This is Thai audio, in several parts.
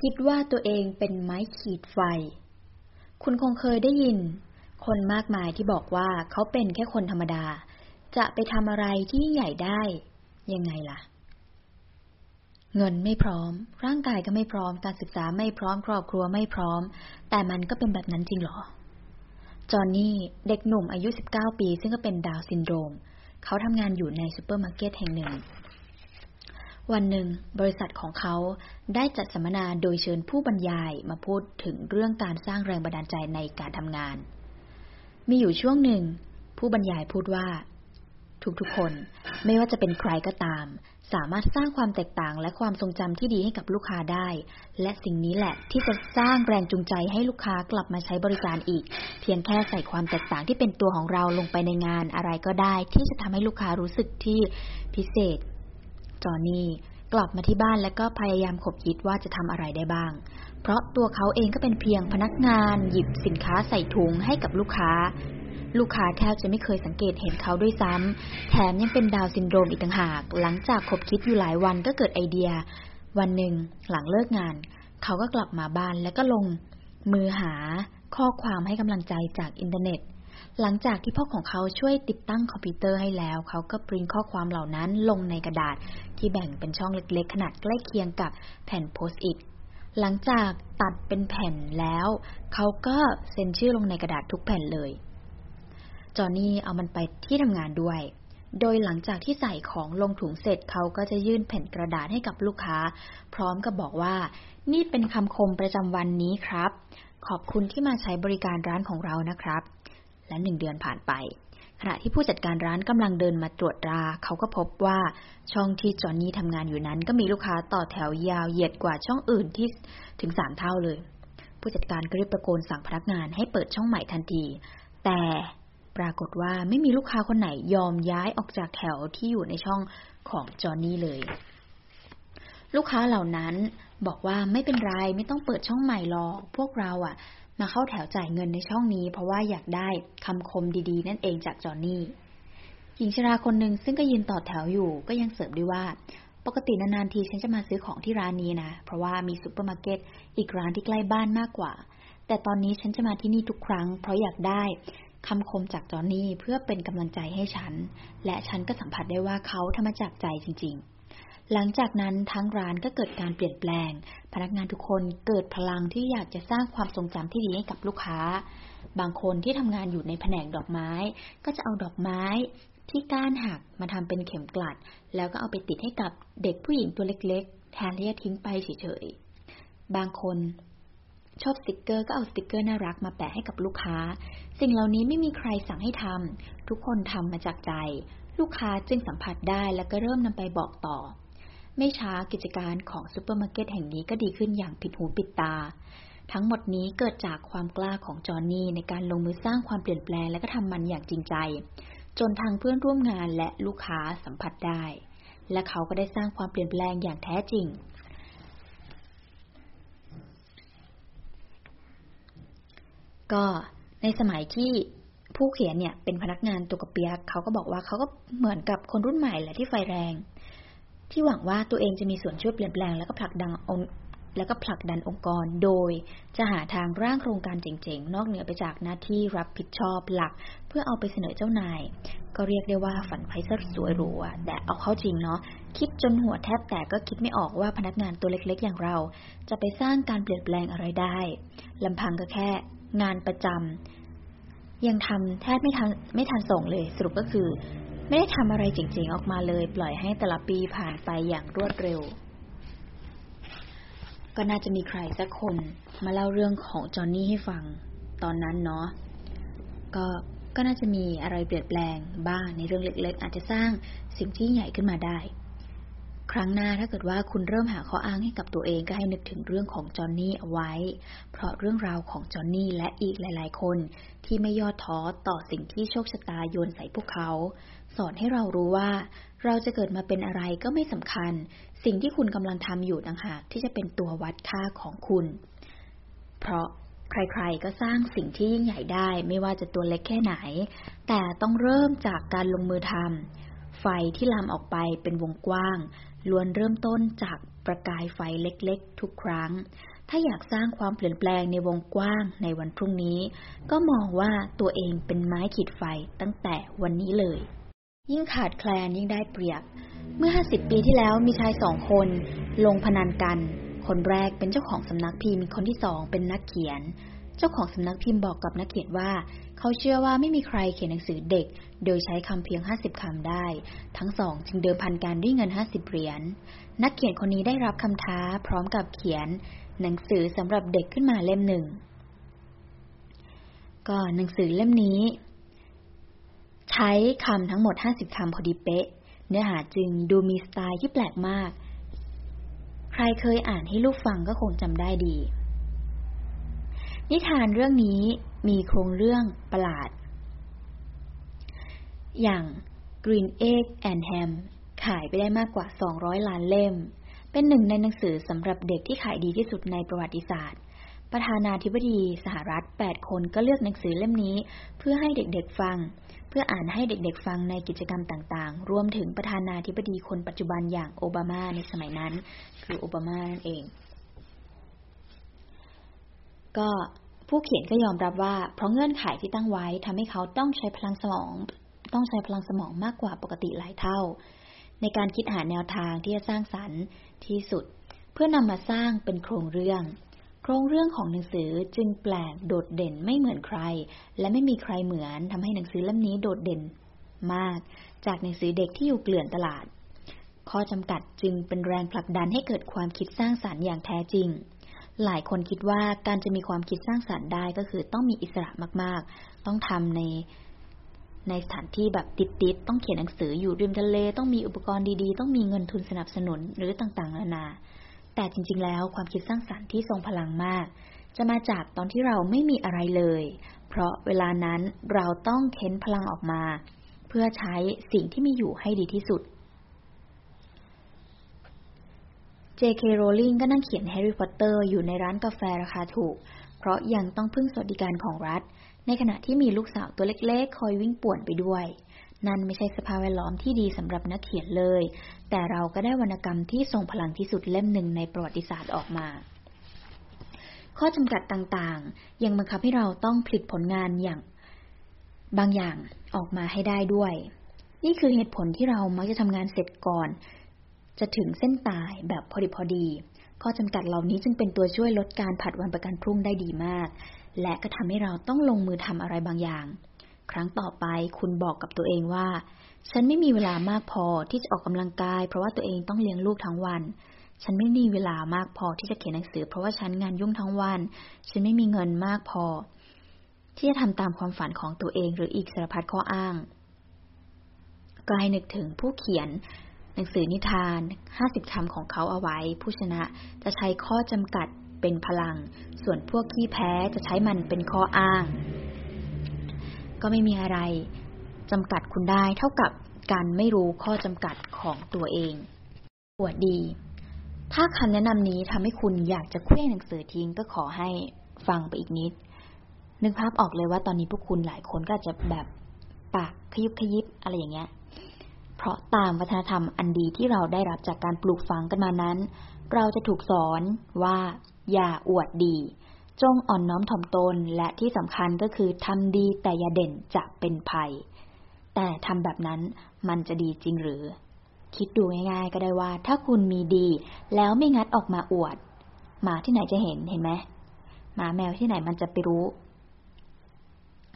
คิดว่าตัวเองเป็นไม้ขีดไฟ คุณคงเคยได้ยิน คนมากมายที่บอกว่าเขาเป็นแค่คนธรรมดา จะไปทำอะไรที่ใหญ่ได้ ยังไงล่ะ เงินไม่พร้อม ร่างกายก็ไม่พร้อม การศึกษาไม่พร้อม ครอบครัวไม่พร้อม แต่มันก็เป็นแบบนั้นจริงหรอ จอนนี่เด็กหนุ่มอายุ 19 ปี ซึ่งก็เป็นดาวน์ซินโดรม เขาทำงานอยู่ในซูเปอร์มาร์เก็ตแห่งหนึ่ง วันหนึ่ง บริษัทของเขาได้จัดสัมมนาโดยเชิญผู้บรรยายมาพูดถึงเรื่องการสร้างแรงบันดาลใจในการทำงาน มีอยู่ช่วงหนึ่ง ผู้บรรยายพูดว่า ทุกๆคนไม่ว่าจะเป็นใครก็ตาม สามารถสร้างความแตกต่างและความทรงจำที่ดีให้กับลูกค้าได้ และสิ่งนี้แหละที่จะสร้างแรงจูงใจให้ลูกค้ากลับมาใช้บริการอีก เพียงแค่ใส่ความแตกต่างที่เป็นตัวของเราลงไปในงานอะไรก็ได้ ที่จะทำให้ลูกค้ารู้สึกที่พิเศษ จอนนี่กลับมาที่บ้านแล้วก็พยายามขบคิดว่าจะทำอะไรได้บ้าง เพราะตัวเขาเองก็เป็นเพียงพนักงานหยิบสินค้าใส่ถุงให้กับลูกค้า ลูกค้าแทบจะไม่เคยสังเกตเห็นเขาด้วยซ้ำ แถมยังเป็นดาวน์ซินโดรมอีกต่างหาก หลังจากขบคิดอยู่หลายวันก็เกิดไอเดีย วันหนึ่งหลังเลิกงาน เขาก็กลับมาบ้านแล้วก็ลง มือหาข้อความให้กำลังใจจากอินเทอร์เน็ต หลังจากที่พ่อของเขาช่วยติดตั้งคอมพิวเตอร์ให้แล้ว เขาก็ปริ้นข้อความเหล่านั้นลงในกระดาษที่แบ่งเป็นช่องเล็กๆ ขนาดใกล้เคียงกับแผ่นโพสต์อิทหลังจากตัดเป็นแผ่นแล้ว เขาก็เซ็นชื่อลงในกระดาษทุกแผ่นเลย จอห์นนี่เอามันไปที่ทำงานด้วย โดยหลังจากที่ใส่ของลงถุงเสร็จเขาก็จะยื่นแผ่นกระดาษให้กับลูกค้า พร้อมกับบอกว่า นี่เป็นคำคมประจำวันนี้ครับ ขอบคุณที่มาใช้บริการร้านของเรานะครับ และหนึ่งเดือนผ่านไป ขณะที่ผู้จัดการร้านกำลังเดินมาตรวจรา เขาก็พบว่าช่องที่จอนนี่ทำงานอยู่นั้น ก็มีลูกค้าต่อแถวยาวเหยียดกว่าช่องอื่นที่ถึงสามเท่าเลย ผู้จัดการก็รีบตะโกนสั่งพนักงานให้เปิดช่องใหม่ทันที แต่ปรากฏว่าไม่มีลูกค้าคนไหนยอมย้ายออกจากแถวที่อยู่ในช่องของจอนนี่เลย ลูกค้าเหล่านั้นบอกว่าไม่เป็นไรไม่ต้องเปิดช่องใหม่หรอกพวกเราอะ มาเข้าแถวจ่ายเงินในช่องนี้ เพราะว่าอยากได้คำคมดีๆ นั่นเองจากจอนนี่หญิงชราคนหนึ่งซึ่งก็ยืนต่อแถวอยู่ก็ยังเสริมด้วยว่า ปกตินานๆทีฉันจะมาซื้อของที่ร้านนี้นะ เพราะว่ามีซูเปอร์มาร์เก็ตอีกร้านที่ใกล้บ้านมากกว่า แต่ตอนนี้ฉันจะมาที่นี่ทุกครั้ง เพราะอยากได้คำคมจากจอนนี่เพื่อเป็นกำลังใจให้ฉัน และฉันก็สัมผัสได้ว่าเขาทำมาจากใจจริง ๆ หลังจากนั้นทั้งร้านก็เกิดการเปลี่ยนแปลง พนักงานทุกคนเกิดพลังที่อยากจะสร้างความทรงจำที่ดีให้กับลูกค้า บางคนที่ทำงานอยู่ในแผนกดอกไม้ ก็จะเอาดอกไม้ที่ก้านหักมาทำเป็นเข็มกลัด แล้วก็เอาไปติดให้กับเด็กผู้หญิงตัวเล็กๆ แทนที่จะทิ้งไปเฉยๆ บางคนชอบสติกเกอร์ก็เอาสติกเกอร์น่ารักมาแปะให้กับลูกค้า สิ่งเหล่านี้ไม่มีใครสั่งให้ทำทุกคนทำมาจากใจ ลูกค้าจึงสัมผัสได้แล้วก็เริ่มนำไปบอกต่อ ไม่ช้ากิจการของซูเปอร์มาร์เก็ตแห่งนี้ก็ดีขึ้นอย่างผิดหูผิดตา ทั้งหมดนี้เกิดจากความกล้าของจอห์นนี่ในการลงมือสร้างความเปลี่ยนแปลงและก็ทำมันอย่างจริงใจ จนทางเพื่อนร่วมงานและลูกค้าสัมผัสได้ และเขาก็ได้สร้างความเปลี่ยนแปลงอย่างแท้จริงก็ในสมัยที่ผู้เขียนเนี่ยเป็นพนักงานตัวกระเปียกเขาก็บอกว่าเขาก็เหมือนกับคนรุ่นใหม่แหละที่ไฟแรง ที่หวังว่าตัวเองจะมีส่วนช่วยเปลี่ยนแปลง แล้วก็ผลักดันองแล้วก็ผลักดันองค์กร โดยจะหาทางร่างโครงการเจ๋งๆ นอกเหนือไปจากหน้าที่รับผิดชอบหลัก เพื่อเอาไปเสนอเจ้านาย ก็เรียกได้ว่าฝันไฟซะสวยหรูแต่เอาเข้าจริงเนาะคิดจนหัวแทบแตกก็คิดไม่ออกว่าพนักงานตัวเล็กๆ อย่างเรา จะไปสร้างการเปลี่ยนแปลงอะไรได้ลำพังก็แค่ งานประจำยังทำแทบไม่ทันไม่ทันส่งเลย สรุปก็คือ ไม่ได้ทำอะไรจริงๆออกมาเลย ปล่อยให้แต่ละปีผ่านไปอย่างรวดเร็ว ก็น่าจะมีใครสักคนมาเล่าเรื่องของจอห์นนี่ให้ฟัง ตอนนั้นเนาะก็ก็น่าจะมีอะไรเปลี่ยนแปลงบ้างในเรื่องเล็ก ๆ อาจจะสร้างสิ่งที่ใหญ่ขึ้นมาได้ ครั้งหน้าถ้าเกิดว่าคุณเริ่มหาข้ออ้างให้กับตัวเองก็ให้นึกถึงเรื่องของจอห์นนี่เอาไว้ เพราะเรื่องราวของจอห์นนี่และอีกหลาย ๆ คนที่ไม่ย่อท้อต่อสิ่งที่โชคชะตาโยนใส่พวกเขา สอนให้เรารู้ว่า เราจะเกิดมาเป็นอะไรก็ไม่สำคัญ สิ่งที่คุณกำลังทำอยู่ต่างหากที่จะเป็นตัววัดค่าของคุณ เพราะใครๆ ก็สร้างสิ่งที่ยิ่งใหญ่ได้ไม่ว่าจะตัวเล็กแค่ไหน แต่ต้องเริ่มจากการลงมือทำไฟที่ลามออกไปเป็นวงกว้าง ล้วนเริ่มต้นจากประกายไฟเล็กๆ ทุกครั้ง ถ้าอยากสร้างความเปลี่ยนแปลงในวงกว้างในวันพรุ่งนี้ ก็มองว่าตัวเองเป็นไม้ขีดไฟตั้งแต่วันนี้เลย ยิ่งขาดแคลนยิ่งได้เปรียบ เมื่อ 50 ปีที่แล้วมีชายสองคน ลงพนันกัน คนแรกเป็นเจ้าของสำนักพิมพ์ คนที่สองเป็นนักเขียน เจ้าของสำนักพิมพ์บอกกับนักเขียนว่า เขาเชื่อว่าไม่มีใครเขียนหนังสือเด็ก โดยใช้คำเพียง 50 คำได้ ทั้งสองจึงเดิมพันการด้วยเงิน 50 เหรียญ นักเขียนคนนี้ได้รับคำท้าพร้อมกับเขียน หนังสือสำหรับเด็กขึ้นมาเล่มหนึ่ง ก็หนังสือเล่มนี้ ใช้คำทั้งหมด 50 คำพอดีเป๊ะ เนื้อหาจึงดูมีสไตล์ที่แปลกมาก ใครเคยอ่านให้ลูกฟังก็คงจำได้ดี นิทานเรื่องนี้มีโครงเรื่องประหลาด อย่าง Green Egg and Ham ขายไปได้มากกว่า 200 ล้านเล่ม เป็นหนึ่งในหนังสือสำหรับเด็กที่ขายดีที่สุดในประวัติศาสตร์ ประธานาธิบดีสหรัฐ 8 คนก็เลือกหนังสือเล่มนี้ เพื่อให้เด็กๆฟัง พื่ออ่านให้เด็กๆฟังในกิจกรรมต่างๆ รวมถึงประธานาธิบดีคนปัจจุบันอย่างโอบามาในสมัยนั้น คือโอบามานั่นเอง ก็ผู้เขียนก็ยอมรับว่า เพราะเงื่อนไขที่ตั้งไว้ทำให้เขาต้องใช้พลังสมอง ต้องใช้พลังสมองมากกว่าปกติหลายเท่า ในการคิดหาแนวทางที่จะสร้างสรรค์ที่สุด เพื่อนำมาสร้างเป็นโครงเรื่อง โครงเรื่องของหนังสือจึงแปลกโดดเด่นไม่เหมือนใคร และไม่มีใครเหมือนทำให้หนังสือเล่มนี้โดดเด่นมาก จากหนังสือเด็กที่อยู่เกลื่อนตลาด ข้อจำกัดจึงเป็นแรงผลักดันให้เกิดความคิดสร้างสารรค์อย่างแท้จริง หลายคนคิดว่าการจะมีความคิดสร้างสารรค์ได้ก็คือต้องมีอิสระมากๆ ต้องทำในในสถานที่แบบติดๆ ต้องเขียนหนังสืออยู่ริมทะเล ต้องมีอุปกรณ์ดีๆ ต้องมีเงินทุนสนับสนุนหรือต่างๆ นานา แต่จริง ๆ แล้วความคิดสร้างสารรค์ที่ทรงพลังมาก จะมาจากตอนที่เราไม่มีอะไรเลย เพราะเวลานั้นเราต้องเค้นพลังออกมา เพื่อใช้สิ่งที่มีอยู่ให้ดีที่สุด J.K. Rowling ก็นั่งเขียนแฮร์รี่พอตเตอร์อยู่ในร้านกาแฟราคาถูก เพราะยังต้องพึ่งสวัสดิการของรัฐ ในขณะที่มีลูกสาวตัวเล็กๆ คอยวิ่งป่วนไปด้วย นั่นไม่ใช่สภาพแวดล้อมที่ดีสำหรับนักเขียนเลย แต่เราก็ได้วรรณกรรมที่ทรงพลังที่สุดเล่มหนึ่งในประวัติศาสตร์ออกมา ข้อจำกัดต่างๆ ยังบังคับให้เราต้องผลิตผลงานอย่างบางอย่างออกมาให้ได้ด้วย นี่คือเหตุผลที่เรามักจะทำงานเสร็จก่อน จะถึงเส้นตายแบบพอดีพอดี ข้อจำกัดเหล่านี้จึงเป็นตัวช่วยลดการผัดวันประกันพรุ่งได้ดีมาก และก็ทำให้เราต้องลงมือทำอะไรบางอย่าง ครั้งต่อไปคุณบอกกับตัวเองว่า ฉันไม่มีเวลามากพอที่จะออกกำลังกาย เพราะว่าตัวเองต้องเลี้ยงลูกทั้งวัน ฉันไม่มีเวลามากพอที่จะเขียนหนังสือ เพราะว่าฉันงานยุ่งทั้งวัน ฉันไม่มีเงินมากพอ ที่จะทำตามความฝันของตัวเองหรืออีกสารพัดข้ออ้างกายนึกถึงผู้เขียนหนังสือนิทาน 50 คำของเขาเอาไว้ ผู้ชนะจะใช้ข้อจำกัดเป็นพลัง ส่วนพวกขี้แพ้จะใช้มันเป็นข้ออ้าง ก็ไม่มีอะไรจำกัดคุณได้เท่ากับการไม่รู้ข้อจำกัดของตัวเองปวดดี ถ้าคำแนะนำนี้ทำให้คุณอยากจะเคลื่องหนังสือทิ้งก็ขอให้ฟังไปอีกนิด นึกภาพออกเลยว่าตอนนี้พวกคุณหลายคนก็จะแบบปากขยุบขยิบอะไรอย่างเงี้ย เพราะตามวัฒนธรรมอันดีที่เราได้รับจากการปลูกฝังกันมานั้น เราจะถูกสอนว่าอย่าอวดดี จงอ่อนน้อมถ่อมตนและที่สำคัญก็คือทำดีแต่อย่าเด่นจะเป็นภัย แต่ทำแบบนั้นมันจะดีจริงหรือ คิดดูง่ายๆก็ได้ว่า ถ้าคุณมีดี แล้วไม่งัดออกมาอวดหมาที่ไหนจะเห็นเห็นไหมหมาแมวที่ไหนมันจะไปรู้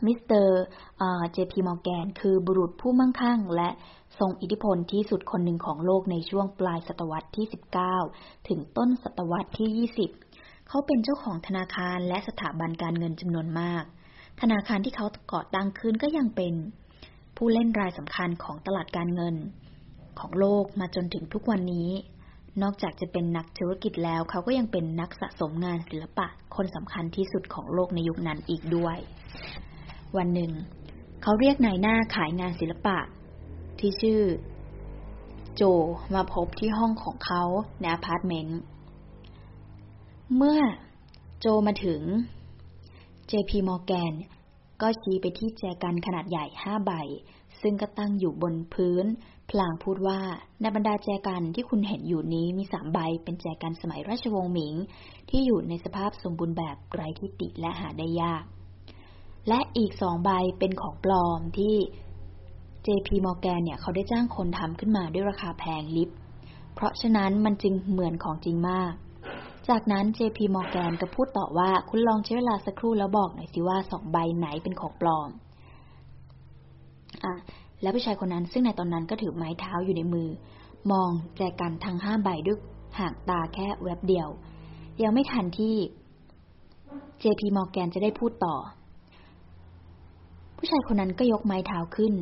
มิสเตอร์ J.P. Morgan คือบุรุษผู้มั่งคั่ง และทรงอิทธิพลที่สุดคนหนึ่งของโลกในช่วงปลายศตวรรษที่ 19 ถึงต้นศตวรรษที่ 20 เขาเป็นเจ้าของธนาคารและสถาบันการเงินจำนวนมาก ธนาคารที่เขาก่อตั้งขึ้นก็ยังเป็น ผู้เล่นรายสำคัญของตลาดการเงิน ของโลกมาจนถึงทุกวันนี้ นอกจากจะเป็นนักธุรกิจแล้ว เขาก็ยังเป็นนักสะสมงานศิลปะคนสำคัญที่สุดของโลกในยุคนั้นอีกด้วย วันหนึ่ง เขาเรียกนายหน้าขายงานศิลปะ ที่ชื่อ โจมาพบที่ห้องของเขาในอพาร์ตเมนต์ เมื่อโจมาถึง JP Morgan ก็ชี้ไปที่แจกันขนาดใหญ่ห้าใบ ซึ่งก็ตั้งอยู่บนพื้น พลางพูดว่าในบรรดาแจกันที่คุณเห็นอยู่นี้มีสามใบเป็นแจกันสมัยราชวงศ์หมิง ที่อยู่ในสภาพสมบูรณ์แบบไร้ทิฏฐิและหาได้ยาก และอีกสองใบเป็นของปลอมที่ JP Morgan เนี่ยเขาได้จ้างคนทำขึ้นมาด้วยราคาแพงลิบ เพราะฉะนั้นมันจึงเหมือนของจริงมาก จากนั้น JP Morgan ก็พูดต่อว่าคุณลองใช้เวลาสักครู่แล้วบอกหน่อยสิว่าสองใบไหนเป็นของปลอม อะ แล้วผู้ชายคนนั้นซึ่งในตอนนั้นก็ถือไม้เท้าอยู่ในมือ มองแจกันทั้งห้าใบด้วยห่างตาแค่แวบเดียว ยังไม่ทันที่ JP Morgan จะได้พูดต่อ ผู้ชายคนนั้นก็ยกไม้เท้าขึ้น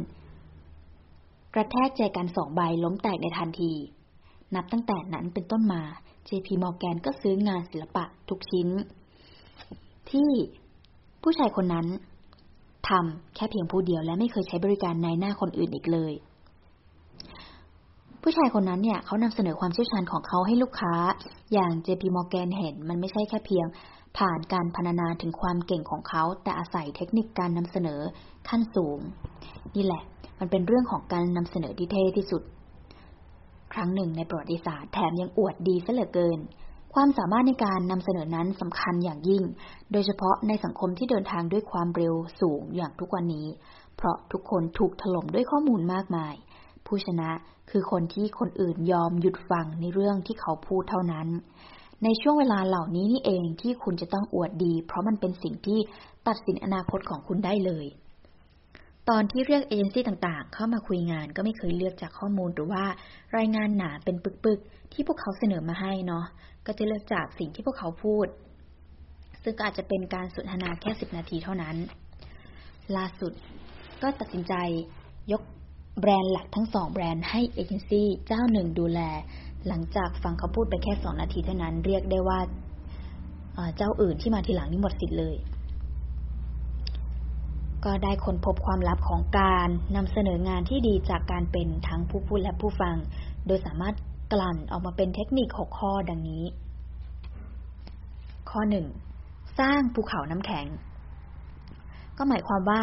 กระแทกใจกันสองใบล้มแตกในทันที นับตั้งแต่นั้นเป็นต้นมา JP Morgan ก็ซื้องานศิลปะทุกชิ้น ที่ผู้ชายคนนั้นทำแค่เพียงผู้เดียวและไม่เคยใช้บริการในหน้าคนอื่นอีกเลย ผู้ชายคนนั้นเนี่ยเขานำเสนอความเชี่ยวชาญของเขาให้ลูกค้า อย่าง JP Morgan เห็นมันไม่ใช่แค่เพียง ผ่านการพรรณนาถึงความเก่งของเขา แต่อาศัยเทคนิคการนำเสนอขั้นสูง นี่แหละ มันเป็นเรื่องของการนำเสนอที่เท่ที่สุด ครั้งหนึ่งในประวัติศาสตร์แถมยังอวดดีซะเหลือเกิน ความสามารถในการนำเสนอนั้นสำคัญอย่างยิ่ง โดยเฉพาะในสังคมที่เดินทางด้วยความเร็วสูงอย่างทุกวันนี้ เพราะทุกคนถูกถล่มด้วยข้อมูลมากมาย ผู้ชนะคือคนที่คนอื่นยอมหยุดฟังในเรื่องที่เขาพูดเท่านั้น ในช่วงเวลาเหล่านี้นี่เองที่คุณจะต้องอวดดี เพราะมันเป็นสิ่งที่ตัดสินอนาคตของคุณได้เลย ตอนที่เรียกเอเจนซี่ต่างๆ เข้ามาคุยงานก็ไม่เคยเลือกจากข้อมูลหรือว่ารายงานหนาเป็นปึกๆ ที่พวกเขาเสนอมาให้เนาะก็จะเลือกจากสิ่งที่พวกเขาพูด ซึ่งอาจจะเป็นการสนทนาแค่สิบนาทีเท่านั้น ล่าสุดก็ตัดสินใจยกแบรนด์หลักทั้งสองแบรนด์ให้เอเจนซี่เจ้าหนึ่งดูแล หลังจากฟังเขาพูดไปแค่สองนาทีเท่านั้น เรียกได้ว่าเจ้าอื่นที่มาทีหลังนี่หมดสิทธิ์เลย ก็ได้ค้นพบความลับของการนำเสนองานที่ดีจากการเป็นทั้งผู้พูดและผู้ฟัง โดยสามารถกลั่นออกมาเป็นเทคนิคหกข้อดังนี้ ข้อหนึ่งสร้างภูเขาน้ำแข็ง ก็หมายความว่า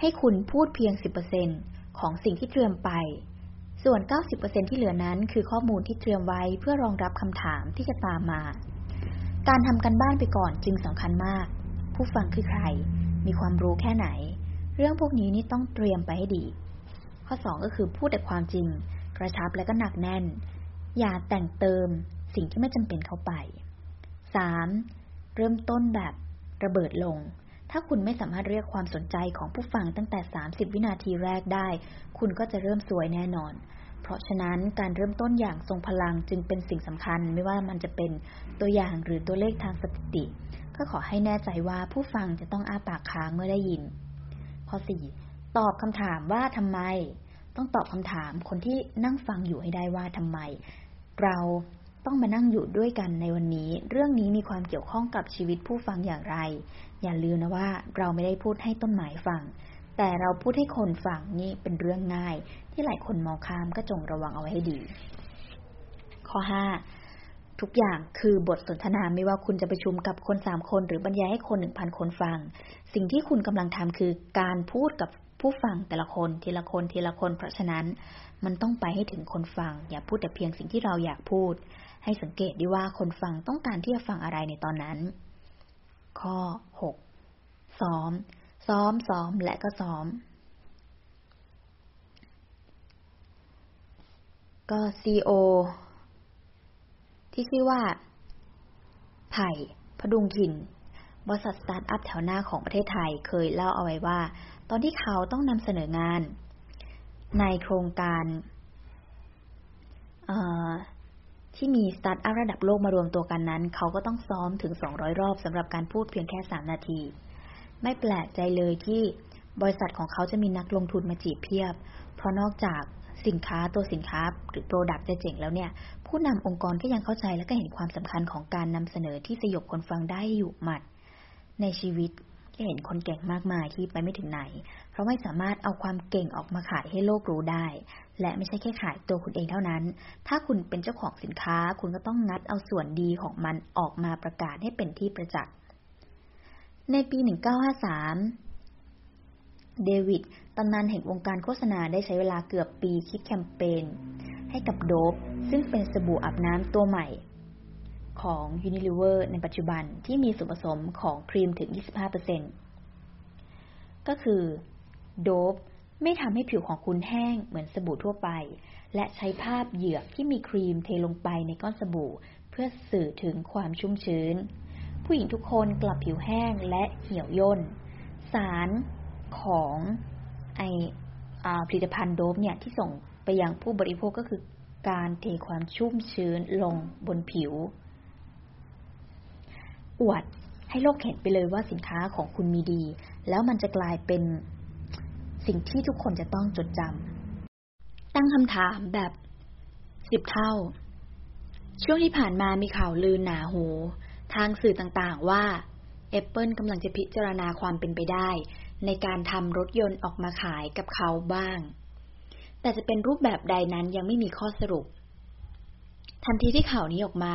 ให้คุณพูดเพียง 10%ของสิ่งที่เตรียมไป ส่วน 90%ที่เหลือนั้นคือข้อมูลที่เตรียมไว้เพื่อรองรับคำถามที่จะตามมา การทำกันบ้านไปก่อนจึงสำคัญมาก ผู้ฟังคือใคร มีความรู้แค่ไหน เรื่องพวกนี้นี่ต้องเตรียมไปให้ดี ข้อสองก็คือพูดแต่ความจริง กระชับและก็หนักแน่น อย่าแต่งเติมสิ่งที่ไม่จำเป็นเข้าไปสามเริ่มต้นแบบระเบิดลง ถ้าคุณไม่สามารถเรียกความสนใจของผู้ฟังตั้งแต่ 30 วินาทีแรกได้ คุณก็จะเริ่มสวยแน่นอน เพราะฉะนั้นการเริ่มต้นอย่างทรงพลังจึงเป็นสิ่งสำคัญ ไม่ว่ามันจะเป็นตัวอย่างหรือตัวเลขทางสถิติ ก็ขอให้แน่ใจว่าผู้ฟังจะต้องอ้าปากค้างเมื่อได้ยิน ข้อสี่ตอบคำถามว่าทำไม ต้องตอบคำถามคนที่นั่งฟังอยู่ให้ได้ว่าทำไม เราต้องมานั่งอยู่ด้วยกันในวันนี้ เรื่องนี้มีความเกี่ยวข้องกับชีวิตผู้ฟังอย่างไร อย่าลืมนะว่าเราไม่ได้พูดให้ต้นไม้ฟัง แต่เราพูดให้คนฟังนี่เป็นเรื่องง่าย ที่หลายคนมองข้ามก็จงระวังเอาไว้ให้ดี ข้อห้าทุกอย่างคือบทสนทนาไม่ว่าคุณจะประชุมกับคนสามคนหรือบรรยายให้คนหนึ่งพันคนฟัง สิ่งที่คุณกำลังทำคือการพูดกับผู้ฟังแต่ละคนทีละคนทีละคน เพราะฉะนั้นมันต้องไปให้ถึงคนฟัง อย่าพูดแต่เพียงสิ่งที่เราอยากพูด ให้สังเกตดีว่าคนฟังต้องการที่จะฟังอะไรในตอนนั้น ข้อหกซ้อม ซ้อมซ้อมและก็ซ้อม ก็ CEO ที่ชื่อว่า ไผท ผดุงถิ่น บริษัทสตาร์ทอัพแถวหน้าของประเทศไทยเคยเล่าเอาไว้ว่า ตอนที่เขาต้องนำเสนองาน ในโครงการที่มีสตาร์ทอัพระดับโลกมารวมตัวกันนั้น เขาก็ต้องซ้อมถึง 200 รอบสำหรับการพูดเพียงแค่ 3 นาที ไม่แปลกใจเลยที่บริษัทของเขาจะมีนักลงทุนมาจีบเพียบ เพราะนอกจากสินค้าตัวสินค้าหรือโปรดักต์จะเจ๋งแล้วเนี่ย ผู้นำองค์กรก็ยังเข้าใจและก็เห็นความสำคัญของการนำเสนอที่สยบคนฟังได้อยู่หมัด ในชีวิตก็เห็นคนเก่งมากมายที่ไปไม่ถึงไหน เพราะไม่สามารถเอาความเก่งออกมาขายให้โลกรู้ได้ และไม่ใช่แค่ขายตัวคุณเองเท่านั้น ถ้าคุณเป็นเจ้าของสินค้า คุณก็ต้องงัดเอาส่วนดีของมันออกมาประกาศให้เป็นที่ประจักษ์ ในปี 1953 เดวิดตำนานแห่งวงการโฆษณาได้ใช้เวลาเกือบปีคิดแคมเปญให้กับโดบซึ่งเป็นสบู่อาบน้ำตัวใหม่ ของ Unilever ในปัจจุบันที่มีส่วนผสมของครีมถึง 25%ก็คือ โดบไม่ทำให้ผิวของคุณแห้งเหมือนสบู่ทั่วไป และใช้ภาพเหยือกที่มีครีมเทลงไปในก้อนสบู่ เพื่อสื่อถึงความชุ่มชื้น ผู้หญิงทุกคนกลับผิวแห้งและเหี่ยวย่น สารของไอผลิตภัณฑ์โดบเนี่ยที่ส่งไปยังผู้บริโภคก็คือการเทความชุ่มชื้นลงบนผิว อวดให้โลกเห็นไปเลยว่าสินค้าของคุณมีดี แล้วมันจะกลายเป็นสิ่งที่ทุกคนจะต้องจดจำตั้งคำถามแบบสิบเท่า ช่วงที่ผ่านมามีข่าวลือหนาหู ทางสื่อต่างๆว่า Apple กำลังจะพิจารณาความเป็นไปได้ ในการทำรถยนต์ออกมาขายกับเขาบ้าง แต่จะเป็นรูปแบบใดนั้นยังไม่มีข้อสรุป ทันทีที่ข่าวนี้ออกมา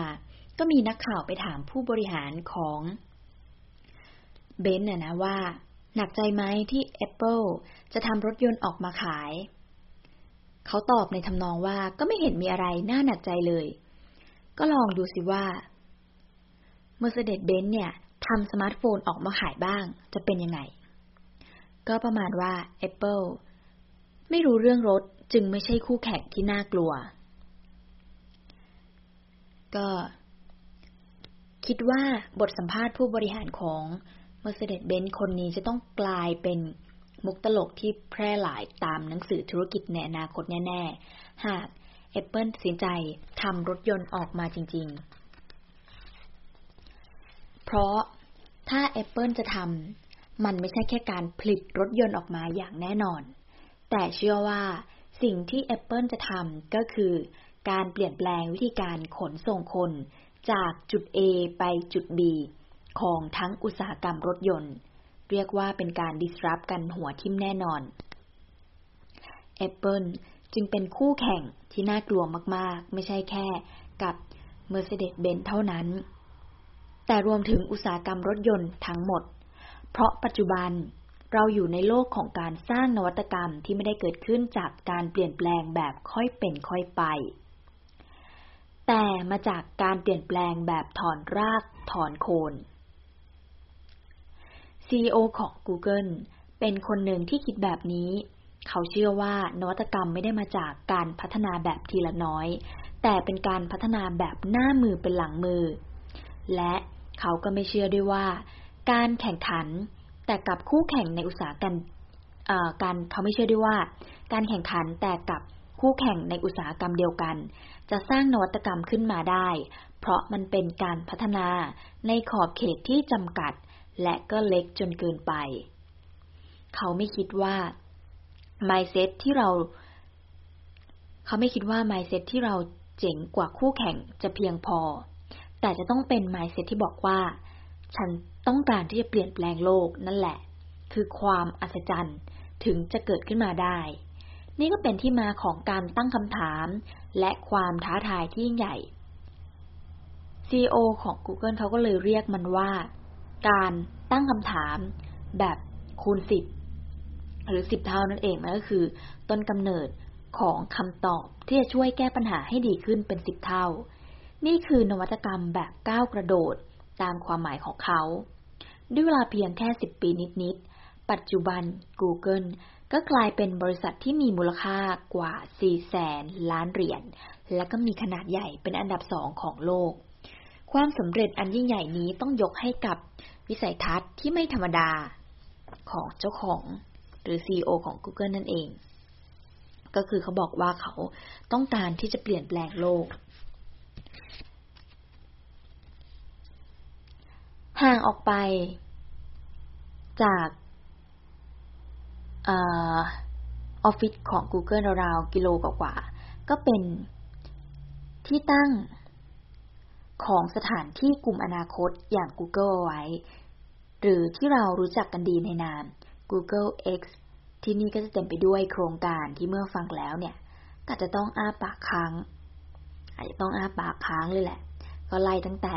ก็มีนักข่าวไปถามผู้บริหารของเบนซ์น่ะนะว่า หนักใจไหมที่ Apple จะทำรถยนต์ออกมาขาย เขาตอบในทำนองว่าก็ไม่เห็นมีอะไรน่าหนักใจเลย ก็ลองดูสิว่า Mercedes-Benz เนี่ยทำสมาร์ทโฟนออกมาขายบ้าง จะเป็นยังไง ก็ประมาณว่า Apple ไม่รู้เรื่องรถจึงไม่ใช่คู่แข่งที่น่ากลัว ก็ คิดว่าบทสัมภาษณ์ผู้บริหารของ Mercedes-Benz คนนี้จะต้องกลายเป็นมุกตลกที่แพร่หลายตามหนังสือธุรกิจในอนาคตแน่ ๆ หาก Apple ตัดสินใจทำรถยนต์ออกมาจริง ๆ เพราะถ้า Apple จะทำมันไม่ใช่แค่การผลิตรถยนต์ออกมาอย่างแน่นอน แต่เชื่อว่าสิ่งที่ Apple จะทำก็คือการเปลี่ยนแปลงวิธีการขนส่งคน จากจุด A ไปจุด B ของทั้งอุตสาหกรรมรถยนต์ เรียกว่าเป็นการ disrupt กันหัวทิ่มแน่นอน Apple จึงเป็นคู่แข่งที่น่ากลัวมาก ๆ ไม่ใช่แค่กับ Mercedes-Benz เท่านั้น แต่รวมถึงอุตสาหกรรมรถยนต์ทั้งหมด เพราะปัจจุบันเราอยู่ในโลกของการสร้างนวัตกรรมที่ไม่ได้เกิดขึ้นจากการเปลี่ยนแปลงแบบค่อยเป็นค่อยไป แต่มาจากการเปลี่ยนแปลงแบบถอนรากถอนโคน CEO ของ Google เป็นคนหนึ่งที่คิดแบบนี้ เขาเชื่อว่านวัตกรรมไม่ได้มาจากการพัฒนาแบบทีละน้อย แต่เป็นการพัฒนาแบบหน้ามือเป็นหลังมือ และเขาก็ไม่เชื่อด้วยว่า การแข่งขันแต่กับคู่แข่งในอุตสาหกรรมการเขาไม่เชื่อด้วยว่า การแข่งขันแต่กับคู่แข่งในอุตสาหกรรมเดียวกัน จะสร้างนวัตกรรมขึ้นมาได้ เพราะมันเป็นการพัฒนาในขอบเขตที่จำกัด และก็เล็กจนเกินไป เขาไม่คิดว่า mindset ที่เรา เขาไม่คิดว่า mindset ที่เราเจ๋งกว่าคู่แข่งจะเพียงพอ แต่จะต้องเป็น mindset ที่บอกว่า ฉันต้องการที่จะเปลี่ยนแปลงโลกนั่นแหละ คือความอัศจรรย์ถึงจะเกิดขึ้นมาได้ นี่ก็เป็นที่มาของการตั้งคำถาม และความท้าทายที่ยิ่งใหญ่ CEO ของ Google เขาก็เลยเรียกมันว่า การตั้งคำถามแบบคูณสิบหรือสิบเท่านั่นเองมันก็คือ ต้นกำเนิดของคำตอบที่จะช่วยแก้ปัญหาให้ดีขึ้นเป็นสิบเท่า นี่คือนวัตกรรมแบบก้าวกระโดดตามความหมายของเขา ด้วยเวลาเพียงแค่สิบปีนิดๆ ปัจจุบัน Google ก็กลายเป็นบริษัทที่มีมูลค่ากว่า 4 แสนล้านเหรียญ และก็มีขนาดใหญ่เป็นอันดับสองของโลก ความสำเร็จอันยิ่งใหญ่นี้ต้องยกให้กับวิสัยทัศน์ที่ไม่ธรรมดาของเจ้าของหรือ CEO ของ Google นั่นเอง ก็คือเขาบอกว่าเขาต้องการที่จะเปลี่ยนแปลงโลก ห่างออกไปจาก ออฟฟิศของ Google ราวๆกิโลกว่าๆก็เป็นที่ตั้งของสถานที่กลุ่มอนาคตอย่าง Google ไว้ หรือที่เรารู้จักกันดีในนาม Google X ที่นี่ก็จะเต็มไปด้วยโครงการที่เมื่อฟังแล้วเนี่ย ก็จะต้องอ้าปากค้าง อาจจะต้องอ้าปากค้างเลยแหละ ก็ไล่ตั้งแต่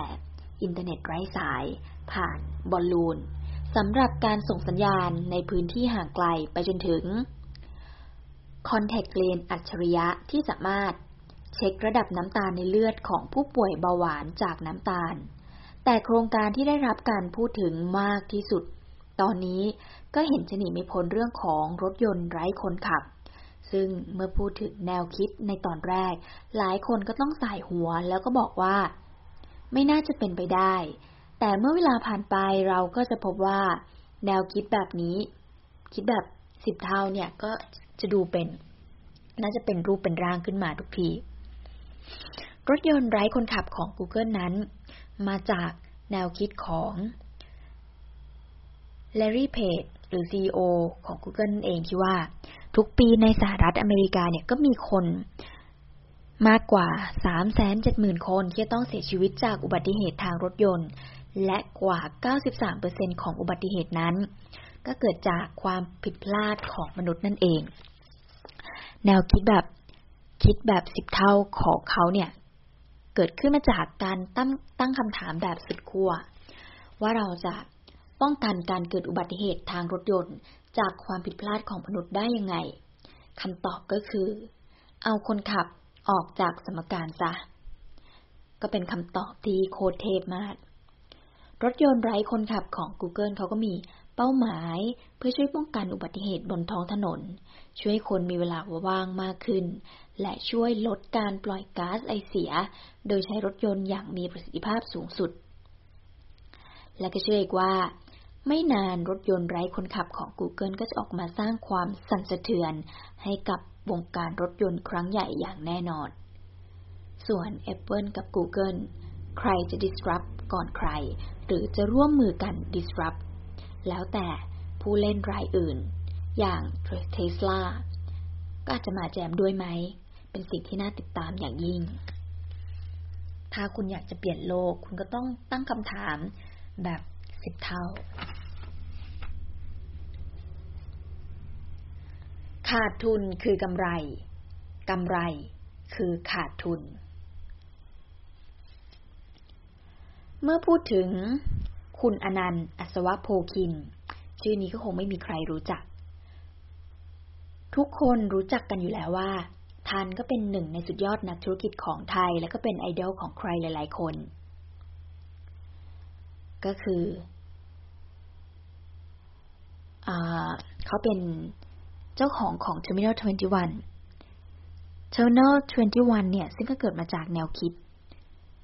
อินเทอร์เน็ตไร้สาย ผ่านบอลลูน สำหรับการส่งสัญญาณในพื้นที่ห่างไกลไปจนถึง Contact Lens อัจฉริยะที่สามารถเช็คระดับน้ำตาลในเลือดของผู้ป่วยเบาหวานจากน้ำตาล แต่โครงการที่ได้รับการพูดถึงมากที่สุด ตอนนี้ก็เห็นจะหนีไม่พ้นเรื่องของรถยนต์ไร้คนขับ ซึ่งเมื่อพูดถึงแนวคิดในตอนแรก หลายคนก็ต้องสายหัวแล้วก็บอกว่า ไม่น่าจะเป็นไปได้ แต่เมื่อเวลาผ่านไปเราก็จะพบว่า แนวคิดแบบนี้ คิดแบบสิบเท่าเนี่ยก็จะดูเป็น น่าจะเป็นรูปเป็นร่างขึ้นมาทุกที รถยนต์ไร้คนขับของ Google นั้น มาจากแนวคิดของ Larry Page หรือ CEO ของ Google นั่นเองที่ว่า ทุกปีในสหรัฐอเมริกาเนี่ยก็มีคนมากกว่า 370,000 คนที่ต้องเสียชีวิตจากอุบัติเหตุทางรถยนต์ และกว่า 93%ของอุบัติเหตุนั้น ก็เกิดจากความผิดพลาดของมนุษย์นั่นเอง แนวคิดแบบคิดแบบสิบเท่าของเขาเนี่ย เกิดขึ้นมาจากการตั้งตั้งคำถามแบบสุดขั้วว่าเราจะป้องกันการเกิดอุบัติเหตุทางรถยนต์ จากความผิดพลาดของมนุษย์ได้ยังไงคำตอบก็คือ เอาคนขับออกจากสมการซะ ก็เป็นคำตอบที่โคตรเทพมาก รถยนต์ไร้คนขับของ Google เขาก็มีเป้าหมายเพื่อช่วยป้องกันอุบัติเหตุบนท้องถนน ช่วยคนมีเวลาว่างมากขึ้น และช่วยลดการปล่อยก๊าซไอเสีย โดยใช้รถยนต์อย่างมีประสิทธิภาพสูงสุด และก็เชื่ออีกว่า ไม่นานรถยนต์ไร้คนขับของ Google ก็จะออกมาสร้างความสั่นสะเทือน ให้กับวงการรถยนต์ครั้งใหญ่อย่างแน่นอน ส่วน Apple กับ Google ใครจะ disrupt ก่อนใคร หรือจะร่วมมือกัน disrupt แล้วแต่ผู้เล่นรายอื่น อย่างเทสลาก็อาจจะมาแจมด้วยไหม เป็นสิ่งที่น่าติดตามอย่างยิ่ง ถ้าคุณอยากจะเปลี่ยนโลก คุณก็ต้องตั้งคำถามแบบสิบเท่า ขาดทุนคือกำไร กำไรคือขาดทุน เมื่อพูดถึงคุณอนันต์อัศวโพคิน ชื่อนี้ก็คงไม่มีใครรู้จัก ทุกคนรู้จักกันอยู่แล้วว่าท่านก็เป็นหนึ่งในสุดยอดนักธุรกิจของไทย และก็เป็นไอดอลของใครหลาย ๆ คน ก็คืออเขาเป็นเจ้าของของ Terminal 21 Terminal 21 เนี่ย ซึ่งก็เกิดมาจากแนวคิด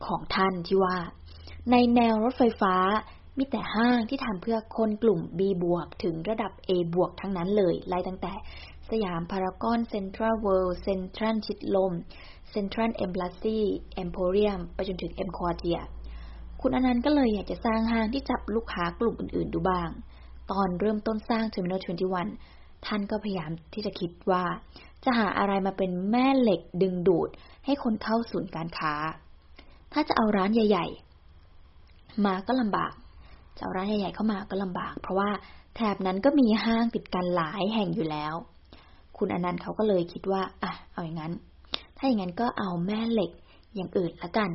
ของท่านที่ว่า ในแนวรถไฟฟ้า มีแต่ห้างที่ทำเพื่อคนกลุ่ม B บวกถึงระดับ A บวกทั้งนั้นเลย ไล่ตั้งแต่สยามพารากอนเซ็นทรัลเวิลด์เซ็นทรัลชิดลมเซ็นทรัลเอ็มบาสซีเอ็มโพเรียม ไปจนถึงเอ็มควอเทียร์ คุณอนันต์ก็เลยอยากจะสร้างห้างที่จับลูกค้ากลุ่มอื่นๆดูบ้าง ตอนเริ่มต้นสร้าง Terminal 21ท่านก็พยายามที่จะคิดว่า จะหาอะไรมาเป็นแม่เหล็กดึงดูดให้คนเข้าศูนย์การค้า ถ้าจะเอาร้านใหญ่ มาก็ลำบากจะเอาร้านใหญ่ๆเข้ามาก็ลำบาก เพราะว่าแถบนั้นก็มีห้างติดกันหลายแห่งอยู่แล้ว คุณอนันต์เขาก็เลยคิดว่าอะเอาอย่างนั้น ถ้าอย่างนั้นก็เอาแม่เหล็กอย่างอื่นละกัน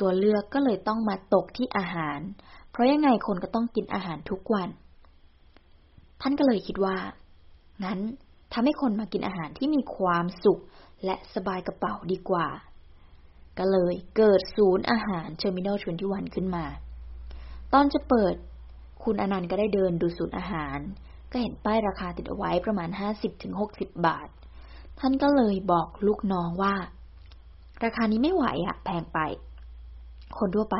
ตัวเลือกก็เลยต้องมาตกที่อาหาร เพราะยังไงคนก็ต้องกินอาหารทุกวัน ท่านก็เลยคิดว่า งั้นทำให้คนมากินอาหารที่มีความสุขและสบายกระเป๋าดีกว่า ก็เลยเกิดศูนย์อาหาร Terminal Twenty One ขึ้นมา ตอนจะเปิดคุณอนันต์ก็ได้เดินดูศูนย์อาหาร ก็เห็นป้ายราคาติดเอาไว้ประมาณห้าสิบถึงหกสิบบาท ท่านก็เลยบอกลูกน้องว่า ราคานี้ไม่ไหวอะแพงไป คนทั่วไป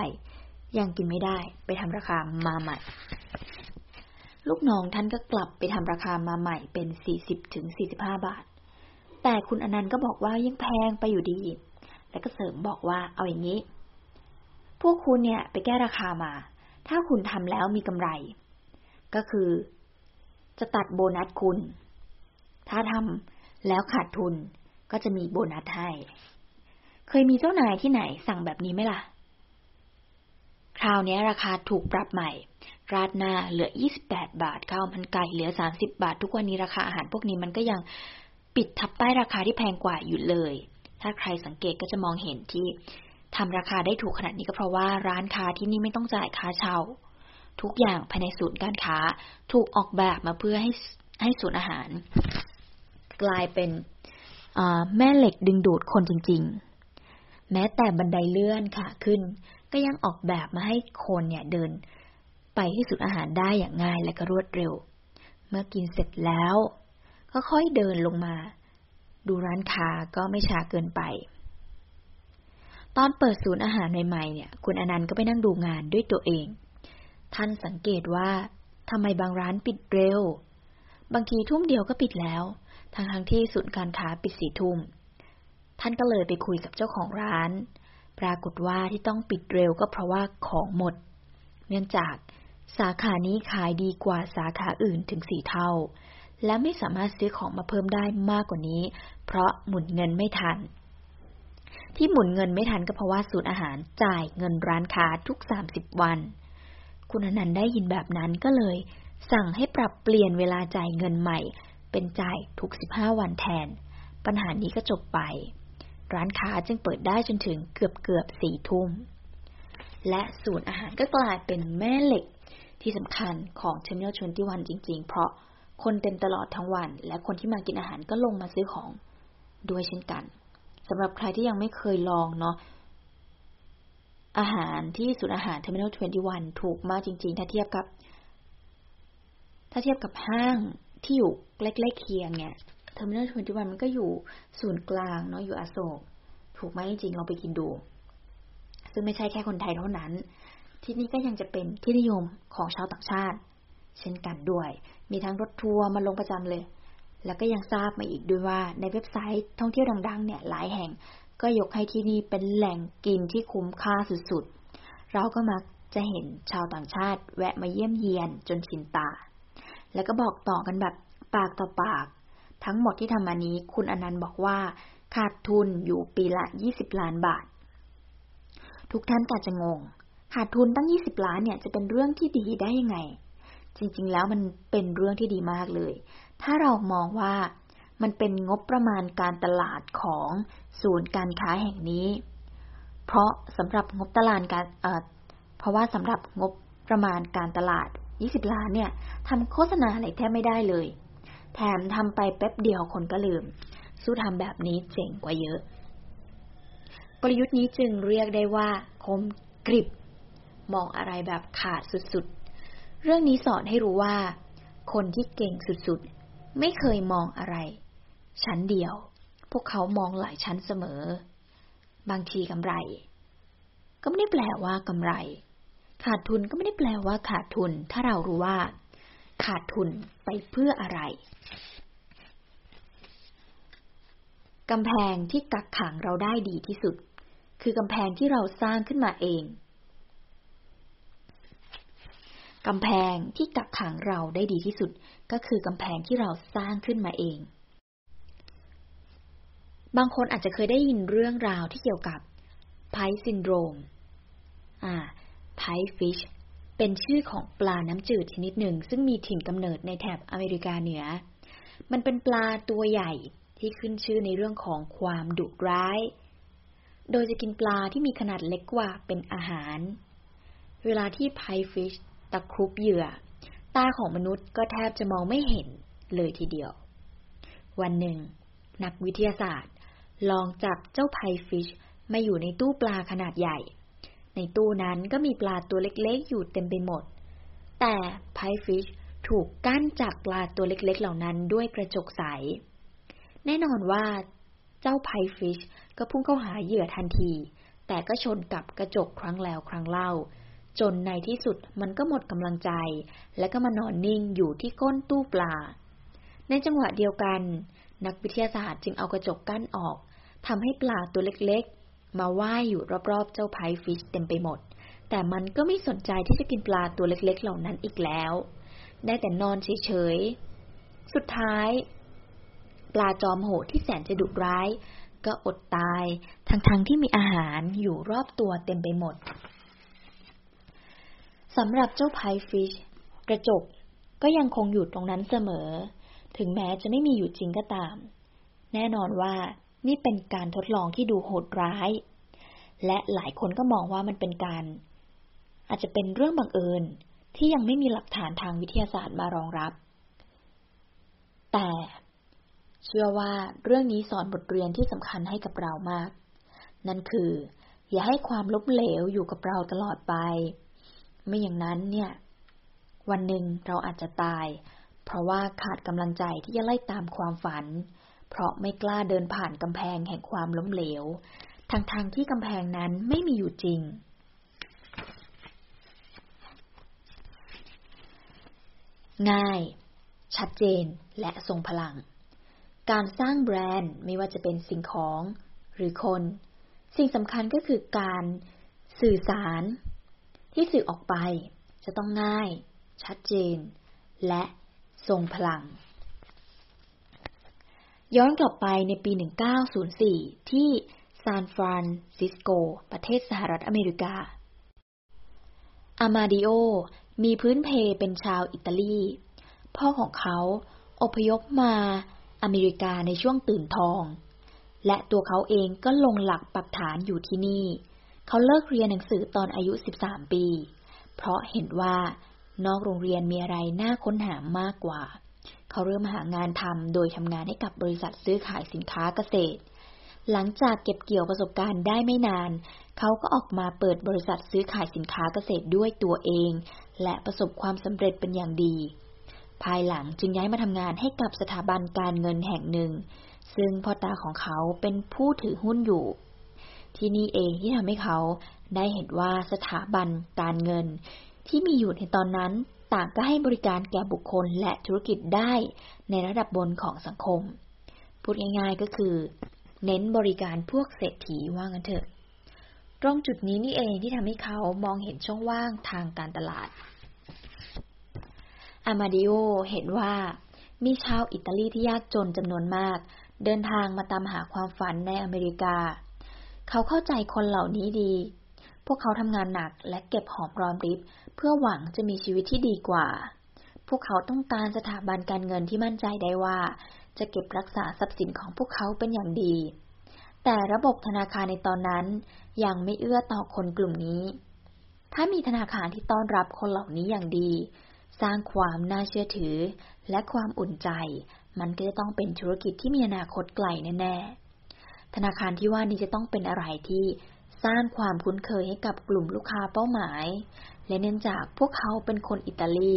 ยังกินไม่ได้ไปทำราคามาใหม่ ลูกน้องท่านก็กลับไปทำราคามาใหม่เป็นสี่สิบถึงสี่สิบห้าบาท แต่คุณอนันต์ก็บอกว่ายังแพงไปอยู่ดี แล้วก็เสริมบอกว่าเอาอย่างนี้ พวกคุณเนี่ยไปแก้ราคามา ถ้าคุณทำแล้วมีกำไร ก็คือ จะตัดโบนัสคุณ ถ้าทำแล้วขาดทุนก็จะมีโบนัสให้ เคยมีเจ้านายที่ไหนสั่งแบบนี้ไหมล่ะ คราวนี้ราคาถูกปรับใหม่ ราดหน้าเหลือ 28 บาท ข้าวมันไก่เหลือ 30 บาท ทุกวันนี้ราคาอาหารพวกนี้มันก็ยังปิดทับป้ราคาที่แพงกว่าอยู่เลย ถ้าใครสังเกตก็จะมองเห็นที่ทำราคาได้ถูกขนาดนี้ก็เพราะว่าร้านค้าที่นี่ไม่ต้องจ่ายค่าเช่า ทุกอย่างภายในศูนย์การค้าถูกออกแบบมาเพื่อให้ให้ศูนย์อาหาร กลายเป็นแม่เหล็กดึงดูดคนจริง ๆ แม้แต่บันไดเลื่อนค่ะขึ้น ก็ยังออกแบบมาให้คนเนี่ยเดิน ไปที่ศูนย์อาหารได้อย่างง่ายและก็รวดเร็ว เมื่อกินเสร็จแล้ว ก็ค่อยเดินลงมา ดูร้านค้าก็ไม่ช้าเกินไป ตอนเปิดศูนย์อาหารใหม่ๆเนี่ย คุณอนันต์ก็ไปนั่งดูงานด้วยตัวเอง ท่านสังเกตว่าทำไมบางร้านปิดเร็ว บางทีทุ่มเดียวก็ปิดแล้วทั้งทั้งที่ศูนย์การค้าปิดสี่ทุ่ม ท่านก็เลยไปคุยกับเจ้าของร้าน ปรากฏว่าที่ต้องปิดเร็วก็เพราะว่าของหมด เนื่องจากสาขานี้ขายดีกว่าสาขาอื่นถึงสี่เท่า และไม่สามารถซื้อของมาเพิ่มได้มากกว่านี้ เพราะหมุนเงินไม่ทัน ที่หมุนเงินไม่ทันก็เพราะว่าศูนย์อาหารจ่ายเงินร้านค้าทุกสามสิบวัน คุณอนันต์ได้ยินแบบนั้นก็เลย สั่งให้ปรับเปลี่ยนเวลาจ่ายเงินใหม่ เป็นจ่ายทุกสิบห้าวันแทน ปัญหานี้ก็จบไป ร้านค้าจึงเปิดได้จนถึงเกือบเกือบสี่ทุ่ม และศูนย์อาหารก็กลายเป็นแม่เหล็กที่สำคัญของเทมินอลชวนที่วันจริง ๆ เพราะคนเต็มตลอดทั้งวัน และคนที่มากินอาหารก็ลงมาซื้อของ ด้วยเช่นกันสำหรับใครที่ยังไม่เคยลองเนาะอาหารที่ศูนย์อาหาร Terminal Twenty One ถูกมากจริง ๆ ถ้าเทียบกับ ถ้าเทียบกับห้างที่อยู่ใกล้ๆเคียงเนี่ย Terminal Twenty One มันก็อยู่ศูนย์กลางเนาะอยู่อโศก ถูกไหมจริงๆเราไปกินดู ซึ่งไม่ใช่แค่คนไทยเท่านั้น ที่นี่ก็ยังจะเป็นที่นิยมของชาวต่างชาติ เช่นกันด้วย มีทั้งรถทัวร์มาลงประจำเลย แล้วก็ยังทราบมาอีกด้วยว่าในเว็บไซต์ท่องเที่ยวดังๆ เนี่ยหลายแห่ง ก็ยกให้ที่นี่เป็นแหล่งกินที่คุ้มค่าสุดๆ เราก็มักจะเห็นชาวต่างชาติแวะมาเยี่ยมเยียนจนชินตา แล้วก็บอกต่อกันแบบปากต่อปาก ทั้งหมดที่ทำมานี้คุณอนันต์บอกว่า ขาดทุนอยู่ปีละ 20 ล้านบาท ทุกท่านก็จะงง ขาดทุนตั้ง 20 ล้านเนี่ยจะเป็นเรื่องที่ดีได้ยังไง จริงๆ แล้วมันเป็นเรื่องที่ดีมากเลย ถ้าเรามองว่ามันเป็นงบประมาณการตลาดของศูนย์การค้าแห่งนี้ เพราะสำหรับงบตลาดการเเพราะว่าสำหรับงบประมาณการตลาดยี่สิบล้านเนี่ยทำโฆษณาอะไรแทบไม่ได้เลย แถมทำไปแป๊บเดียวคนก็ลืม สู้ทำแบบนี้เจ๋งกว่าเยอะ กลยุทธ์นี้จึงเรียกได้ว่า คมกริบ มองอะไรแบบขาดสุดๆ เรื่องนี้สอนให้รู้ว่า คนที่เก่งสุดๆ ไม่เคยมองอะไร ชั้นเดียว พวกเขามองหลายชั้นเสมอ บางทีกำไร ก็ไม่ได้แปลว่ากำไร ขาดทุนก็ไม่ได้แปลว่าขาดทุน ถ้าเรารู้ว่า ขาดทุนไปเพื่ออะไรกำแพงที่กักขังเราได้ดีที่สุด คือกำแพงที่เราสร้างขึ้นมาเองกำแพงที่กักขังเราได้ดีที่สุด ก็คือกำแพงที่เราสร้างขึ้นมาเอง บางคนอาจจะเคยได้ยินเรื่องราวที่เกี่ยวกับไพซินโดรม อ่าไพฟิช เป็นชื่อของปลาน้ำจืดชนิดหนึ่ง ซึ่งมีถิ่นกำเนิดในแถบอเมริกาเหนือ มันเป็นปลาตัวใหญ่ที่ขึ้นชื่อในเรื่องของความดุร้าย โดยจะกินปลาที่มีขนาดเล็กกว่าเป็นอาหาร เวลาที่ไพฟิชตะครุบเหยื่อ ตาของมนุษย์ก็แทบจะมองไม่เห็นเลยทีเดียว วันหนึ่ง นักวิทยาศาสตร์ ลองจับเจ้าไพฟิชมาอยู่ในตู้ปลาขนาดใหญ่ ในตู้นั้นก็มีปลาตัวเล็กๆ อยู่เต็มไปหมด แต่ไพฟิชถูกกั้นจากปลาตัวเล็กๆ เหล่านั้นด้วยกระจกใส แน่นอนว่า เจ้าไพฟิชก็พุ่งเข้าหาเหยื่อทันที แต่ก็ชนกับกระจกครั้งแล้วครั้งเล่า จนในที่สุดมันก็หมดกำลังใจ และก็มานอนนิ่งอยู่ที่ก้นตู้ปลา ในจังหวะเดียวกัน นักวิทยาศาสตร์จึงเอากระจกกั้นออกทำให้ปลาตัวเล็กๆ มาว่ายอยู่รอบๆ เจ้าไพฟิชเต็มไปหมด แต่มันก็ไม่สนใจที่จะกินปลาตัวเล็กๆ เหล่านั้นอีกแล้ว ได้แต่นอนเฉยๆ สุดท้าย ปลาจอมโหดที่แสนจะดุร้าย ก็อดตายทั้งๆที่มีอาหารอยู่รอบตัวเต็มไปหมด สำหรับเจ้าไพฟิชกระจกก็ยังคงอยู่ตรงนั้นเสมอ ถึงแม้จะไม่มีอยู่จริงก็ตาม แน่นอนว่านี่เป็นการทดลองที่ดูโหดร้าย และหลายคนก็มองว่ามันเป็นการ อาจจะเป็นเรื่องบังเอิญที่ที่ยังไม่มีหลักฐานทางวิทยาศาสตร์มารองรับ แต่เชื่อว่าเรื่องนี้สอนบทเรียนที่สำคัญให้กับเรามาก นั่นคือ อย่าให้ความล้มเหลวอยู่กับเราตลอดไป ไม่อย่างนั้นเนี่ย วันหนึ่งเราอาจจะตาย เพราะว่าขาดกำลังใจที่จะไล่ตามความฝัน เพราะไม่กล้าเดินผ่านกำแพงแห่งความล้มเหลวทางทางที่กำแพงนั้นไม่มีอยู่จริง ง่าย ชัดเจนและทรงพลัง การสร้างแบรนด์ไม่ว่าจะเป็นสิ่งของหรือคน สิ่งสำคัญก็คือการสื่อสาร ที่สื่อออกไป จะต้องง่าย ชัดเจน และทรงพลัง ย้อนกลับไปในปี 1904 ที่ซานฟรานซิสโก ประเทศสหรัฐอเมริกา อามาดิโอ มีพื้นเพเป็นชาวอิตาลี พ่อของเขาอพยพมาอเมริกาในช่วงตื่นทอง และตัวเขาเองก็ลงหลักปักฐานอยู่ที่นี่ เขาเลิกเรียนหนังสือตอนอายุ 13 ปี เพราะเห็นว่านอกโรงเรียนมีอะไรน่าค้นหามากกว่า เขาเริ่มหางานทำโดยทำงานให้กับบริษัทซื้อขายสินค้าเกษตร หลังจากเก็บเกี่ยวประสบการณ์ได้ไม่นาน เขาก็ออกมาเปิดบริษัทซื้อขายสินค้าเกษตรด้วยตัวเอง และประสบความสำเร็จเป็นอย่างดี ภายหลังจึงย้ายมาทำงานให้กับสถาบันการเงินแห่งหนึ่ง ซึ่งพ่อตาของเขาเป็นผู้ถือหุ้นอยู่ ที่นี่เองที่ทำให้เขาได้เห็นว่าสถาบันการเงิน ที่มีอยู่ในตอนนั้นต่างก็ให้บริการแก่บุคคลและธุรกิจได้ในระดับบนของสังคม พูดง่ายๆก็คือ เน้นบริการพวกเศรษฐีว่างันเถอะ ตรงจุดนี้นี่เองที่ทำให้เขามองเห็นช่องว่างทางการตลาด อามาดิโอเห็นว่ามีชาวอิตาลีที่ยากจนจำนวนมาก เดินทางมาตามหาความฝันในอเมริกา เขาเข้าใจคนเหล่านี้ดี พวกเขาทำงานหนักและเก็บหอมรอมริบ เพื่อหวังจะมีชีวิตที่ดีกว่า พวกเขาต้องการสถาบันการเงินที่มั่นใจได้ว่า จะเก็บรักษาทรัพย์สินของพวกเขาเป็นอย่างดี แต่ระบบธนาคารในตอนนั้นยังไม่เอื้อต่อคนกลุ่มนี้ ถ้ามีธนาคารที่ต้อนรับคนเหล่านี้อย่างดี สร้างความน่าเชื่อถือและความอุ่นใจ มันก็จะต้องเป็นธุรกิจที่มีอนาคตไกลแน่ๆ ธนาคารที่ว่านี้จะต้องเป็นอะไรที่สร้างความคุ้นเคยให้กับกลุ่มลูกค้าเป้าหมาย และเนื่องจากพวกเขาเป็นคนอิตาลี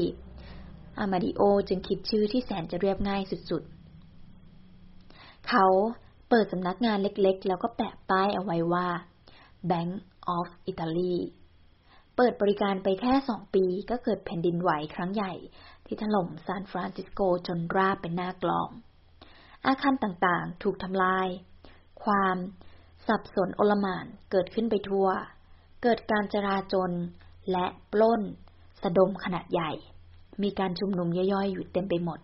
อามาดิโอจึงคิดชื่อที่แสนจะเรียบง่ายสุดๆ เขาเปิดสำนักงานเล็กๆ แล้วก็แปะป้ายเอาไว้ว่า Bank of Italy เปิดบริการไปแค่สองปีก็เกิดแผ่นดินไหวครั้งใหญ่ ที่ถล่มซานฟรานซิสโกจนราบเป็นหน้ากลอง อาคารต่างๆ ถูกทำลาย ความ สับสนโอลมานเกิดขึ้นไปทั่ว เกิดการจราจนและปล้น สะดมขนาดใหญ่ มีการชุมนุมย่อยๆ อยู่เต็มไปหมด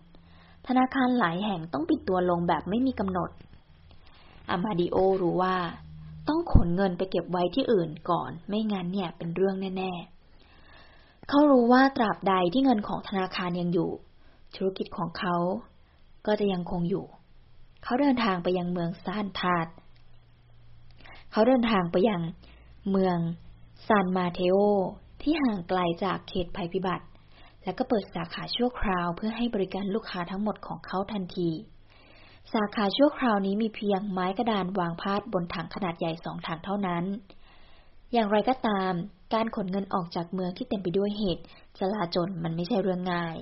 ธนาคารหลายแห่งต้องปิดตัวลงแบบไม่มีกำหนด อามาดิโอรู้ว่า ต้องขนเงินไปเก็บไว้ที่อื่นก่อน ไม่งั้นเนี่ยเป็นเรื่องแน่ ๆ เขารู้ว่าตราบใดที่เงินของธนาคารยังอยู่ ธุรกิจของเขาก็จะยังคงอยู่ เขาเดินทางไปยังเมืองซานทาดเขาเดินทางไปยังเมืองซานมาเทโอที่ห่างไกลจากเขตภัยพิบัติ แล้วก็เปิดสาขาชั่วคราวเพื่อให้บริการลูกค้าทั้งหมดของเขาทันที สาขาชั่วคราวนี้มีเพียงไม้กระดานวางพาดบนถังขนาดใหญ่สองถังเท่านั้น อย่างไรก็ตาม การขนเงินออกจากเมืองที่เต็มไปด้วยเหตุจลาจลมันไม่ใช่เรื่องง่าย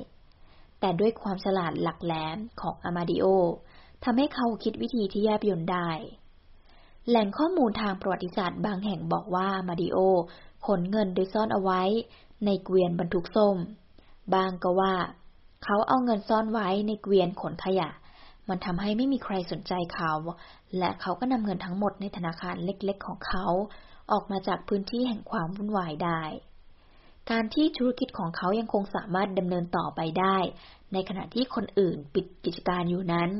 แต่ด้วยความฉลาดหลักแหลมของอามาดิโอ ทำให้เขาคิดวิธีที่แยบยนได้ แหล่งข้อมูลทางประวัติศาสตร์บางแห่งบอกว่ามาดิโอขนเงินโดยซ่อนเอาไว้ ในเกวียนบรรทุกส้ม บางก็ว่า เขาเอาเงินซ่อนไว้ในเกวียนขนขยะ มันทำให้ไม่มีใครสนใจเขา และเขาก็นำเงินทั้งหมดในธนาคารเล็กๆ ของเขา ออกมาจากพื้นที่แห่งความวุ่นวายได้การที่ธุรกิจของเขายังคงสามารถดำเนินต่อไปได้ ในขณะที่คนอื่นปิดกิจการอยู่นั้น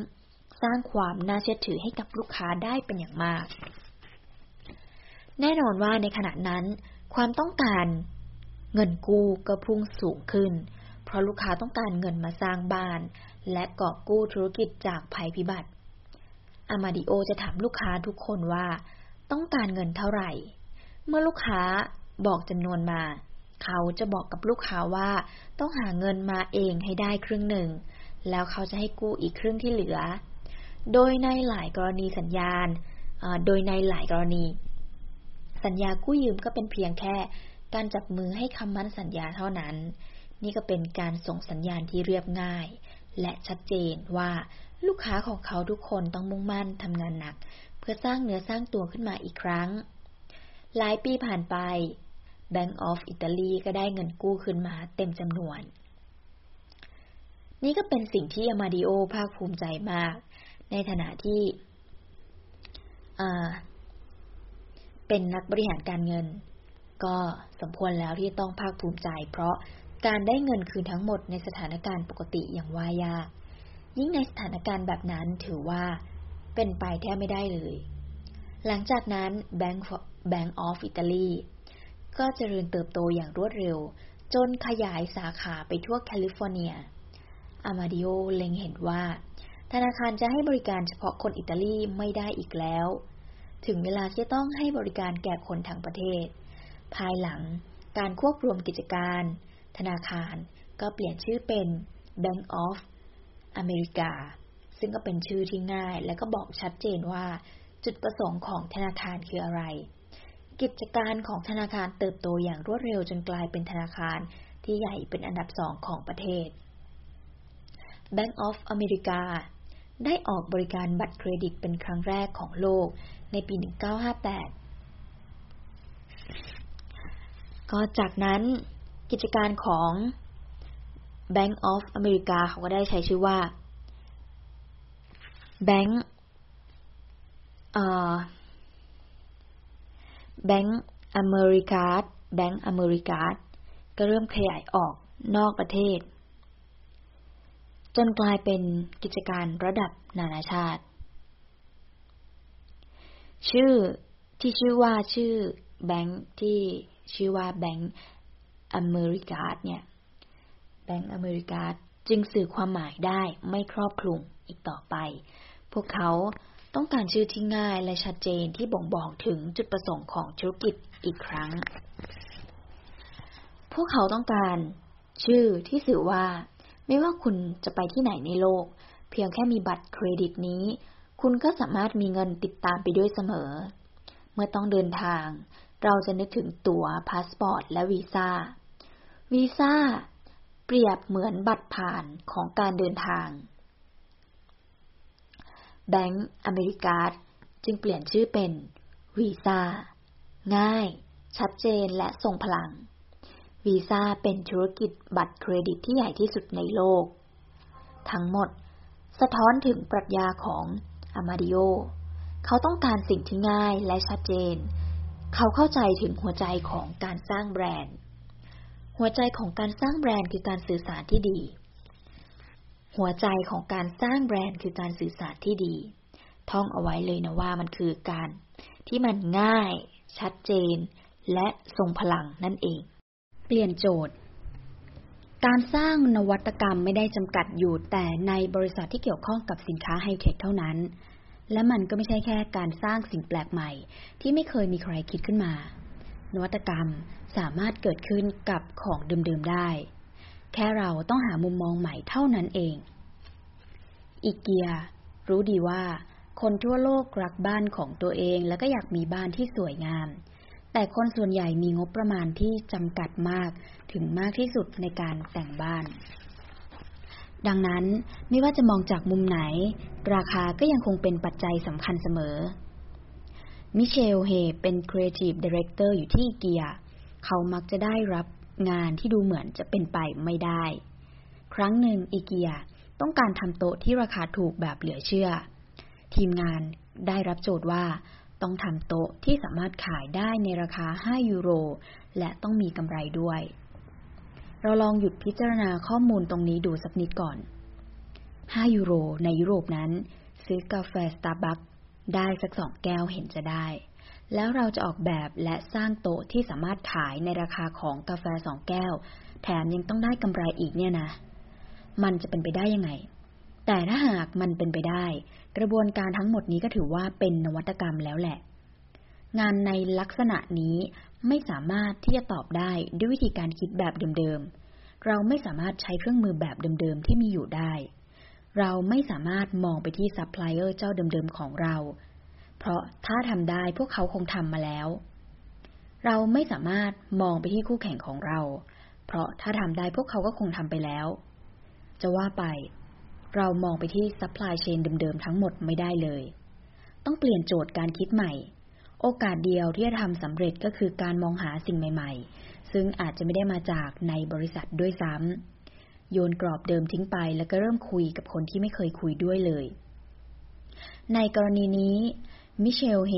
สร้างความน่าเชื่อถือให้กับลูกค้าได้เป็นอย่างมาก แน่นอนว่าในขณะนั้น ความต้องการเงินกู้ก็พุ่งสูงขึ้น เพราะลูกค้าต้องการเงินมาสร้างบ้าน และกอบกู้ธุรกิจจากภัยพิบัติอามาดิโอจะถามลูกค้าทุกคนว่า ต้องการเงินเท่าไหร่ เมื่อลูกค้าบอกจำนวนมา เขาจะบอกกับลูกค้าว่าต้องหาเงินมาเองให้ได้ครึ่งหนึ่ง แล้วเขาจะให้กู้อีกครึ่งที่เหลือ โดยในหลายกรณีสัญญาณ โดยในหลายกรณี สัญญากู้ยืมก็เป็นเพียงแค่การจับมือให้คำมั่นสัญญาเท่านั้น นี่ก็เป็นการส่งสัญญาณที่เรียบง่าย และชัดเจนว่าลูกค้าของเขาทุกคนต้องมุ่งมั่นทำงานหนัก เพื่อสร้างเนื้อสร้างตัวขึ้นมาอีกครั้ง หลายปีผ่านไป Bank of Italy ก็ได้เงินกู้ขึ้นมาเต็มจำนวน นี่ก็เป็นสิ่งที่อามาดิโอภาคภูมิใจมาก ในฐานะที่เป็นนักบริหารการเงิน ก็สมควรแล้วที่ต้องภาคภูมิใจ เพราะการได้เงินคืนทั้งหมดในสถานการณ์ปกติอย่างว่ายาก ยิ่งในสถานการณ์แบบนั้นถือว่าเป็นไปแทบไม่ได้เลย หลังจากนั้น Bank Bank of Italy ก็เจริญเติบโตอย่างรวดเร็ว จนขยายสาขาไปทั่วแคลิฟอร์เนีย อามาดิโอเล็งเห็นว่า ธนาคารจะให้บริการเฉพาะคนอิตาลีไม่ได้อีกแล้ว ถึงเวลาที่ต้องให้บริการแก่คนทั้งประเทศ ภายหลังการควบรวมกิจการ ธนาคารก็เปลี่ยนชื่อเป็น Bank of America ซึ่งก็เป็นชื่อที่ง่าย และก็บอกชัดเจนว่าจุดประสงค์ของธนาคารคืออะไร กิจการของธนาคารเติบโตอย่างรวดเร็วจนกลายเป็นธนาคารที่ใหญ่เป็นอันดับสองของประเทศ Bank of America ได้ออกบริการบัตรเครดิตเป็นครั้งแรกของโลกในปี 1958 ก็จากนั้นกิจการของ Bank of America เขาก็ได้ใช้ชื่อว่า Bank เอ่อแบงก์อเมริกาแบงก์อเมริกาก็เริ่มขยายออกนอกประเทศ จนกลายเป็นกิจการระดับนานาชาติ ชื่อที่ชื่อว่าชื่อแบงก์ที่ชื่อว่าแบงก์อเมริกาเนี่ยแบงก์อเมริกาจึงสื่อความหมายได้ไม่ครอบคลุมอีกต่อไป พวกเขาต้องการชื่อที่ง่ายและชัดเจนที่บ่งบอกถึงจุดประสงค์ของธุรกิจอีกครั้ง พวกเขาต้องการชื่อที่สื่อว่า ไม่ว่าคุณจะไปที่ไหนในโลก เพียงแค่มีบัตรเครดิตนี้ คุณก็สามารถมีเงินติดตามไปด้วยเสมอ เมื่อต้องเดินทาง เราจะนึกถึงตั๋วพาสปอร์ต และวีซ่า วีซ่าเปรียบเหมือนบัตรผ่านของการเดินทาง แบงก์อเมริกาจึงเปลี่ยนชื่อเป็นวีซ่าง่าย ชัดเจนและทรงพลัง วีซ่าเป็นธุรกิจบัตรเครดิตที่ใหญ่ที่สุดในโลก ทั้งหมด สะท้อนถึงปรัชญาของอามาดิโอ เขาต้องการสิ่งที่ง่ายและชัดเจน เขาเข้าใจถึงหัวใจของการสร้างแบรนด์ หัวใจของการสร้างแบรนด์คือการสื่อสารที่ดี หัวใจของการสร้างแบรนด์คือการสื่อสารที่ดี ท่องเอาไว้เลยนะว่ามันคือการที่มันง่าย ชัดเจน และทรงพลังนั่นเอง เปลี่ยนโจทย์ การสร้างนวัตกรรมไม่ได้จำกัดอยู่แต่ในบริษัทที่เกี่ยวข้องกับสินค้าไฮเทคเท่านั้น และมันก็ไม่ใช่แค่การสร้างสิ่งแปลกใหม่ ที่ไม่เคยมีใครคิดขึ้นมา นวัตกรรมสามารถเกิดขึ้นกับของเดิมๆได้ แค่เราต้องหามุมมองใหม่เท่านั้นเอง อีเกีย รู้ดีว่า คนทั่วโลกรักบ้านของตัวเอง และก็อยากมีบ้านที่สวยงาม แต่คนส่วนใหญ่มีงบประมาณที่จำกัดมากถึงมากที่สุดในการแต่งบ้าน ดังนั้นไม่ว่าจะมองจากมุมไหน ราคาก็ยังคงเป็นปัจจัยสำคัญเสมอ มิเชลเฮเป็น Creative Director อยู่ที่อีเกีย เขามักจะได้รับงานที่ดูเหมือนจะเป็นไปไม่ได้ ครั้งหนึ่งอีเกียต้องการทำโต๊ะที่ราคาถูกแบบเหลือเชื่อ ทีมงานได้รับโจทย์ว่า ต้องทำโต๊ะที่สามารถขายได้ในราคา 5 ยูโร และต้องมีกำไรด้วย เราลองหยุดพิจารณาข้อมูลตรงนี้ดูสักนิดก่อน 5 ยูโรในยุโรปนั้น ซื้อกาแฟสตาร์บัคได้สักสองแก้วเห็นจะได้ แล้วเราจะออกแบบและสร้างโต๊ะที่สามารถขายในราคาของกาแฟสองแก้ว แถมยังต้องได้กำไรอีกเนี่ยนะ มันจะเป็นไปได้ยังไง แต่ถ้าหากมันเป็นไปได้ กระบวนการทั้งหมดนี้ก็ถือว่าเป็นนวัตกรรมแล้วแหละ งานในลักษณะนี้ไม่สามารถที่จะตอบได้ด้วยวิธีการคิดแบบเดิมๆ เราไม่สามารถใช้เครื่องมือแบบเดิมๆ ที่มีอยู่ได้ เราไม่สามารถมองไปที่ซัพพลายเออร์เจ้าเดิมๆ ของเรา เพราะถ้าทำได้พวกเขาคงทำมาแล้ว เราไม่สามารถมองไปที่คู่แข่งของเรา เพราะถ้าทำได้พวกเขาก็คงทำไปแล้ว จะว่าไป เรามองไปที่ supply chain เดิมๆทั้งหมดไม่ได้เลย ต้องเปลี่ยนโจทย์การคิดใหม่ โอกาสเดียวที่จะทำสำเร็จก็คือการมองหาสิ่งใหม่ๆ ซึ่งอาจจะไม่ได้มาจากในบริษัทด้วยซ้ำโยนกรอบเดิมทิ้งไปแล้วก็เริ่มคุยกับคนที่ไม่เคยคุยด้วยเลย ในกรณีนี้มิเชลเฮ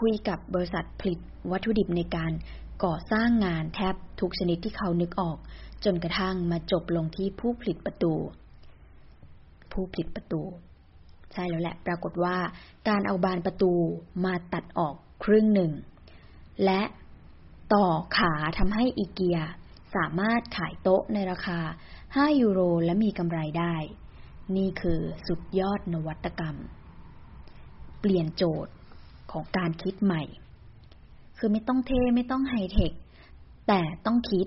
คุยกับบริษัทผลิตวัตถุดิบในการก่อสร้างงานแทบทุกชนิดที่เขานึกออก จนกระทั่งมาจบลงที่ผู้ผลิตประตู ผู้ผลิตประตู ใช่แล้วแหละ ปรากฏว่าการเอาบานประตูมาตัดออกครึ่งหนึ่ง และต่อขาทำให้อีเกีย สามารถขายโต๊ะในราคา 5 ยูโรและมีกำไรได้ นี่คือสุดยอดนวัตกรรม เปลี่ยนโจทย์ของการคิดใหม่ คือไม่ต้องเท่ไม่ต้องไฮเทค แต่ต้องคิด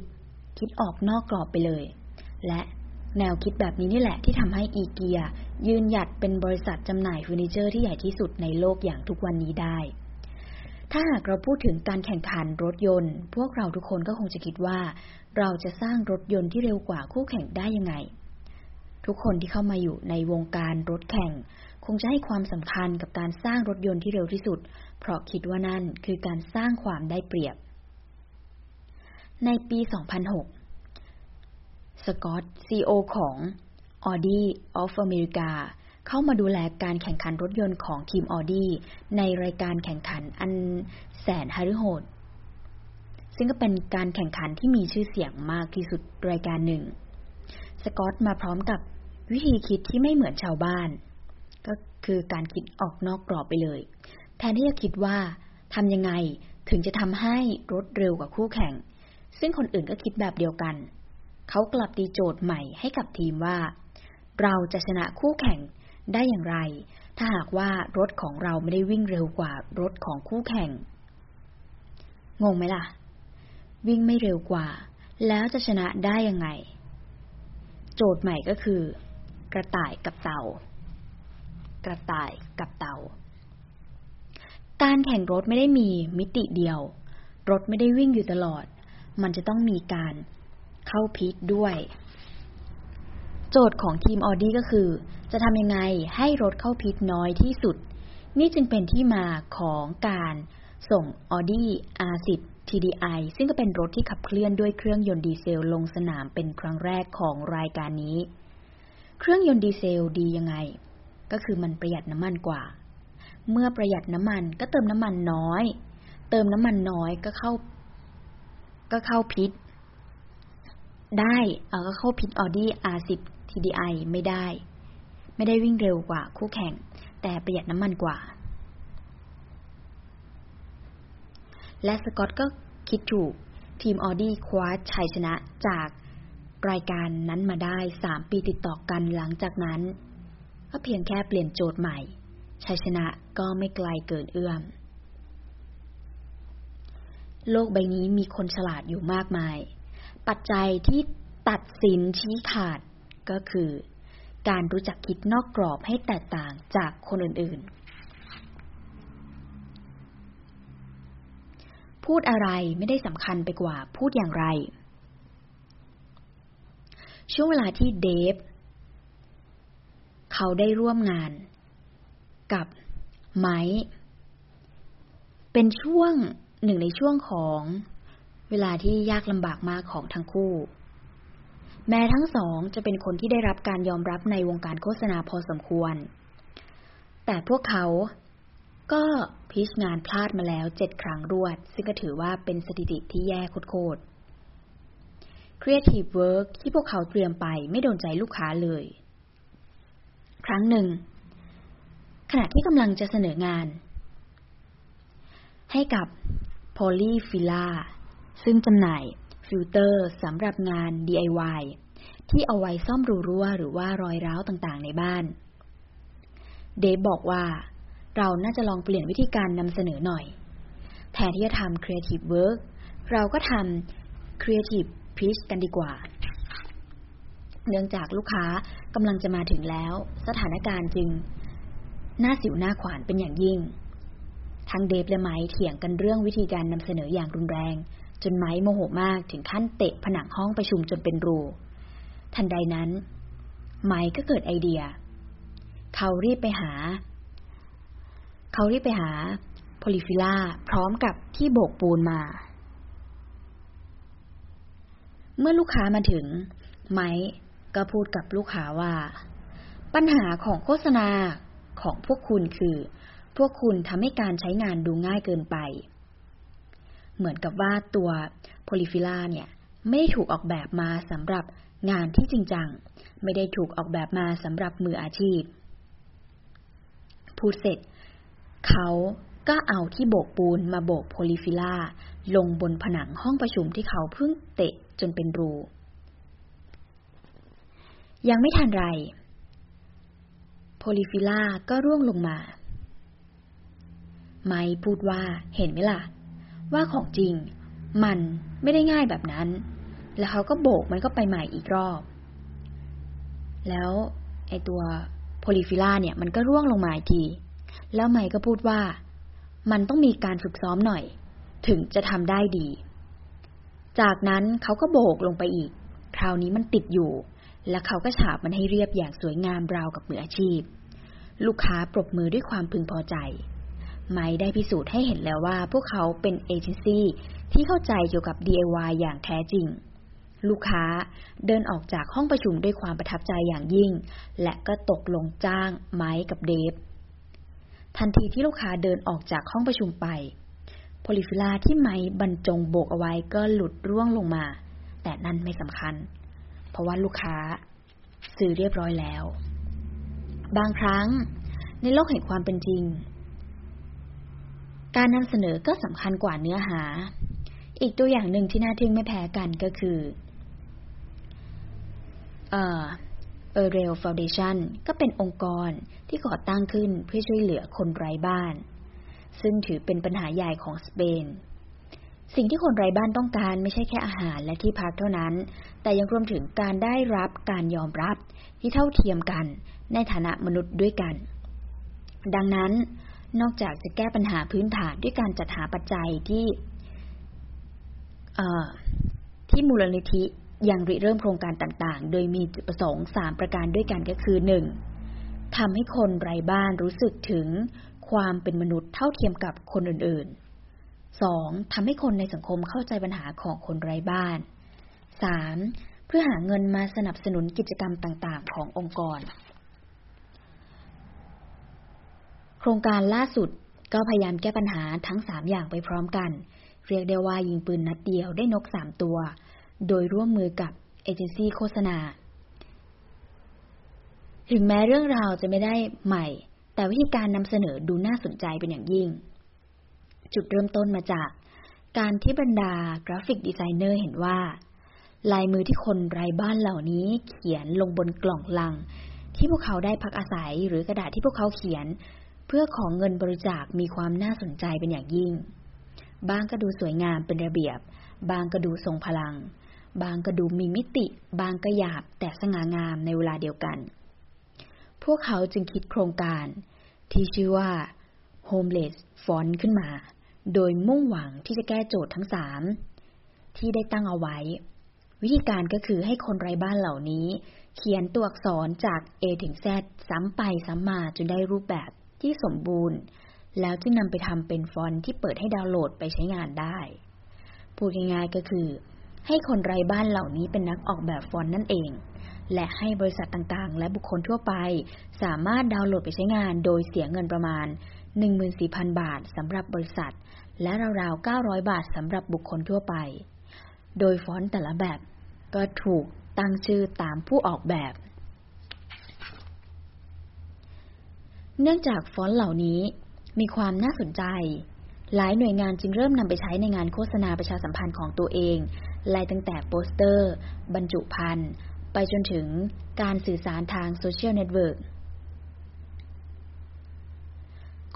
คิดออกนอกกรอบไปเลย และ แนวคิดแบบนี้นี่แหละที่ทำให้อีเกียยืนหยัดเป็นบริษัทจำหน่ายเฟอร์นิเจอร์ที่ใหญ่ที่สุดในโลกอย่างทุกวันนี้ได้ ถ้าหากเราพูดถึงการแข่งขันรถยนต์ พวกเราทุกคนก็คงจะคิดว่า เราจะสร้างรถยนต์ที่เร็วกว่าคู่แข่งได้ยังไง ทุกคนที่เข้ามาอยู่ในวงการรถแข่ง คงจะให้ความสำคัญกับการสร้างรถยนต์ที่เร็วที่สุด เพราะคิดว่านั่นคือการสร้างความได้เปรียบ ในปี 2006 สกอตซีโอของ Audi of America เข้ามาดูแลการแข่งขันรถยนต์ของทีมออดี้ในรายการแข่งขันอันแสนฮาริโหด ซึ่งก็เป็นการแข่งขันที่มีชื่อเสียงมากที่สุดรายการหนึ่ง สกอตมาพร้อมกับวิธีคิดที่ไม่เหมือนชาวบ้าน ก็คือการคิดออกนอกกรอบไปเลย แทนที่จะคิดว่าทำยังไงถึงจะทำให้รถเร็วกว่าคู่แข่ง ซึ่งคนอื่นก็คิดแบบเดียวกัน เขากลับตีโจทย์ใหม่ให้กับทีมว่า เราจะชนะคู่แข่งได้อย่างไร ถ้าหากว่ารถของเราไม่ได้วิ่งเร็วกว่ารถของคู่แข่ง งงไหมล่ะ วิ่งไม่เร็วกว่า แล้วจะชนะได้ยังไง โจทย์ใหม่ก็คือ กระต่ายกับเต่า กระต่ายกับเต่า การแข่งรถไม่ได้มีมิติเดียว รถไม่ได้วิ่งอยู่ตลอด มันจะต้องมีการ เข้า pit ด้วย โจทย์ของทีมออดี้ก็คือ จะทำยังไงให้รถเข้า pit น้อยที่สุด นี่จึงเป็นที่มาของการส่ง Audi R10 TDI ซึ่งก็เป็นรถที่ขับเคลื่อนด้วยเครื่องยนต์ดีเซลลงสนามเป็นครั้งแรกของรายการนี้ เครื่องยนต์ดีเซลดียังไง ก็คือมันประหยัดน้ำมันกว่า เมื่อประหยัดน้ำมันก็เติมน้ำมันน้อย เติมน้ำมันน้อยก็เข้า ก็เข้าพิษ ได้เออก็เข้าพิษ Audi R10 TDI ไม่ได้ ไม่ได้วิ่งเร็วกว่าคู่แข่ง แต่ประหยัดน้ำมันกว่า และสกอตก็คิดถูก ทีมออดี้คว้าชัยชนะจากรายการนั้นมาได้สามปีติดต่อกันหลังจากนั้น ก็เพียงแค่เปลี่ยนโจทย์ใหม่ ชัยชนะก็ไม่ไกลเกินเอื้อม โลกใบนี้มีคนฉลาดอยู่มากมาย ปัจจัยที่ตัดสินชี้ขาดก็คือ การรู้จักคิดนอกกรอบให้แตกต่างจากคนอื่นๆ พูดอะไรไม่ได้สำคัญไปกว่าพูดอย่างไร ช่วงเวลาที่เดฟ เขาได้ร่วมงานกับไม้ เป็นช่วงหนึ่งในช่วงของ เวลาที่ยากลำบากมากของทั้งคู่ แม้ทั้งสองจะเป็นคนที่ได้รับการยอมรับในวงการโฆษณาพอสมควร แต่พวกเขาก็พิชงานพลาดมาแล้วเจ็ดครั้งรวด ซึ่งก็ถือว่าเป็นสถิติที่แย่โคตร Creative Work ที่พวกเขาเตรียมไปไม่โดนใจลูกค้าเลย ครั้งหนึ่ง ขณะที่กำลังจะเสนองาน ให้กับ Polyfilla ซึ่งจำหน่ายฟิลเตอร์สำหรับงาน DIY ที่เอาไว้ซ่อมรูรั่วหรือว่ารอยร้าวต่างๆ ในบ้าน เดฟบอกว่า เราน่าจะลองเปลี่ยนวิธีการนำเสนอหน่อย แทนที่จะทำ Creative Work เราก็ทำ Creative Pitch กันดีกว่า เนื่องจากลูกค้ากำลังจะมาถึงแล้ว สถานการณ์จึงน่าสิวหน้าขวานเป็นอย่างยิ่ง ทั้งเดฟและไม้เถียงกันเรื่องวิธีการนำเสนออย่างรุนแรง จนไมค์โมโหมากถึงขั้นเตะผนังห้องประชุมจนเป็นรู ทันใดนั้น ไมค์ก็เกิดไอเดีย เขารีบไปหา เขารีบไปหา Polyfilla พร้อมกับที่โบกปูนมา เมื่อลูกค้ามาถึง ไมค์ก็พูดกับลูกค้าว่า ปัญหาของโฆษณาของพวกคุณคือ พวกคุณทำให้การใช้งานดูง่ายเกินไป เหมือนกับว่าตัว Polyfilla เนี่ยไม่ได้ถูกออกแบบมาสำหรับงานที่จริงจัง ไม่ได้ถูกออกแบบมาสำหรับมืออาชีพ พูดเสร็จ เขาก็เอาที่โบกปูนมาโบก Polyfilla ลงบนผนังห้องประชุมที่เขาเพิ่งเตะจนเป็นรู ยังไม่ทันไร Polyfilla ก็ร่วงลงมา ไมค์พูดว่าเห็นไหมล่ะ ว่าของจริง มันไม่ได้ง่ายแบบนั้น แล้วเขาก็โบกมันเข้าไปใหม่อีกรอบ แล้วไอตัว Polyfilla เนี่ยมันก็ร่วงลงมาอีกที แล้วไมค์ก็พูดว่า มันต้องมีการฝึกซ้อมหน่อย ถึงจะทำได้ดี จากนั้นเขาก็โบกลงไปอีก คราวนี้มันติดอยู่ และเขาก็ฉาบมันให้เรียบอย่างสวยงามราวกับมืออาชีพ ลูกค้าปรบมือด้วยความพึงพอใจ ไม่ได้พิสูจน์ให้เห็นแล้วว่าพวกเขาเป็นเอเจนซี่ที่เข้าใจเกี่ยวกับ DIY อย่างแท้จริง ลูกค้าเดินออกจากห้องประชุมด้วยความประทับใจอย่างยิ่ง และก็ตกลงจ้างไม้กับเดฟ ทันทีที่ลูกค้าเดินออกจากห้องประชุมไปโพลิฟิลาที่ไม้บรรจงโบกเอาไว้ก็หลุดร่วงลงมา แต่นั่นไม่สำคัญ เพราะว่าลูกค้า ซื้อเรียบร้อยแล้ว บางครั้ง ในโลกแห่งความเป็นจริง การนำเสนอก็สำคัญกว่าเนื้อหา อีกตัวอย่างหนึ่งที่น่าทึ่งไม่แพ้กันก็คือเอ่อเอเรลฟาวเดชันก็เป็นองค์กรที่ก่อตั้งขึ้นเพื่อช่วยเหลือคนไร้บ้าน ซึ่งถือเป็นปัญหาใหญ่ของสเปน สิ่งที่คนไร้บ้านต้องการไม่ใช่แค่อาหารและที่พักเท่านั้น แต่ยังรวมถึงการได้รับการยอมรับที่เท่าเทียมกันในฐานะมนุษย์ด้วยกัน ดังนั้น นอกจากจะแก้ปัญหาพื้นฐานด้วยการจัดหาปัจจัยที่ที่มูลนิธิยังริเริ่มโครงการต่างๆ โดยมีจุดประสงค์สามประการด้วยกันก็คือหนึ่งทำให้คนไร้บ้านรู้สึกถึงความเป็นมนุษย์เท่าเทียมกับคนอื่นๆสองทำให้คนในสังคมเข้าใจปัญหาของคนไร้บ้านสามเพื่อหาเงินมาสนับสนุนกิจกรรมต่างๆ ขององค์กร โครงการล่าสุดก็พยายามแก้ปัญหาทั้งสามอย่างไปพร้อมกัน เรียกได้ว่ายิงปืนนัดเดียวได้นกสามตัว โดยร่วมมือกับเอเจนซี่โฆษณา ถึงแม้เรื่องราวจะไม่ได้ใหม่ แต่วิธีการนำเสนอดูน่าสนใจเป็นอย่างยิ่ง จุดเริ่มต้นมาจาก การที่บรรดากราฟิกดีไซเนอร์เห็นว่า ลายมือที่คนไร้บ้านเหล่านี้เขียนลงบนกล่องลัง ที่พวกเขาได้พักอาศัยหรือกระดาษที่พวกเขาเขียน เพื่อของเงินบริจาคมีความน่าสนใจเป็นอย่างยิ่ง บางก็ดูสวยงามเป็นระเบียบ บางก็ดูทรงพลัง บางก็ดูมีมิติ บางก็หยาบแต่สง่างามในเวลาเดียวกัน พวกเขาจึงคิดโครงการ ที่ชื่อว่า Homeless Font ขึ้นมา โดยมุ่งหวังที่จะแก้โจทย์ทั้งสามที่ได้ตั้งเอาไว้ วิธีการก็คือให้คนไร้บ้านเหล่านี้ เขียนตัวอักษรจาก A ถึง Z ซ้ำไปซ้ำมาจนได้รูปแบบ ที่สมบูรณ์ แล้วจึงนำไปทำเป็นฟอนต์ที่เปิดให้ดาวน์โหลดไปใช้งานได้ พูดง่ายๆก็คือ ให้คนไร้บ้านเหล่านี้เป็นนักออกแบบฟอนต์นั่นเอง และให้บริษัทต่างๆ และบุคคลทั่วไป สามารถดาวน์โหลดไปใช้งานโดยเสียเงินประมาณ 14,000 บาทสำหรับบริษัท และราวๆ 900 บาทสำหรับบุคคลทั่วไป โดยฟอนต์แต่ละแบบก็ถูกตั้งชื่อตามผู้ออกแบบ เนื่องจากฟอนต์เหล่านี้มีความน่าสนใจ หลายหน่วยงานจึงเริ่มนำไปใช้ในงานโฆษณาประชาสัมพันธ์ของตัวเองไล่ตั้งแต่โปสเตอร์ บรรจุภัณฑ์ ไปจนถึงการสื่อสารทางโซเชียลเน็ตเวิร์ก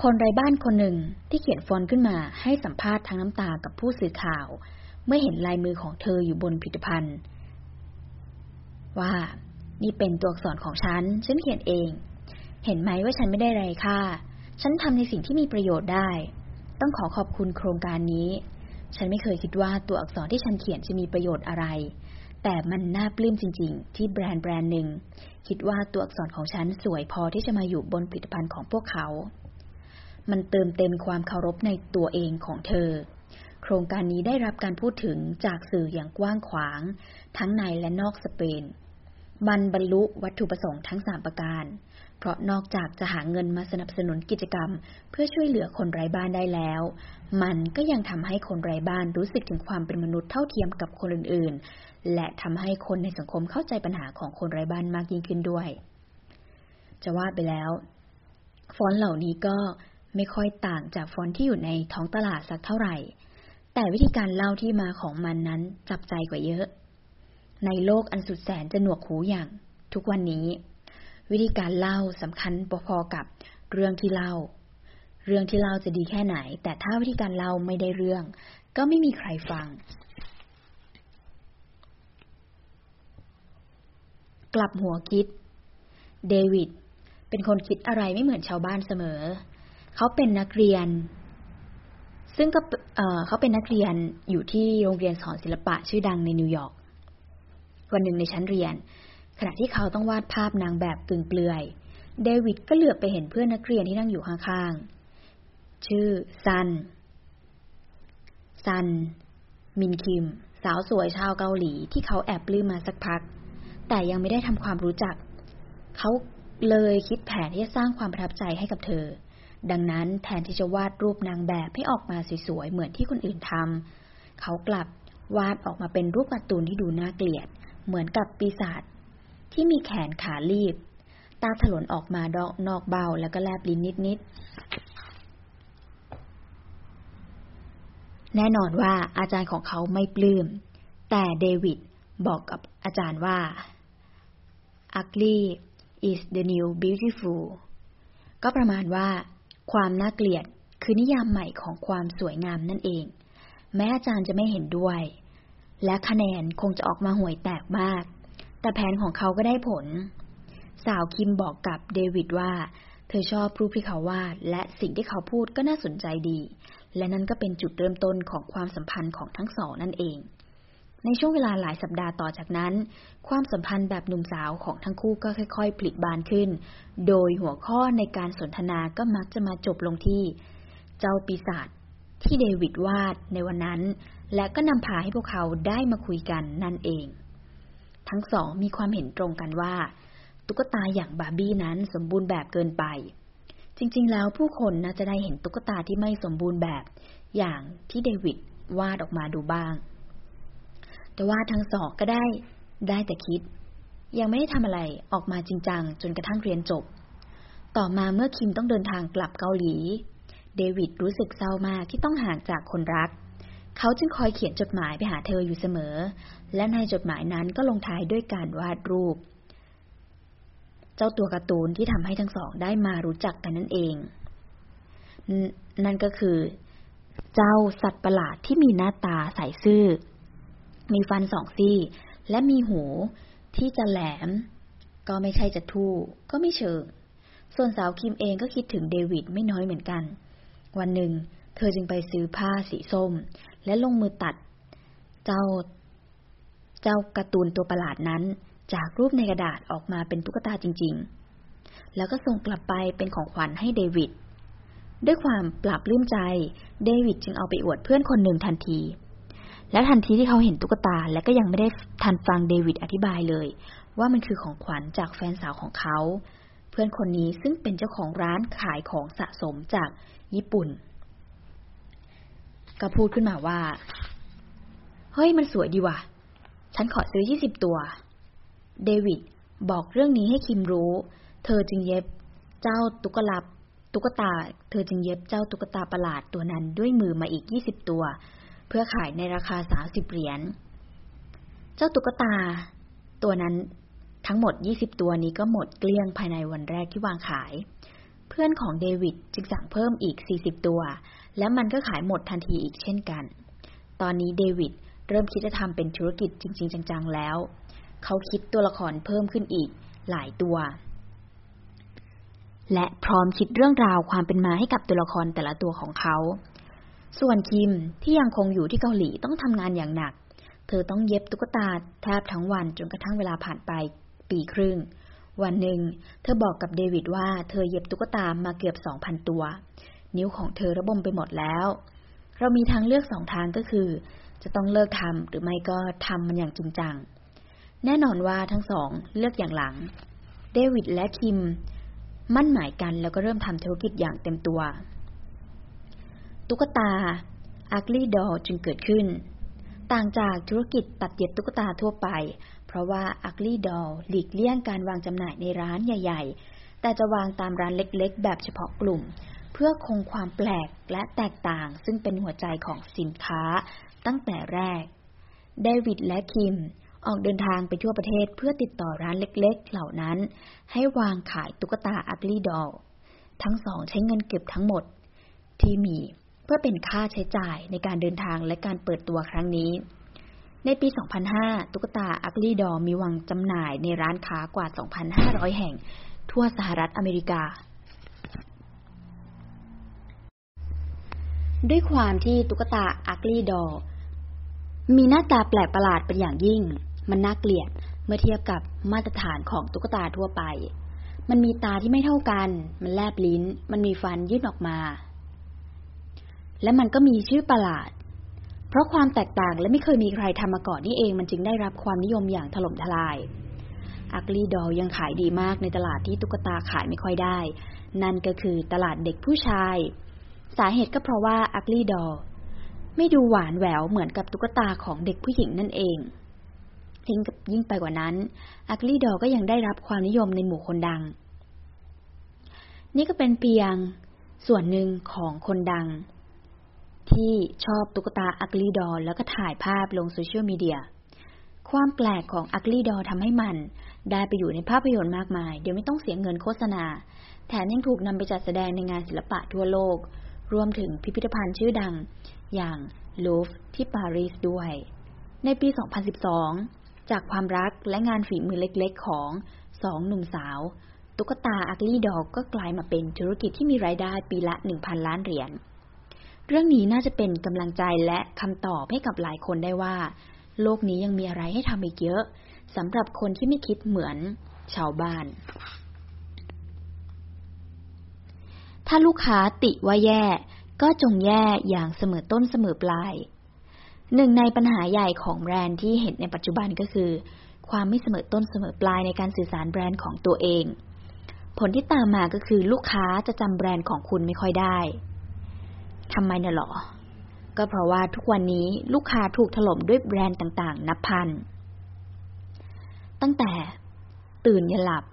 คนไร้บ้านคนหนึ่งที่เขียนฟอนต์ขึ้นมาให้สัมภาษณ์ทั้งน้ำตากับผู้สื่อข่าว เมื่อเห็นลายมือของเธออยู่บนผลิตภัณฑ์ ว่า นี่เป็นตัวอักษรของฉัน ฉันเขียนเอง เห็นไหมว่าฉันไม่ได้ไรค่า ฉันทำในสิ่งที่มีประโยชน์ได้ ต้องขอขอบคุณโครงการนี้ ฉันไม่เคยคิดว่าตัวอักษรที่ฉันเขียนจะมีประโยชน์อะไร แต่มันน่าปลื้มจริง ๆ ที่แบรนด์แบรนด์หนึ่ง คิดว่าตัวอักษรของฉันสวยพอที่จะมาอยู่บนผลิตภัณฑ์ของพวกเขา มันเติมเต็มความเคารพในตัวเองของเธอ โครงการนี้ได้รับการพูดถึงจากสื่ออย่างกว้างขวาง ทั้งในและนอกสเปนมันบรรลุวัตถุประสงค์ทั้งสามประการ ราะนอกจากจะหาเงินมาสนับสนุนกิจกรรม เพื่อช่วยเหลือคนไร้บ้านได้แล้ว มันก็ยังทำให้คนไร้บ้านรู้สึกถึงความเป็นมนุษย์เท่าเทียมกับคนอื่นๆ และทำให้คนในสังคมเข้าใจปัญหาของคนไร้บ้านมากยิ่งขึ้นด้วย จะว่าไปแล้ว ฟอนต์เหล่านี้ก็ไม่ค่อยต่างจากฟอนต์ที่อยู่ในท้องตลาดสักเท่าไหร่ แต่วิธีการเล่าที่มาของมันนั้นจับใจกว่าเยอะ ในโลกอันสุดแสนจะหนวกหูอย่าง ทุกวันนี้ วิธีการเล่าสำคัญพอๆกับเรื่องที่เล่า เรื่องที่เล่าจะดีแค่ไหน แต่ถ้าวิธีการเล่าไม่ได้เรื่อง ก็ไม่มีใครฟัง กลับหัวคิด เดวิดเป็นคนคิดอะไรไม่เหมือนชาวบ้านเสมอ เขาเป็นนักเรียน ซึ่งก็เขาเป็นนักเรียนอยู่ที่โรงเรียนสอนศิลปะชื่อดังในนิวยอร์กวันหนึ่งในชั้นเรียน ขณะที่เขาต้องวาดภาพนางแบบกึ่งเปลือย เดวิดก็เหลือบไปเห็นเพื่อนนักเรียนที่นั่งอยู่ข้างๆ ชื่อซัน ซัน มินคิม สาวสวยชาวเกาหลีที่เขาแอบปลื้มมาสักพัก แต่ยังไม่ได้ทำความรู้จัก เขาเลยคิดแผนที่จะสร้างความประทับใจให้กับเธอ ดังนั้นแทนที่จะวาดรูปนางแบบให้ออกมาสวยๆ เหมือนที่คนอื่นทำ เขากลับวาดออกมาเป็นรูปการ์ตูนที่ดูน่าเกลียด เหมือนกับปีศาจ ที่มีแขนขาลีบ ตาถลนออกมาดอกนอกเบาแล้วก็แลบลิ้นนิดๆ แน่นอนว่าอาจารย์ของเขาไม่ปลื้ม แต่เดวิดบอกกับอาจารย์ว่า ugly is the new beautiful ก็ประมาณว่า ความน่าเกลียดคือนิยามใหม่ของความสวยงามนั่นเอง แม้อาจารย์จะไม่เห็นด้วย และคะแนนคงจะออกมาห่วยแตกมาก แต่แผนของเขาก็ได้ผล สาวคิมบอกกับเดวิดว่า เธอชอบรูปที่เขาวาด และสิ่งที่เขาพูดก็น่าสนใจดี และนั่นก็เป็นจุดเริ่มต้นของความสัมพันธ์ของทั้งสองนั่นเอง ในช่วงเวลาหลายสัปดาห์ต่อจากนั้น ความสัมพันธ์แบบหนุ่มสาวของทั้งคู่ก็ค่อย ๆ ผลิบานขึ้น โดยหัวข้อในการสนทนาก็มักจะมาจบลงที่ เจ้าปีศาจที่เดวิดวาดในวันนั้น และก็นำพาให้พวกเขาได้มาคุยกันนั่นเอง ทั้งสองมีความเห็นตรงกันว่า ตุ๊กตาอย่างบาร์บี้นั้นสมบูรณ์แบบเกินไป จริง ๆ แล้วผู้คนน่าจะได้เห็นตุ๊กตาที่ไม่สมบูรณ์แบบ อย่างที่เดวิดวาดออกมาดูบ้าง แต่ว่าทั้งสองก็ได้ได้แต่คิด ยังไม่ได้ทำอะไรออกมาจริงจังจนกระทั่งเรียนจบ ต่อมาเมื่อคิมต้องเดินทางกลับเกาหลี เดวิดรู้สึกเศร้ามากที่ต้องห่างจากคนรัก เขาจึงคอยเขียนจดหมายไปหาเธออยู่เสมอ และในจดหมายนั้นก็ลงท้ายด้วยการวาดรูป เจ้าตัวการ์ตูนที่ทำให้ทั้งสองได้มารู้จักกันนั่นเอง นั่นก็คือ เจ้าสัตว์ประหลาดที่มีหน้าตาใสซื่อ มีฟันสองซี่ และมีหูที่จะแหลม ก็ไม่ใช่จะทู่ก็ไม่เชิง ส่วนสาวคิมเองก็คิดถึงเดวิดไม่น้อยเหมือนกัน วันหนึ่งเธอจึงไปซื้อผ้าสีส้ม และลงมือตัด เจ้า เจ้าการ์ตูนตัวประหลาดนั้น จากรูปในกระดาษออกมาเป็นตุ๊กตาจริง ๆ แล้วก็ส่งกลับไปเป็นของขวัญให้เดวิด ด้วยความปรับลื้มใจ เดวิดจึงเอาไปอวดเพื่อนคนหนึ่งทันที แล้วทันทีที่เขาเห็นตุ๊กตาและก็ยังไม่ได้ทันฟังเดวิดอธิบายเลย ว่ามันคือของขวัญจากแฟนสาวของเขา เพื่อนคนนี้ซึ่งเป็นเจ้าของร้านขายของสะสมจากญี่ปุ่น ก็พูดขึ้นมาว่า เฮ้ยมันสวยดีว่ะ ฉันขอซื้อยี่สิบตัว เดวิดบอกเรื่องนี้ให้คิมรู้ เธอจึงเย็บเจ้าตุ๊กลับตุ๊กตา เธอจึงเย็บเจ้าตุ๊กตาประหลาดตัวนั้นด้วยมือมาอีกยี่สิบตัว เพื่อขายในราคาสาสิบเหรียญ เจ้าตุ๊กตา ตัวนั้นทั้งหมดยี่สิบตัวนี้ก็หมดเกลี้ยงภายในวันแรกที่วางขาย เพื่อนของเดวิดจึงสั่งเพิ่มอีกสี่สิบตัว และมันก็ขายหมดทันทีอีกเช่นกัน ตอนนี้เดวิดเริ่มคิดจะทำเป็นธุรกิจจริง ๆ จังๆ แล้ว เขาคิดตัวละครเพิ่มขึ้นอีกหลายตัว และพร้อมคิดเรื่องราวความเป็นมาให้กับตัวละครแต่ละตัวของเขา ส่วนคิมที่ยังคงอยู่ที่เกาหลีต้องทำงานอย่างหนัก เธอต้องเย็บตุ๊กตาแทบทั้งวันจนกระทั่งเวลาผ่านไปปีครึ่ง วันหนึ่ง เธอบอกกับเดวิดว่าเธอเย็บตุ๊กตามาเกือบสองพันตัว นิ้วของเธอระบมไปหมดแล้ว เรามีทางเลือกสองทางก็คือ จะต้องเลิกทำหรือไม่ก็ทำมันอย่างจริงจัง แน่นอนว่าทั้งสองเลือกอย่างหลัง เดวิดและคิม มั่นหมายกันแล้วก็เริ่มทำธุรกิจอย่างเต็มตัว ตุ๊กตา Ugly Doll จึงเกิดขึ้น ต่างจากธุรกิจตัดเย็บตุ๊กตาทั่วไป เพราะว่า Ugly Doll หลีกเลี่ยงการวางจำหน่ายในร้านใหญ่ ๆ แต่จะวางตามร้านเล็กๆ แบบเฉพาะกลุ่ม เพื่อคงความแปลกและแตกต่างซึ่งเป็นหัวใจของสินค้าตั้งแต่แรก เดวิดและคิม ออกเดินทางไปทั่วประเทศเพื่อติดต่อร้านเล็กๆ เหล่านั้น ให้วางขายตุ๊กตา Ugly Doll ทั้งสองใช้เงินเก็บทั้งหมด ที่มีเพื่อเป็นค่าใช้จ่ายในการเดินทางและการเปิดตัวครั้งนี้ ในปี 2005 ตุ๊กตา Ugly Doll มีวางจำหน่ายในร้านค้ากว่า 2,500 แห่ง ทั่วสหรัฐอเมริกา ด้วยความที่ตุ๊กตา Ugly Doll มีหน้าตาแปลกประหลาดเป็นอย่างยิ่ง มันน่าเกลียดเมื่อเทียบกับมาตรฐานของตุ๊กตาทั่วไป มันมีตาที่ไม่เท่ากัน มันแลบลิ้น มันมีฟันยื่นออกมา และมันก็มีชื่อประหลาด เพราะความแตกต่างและไม่เคยมีใครทำมาก่อนนี่เอง มันจึงได้รับความนิยมอย่างถล่มทลายอักลีดอลยังขายดีมากในตลาดที่ตุ๊กตาขายไม่ค่อยได้ นั่นก็คือตลาดเด็กผู้ชาย สาเหตุก็เพราะว่าอักลีดอลไม่ดูหวานแหววเหมือนกับตุ๊กตาของเด็กผู้หญิงนั่นเองยิ่งกับยิ่งไปกว่านั้น อักลีดอก็ยังได้รับความนิยมในหมู่คนดัง นี่ก็เป็นเพียงส่วนหนึ่งของคนดัง ที่ชอบตุ๊กตาอักลีดอแล้วก็ถ่ายภาพลงโซเชียลมีเดีย ความแปลกของอักลีดอทำให้มัน ได้ไปอยู่ในภาพยนตร์มากมาย เดี๋ยวไม่ต้องเสียเงินโฆษณา แถมยังถูกนำไปจัดแสดงในงานศิลปะทั่วโลก รวมถึงพิพิธภัณฑ์ชื่อดัง อย่างลูฟที่ปารีสด้วย ในปี 2012 จากความรักและงานฝีมือเล็กๆ ของสองหนุ่มสาว ตุ๊กตาอักลี่ดอกก็กลายมาเป็นธุรกิจที่มีรายได้ปีละ 1,000 ล้านเหรียญ เรื่องนี้น่าจะเป็นกำลังใจและคำตอบให้กับหลายคนได้ว่า โลกนี้ยังมีอะไรให้ทำอีกเยอะสำหรับคนที่ไม่คิดเหมือนชาวบ้าน ถ้าลูกค้าติว่าแย่ ก็จงแย่อย่างเสมอต้นเสมอปลาย หนึ่งในปัญหาใหญ่ของแบรนด์ที่เห็นในปัจจุบันก็คือ ความไม่เสมอต้นเสมอปลายในการสื่อสารแบรนด์ของตัวเอง ผลที่ตามมาก็คือลูกค้าจะจำแบรนด์ของคุณไม่ค่อยได้ทำไมน่ะหรอ ก็เพราะว่าทุกวันนี้ลูกค้าถูกถล่มด้วยแบรนด์ต่างๆ นับพัน ตั้งแต่ตื่นยันหลับ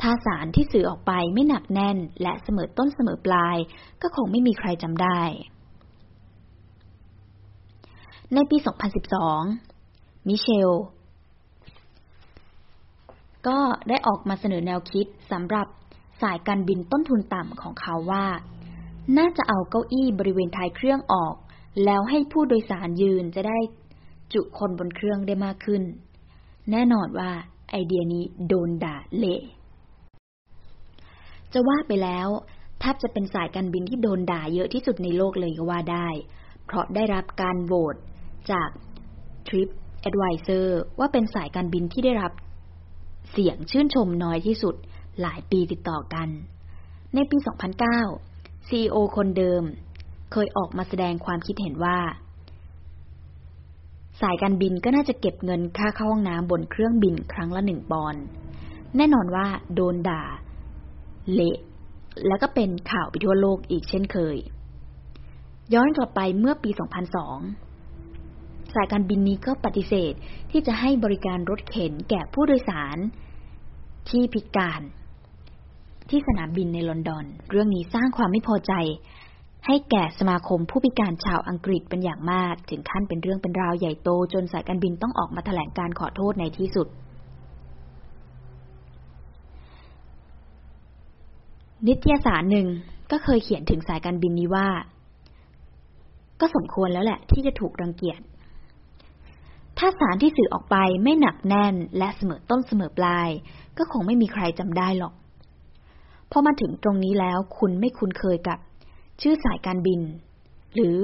ถ้าสารที่สื่อออกไปไม่หนักแน่นและเสมอต้นเสมอปลาย ก็คงไม่มีใครจำได้ ในปี 2012 มิเชล ก็ได้ออกมาเสนอแนวคิดสำหรับสายการบินต้นทุนต่ำของเขาว่า น่าจะเอาเก้าอี้บริเวณท้ายเครื่องออก แล้วให้ผู้โดยสารยืนจะได้จุคนบนเครื่องได้มากขึ้น แน่นอนว่าไอเดียนี้โดนด่าเละ จะว่าไปแล้วแทบจะเป็นสายการบินที่โดนด่าเยอะที่สุดในโลกเลยก็ว่าได้ เพราะได้รับการโหวตจาก Trip Advisor ว่าเป็นสายการบินที่ได้รับเสียงชื่นชมน้อยที่สุดหลายปีติดต่อกัน ในปี 2009 CEO คนเดิม เคยออกมาแสดงความคิดเห็นว่า สายการบินก็น่าจะเก็บเงินค่าเข้าห้องน้ำบนเครื่องบินครั้งละหนึ่งปอนด์แน่นอนว่าโดนด่า เละแล้วก็เป็นข่าวไปทั่วโลกอีกเช่นเคย ย้อนกลับไปเมื่อปี 2002 สายการบินนี้ก็ปฏิเสธที่จะให้บริการรถเข็นแก่ผู้โดยสารที่พิการ ที่สนามบินในลอนดอน เรื่องนี้สร้างความไม่พอใจ ให้แก่สมาคมผู้พิการชาวอังกฤษเป็นอย่างมาก ถึงขั้นเป็นเรื่องเป็นราวใหญ่โตจนสายการบินต้องออกมาแถลงการขอโทษในที่สุด นิตยสารหนึ่งก็เคยเขียนถึงสายการบินนี้ว่า ก็สมควรแล้วแหละที่จะถูกรังเกียจ ถ้าสารที่สื่อออกไปไม่หนักแน่นและเสมอต้นเสมอปลาย ก็คงไม่มีใครจำได้หรอก พอมาถึงตรงนี้แล้วคุณไม่คุ้นเคยกับ ชื่อสายการบิน หรือ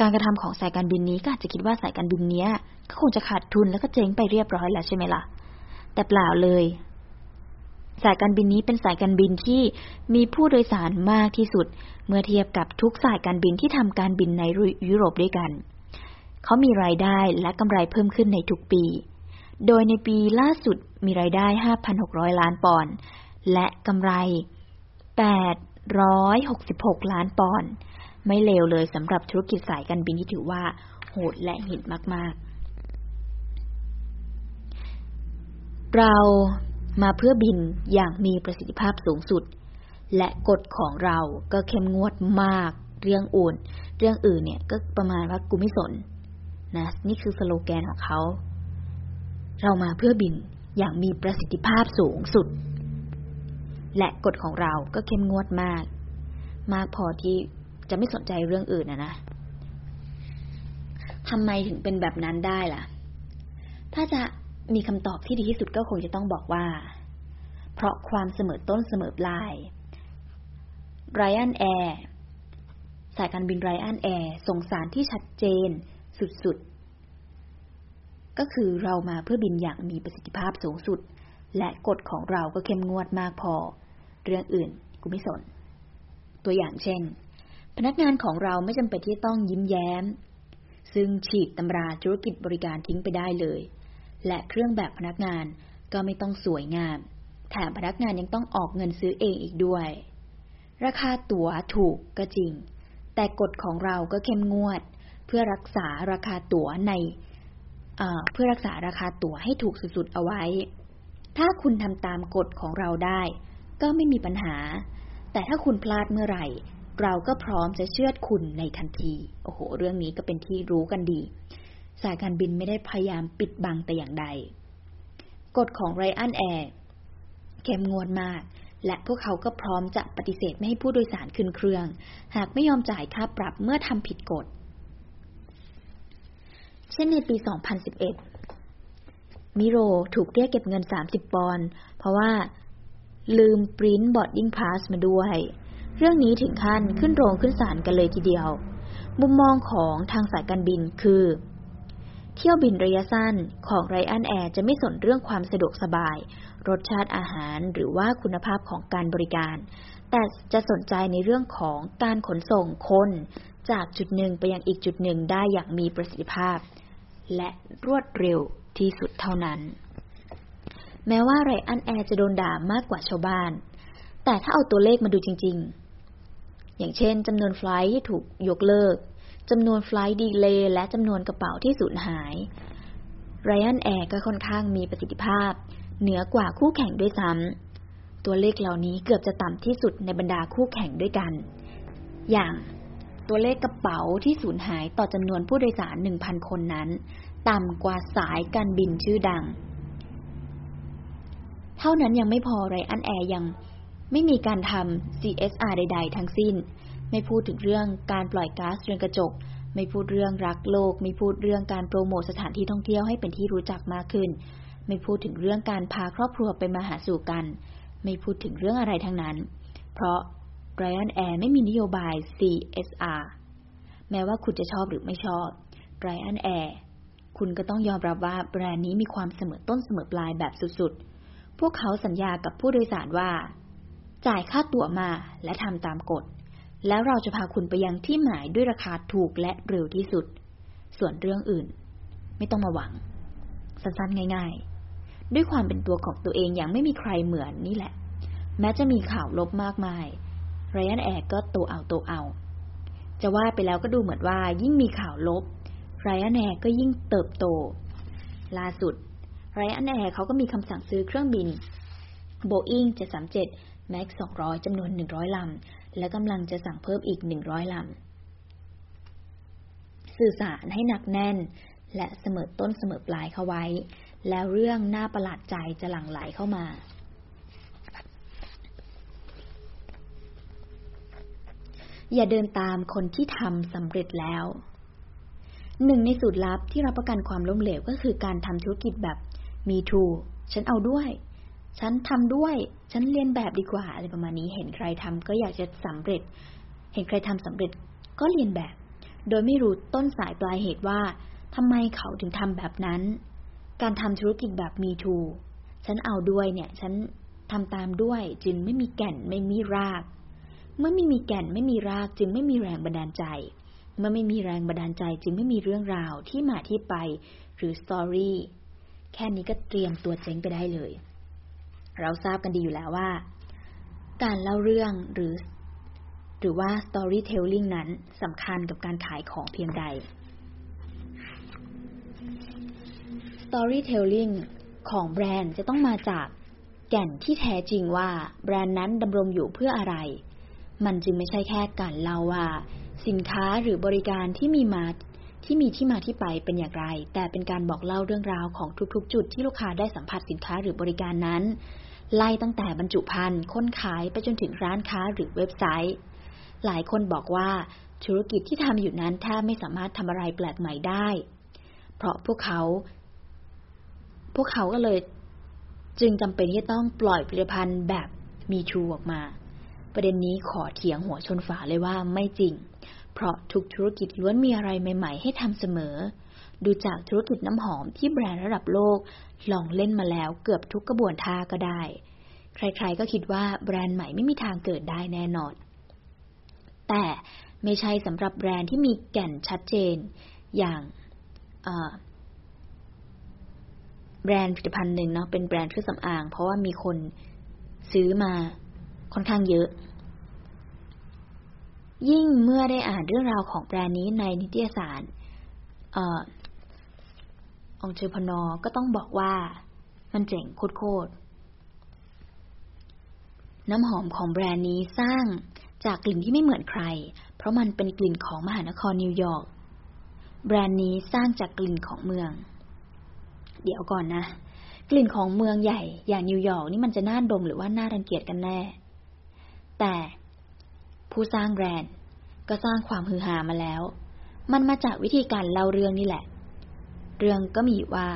การกระทำของสายการบินนี้ก็อาจจะคิดว่าสายการบินนี้ก็คงจะขาดทุนแล้วก็เจ๊งไปเรียบร้อยแล้วใช่ไหมล่ะ แต่เปล่าเลย สายการบินนี้เป็นสายการบินที่มีผู้โดยสารมากที่สุด เมื่อเทียบกับทุกสายการบินที่ทำการบินในยุโรปด้วยกัน เขามีรายได้และกำไรเพิ่มขึ้นในทุกปี โดยในปีล่าสุดมีรายได้ 5,600 ล้านปอนด์และกำไร 866 ล้านปอนด์ไม่เลวเลยสำหรับธุรกิจสายการบินที่ถือว่าโหดและหินมาก ๆ เรา มาเพื่อบินอย่างมีประสิทธิภาพสูงสุด และกฎของเราก็เข้มงวดมาก เรื่องอื่น เรื่องอื่นเนี่ยก็ประมาณว่ากูไม่สนนะนี่คือสโลแกนของเขา เรามาเพื่อบินอย่างมีประสิทธิภาพสูงสุด และกฎของเราก็เข้มงวดมาก มากพอที่จะไม่สนใจเรื่องอื่นนะนะทำไมถึงเป็นแบบนั้นได้ล่ะ ถ้าจะ มีคำตอบที่ดีที่สุดก็คงจะต้องบอกว่า เพราะความเสมอต้นเสมอปลายไรอันแอร์สายการบินไรอันแอร์ส่งสารที่ชัดเจน สุดๆ ก็คือเรามาเพื่อบินอย่างมีประสิทธิภาพสูงสุด และกฎของเราก็เข้มงวดมากพอ เรื่องอื่นกูไม่สน ตัวอย่างเช่น พนักงานของเราไม่จำเป็นที่ต้องยิ้มแย้ม ซึ่งฉีกตำราธุรกิจบริการทิ้งไปได้เลย และเครื่องแบบพนักงานก็ไม่ต้องสวยงาม แถมพนักงานยังต้องออกเงินซื้อเองอีกด้วย ราคาตั๋วถูกก็จริง แต่กฎของเราก็เข้มงวด เพื่อรักษาราคาตั๋วในเพื่อรักษาราคาตั๋วให้ถูกสุดๆเอาไว้ ถ้าคุณทำตามกฎของเราได้ ก็ไม่มีปัญหา แต่ถ้าคุณพลาดเมื่อไหร่ เราก็พร้อมจะเชื่อดคุณในทันที โอ้โห เรื่องนี้ก็เป็นที่รู้กันดี สายการบินไม่ได้พยายามปิดบังแต่อย่างใด กฎของไรอันแอร์เข้มงวดมาก และพวกเขาก็พร้อมจะปฏิเสธไม่ให้ผู้โดยสารขึ้นเครื่อง หากไม่ยอมจ่ายค่าปรับเมื่อทำผิดกฎ เช่นในปี 2011 มิโรถูกเรียกเก็บเงิน 30 ปอนด์เพราะว่าลืม print boarding pass มาด้วย เรื่องนี้ถึงขั้นขึ้นโรงขึ้นศาลกันเลยทีเดียว มุมมองของทางสายการบินคือ เที่ยวบินระยะสั้นของไรอันแอร์จะไม่สนเรื่องความสะดวกสบาย รสชาติอาหารหรือว่าคุณภาพของการบริการ แต่จะสนใจในเรื่องของการขนส่งคน จากจุดหนึ่งไปยังอีกจุดหนึ่งได้อย่างมีประสิทธิภาพ และรวดเร็วที่สุดเท่านั้น แม้ว่าไรอันแอร์จะโดนด่ามากกว่าชาวบ้าน แต่ถ้าเอาตัวเลขมาดูจริง ๆ อย่างเช่นจำนวน flight ที่ถูกยกเลิก จำนวน flight delay และจำนวนกระเป๋าที่สูญหายไรอันแอร์ก็ค่อนข้างมีประสิทธิภาพ เหนือกว่าคู่แข่งด้วยซ้ำตัวเลขเหล่านี้เกือบจะต่ำที่สุดในบรรดาคู่แข่งด้วยกัน อย่างตัวเลขกระเป๋าที่สูญหายต่อจำนวนผู้โดยสารหนึ่งพันคนนั้น ต่ำกว่าสายการบินชื่อดัง เท่านั้นยังไม่พอไรอันแอร์ยังไม่มีการทำ CSR ใด ๆ ทั้งสิ้น ไม่พูดถึงเรื่องการปล่อยก๊าซเรือนกระจก ไม่พูดเรื่องรักโลก ไม่พูดเรื่องการโปรโมทสถานที่ท่องเที่ยวให้เป็นที่รู้จักมากขึ้น ไม่พูดถึงเรื่องการพาครอบครัวไปมาหาสู่กัน ไม่พูดถึงเรื่องอะไรทั้งนั้น เพราะ Ryan Air ไม่มีนโยบาย CSR แม้ว่าคุณจะชอบหรือไม่ชอบ Ryan Air คุณก็ต้องยอมรับว่าแบรนด์นี้มีความเสมอต้นเสมอปลายแบบสุดๆ พวกเขาสัญญากับผู้โดยสารว่า จ่ายค่าตั๋วมาและทำตามกฎ แล้วเราจะพาคุณไปยังที่หมายด้วยราคาถูกและเร็วที่สุด ส่วนเรื่องอื่น ไม่ต้องมาหวัง สั้นๆง่าย ๆ ด้วยความเป็นตัวของตัวเองอย่างไม่มีใครเหมือนนี่แหละ แม้จะมีข่าวลบมากมายไรอันแอร์ก็โตเอาโตเอา จะว่าไปแล้วก็ดูเหมือนว่ายิ่งมีข่าวลบไรอันแอร์ก็ยิ่งเติบโต ล่าสุดไรอันแอร์เขาก็มีคำสั่งซื้อเครื่องบินโบอิง737 MAX 200 จำนวน 100ลำ และกำลังจะสั่งเพิ่มอีกหนึ่งร้อยลำ สื่อสารให้หนักแน่น และเสมอต้นเสมอปลายเข้าไว้ แล้วเรื่องน่าประหลาดใจจะหลั่งไหลเข้ามา อย่าเดินตามคนที่ทำสำเร็จแล้ว หนึ่งในสูตรลับที่รับประกันความล้มเหลวก็คือการทำธุรกิจแบบมีทูฉันเอาด้วย ฉันทำด้วย ฉันเรียนแบบดีกว่าอะไรประมาณนี้ เห็นใครทำก็อยากจะสำเร็จ เห็นใครทำสำเร็จก็เรียนแบบ โดยไม่รู้ต้นสายปลายเหตุว่าทำไมเขาถึงทำแบบนั้น การทำธุรกิจแบบมีทู ฉันเอาด้วยเนี่ย ฉันทำตามด้วยจึงไม่มีแก่นไม่มีราก เมื่อไม่มีแก่นไม่มีรากจึงไม่มีแรงบันดาลใจ เมื่อไม่มีแรงบันดาลใจจึงไม่มีเรื่องราวที่มาที่ไปหรือสตอรี่แค่นี้ก็เตรียมตัวเจ๊งไปได้เลย เราทราบกันดีอยู่แล้วว่า การเล่าเรื่องหรือ หรือว่า storytelling นั้นสำคัญกับการขายของเพียงใด storytelling ของแบรนด์จะต้องมาจากแก่นที่แท้จริงว่าแบรนด์นั้นดำรงอยู่เพื่ออะไร มันจึงไม่ใช่แค่การเล่าว่า สินค้าหรือบริการที่มีมาที่มีที่มาที่ไปเป็นอย่างไร แต่เป็นการบอกเล่าเรื่องราวของทุกๆ จุดที่ลูกค้าได้สัมผัสสินค้าหรือบริการนั้น ไล่ตั้งแต่บรรจุภัณฑ์ค้นขายไปจนถึงร้านค้าหรือเว็บไซต์ หลายคนบอกว่าธุรกิจที่ทำอยู่นั้นแทบไม่สามารถทำอะไรแปลกใหม่ได้ เพราะพวกเขา พวกเขาก็เลย จึงจำเป็นที่ต้องปล่อยผลิตภัณฑ์แบบมีชูออกมา ประเด็นนี้ขอเถียงหัวชนฝาเลยว่าไม่จริง เพราะทุกธุรกิจล้วนมีอะไรใหม่ ๆ ให้ทำเสมอ ดูจากธุรกิจน้ำหอมที่แบรนด์ระดับโลก ลองเล่นมาแล้วเกือบทุกกระบวนท่าก็ได้ ใครๆก็คิดว่าแบรนด์ใหม่ไม่มีทางเกิดได้แน่นอน แต่ไม่ใช่สำหรับแบรนด์ที่มีแก่นชัดเจน อย่างแบรนด์ผลิตภัณฑ์หนึ่งเนาะเป็นแบรนด์เครื่องสำอาง เพราะว่ามีคนซื้อมาค่อนข้างเยอะ ยิ่งเมื่อได้อ่านเรื่องราวของแบรนด์นี้ในนิตยสาร องเชพนอก็ต้องบอกว่า มันเจ๋งโคตรน้ำหอมของแบรนด์นี้สร้างจากกลิ่นที่ไม่เหมือนใคร เพราะมันเป็นกลิ่นของมหานครนิวยอร์ก แบรนด์นี้สร้างจากกลิ่นของเมือง เดี๋ยวก่อนนะ กลิ่นของเมืองใหญ่ อย่างนิวยอร์กนี่มันจะน่าดมหรือว่าน่ารังเกียจกันแน่ แต่ผู้สร้างแบรนด์ก็สร้างความฮือฮามาแล้ว มันมาจากวิธีการเล่าเรื่องนี่แหละ เรื่องก็มีว่า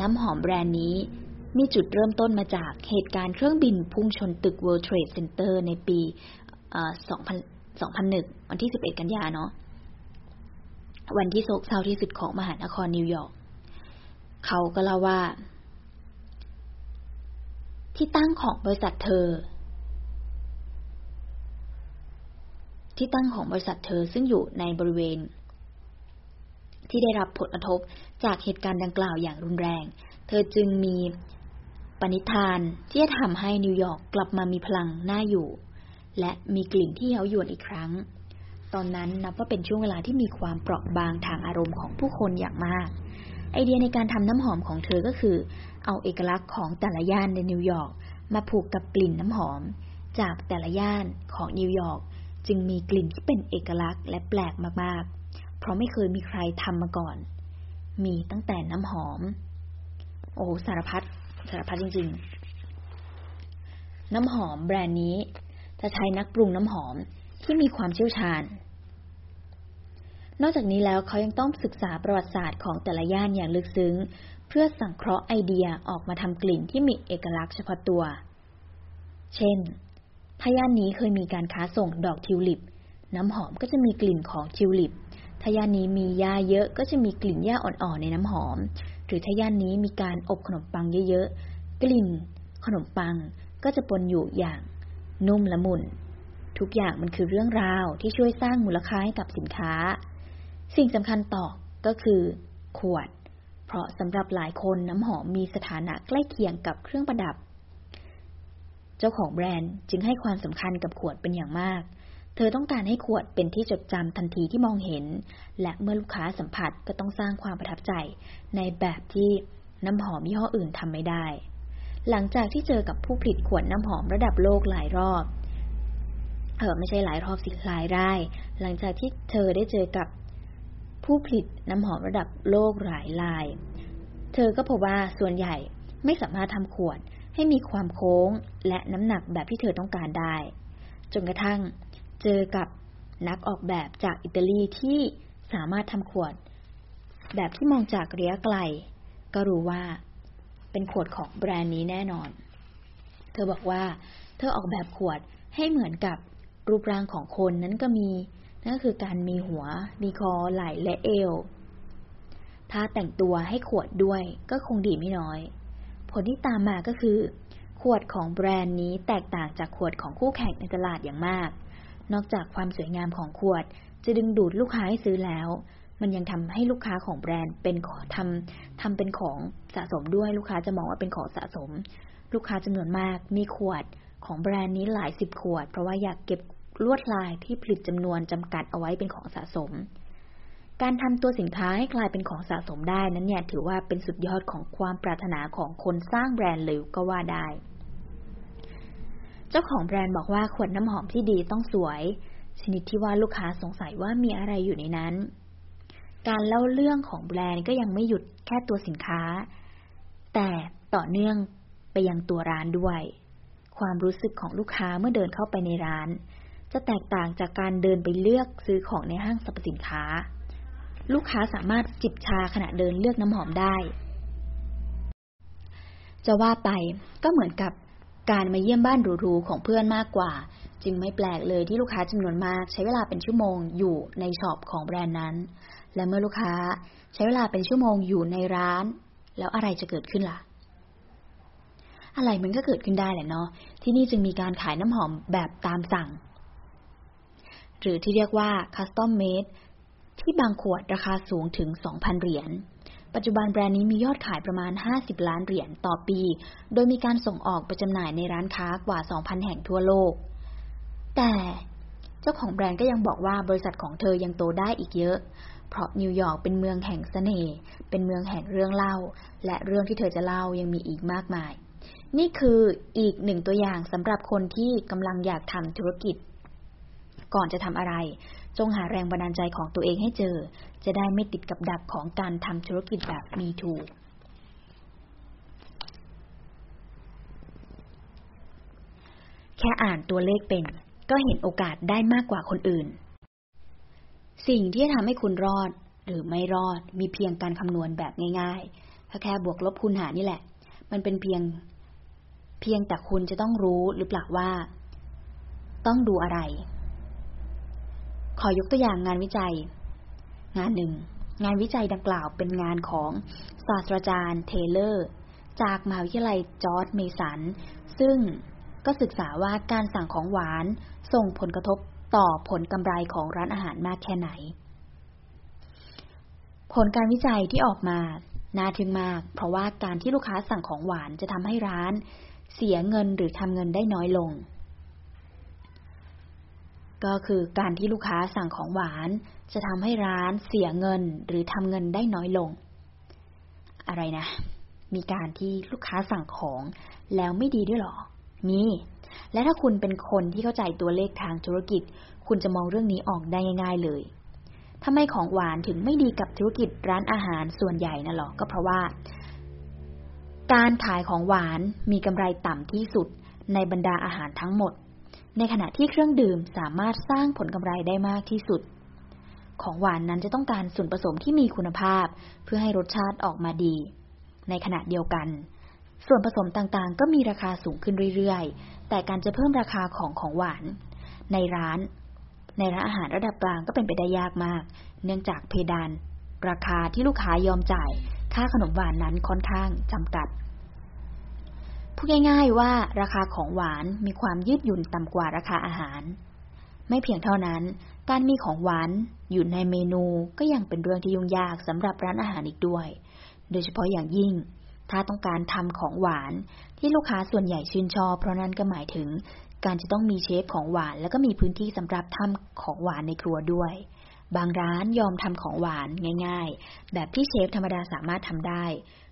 น้ำหอมแบรนด์นี้มีจุดเริ่มต้นมาจากเหตุการณ์เครื่องบินพุ่งชนตึก World Trade Center ในปี2001 วันที่ 11 กันยาเนาะ วันที่โศกเศร้าที่สุดของมหานครนิวยอร์ก เขาก็เล่าว่า ที่ตั้งของบริษัทเธอ ที่ตั้งของบริษัทเธอซึ่งอยู่ในบริเวณ ที่ได้รับผลกระทบจากเหตุการณ์ดังกล่าวอย่างรุนแรง เธอจึงมีปณิธานที่จะทำให้นิวยอร์กกลับมามีพลังน่าอยู่ และมีกลิ่นที่เย้ายวนอีกครั้ง ตอนนั้นนับว่าเป็นช่วงเวลาที่มีความเปราะบางทางอารมณ์ของผู้คนอย่างมาก ไอเดียในการทำน้ำหอมของเธอก็คือ เอาเอกลักษณ์ของแต่ละย่านในนิวยอร์กมาผูกกับกลิ่นน้ำหอม จากแต่ละย่านของนิวยอร์กจึงมีกลิ่นที่เป็นเอกลักษณ์และแปลกมากๆ ราะไม่เคยมีใครทำมาก่อน มีตั้งแต่น้ำหอม โอ้สารพัดสารพัดจริง ๆ น้ำหอมแบรนด์นี้ จะใช้นักปรุงน้ำหอมที่มีความเชี่ยวชาญ นอกจากนี้แล้วเขายังต้องศึกษาประวัติศาสตร์ของแต่ละย่านอย่างลึกซึ้ง เพื่อสังเคราะห์ไอเดียออกมาทำกลิ่นที่มีเอกลักษณ์เฉพาะตัว เช่น ถ้าย่านนี้เคยมีการค้าส่งดอกทิวลิป น้ำหอมก็จะมีกลิ่นของทิวลิป ถ้าย่านนี้มีหญ้าเยอะก็จะมีกลิ่นหญ้าอ่อนๆในน้ำหอม หรือถ้าย่านนี้มีการอบขนมปังเยอะๆ กลิ่น ขนมปังก็จะปนอยู่อย่างนุ่มละมุน ทุกอย่างมันคือเรื่องราวที่ช่วยสร้างมูลค่าให้กับสินค้า สิ่งสำคัญต่อก็คือ ขวด เพราะสำหรับหลายคนน้ำหอมมีสถานะใกล้เคียงกับเครื่องประดับ เจ้าของแบรนด์จึงให้ความสำคัญกับขวดเป็นอย่างมาก เธอต้องการให้ขวดเป็นที่จดจำทันทีที่มองเห็น และเมื่อลูกค้าสัมผัสก็ต้องสร้างความประทับใจ ในแบบที่น้ำหอมยี่ห้ออื่นทำไม่ได้ หลังจากที่เจอกับผู้ผลิตขวดน้ำหอมระดับโลกหลายรอบเออไม่ใช่หลายรอบสิหลายราย หลังจากที่เธอได้เจอกับผู้ผลิตน้ำหอมระดับโลกหลายราย เธอก็พบว่าส่วนใหญ่ไม่สามารถทำขวดให้มีความโค้งและน้ำหนักแบบที่เธอต้องการได้ จนกระทั่ง เจอกับนักออกแบบจากอิตาลีที่สามารถทำขวด แบบที่มองจากระยะไกล ก็รู้ว่าเป็นขวดของแบรนด์นี้แน่นอน เธอบอกว่า เธอออกแบบขวดให้เหมือนกับรูปร่างของคนนั้นก็มี นั่นก็คือการมีหัว มีคอ ไหล่และเอว ถ้าแต่งตัวให้ขวดด้วยก็คงดีไม่น้อย ผลที่ตามมาก็คือ ขวดของแบรนด์นี้แตกต่างจากขวดของคู่แข่งในตลาดอย่างมาก นอกจากความสวยงามของขวด จะดึงดูดลูกค้าให้ซื้อแล้ว มันยังทำให้ลูกค้าของแบรนด์เป็นขอทำทำเป็นของสะสมด้วยลูกค้าจะมองว่าเป็นของสะสม ลูกค้าจำนวนมากมีขวดของแบรนด์นี้หลายสิบขวด เพราะว่าอยากเก็บลวดลายที่ผลิตจำนวนจำกัดเอาไว้เป็นของสะสม การทำตัวสินค้าให้กลายเป็นของสะสมได้นั้นเนี่ยถือว่าเป็นสุดยอดของความปรารถนาของคนสร้างแบรนด์เลยก็ว่าได้ เจ้าของแบรนด์บอกว่าขวดน้ำหอมที่ดีต้องสวย ชนิดที่ว่าลูกค้าสงสัยว่ามีอะไรอยู่ในนั้น การเล่าเรื่องของแบรนด์ก็ยังไม่หยุดแค่ตัวสินค้า แต่ต่อเนื่องไปยังตัวร้านด้วย ความรู้สึกของลูกค้าเมื่อเดินเข้าไปในร้าน จะแตกต่างจากการเดินไปเลือกซื้อของในห้างสรรพสินค้า ลูกค้าสามารถจิบชาขณะเดินเลือกน้ำหอมได้ จะว่าไปก็เหมือนกับ การมาเยี่ยมบ้านหรูๆของเพื่อนมากกว่า จึงไม่แปลกเลยที่ลูกค้าจำนวนมากใช้เวลาเป็นชั่วโมงอยู่ในช็อปของแบรนด์นั้น และเมื่อลูกค้าใช้เวลาเป็นชั่วโมงอยู่ในร้าน แล้วอะไรจะเกิดขึ้นล่ะ อะไรมันก็เกิดขึ้นได้แหละเนาะที่นี่จึงมีการขายน้ำหอมแบบตามสั่ง หรือที่เรียกว่า custom made ที่บางขวดราคาสูงถึง 2,000 เหรียญ ปัจจุบันแบรนด์นี้มียอดขายประมาณ 50 ล้านเหรียญต่อปี โดยมีการส่งออกไปจำหน่ายในร้านค้ากว่า 2,000 แห่งทั่วโลก แต่เจ้าของแบรนด์ก็ยังบอกว่าบริษัทของเธอยังโตได้อีกเยอะ เพราะนิวยอร์กเป็นเมืองแห่งสเสน่ห์ เป็นเมืองแห่งเรื่องเล่า และเรื่องที่เธอจะเล่ายังมีอีกมากมาย นี่คืออีกหนึ่งตัวอย่างสำหรับคนที่กำลังอยากทำธุรกิจ ก่อนจะทำอะไร จงหาแรงบันดาลใจของตัวเองให้เจอ จะได้ไม่ติดกับดักของการทำธุรกิจแบบมีถูกแค่อ่านตัวเลขเป็น ก็เห็นโอกาสได้มากกว่าคนอื่น สิ่งที่ทำให้คุณรอดหรือไม่รอดมีเพียงการคำนวณแบบง่ายๆถ้าแค่บวกลบคูณหารนี่แหละ มันเป็นเพียงเพียงแต่คุณจะต้องรู้หรือเปล่าว่า ต้องดูอะไร ขอยกตัวอย่างงานวิจัย งานหนึ่ง งานวิจัยดังกล่าวเป็นงานของศาสตราจารย์เทเลอร์ จากมหาวิทยาลัยจอร์จเมสัน ซึ่งก็ศึกษาว่าการสั่งของหวานส่งผลกระทบต่อผลกำไรของร้านอาหารมากแค่ไหน ผลการวิจัยที่ออกมาน่าทึ่งมาก เพราะว่าการที่ลูกค้าสั่งของหวานจะทำให้ร้าน เสียเงินหรือทำเงินได้น้อยลง ก็คือการที่ลูกค้าสั่งของหวาน จะทำให้ร้านเสียเงินหรือทำเงินได้น้อยลง อะไรนะ มีการที่ลูกค้าสั่งของแล้วไม่ดีด้วยหรอ มีและถ้าคุณเป็นคนที่เข้าใจตัวเลขทางธุรกิจ คุณจะมองเรื่องนี้ออกได้ง่าย ๆ เลยทำไมของหวานถึงไม่ดีกับธุรกิจร้านอาหารส่วนใหญ่นะหรอ ก็เพราะว่า การขายของหวานมีกำไรต่ำที่สุดในบรรดาอาหารทั้งหมด ในขณะที่เครื่องดื่มสามารถสร้างผลกำไรได้มากที่สุด ของหวานนั้นจะต้องการส่วนผสมที่มีคุณภาพ เพื่อให้รสชาติออกมาดี ในขณะเดียวกัน ส่วนผสมต่างๆ ก็มีราคาสูงขึ้นเรื่อยๆ แต่การจะเพิ่มราคาของของหวาน ในร้าน ในร้านอาหารระดับกลางก็เป็นไปได้ยากมาก เนื่องจากเพดาน ราคาที่ลูกค้ายอมจ่าย ค่าขนมหวานนั้นค่อนข้างจำกัดพูดง่ายๆว่าราคาของหวานมีความยืดหยุ่นต่ำกว่าราคาอาหาร ไม่เพียงเท่านั้น การมีของหวานอยู่ในเมนูก็ยังเป็นเรื่องที่ยุ่งยากสำหรับร้านอาหารอีกด้วย โดยเฉพาะอย่างยิ่ง ถ้าต้องการทำของหวานที่ลูกค้าส่วนใหญ่ชื่นชอบเพราะนั้นก็หมายถึง การจะต้องมีเชฟของหวาน แล้วก็มีพื้นที่สำหรับทำของหวานในครัวด้วย บางร้านยอมทำของหวานง่าย ๆ แบบที่เชฟธรรมดาสามารถทำได้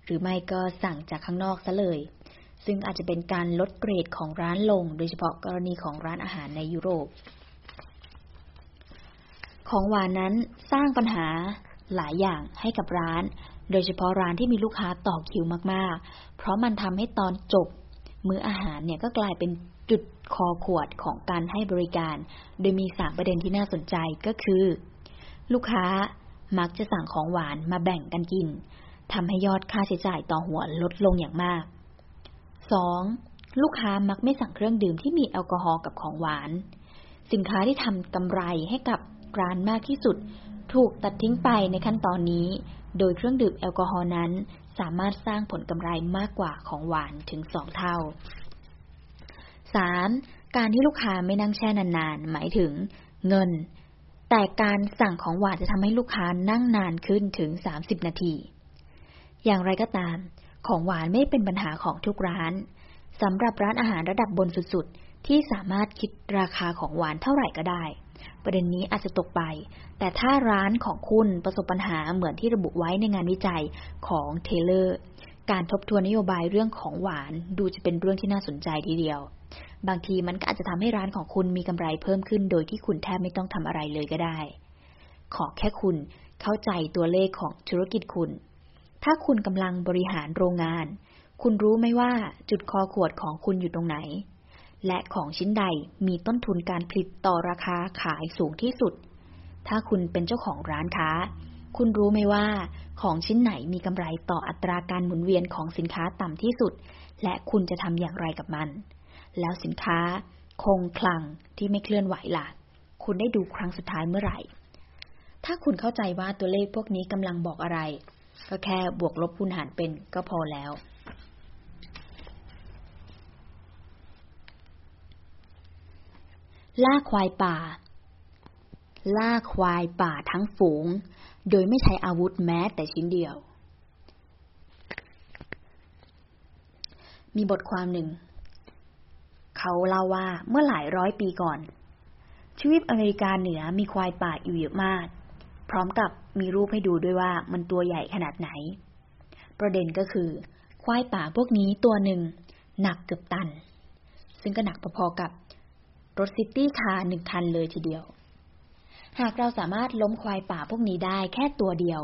หรือไม่ก็สั่งจากข้างนอกซะเลย ซึ่งอาจจะเป็นการลดเกรดของร้านลง โดยเฉพาะกรณีของร้านอาหารในยุโรป ของหวานนั้นสร้างปัญหาหลายอย่างให้กับร้าน โดยเฉพาะร้านที่มีลูกค้าต่อคิวมากๆ เพราะมันทำให้ตอนจบ มื้ออาหารเนี่ยก็กลายเป็นจุดคอขวดของการให้บริการ โดยมีสามประเด็นที่น่าสนใจก็คือ ลูกค้ามักจะสั่งของหวานมาแบ่งกันกินทำให้ยอดค่าใช้จ่ายต่อหัวลดลงอย่างมาก 2. ลูกค้ามักไม่สั่งเครื่องดื่มที่มีแอลกอฮอล์กับของหวาน สินค้าที่ทำกำไรให้กับ ร้านมากที่สุด ถูกตัดทิ้งไปในขั้นตอนนี้ โดยเครื่องดื่มแอลกอฮอล์นั้น สามารถสร้างผลกำไรมากกว่าของหวานถึงสองเท่า 3. การที่ลูกค้าไม่นั่งแช่นานๆ หมายถึงเงิน แต่การสั่งของหวานจะทำให้ลูกค้านั่งนานขึ้นถึง 30 นาที อย่างไรก็ตาม ของหวานไม่เป็นปัญหาของทุกร้านสำหรับร้านอาหารระดับบนสุดๆ ที่สามารถคิดราคาของหวานเท่าไหร่ก็ได้ ประเด็นนี้อาจจะตกไป แต่ถ้าร้านของคุณประสบปัญหาเหมือนที่ระบุไว้ในงานวิจัยของเทเลอร์ การทบทวนนโยบายเรื่องของหวานดูจะเป็นเรื่องที่น่าสนใจทีเดียว บางทีมันก็อาจจะทำให้ร้านของคุณมีกำไรเพิ่มขึ้น โดยที่คุณแทบไม่ต้องทำอะไรเลยก็ได้ ขอแค่คุณเข้าใจตัวเลขของธุรกิจคุณ ถ้าคุณกำลังบริหารโรงงาน คุณรู้ไหมว่าจุดคอขวดของคุณอยู่ตรงไหน และของชิ้นใดมีต้นทุนการผลิตต่อราคาขายสูงที่สุด ถ้าคุณเป็นเจ้าของร้านค้า คุณรู้ไหมว่า ของชิ้นไหนมีกำไรต่ออัตราการหมุนเวียนของสินค้าต่ำที่สุด และคุณจะทำอย่างไรกับมัน แล้วสินค้า คงคลังที่ไม่เคลื่อนไหวล่ะ คุณได้ดูครั้งสุดท้ายเมื่อไหร่ ถ้าคุณเข้าใจว่าตัวเลขพวกนี้กำลังบอกอะไร ก็แค่บวกลบคูณหารเป็นก็พอแล้ว ล่าควายป่า ล่าควายป่าทั้งฝูง โดยไม่ใช้อาวุธแม้แต่ชิ้นเดียว มีบทความหนึ่ง เขาเล่าว่าเมื่อหลายร้อยปีก่อน ทวีปอเมริกาเหนือมีควายป่าอยู่เยอะมาก พร้อมกับมีรูปให้ดูด้วยว่ามันตัวใหญ่ขนาดไหน ประเด็นก็คือ ควายป่าพวกนี้ตัวหนึ่งหนักเกือบตัน ซึ่งก็หนักพอๆกับ รถซิตี้คาร์หนึ่งคันเลยทีเดียว หากเราสามารถล้มควายป่าพวกนี้ได้แค่ตัวเดียว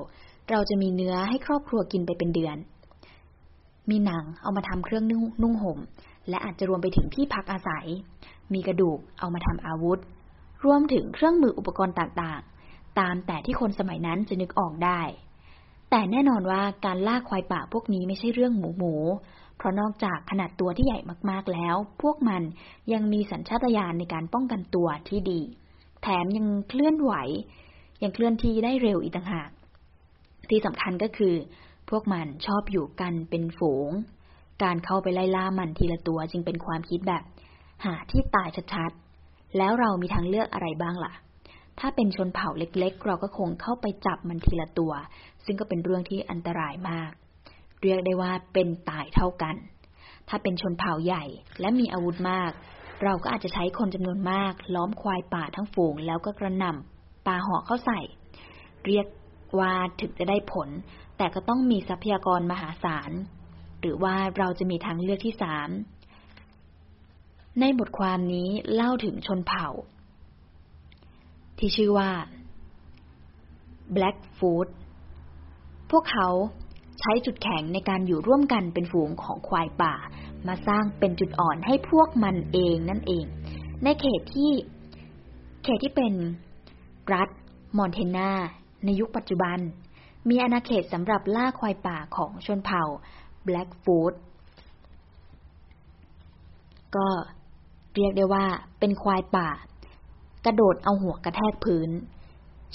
เราจะมีเนื้อให้ครอบครัวกินไปเป็นเดือน มีหนังเอามาทำเครื่องนุ่งห่ม และอาจจะรวมไปถึงที่พักอาศัย มีกระดูกเอามาทำอาวุธ รวมถึงเครื่องมืออุปกรณ์ต่างๆ ตามแต่ที่คนสมัยนั้นจะนึกออกได้แต่แน่นอนว่าการล่าควายป่าพวกนี้ไม่ใช่เรื่องหมูหมู เพราะนอกจากขนาดตัวที่ใหญ่มากๆแล้ว พวกมันยังมีสัญชาตญาณในการป้องกันตัวที่ดี แถมยังเคลื่อนไหว ยังเคลื่อนที่ได้เร็วอีกต่างหาก ที่สำคัญก็คือ พวกมันชอบอยู่กันเป็นฝูง การเข้าไปไล่ล่ามันทีละตัวจึงเป็นความคิดแบบ หาที่ตายชัดๆ แล้วเรามีทางเลือกอะไรบ้างล่ะถ้าเป็นชนเผ่าเล็กๆ เราก็คงเข้าไปจับมันทีละตัว ซึ่งก็เป็นเรื่องที่อันตรายมาก เรียกได้ว่าเป็นตายเท่ากัน ถ้าเป็นชนเผ่าใหญ่และมีอาวุธมาก เราก็อาจจะใช้คนจำนวนมาก ล้อมควายป่าทั้งฝูงแล้วก็กระหน่ำปาหอกเข้าใส่ เรียกว่าถึงจะได้ผล แต่ก็ต้องมีทรัพยากรมหาศาล หรือว่าเราจะมีทางเลือกที่สามในบทความนี้เล่าถึงชนเผ่า ที่ชื่อว่า Blackfoot พวกเขา ใช้จุดแข็งในการอยู่ร่วมกันเป็นฝูงของควายป่า มาสร้างเป็นจุดอ่อนให้พวกมันเองนั่นเอง ในเขตที่ เขตที่เป็นรัฐ มอนเทนา ในยุคปัจจุบัน มีอาณาเขตสำหรับล่าควายป่าของชนเผ่า Blackfoot ก็เรียกได้ว่าเป็นควายป่า กระโดดเอาหัวกระแทกพื้น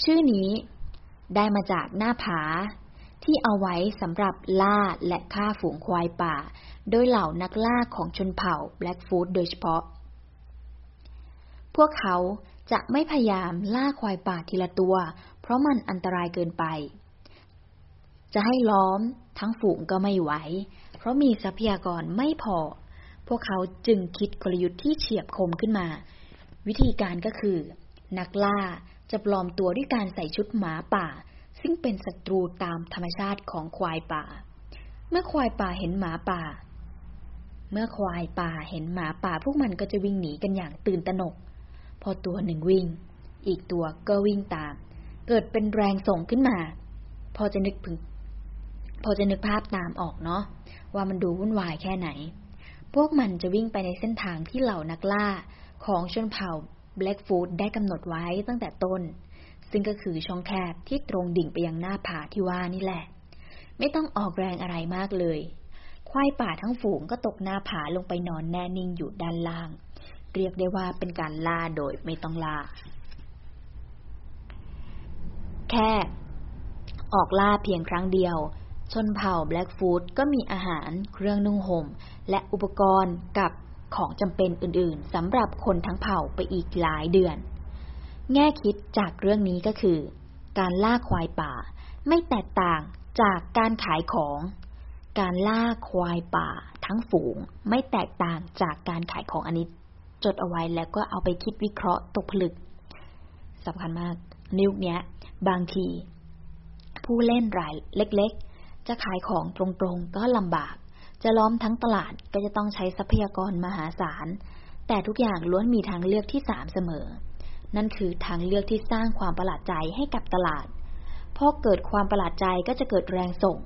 ชื่อนี้ได้มาจากหน้าผา ที่เอาไว้สำหรับล่าและฆ่าฝูงควายป่า โดยเหล่านักล่าของชนเผ่า Blackfoot โดยเฉพาะ พวกเขาจะไม่พยายามล่าควายป่าทีละตัว เพราะมันอันตรายเกินไป จะให้ล้อมทั้งฝูงก็ไม่ไหว เพราะมีทรัพยากรไม่พอ พวกเขาจึงคิดกลยุทธ์ที่เฉียบคมขึ้นมา วิธีการก็คือ นักล่าจะปลอมตัวด้วยการใส่ชุดหมาป่า ซึ่งเป็นศัตรูตามธรรมชาติของควายป่า เมื่อควายป่าเห็นหมาป่า เมื่อควายป่าเห็นหมาป่า พวกมันก็จะวิ่งหนีกันอย่างตื่นตระหนก พอตัวหนึ่งวิ่ง อีกตัวก็วิ่งตาม เกิดเป็นแรงส่งขึ้นมา พอจะนึกถึง พอจะนึกภาพตามออกเนาะว่ามันดูวุ่นวายแค่ไหน พวกมันจะวิ่งไปในเส้นทางที่เหล่านักล่าของชนเผ่า Blackfoot ได้กำหนดไว้ตั้งแต่ต้น ซึ่งก็คือช่องแคบที่ตรงดิ่งไปยังหน้าผาที่ว่านี่แหละ ไม่ต้องออกแรงอะไรมากเลย ควายป่าทั้งฝูงก็ตกหน้าผาลงไปนอนแน่นิ่งอยู่ด้านล่าง เรียกได้ว่าเป็นการล่าโดยไม่ต้องล่า แค่ออกล่าเพียงครั้งเดียว ชนเผ่าแบล็กฟูดก็มีอาหาร เครื่องนุ่งห่ม และอุปกรณ์กับของจำเป็นอื่นๆสำหรับคนทั้งเผ่าไปอีกหลายเดือน แง่คิดจากเรื่องนี้ก็คือ การล่าควายป่า ไม่แตกต่างจากการขายของ การล่าควายป่าทั้งฝูงไม่แตกต่างจากการขายของอันนี้จดเอาไว้แล้วก็เอาไปคิดวิเคราะห์ตกผลึกสำคัญมากในยุคนี้บางที ผู้เล่นรายเล็ก ๆ จะขายของตรงๆ ก็ลำบาก จะล้อมทั้งตลาดก็จะต้องใช้ทรัพยากรมหาศาล แต่ทุกอย่างล้วนมีทางเลือกที่สามเสมอ นั่นคือทางเลือกที่สร้างความประหลาดใจให้กับตลาด พอเกิดความประหลาดใจก็จะเกิดแรงส่ง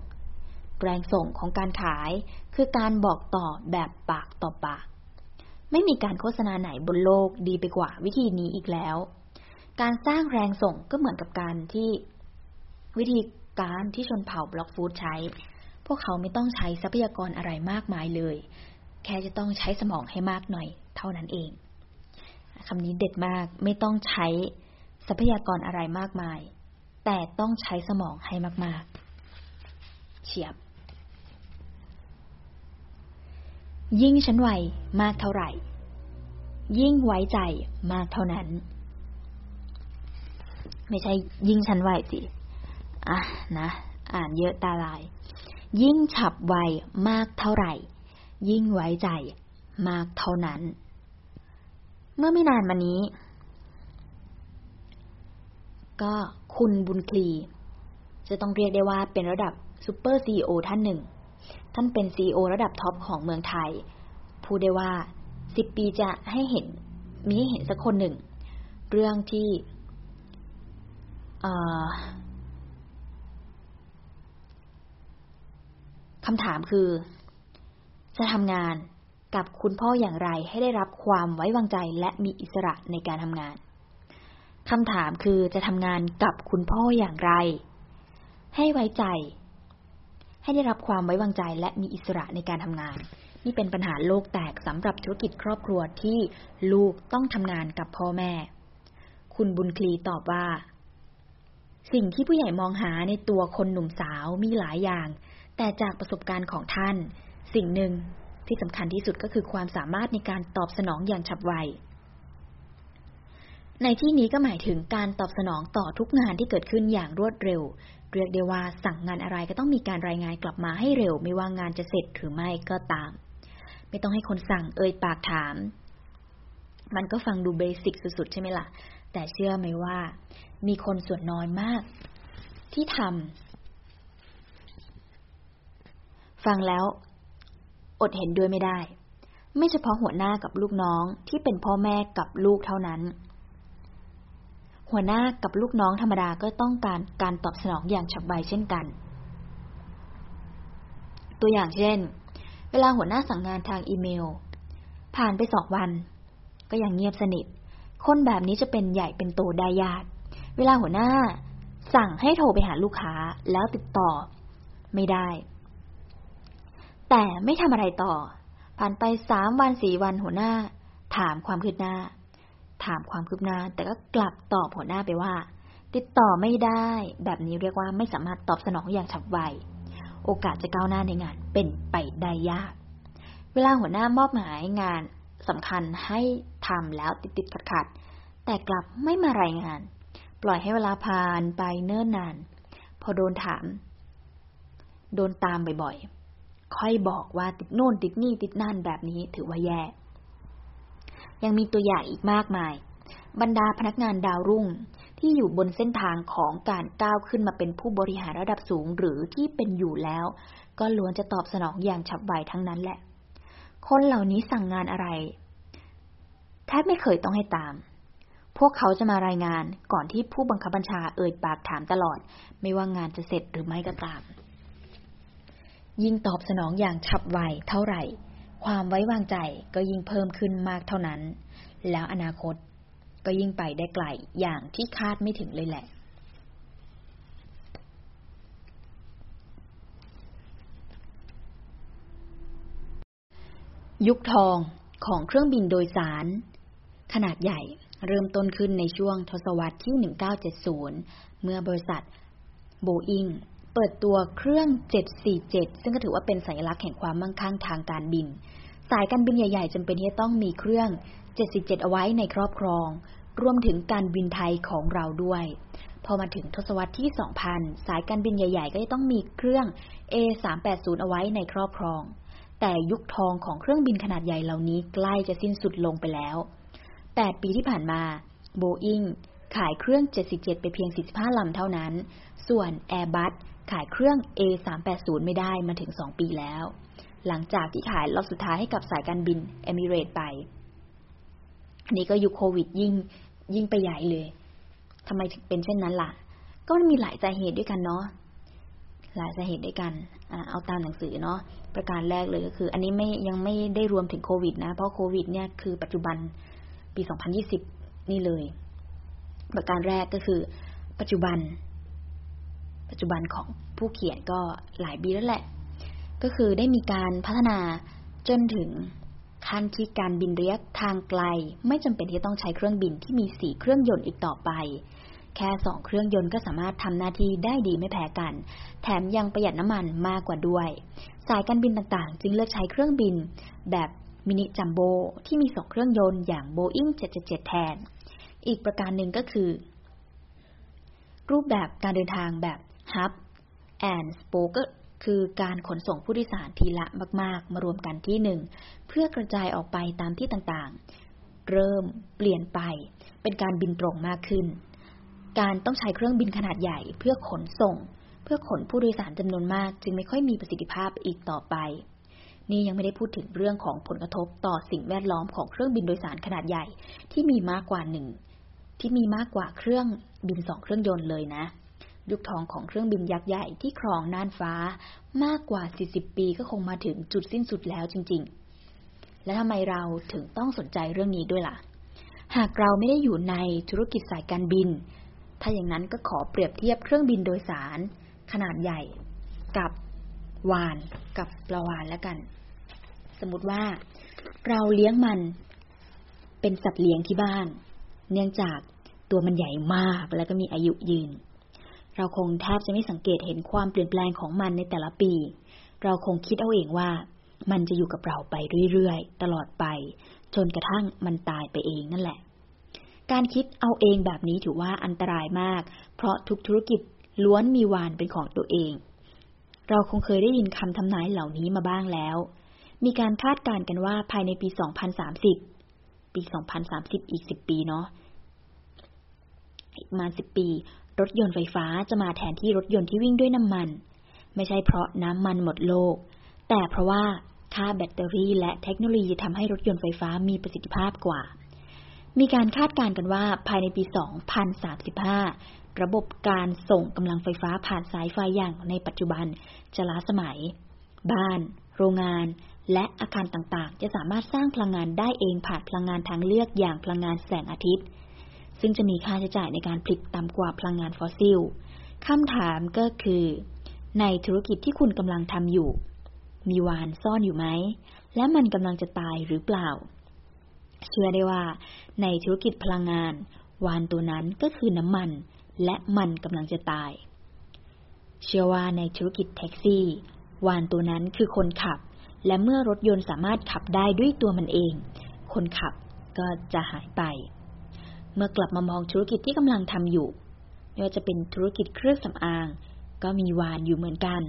แรงส่งของการขายคือการบอกต่อแบบปากต่อปาก ไม่มีการโฆษณาไหนบนโลกดีไปกว่าวิธีนี้อีกแล้ว การสร้างแรงส่งก็เหมือนกับการที่ วิธีการที่ชนเผ่าบล็อกฟูดใช้ พวกเขาไม่ต้องใช้ทรัพยากรอะไรมากมายเลย แค่จะต้องใช้สมองให้มากหน่อย เท่านั้นเอง คำนี้เด็ดมาก ไม่ต้องใช้ทรัพยากรอะไรมากมาย แต่ต้องใช้สมองให้มาก ๆ เฉียบ ยิ่งฉันไวมากเท่าไหร่ ยิ่งไว้ใจมากเท่านั้น ไม่ใช่ยิ่งฉันไวสิ อะนะ อ่านเยอะตาลาย ยิ่งฉับไวมากเท่าไหร่ ยิ่งไว้ใจมากเท่านั้น เมื่อไม่นานมานี้ ก็คุณบุญคลี จะต้องเรียกได้ว่าเป็นระดับซูเปอร์ซีอท่านหนึ่ง ท่านเป็นซีอระดับท็อปของเมืองไทย พูดได้ว่าสิบปีจะให้เห็น มีให้เห็นสักคนหนึ่ง เรื่องที่คำถามคือ จะทำงาน กับคุณพ่ออย่างไรให้ได้รับความไว้วางใจและมีอิสระในการทำงานคำถามคือจะทำงานกับคุณพ่ออย่างไร ให้ไว้ใจ ให้ได้รับความไว้วางใจและมีอิสระในการทำงาน นี่เป็นปัญหาโลกแตกสำหรับธุรกิจครอบครัวที่ลูกต้องทำงานกับพ่อแม่ คุณบุญคลีตอบว่า สิ่งที่ผู้ใหญ่มองหาในตัวคนหนุ่มสาวมีหลายอย่าง แต่จากประสบการณ์ของท่าน สิ่งหนึ่ง ที่สำคัญที่สุดก็คือความสามารถในการตอบสนองอย่างฉับไว ในที่นี้ก็หมายถึงการตอบสนองต่อทุกงานที่เกิดขึ้นอย่างรวดเร็ว เรียกได้ว่าสั่งงานอะไรก็ต้องมีการรายงานกลับมาให้เร็ว ไม่ว่างานจะเสร็จหรือไม่ก็ตาม ไม่ต้องให้คนสั่งเอ่ยปากถาม มันก็ฟังดูเบสิกสุดๆ ใช่ไหมละ่ะ แต่เชื่อไหมว่า มีคนส่วนน้อยมาก ที่ทำฟังแล้ว อดเห็นด้วยไม่ได้ ไม่เฉพาะหัวหน้ากับลูกน้องที่เป็นพ่อแม่กับลูกเท่านั้น หัวหน้ากับลูกน้องธรรมดาก็ต้องการการตอบสนองอย่างฉับไวเช่นกัน ตัวอย่างเช่น เวลาหัวหน้าสั่งงานทางอีเมล ผ่านไปสองวัน ก็ยังเงียบสนิท คนแบบนี้จะเป็นใหญ่เป็นโตได้ยาก เวลาหัวหน้าสั่งให้โทรไปหาลูกค้าแล้วติดต่อ ไม่ได้ แต่ไม่ทำอะไรต่อ ผ่านไปสามวันสี่วันหัวหน้า ถามความคืบหน้า ถามความคืบหน้า แต่ก็กลับตอบหัวหน้าไปว่า ติดต่อไม่ได้ แบบนี้เรียกว่าไม่สามารถตอบสนองอย่างฉับไว โอกาสจะก้าวหน้าในงานเป็นไปได้ยาก เวลาหัวหน้ามอบหมายงานสำคัญให้ทำแล้วติดติดขัดขัดแต่กลับไม่มารายงาน ปล่อยให้เวลาผ่านไปเนิ่นนาน พอโดนถาม โดนตามบ่อย ค่อยบอกว่าติดโน่นติดนี่ติดนั่นแบบนี้ถือว่าแย่ ยังมีตัวอย่างอีกมากมาย บรรดาพนักงานดาวรุ่งที่อยู่บนเส้นทางของการก้าวขึ้นมาเป็นผู้บริหารระดับสูงหรือที่เป็นอยู่แล้ว ก็ล้วนจะตอบสนองอย่างฉับไวทั้งนั้นแหละ คนเหล่านี้สั่งงานอะไรแทบไม่เคยต้องให้ตาม พวกเขาจะมารายงานก่อนที่ผู้บังคับบัญชาเอ่ยปากถามตลอด ไม่ว่างานจะเสร็จหรือไม่ก็ตาม ยิ่งตอบสนองอย่างฉับไวเท่าไหร่ ความไว้วางใจก็ยิ่งเพิ่มขึ้นมากเท่านั้น แล้วอนาคตก็ยิ่งไปได้ไกลอย่างที่คาดไม่ถึงเลยแหละ ยุคทองของเครื่องบินโดยสาร ขนาดใหญ่เริ่มต้นขึ้นในช่วงทศวรรษที่ 1970 เมื่อบริษัทโบอิง เปิดตัวเครื่อง 747 ซึ่งก็ถือว่าเป็นสัญลักษณ์แห่งความมั่งคั่งทางการบิน สายการบินใหญ่ๆจำเป็นที่จะต้องมีเครื่อง 747 เอาไว้ในครอบครอง รวมถึงการบินไทยของเราด้วย พอมาถึงทศวรรษที่ 2000 สายการบินใหญ่ ๆ ก็จะต้องมีเครื่อง A380 เอาไว้ในครอบครอง แต่ยุคทองของเครื่องบินขนาดใหญ่เหล่านี้ใกล้จะสิ้นสุดลงไปแล้ว 8 ปีที่ผ่านมาโบอิงขายเครื่อง747ไปเพียง 45 ลำเท่านั้น ส่วน Airbus ขายเครื่อง A380 ไม่ได้มาถึง 2 ปีแล้ว หลังจากที่ขายรอบสุดท้ายให้กับสายการบินเอมิเรตไป อันนี้ก็ยุคโควิดยิ่งยิ่งไปใหญ่เลยทำไมถึงเป็นเช่นนั้นล่ะ ก็มันมีหลายสาเหตุด้วยกันเนาะหลายสาเหตุด้วยกันเอาตามหนังสือเนาะประการแรกเลยก็คือ อันนี้ไม่ยังไม่ได้รวมถึงโควิดนะ เพราะโควิดเนี่ยคือปัจจุบันปี 2020 นี่เลย ประการแรกก็คือ ปัจจุบัน ปัจจุบันของผู้เขียนก็หลายปีแล้วแหละ ก็คือได้มีการพัฒนาจนถึงขั้นที่การบินระยะทางไกล ไม่จำเป็นที่ต้องใช้เครื่องบินที่มีสี่เครื่องยนต์อีกต่อไป แค่สองเครื่องยนต์ก็สามารถทำหน้าที่ได้ดีไม่แพ้กัน แถมยังประหยัดน้ำมันมากกว่าด้วย สายการบินต่างๆ จึงเลือกใช้เครื่องบินแบบมินิจัมโบที่มีสองเครื่องยนต์อย่าง Boeing 777 แทน อีกประการหนึ่งก็คือ รูปแบบการเดินทางแบบ Hub and Spoke ก็คือการขนส่งผู้โดยสารทีละมาก ๆ มารวมกันที่หนึ่ง เพื่อกระจายออกไปตามที่ต่างๆ เริ่มเปลี่ยนไป เป็นการบินตรงมากขึ้น การต้องใช้เครื่องบินขนาดใหญ่เพื่อขนส่ง เพื่อขนผู้โดยสารจำนวนมาก จึงไม่ค่อยมีประสิทธิภาพอีกต่อไป นี่ยังไม่ได้พูดถึงเรื่องของผลกระทบต่อสิ่งแวดล้อมของเครื่องบินโดยสารขนาดใหญ่ที่มีมากกว่าหนึ่งที่มีมากกว่าเครื่องบินสองเครื่องยนต์เลยนะ ยุคทองของเครื่องบินยักษ์ใหญ่ที่ครองน่านฟ้า มากกว่า 40 ปีก็คงมาถึงจุดสิ้นสุดแล้วจริง ๆ และทำไมเราถึงต้องสนใจเรื่องนี้ด้วยล่ะ หากเราไม่ได้อยู่ในธุรกิจสายการบิน ถ้าอย่างนั้นก็ขอเปรียบเทียบเครื่องบินโดยสาร ขนาดใหญ่ กับวาน กับปลาวานแล้วกัน สมมติว่า เราเลี้ยงมันเป็นสัตว์เลี้ยงที่บ้าน เนื่องจากตัวมันใหญ่มากแล้วก็มีอายุยืน เราคงแทบจะไม่สังเกตเห็นความเปลี่ยนแปลงของมันในแต่ละปี เราคงคิดเอาเองว่า มันจะอยู่กับเราไปเรื่อยๆ ตลอดไป จนกระทั่งมันตายไปเองนั่นแหละ การคิดเอาเองแบบนี้ถือว่าอันตรายมาก เพราะทุกธุรกิจล้วนมีวานเป็นของตัวเอง เราคงเคยได้ยินคำทำนายเหล่านี้มาบ้างแล้ว มีการคาดการณ์กันว่าภายในปี 2030 ปี 2030 อีก 10 ปีเนาะ อีกมา 10 ปี รถยนต์ไฟฟ้าจะมาแทนที่รถยนต์ที่วิ่งด้วยน้ำมัน ไม่ใช่เพราะน้ำมันหมดโลก แต่เพราะว่าค่าแบตเตอรี่และเทคโนโลยีทำให้รถยนต์ไฟฟ้ามีประสิทธิภาพกว่า มีการคาดการณ์กันว่าภายในปี 2035 ระบบการส่งกำลังไฟฟ้าผ่านสายไฟอย่างในปัจจุบันจะล้าสมัย บ้าน โรงงาน และอาคารต่างๆ จะสามารถสร้างพลังงานได้เองผ่านพลังงานทางเลือกอย่างพลังงานแสงอาทิตย์ ซึ่งจะมีค่าใช้จ่ายในการผลิตต่ำกว่าพลังงานฟอสซิลคำถามก็คือ ในธุรกิจที่คุณกำลังทำอยู่ มีวานซ่อนอยู่ไหม และมันกำลังจะตายหรือเปล่า เชื่อได้ว่า ในธุรกิจพลังงาน วานตัวนั้นก็คือน้ำมัน และมันกำลังจะตาย เชื่อว่าในธุรกิจแท็กซี่ วานตัวนั้นคือคนขับ และเมื่อรถยนต์สามารถขับได้ด้วยตัวมันเอง คนขับก็จะหายไป เมื่อกลับมามองธุรกิจที่กำลังทำอยู่ไม่ว่าจะเป็นธุรกิจเครื่องสำอาง ก็มีวานอยู่เหมือนกัน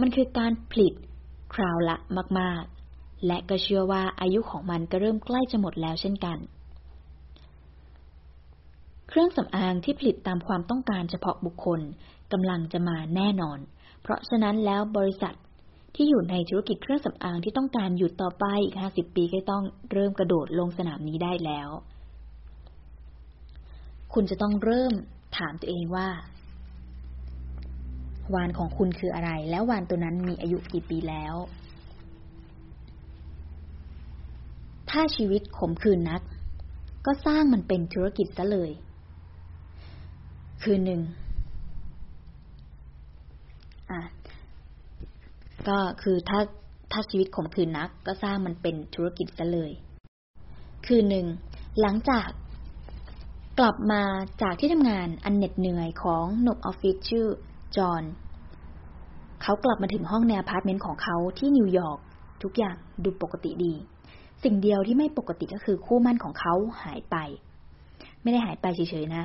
มันคือการผลิตคราวละมาก ๆ และก็เชื่อว่าอายุของมันก็เริ่มใกล้จะหมดแล้วเช่นกัน เครื่องสำอางที่ผลิตตามความต้องการเฉพาะบุคคลกำลังจะมาแน่นอน เพราะฉะนั้นแล้วบริษัทที่อยู่ในธุรกิจเครื่องสำอางที่ต้องการอยู่ต่อไปอีกห้าสิบปีก็ต้องเริ่มกระโดดลงสนามนี้ได้แล้ว คุณจะต้องเริ่มถามตัวเองว่า วานของคุณคืออะไร แล้ววานตัวนั้นมีอายุกี่ปีแล้ว ถ้าชีวิตขมขื่นนัก ก็สร้างมันเป็นธุรกิจซะเลย คืนหนึ่งอะก็คือถ้าถ้าชีวิตขมขื่นนัก ก็สร้างมันเป็นธุรกิจซะเลย คืนหนึ่งหลังจาก กลับมาจากที่ทำงานอันเหน็ดเหนื่อยของหนุ่มออฟฟิศชื่อจอห์นเขากลับมาถึงห้องในอพาร์ตเมนต์ของเขาที่นิวยอร์กทุกอย่างดูปกติดี สิ่งเดียวที่ไม่ปกติก็คือคู่หมั้นของเขาหายไป ไม่ได้หายไปเฉยๆนะ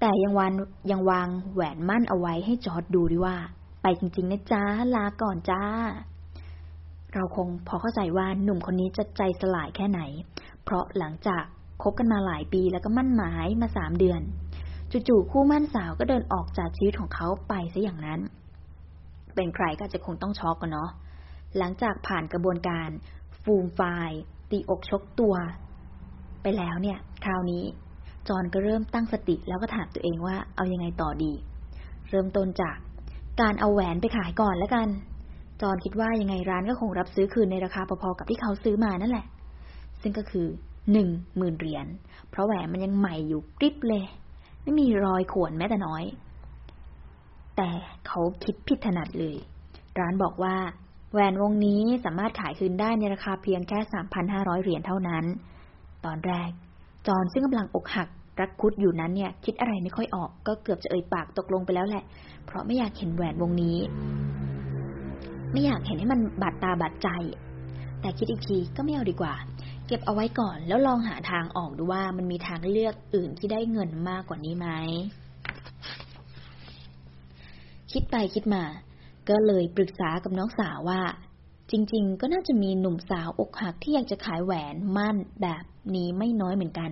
แต่ยังวันยังวางแหวนมั่นเอาไว้ให้จอร์ดดูด้วยว่า ไปจริง ๆ นะจ้าลาก่อนจ้า เราคงพอเข้าใจว่าหนุ่มคนนี้จะใจสลายแค่ไหน เพราะหลังจาก คบกันมาหลายปีแล้วก็มั่นหมายมาสามเดือน จู่ๆคู่มั่นสาวก็เดินออกจากชีวิตของเขาไปซะอย่างนั้น เป็นใครก็จะคงต้องช็อกกันเนาะหลังจากผ่านกระบวนการ ฟูมไฟล์ตีอกชกตัว ไปแล้วเนี่ย คราวนี้ จอนก็เริ่มตั้งสติแล้วก็ถามตัวเองว่าเอายังไงต่อดี เริ่มต้นจากการเอาแหวนไปขายก่อนแล้วกัน จอนคิดว่ายังไงร้านก็คงรับซื้อคืนในราคาพอๆกับที่เขาซื้อมานั่นแหละ ซึ่งก็คือ หนึ่งหมื่นเหรียญ เพราะแหวนมันยังใหม่อยู่กริบเลย ไม่มีรอยข่วนแม้แต่น้อย แต่เขาคิดผิดถนัดเลย ร้านบอกว่า แหวนวงนี้สามารถขายคืนได้ในราคาเพียงแค่สามพันห้าร้อยเหรียญเท่านั้น ตอนแรก จอนซึ่งกำลังอกหักรักคุดอยู่นั้นเนี่ย คิดอะไรไม่ค่อยออก ก็เกือบจะเอ่ยปากตกลงไปแล้วแหละ เพราะไม่อยากเห็นแหวนวงนี้ ไม่อยากเห็นให้มันบาดตาบาดใจ แต่คิดอีกทีก็ไม่เอาดีกว่า เก็บเอาไว้ก่อนแล้วลองหาทางออกดูว่ามันมีทางเลือกอื่นที่ได้เงินมากกว่านี้ไหม คิดไปคิดมา ก็เลยปรึกษากับน้องสาวว่า จริง ๆ ก็น่าจะมีหนุ่มสาวอกหักที่อยากจะขายแหวนมั่นแบบนี้ไม่น้อยเหมือนกัน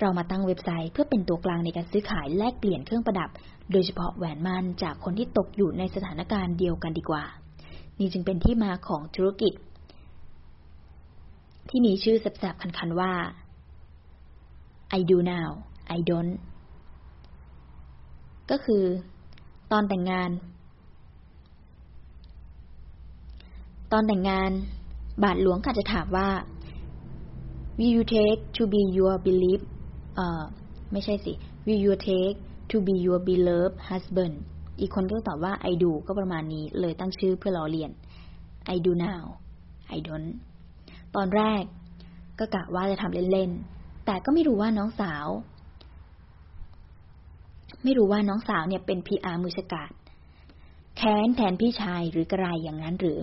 เรามาตั้งเว็บไซต์เพื่อเป็นตัวกลางในการซื้อขายแลกเปลี่ยนเครื่องประดับ โดยเฉพาะแหวนมั่นจากคนที่ตกอยู่ในสถานการณ์เดียวกันดีกว่า นี่จึงเป็นที่มาของธุรกิจ ที่มีชื่อแสบๆคันๆว่า I do now I don't ก็คือ ตอนแต่งงาน ตอนแต่งงาน บาทหลวงก็จะถามว่า will you take to be your belief เอ่อไม่ใช่สิ will you take to be your beloved husband อีกคนก็ตอบว่า I do ก็ประมาณนี้เลยตั้งชื่อเพื่อล้อเลียน I do now I don't ตอนแรก ก็กะว่าจะทำเล่นๆ แต่ก็ไม่รู้ว่าน้องสาว ไม่รู้ว่าน้องสาวเนี่ยเป็นพีอาร์มือฉกาดแค้นแทนพี่ชายหรือกระไรอย่างนั้นหรือ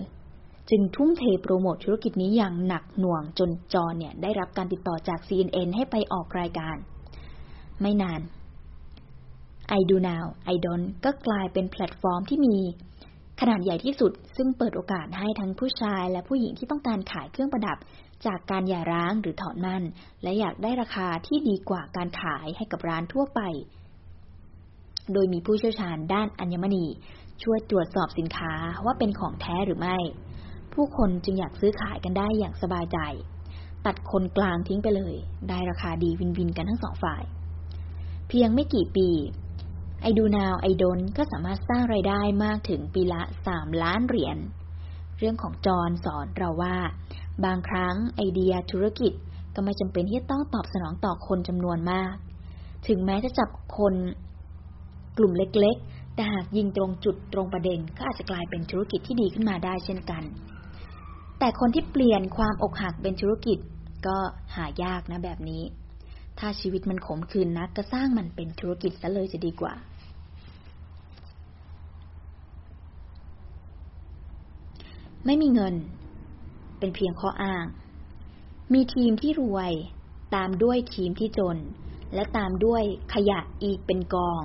จึงทุ่มเทโปรโมทธุรกิจนี้อย่างหนักหน่วงจนจอเนี่ย ได้รับการติดต่อจาก CNN ให้ไปออกรายการ ไม่นาน I do now I don't ก็กลายเป็นแพลตฟอร์มที่มี ขนาดใหญ่ที่สุด ซึ่งเปิดโอกาสให้ทั้งผู้ชายและผู้หญิงที่ต้องการขายเครื่องประดับ จากการหย่าร้างหรือถอนมัน และอยากได้ราคาที่ดีกว่าการขายให้กับร้านทั่วไป โดยมีผู้เชี่ยวชาญด้านอัญมณี ช่วยตรวจสอบสินค้าว่าเป็นของแท้หรือไม่ ผู้คนจึงอยากซื้อขายกันได้อย่างสบายใจ ตัดคนกลางทิ้งไปเลย ได้ราคาดีวินวินกันทั้งสองฝ่าย เพียงไม่กี่ปี ไอดูนาวไอดนก็สามารถสร้างไรายได้มากถึงปีละสามล้านเหรียญ เรื่องของจอนสอนเราว่า บางครั้งไอเดียธุรกิจก็ไม่จำเป็นที่ต้องตอบสนองต่อคนจำนวนมาก ถึงแม้จะจับคนกลุ่มเล็กๆ แต่หากยิงตรงจุดตรงประเด็นก็อาจจะกลายเป็นธุรกิจที่ดีขึ้นมาได้เช่นกัน แต่คนที่เปลี่ยนความอกหักเป็นธุรกิจก็หายากนะแบบนี้ ถ้าชีวิตมันขมขื่นนักก็สร้างมันเป็นธุรกิจซะเลยจะดีกว่า ไม่มีเงิน เป็นเพียงข้ออ้าง มีทีมที่รวย ตามด้วยทีมที่จน และตามด้วยขยะอีกเป็นกอง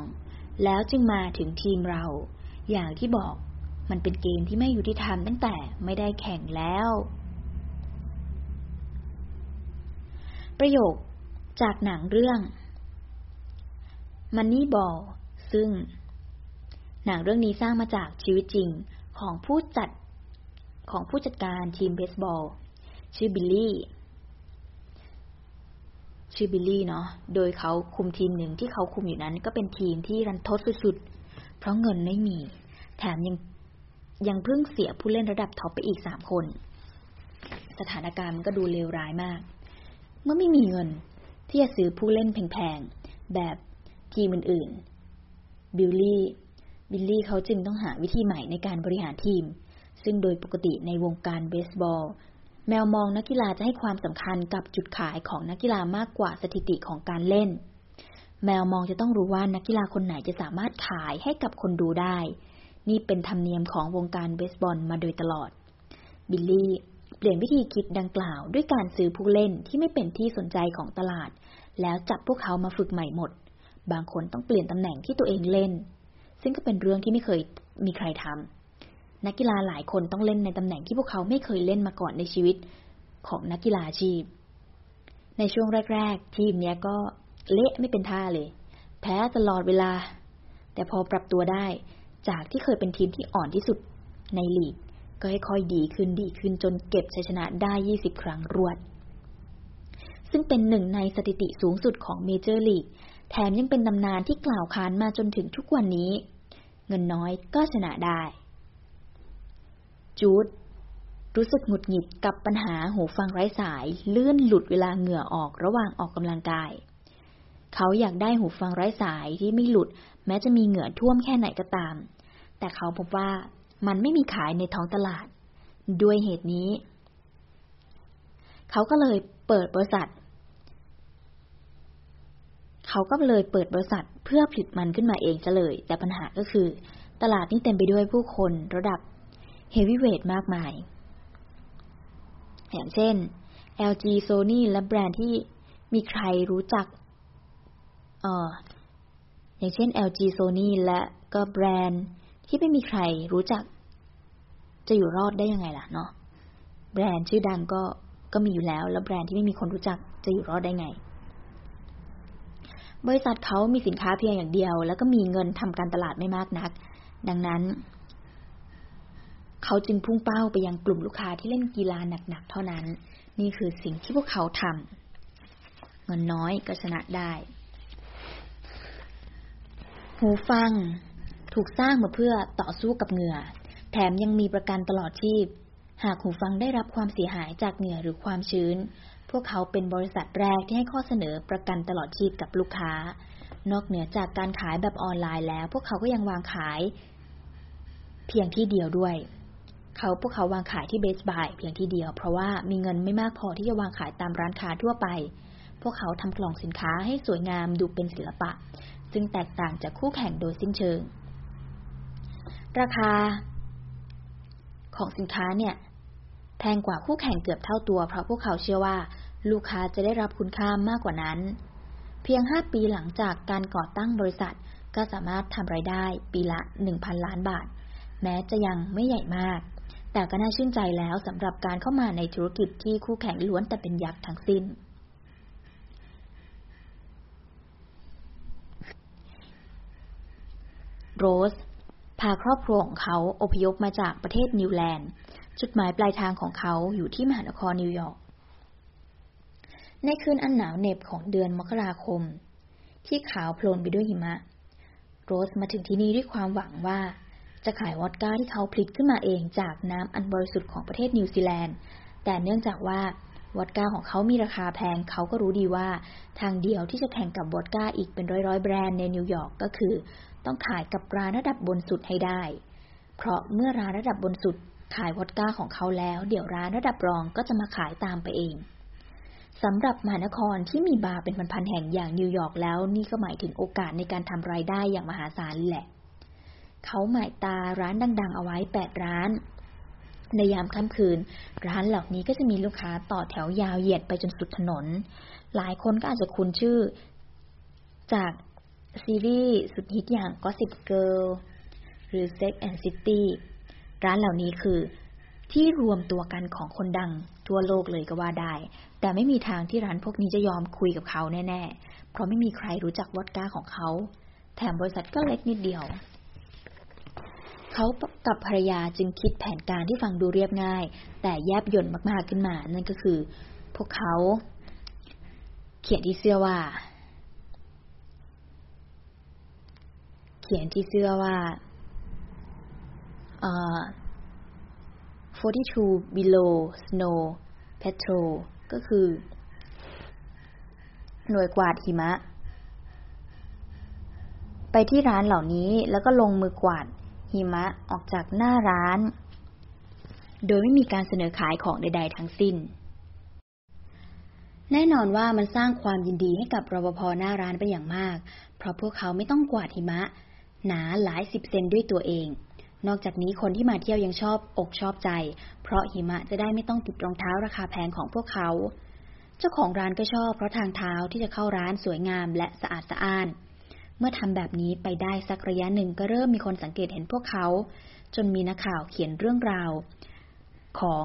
แล้วจึงมาถึงทีมเรา อย่างที่บอกมันเป็นเกมที่ไม่ยุติธรรมตั้งแต่ไม่ได้แข่งแล้ว ประโยคจากหนังเรื่อง Money Ball ซึ่ง หนังเรื่องนี้สร้างมาจากชีวิตจริงของผู้จัด ของผู้จัดการทีมเบสบอล ชื่อบิลลี่ ชื่อบิลลี่เนาะ โดยเขาคุมทีมหนึ่งที่เขาคุมอยู่นั้น ก็เป็นทีมที่รันทดสุดๆ เพราะเงินไม่มี แถมยังยังเพิ่งเสียผู้เล่นระดับท็อปไปอีกสามคน สถานการณ์มันก็ดูเลวร้ายมาก เมื่อไม่มีเงินที่จะซื้อผู้เล่นแพงๆ แบบทีมอื่นๆ บิลลี่ บิลลี่เขาจึงต้องหาวิธีใหม่ในการบริหารทีม ซึ่งโดยปกติในวงการเบสบอล แมวมองนักกีฬาจะให้ความสำคัญกับจุดขายของนักกีฬามากกว่าสถิติของการเล่น แมวมองจะต้องรู้ว่านักกีฬาคนไหนจะสามารถขายให้กับคนดูได้ นี่เป็นธรรมเนียมของวงการเบสบอลมาโดยตลอด บิลลี่เปลี่ยนวิธีคิดดังกล่าวด้วยการซื้อผู้เล่นที่ไม่เป็นที่สนใจของตลาด แล้วจับพวกเขามาฝึกใหม่หมด บางคนต้องเปลี่ยนตำแหน่งที่ตัวเองเล่น ซึ่งก็เป็นเรื่องที่ไม่เคยมีใครทำ นักกีฬาหลายคนต้องเล่นในตำแหน่งที่พวกเขาไม่เคยเล่นมาก่อนในชีวิตของนักกีฬาอาชีพ ในช่วงแรก ๆ ทีมเนี้ยก็เละไม่เป็นท่าเลย แพ้ตลอดเวลา แต่พอปรับตัวได้ จากที่เคยเป็นทีมที่อ่อนที่สุดในลีก ก็ค่อยๆดีขึ้นดีขึ้นจนเก็บชัยชนะได้ 20 ครั้งรวด ซึ่งเป็นหนึ่งในสถิติสูงสุดของเมเจอร์ลีก แถมยังเป็นตำนานที่กล่าวขานมาจนถึงทุกวันนี้ เงินน้อยก็ชนะได้ จูดรู้สึกหงุดหงิดกับปัญหาหูฟังไร้สาย เลื่อนหลุดเวลาเหงื่อออกระหว่างออกกำลังกาย เขาอยากได้หูฟังไร้สายที่ไม่หลุด แม้จะมีเหงื่อท่วมแค่ไหนก็ตาม แต่เขาพบว่ามันไม่มีขายในท้องตลาด ด้วยเหตุนี้ เขาก็เลยเปิดบริษัท เขาก็เลยเปิดบริษัทเพื่อผลิตมันขึ้นมาเองซะเลย แต่ปัญหาก็คือ ตลาดนี้เต็มไปด้วยผู้คนระดับ เฮฟวีเวทมากมาย อย่างเช่น LG Sony และแบรนด์ที่มีใครรู้จักเอออย่างเช่น LG Sony และก็แบรนด์ที่ไม่มีใครรู้จัก จะอยู่รอดได้ยังไงล่ะเนาะแบรนด์ชื่อดังก็ก็มีอยู่แล้ว แล้วแบรนด์ที่ไม่มีคนรู้จักจะอยู่รอดได้ไง บริษัทเขามีสินค้าเพียงอย่างเดียว แล้วก็มีเงินทำการตลาดไม่มากนัก ดังนั้น เขาจึงพุ่งเป้าไปยังกลุ่มลูกค้าที่เล่นกีฬาหนักๆเท่านั้น นี่คือสิ่งที่พวกเขาทำเงินน้อยก็ชนะได้ หูฟัง ถูกสร้างมาเพื่อต่อสู้กับเหงื่อ แถมยังมีประกันตลอดชีพ หากหูฟังได้รับความเสียหายจากเหงื่อหรือความชื้น พวกเขาเป็นบริษัทแรกที่ให้ข้อเสนอประกันตลอดชีพกับลูกค้า นอกเหนือจากการขายแบบออนไลน์แล้ว พวกเขาก็ยังวางขาย เพียงที่เดียวด้วย เขาพวกเขาวางขายที่เบสบายเพียงที่เดียว เพราะว่ามีเงินไม่มากพอที่จะวางขายตามร้านค้าทั่วไป พวกเขาทำกล่องสินค้าให้สวยงามดูเป็นศิลปะ ซึ่งแตกต่างจากคู่แข่งโดยสิ้นเชิง ราคา ของสินค้าเนี่ยแพงกว่าคู่แข่งเกือบเท่าตัว เพราะพวกเขาเชื่อว่า ลูกค้าจะได้รับคุณค่ามากกว่านั้น เพียงห้าปีหลังจากการก่อตั้งบริษัท ก็สามารถทำไรายได้ปีละหนึ่งพันล้านบาท แม้จะยังไม่ใหญ่มาก แต่ก็น่าชื่นใจแล้วสำหรับการเข้ามาในธุรกิจที่คู่แข่งล้วนแต่เป็นยักษ์ทั้งสิ้น โรส พาครอบครัวของเขาอพยพมาจากประเทศนิวซีแลนด์ จุดหมายปลายทางของเขาอยู่ที่มหานครนิวยอร์ก ในคืนอันหนาวเหน็บของเดือนมกราคม ที่ขาวโพลนไปด้วยหิมะ โรสมาถึงที่นี่ด้วยความหวังว่า จะขายวอดก้าที่เขาผลิตขึ้นมาเองจากน้ำอันบริสุทธิ์ของประเทศนิวซีแลนด์ แต่เนื่องจากว่าวอดก้าของเขามีราคาแพง เขาก็รู้ดีว่า ทางเดียวที่จะแข่งกับวอดก้าอีกเป็นร้อยๆ แบรนด์ในนิวยอร์กก็คือ ต้องขายกับร้านระดับบนสุดให้ได้ เพราะเมื่อร้านระดับบนสุดขายวอดก้าของเขาแล้ว เดี๋ยวร้านระดับรองก็จะมาขายตามไปเองสำหรับมหานครที่มีบาร์เป็นพันๆแห่งอย่างนิวยอร์กแล้ว นี่ก็หมายถึงโอกาสในการทำรายได้อย่างมหาศาลแหละ เขาหมายตาร้านดัง ๆ เอาไว้แปดร้าน ในยามค่ำคืน ร้านเหล่านี้ก็จะมีลูกค้าต่อแถวยาวเหยียดไปจนสุดถนน หลายคนก็อาจจะคุ้นชื่อ จากซีรีส์สุดฮิตอย่าง Gossip Girl หรือ Sex and City ร้านเหล่านี้คือที่รวมตัวกันของคนดังทั่วโลกเลยก็ว่าได้ แต่ไม่มีทางที่ร้านพวกนี้จะยอมคุยกับเขาแน่ ๆ เพราะไม่มีใครรู้จักวอดก้าของเขา แถมบริษัทก็เล็กนิดเดียว เขากับภรรยาจึงคิดแผนการที่ฟังดูเรียบง่าย แต่แยบยนต์มากๆขึ้นมา นั่นก็คือ พวกเขา เขียนที่เสื้อว่า เขียนที่เสื้อว่า 42 below snow patrol ก็คือ หน่วยกวาดหิมะ ไปที่ร้านเหล่านี้แล้วก็ลงมือกวาด หิมะออกจากหน้าร้าน โดยไม่มีการเสนอขายของใด ๆ ทั้งสิ้น แน่นอนว่ามันสร้างความยินดีให้กับรปภหน้าร้านเป็นอย่างมาก เพราะพวกเขาไม่ต้องกวาดหิมะ หนาหลายสิบเซนด้วยตัวเอง นอกจากนี้คนที่มาเที่ยวยังชอบอกชอบใจ เพราะหิมะจะได้ไม่ต้องติดรองเท้าราคาแพงของพวกเขา เจ้าของร้านก็ชอบเพราะทางเท้าที่จะเข้าร้านสวยงามและสะอาดสะอ้าน เมื่อทำแบบนี้ไปได้สักระยะหนึ่งก็เริ่มมีคนสังเกตเห็นพวกเขา จนมีนักข่าวเขียนเรื่องราว ของ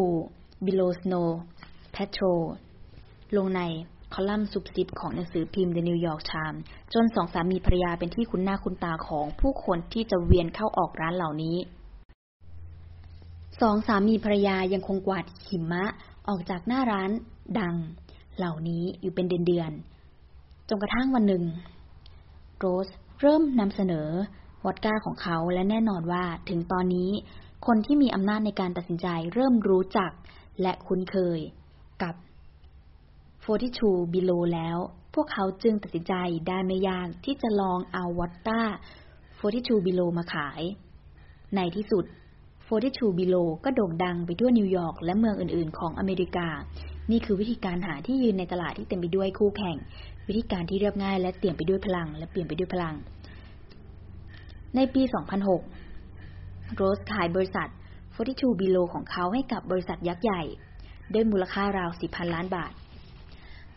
42 Below Snow Patrol ลงในคอลัมน์สุบซิบของหนังสือพิมพ์ The New York Times จนสองสามีภรรยาเป็นที่คุ้นหน้าคุ้นตาของผู้คนที่จะเวียนเข้าออกร้านเหล่านี้ สองสามีภรรยายังคงกวาดหิมะออกจากหน้าร้านดัง เหล่านี้อยู่เป็นเดือนๆจนกระทั่งวันหนึ่ง โรสเริ่มนำเสนอวอดก้าของเขาและแน่นอนว่าถึงตอนนี้ คนที่มีอำนาจในการตัดสินใจเริ่มรู้จักและคุ้นเคยกับ42 Below แล้ว พวกเขาจึงตัดสินใจได้ไม่ยากที่จะลองเอาวอตต้า42 Below มาขาย ในที่สุด 42 Below ก็โด่งดังไปทั่วนิวยอร์กและเมืองอื่น ๆ ของอเมริกา นี่คือวิธีการหาที่ยืนในตลาดที่เต็มไปด้วยคู่แข่ง วิธีการที่เรียบง่าย และเตี่ยมไปด้วยพลัง และเปลี่ยนไปด้วยพลัง ในปี 2006 โรสขายบริษัท 42 Below ของเขาให้กับบริษัทยักษ์ใหญ่ ด้วยมูลค่าราว4,000 ล้านบาท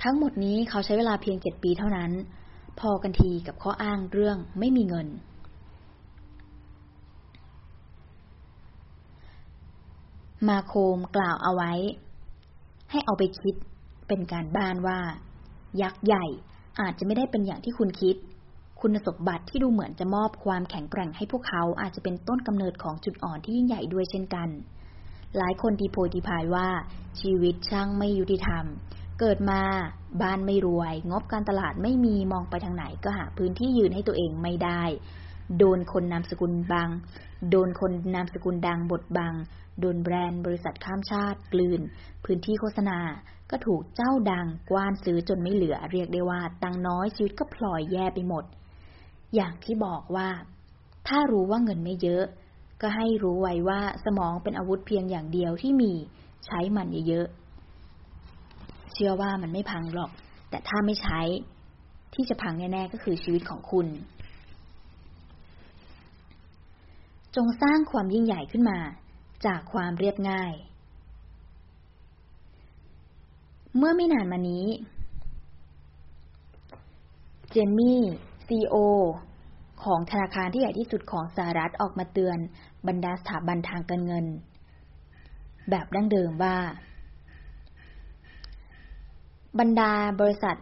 ทั้งหมดนี้เขาใช้เวลาเพียง 7 ปีเท่านั้น พอกันทีกับข้ออ้างเรื่องไม่มีเงิน มาโคมกล่าวเอาไว้ ให้เอาไปคิดเป็นการบ้านว่า ยักษ์ใหญ่ อาจจะไม่ได้เป็นอย่างที่คุณคิด คุณสมบัติที่ดูเหมือนจะมอบความแข็งแกร่งให้พวกเขาอาจจะเป็นต้นกำเนิดของจุดอ่อนที่ยิ่งใหญ่ด้วยเช่นกัน หลายคนทีโพยทีพายว่าชีวิตช่างไม่ยุติธรรม เกิดมาบ้านไม่รวย งบการตลาดไม่มีมองไปทางไหนก็หาพื้นที่ยืนให้ตัวเองไม่ได้ โดนคนนามสกุลบัง โดนคนนามสกุลดังบทบัง โดนแบรนด์บริษัทข้ามชาติ กลืน พื้นที่โฆษณา ก็ถูกเจ้าดังกว้านซื้อจนไม่เหลือเรียกได้ว่า ตังน้อยชีวิตก็พลอยแย่ไปหมด อย่างที่บอกว่า ถ้ารู้ว่าเงินไม่เยอะ ก็ให้รู้ไว้ว่าสมองเป็นอาวุธเพียงอย่างเดียวที่มีใช้มันเยอะๆเชื่อว่ามันไม่พังหรอก แต่ถ้าไม่ใช้ ที่จะพังแน่ๆก็คือชีวิตของคุณ จงสร้างความยิ่งใหญ่ขึ้นมา จากความเรียบง่าย เมื่อไม่นานมานี้ เจนมี่ซีโอของธนาคารที่ใหญ่ที่สุดของสหรัฐออกมาเตือนบรรดาสถาบันทางการเงิน แบบดั้งเดิมว่า บรรดาบริษัท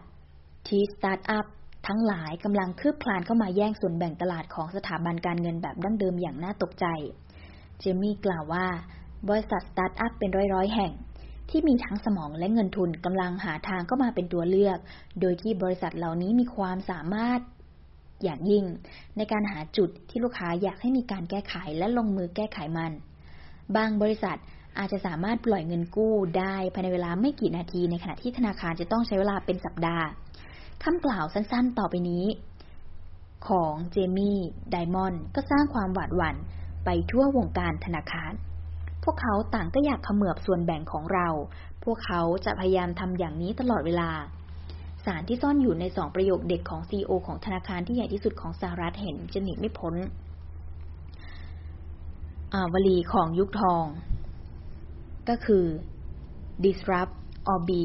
ทีสตาร์ทอัพทั้งหลายกำลังคืบคลานเข้ามาแย่งส่วนแบ่งตลาดของสถาบันการเงินแบบดั้งเดิมอย่างน่าตกใจ เจมี่กล่าวว่า บริษัทสตาร์ทอัพเป็นร้อยๆ แห่ง ที่มีทั้งสมองและเงินทุนกำลังหาทางเข้ามาเป็นตัวเลือก โดยที่บริษัทเหล่านี้มีความสามารถอย่างยิ่ง ในการหาจุดที่ลูกค้าอยากให้มีการแก้ไขและลงมือแก้ไขมัน บางบริษัทอาจจะสามารถปล่อยเงินกู้ได้ภายในเวลาไม่กี่นาทีในขณะที่ธนาคารจะต้องใช้เวลาเป็นสัปดาห์คำกล่าวสั้นๆ ต่อไปนี้ ของเจมี่ไดมอนด์ก็สร้างความหวาดหวั่นไปทั่ววงการธนาคาร พวกเขาต่างก็อยากเขมือบส่วนแบ่งของเรา พวกเขาจะพยายามทำอย่างนี้ตลอดเวลา สารที่ซ่อนอยู่ในสองประโยคเด็ดของซีอของธนาคารที่ใหญ่ที่สุดของสหรัฐเห็นจะหนีไม่พ้นวลีของยุคทอง ก็คือ disrupt or be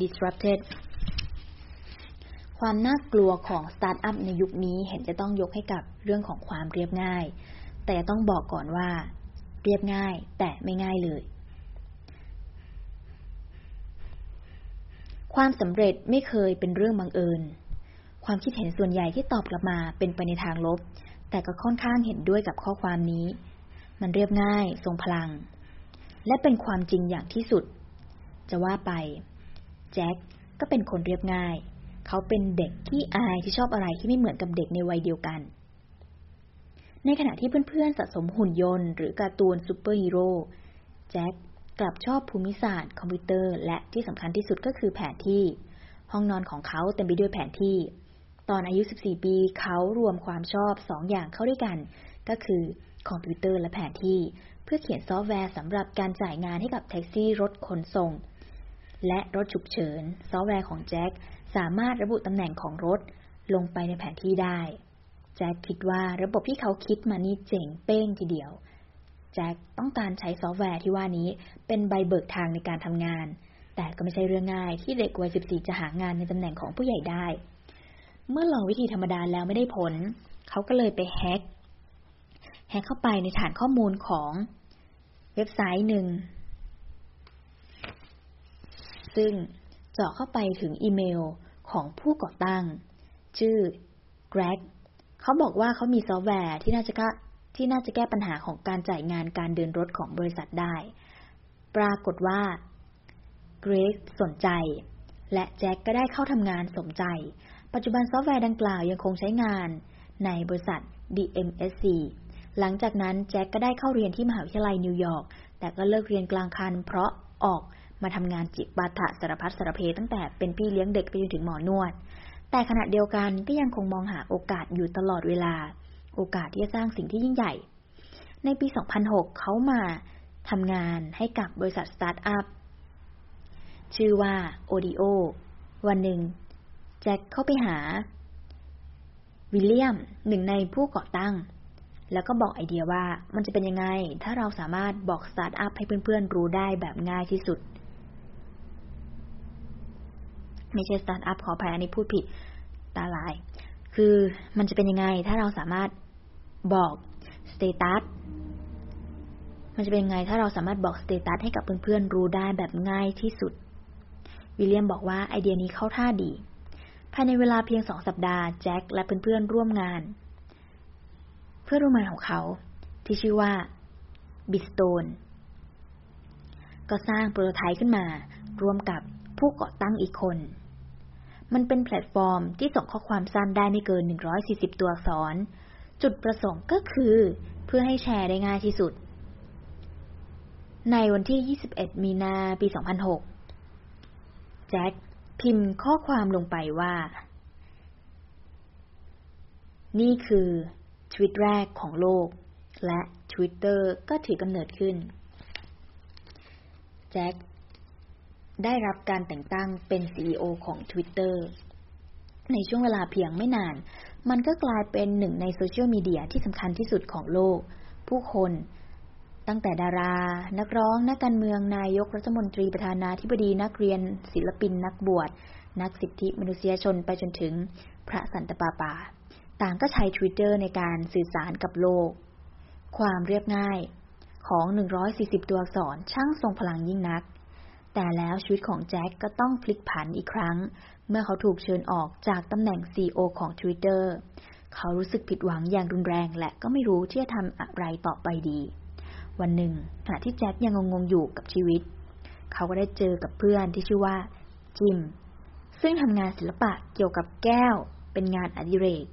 disrupted ความน่ากลัวของสตาร์ทอัพในยุคนี้เห็นจะต้องยกให้กับเรื่องของความเรียบง่าย แต่ต้องบอกก่อนว่า เรียบง่าย แต่ไม่ง่ายเลย ความสำเร็จไม่เคยเป็นเรื่องบังเอิญ ความคิดเห็นส่วนใหญ่ที่ตอบกลับมาเป็นไปในทางลบ แต่ก็ค่อนข้างเห็นด้วยกับข้อความนี้ มันเรียบง่าย ทรงพลัง และเป็นความจริงอย่างที่สุด จะว่าไป แจ็คก็เป็นคนเรียบง่าย เขาเป็นเด็กขี้อายที่ชอบอะไรที่ไม่เหมือนกับเด็กในวัยเดียวกัน ในขณะที่เพื่อนๆสะสมหุ่นยนต์หรือการ์ตูนซูเปอร์ฮีโร่แจ็คกลับชอบภูมิศาสตร์ คอมพิวเตอร์ และที่สำคัญที่สุดก็คือแผนที่ ห้องนอนของเขาเต็มไปด้วยแผนที่ ตอนอายุ 14 ปี เขารวมความชอบสองอย่างเข้าด้วยกัน ก็คือคอมพิวเตอร์และแผนที่ เพื่อเขียนซอฟต์แวร์สำหรับการจ่ายงานให้กับแท็กซี่รถขนส่ง และรถฉุกเฉิน ซอฟต์แวร์ของแจ็คสามารถระบุตำแหน่งของรถลงไปในแผนที่ได้ แจ็คคิดว่าระบบที่เขาคิดมานี่เจ๋งเป้งทีเดียว แจ็คต้องการใช้ซอฟต์แวร์ที่ว่านี้เป็นใบเบิกทางในการทำงาน แต่ก็ไม่ใช่เรื่องง่ายที่เด็กวัย 14 จะหางานในตำแหน่งของผู้ใหญ่ได้ เมื่อลองวิธีธรรมดาแล้วไม่ได้ผล เขาก็เลยไปแฮก แฮกเข้าไปในฐานข้อมูลของเว็บไซต์หนึ่ง ซึ่งเจาะเข้าไปถึงอีเมลของผู้ก่อตั้ง ชื่อ Greg เขาบอกว่าเขามีซอฟต์แวร์ที่น่าจะที่น่าจะแก้ปัญหาของการจ่ายงานการเดินรถของบริษัทได้ ปรากฏว่าเกรกสนใจ และแจ็คก็ได้เข้าทำงานสมใจ ปัจจุบันซอฟต์แวร์ดังกล่าวยังคงใช้งานในบริษัท DMSC หลังจากนั้นแจ็คก็ได้เข้าเรียนที่มหาวิทยาลัยนิวยอร์ก แต่ก็เลิกเรียนกลางคัน เพราะออกมาทำงานจิปาถะสารพัดสารเพตั้งแต่เป็นพี่เลี้ยงเด็กไปจนถึงหมอนวด แต่ขณะเดียวกันก็ยังคงมองหาโอกาสอยู่ตลอดเวลา โอกาสที่จะสร้างสิ่งที่ยิ่งใหญ่ ในปี 2006 เขามาทำงานให้กับบริษัทสตาร์ทอัพชื่อว่า Odeo วันหนึ่ง แจ็คเข้าไปหา วิลเลียมหนึ่งในผู้ก่อตั้ง แล้วก็บอกไอเดียว่ามันจะเป็นยังไง ถ้าเราสามารถบอกสตาร์ทอัพให้เพื่อนๆรู้ได้แบบง่ายที่สุด ไม่ใช่สตาร์ทอัพขออภัยอันนี้พูดผิดตาลาย คือมันจะเป็นยังไงถ้าเราสามารถบอกสเตตัสมันจะเป็นยังไงถ้าเราสามารถบอกสเตตัสให้กับเพื่อนๆรู้ได้แบบง่ายที่สุด วิลเลียมบอกว่าไอเดียนี้เข้าท่าดี ภายในเวลาเพียงสองสัปดาห์แจ็คและเพื่อนๆร่วมงาน เพื่อนร่วมงานของเขา ที่ชื่อว่า Biz Stone ก็สร้าง prototype ขึ้นมา ร่วมกับผู้ก่อตั้งอีกคน มันเป็นแพลตฟอร์มที่ส่งข้อความสั้นได้ไม่เกิน 140 ตัวอักษร จุดประสงค์ก็คือ เพื่อให้แชร์ได้ง่ายที่สุด ในวันที่ 21 มีนาปี 2006 แจ็คพิมพ์ข้อความลงไปว่า นี่คือทวิตแรกของโลก และ Twitter ก็ถือกำเนิดขึ้น แจ็ค ได้รับการแต่งตั้งเป็น CEO ของ Twitter ในช่วงเวลาเพียงไม่นาน มันก็กลายเป็นหนึ่งในโซเชียลมีเดียที่สำคัญที่สุดของโลก ผู้คนตั้งแต่ดารา นักร้อง นักการเมือง นายกรัฐมนตรี ประธานาธิบดี นักเรียน ศิลปิน นักบวช นักสิทธิมนุษยชน ไปจนถึงพระสันตะปาปา ต่างก็ใช้ Twitter ในการสื่อสารกับโลก ความเรียบง่ายของ 140 ตัวอักษรช่างทรงพลังยิ่งนัก แต่แล้วชีวิตของแจ็คก็ต้องพลิกผันอีกครั้ง เมื่อเขาถูกเชิญออกจากตำแหน่ง CEO ของ Twitter เขารู้สึกผิดหวังอย่างรุนแรงและก็ไม่รู้ที่จะทำอะไรต่อไปดี วันหนึ่งขณะที่แจ็คยังงงๆอยู่กับชีวิต เขาก็ได้เจอกับเพื่อนที่ชื่อว่าจิม ซึ่งทำงานศิลปะเกี่ยวกับแก้ว เป็นงานอดิเรก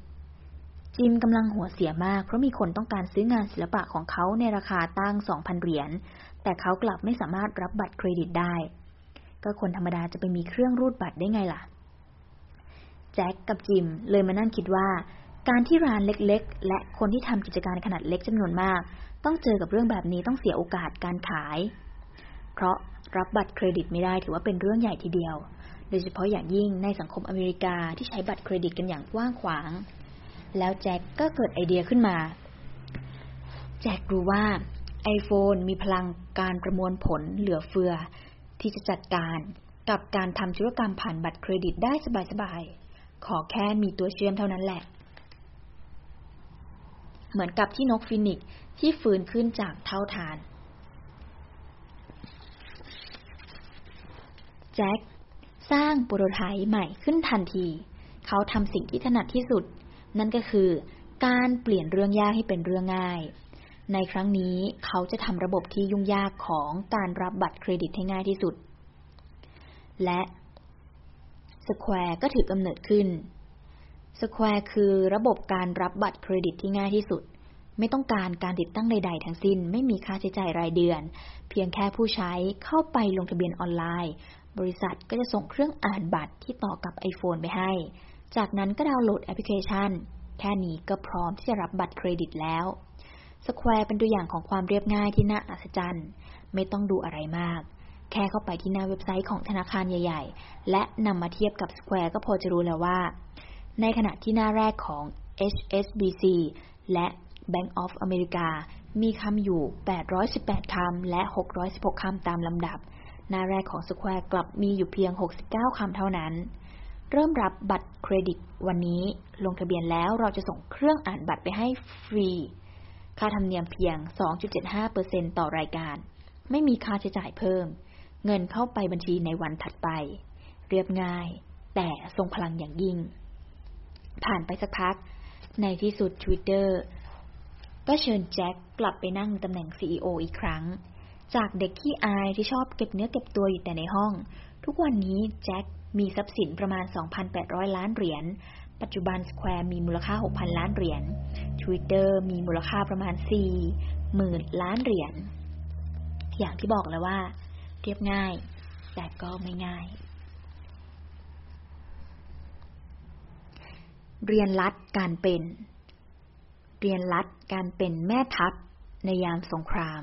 จิมกำลังหัวเสียมากเพราะมีคนต้องการซื้องานศิลปะของเขาในราคาตั้ง 2,000 เหรียญ แต่เขากลับไม่สามารถรับบัตรเครดิตได้ ก็คนธรรมดาจะไปมีเครื่องรูดบัตรได้ไงล่ะ แจ็คกับจิมเลยมานั่งคิดว่า การที่ร้านเล็กๆ และคนที่ทำกิจการขนาดเล็กจำนวนมาก ต้องเจอกับเรื่องแบบนี้ต้องเสียโอกาสการขาย เพราะรับบัตรเครดิตไม่ได้ถือว่าเป็นเรื่องใหญ่ทีเดียว โดยเฉพาะอย่างยิ่งในสังคมอเมริกาที่ใช้บัตรเครดิตกันอย่างกว้างขวาง แล้วแจ็คก็เกิดไอเดียขึ้นมา แจ็ครู้ว่า iPhone มีพลังการประมวลผลเหลือเฟือ ที่จะจัดการกับการทำธุรกรรมผ่านบัตรเครดิตได้สบายๆ ขอแค่มีตัวเชื่อมเท่านั้นแหละ เหมือนกับที่นกฟีนิกซ์ที่ฟื้นขึ้นจากเถ้าถ่าน แจ็คสร้างโปรโตไทป์ใหม่ขึ้นทันที เขาทำสิ่งที่ถนัดที่สุด นั่นก็คือการเปลี่ยนเรื่องยากให้เป็นเรื่องง่าย ในครั้งนี้เขาจะทำระบบที่ยุ่งยากของการรับบัตรเครดิตให้ง่ายที่สุด และ Square ก็ถือกำเนิดขึ้น Square คือระบบการรับบัตรเครดิตที่ง่ายที่สุด ไม่ต้องการการติดตั้งใด ๆ ทั้งสิ้น ไม่มีค่าใช้จ่ายรายเดือน เพียงแค่ผู้ใช้เข้าไปลงทะเบียนออนไลน์ บริษัทก็จะส่งเครื่องอ่านบัตรที่ต่อกับ iPhone ไปให้ จากนั้นก็ดาวน์โหลดแอปพลิเคชัน แค่นี้ก็พร้อมที่จะรับบัตรเครดิตแล้ว Square เป็นตัวอย่างของความเรียบง่ายที่น่าอัศจรรย์ ไม่ต้องดูอะไรมาก แค่เข้าไปที่หน้าเว็บไซต์ของธนาคารใหญ่ ๆ และนำมาเทียบกับ Square ก็พอจะรู้แล้วว่า ในขณะที่หน้าแรกของ HSBC และ Bank of America มีคำอยู่ 818 คำ และ 616 คำตามลำดับ หน้าแรกของ Square กลับมีอยู่เพียง 69 คำเท่านั้น เริ่มรับบัตรเครดิตวันนี้ ลงทะเบียนแล้วเราจะส่งเครื่องอ่านบัตรไปให้ฟรี ค่าธรรมเนียมเพียง 2.75%ต่อรายการ ไม่มีค่าใช้จ่ายเพิ่ม เงินเข้าไปบัญชีในวันถัดไป เรียบง่าย แต่ทรงพลังอย่างยิ่ง ผ่านไปสักพัก ในที่สุด Twitter ก็เชิญแจ็คกลับไปนั่งตำแหน่ง CEO อีกครั้ง จากเด็กที่อายที่ชอบเก็บเนื้อเก็บตัวอยู่แต่ในห้อง ทุกวันนี้แจ็คมีทรัพย์สินประมาณ 2,800 ล้านเหรียญ ปัจจุบัน Square มีมูลค่า 6,000 ล้านเหรียญ Twitter มีมูลค่าประมาณ40,000ล้านเหรียญ อย่างที่บอกแล้วว่า เรียบง่าย แต่ก็ไม่ง่าย เรียนรัดการเป็น เรียนรัดการเป็นแม่ทัพในยามสงคราม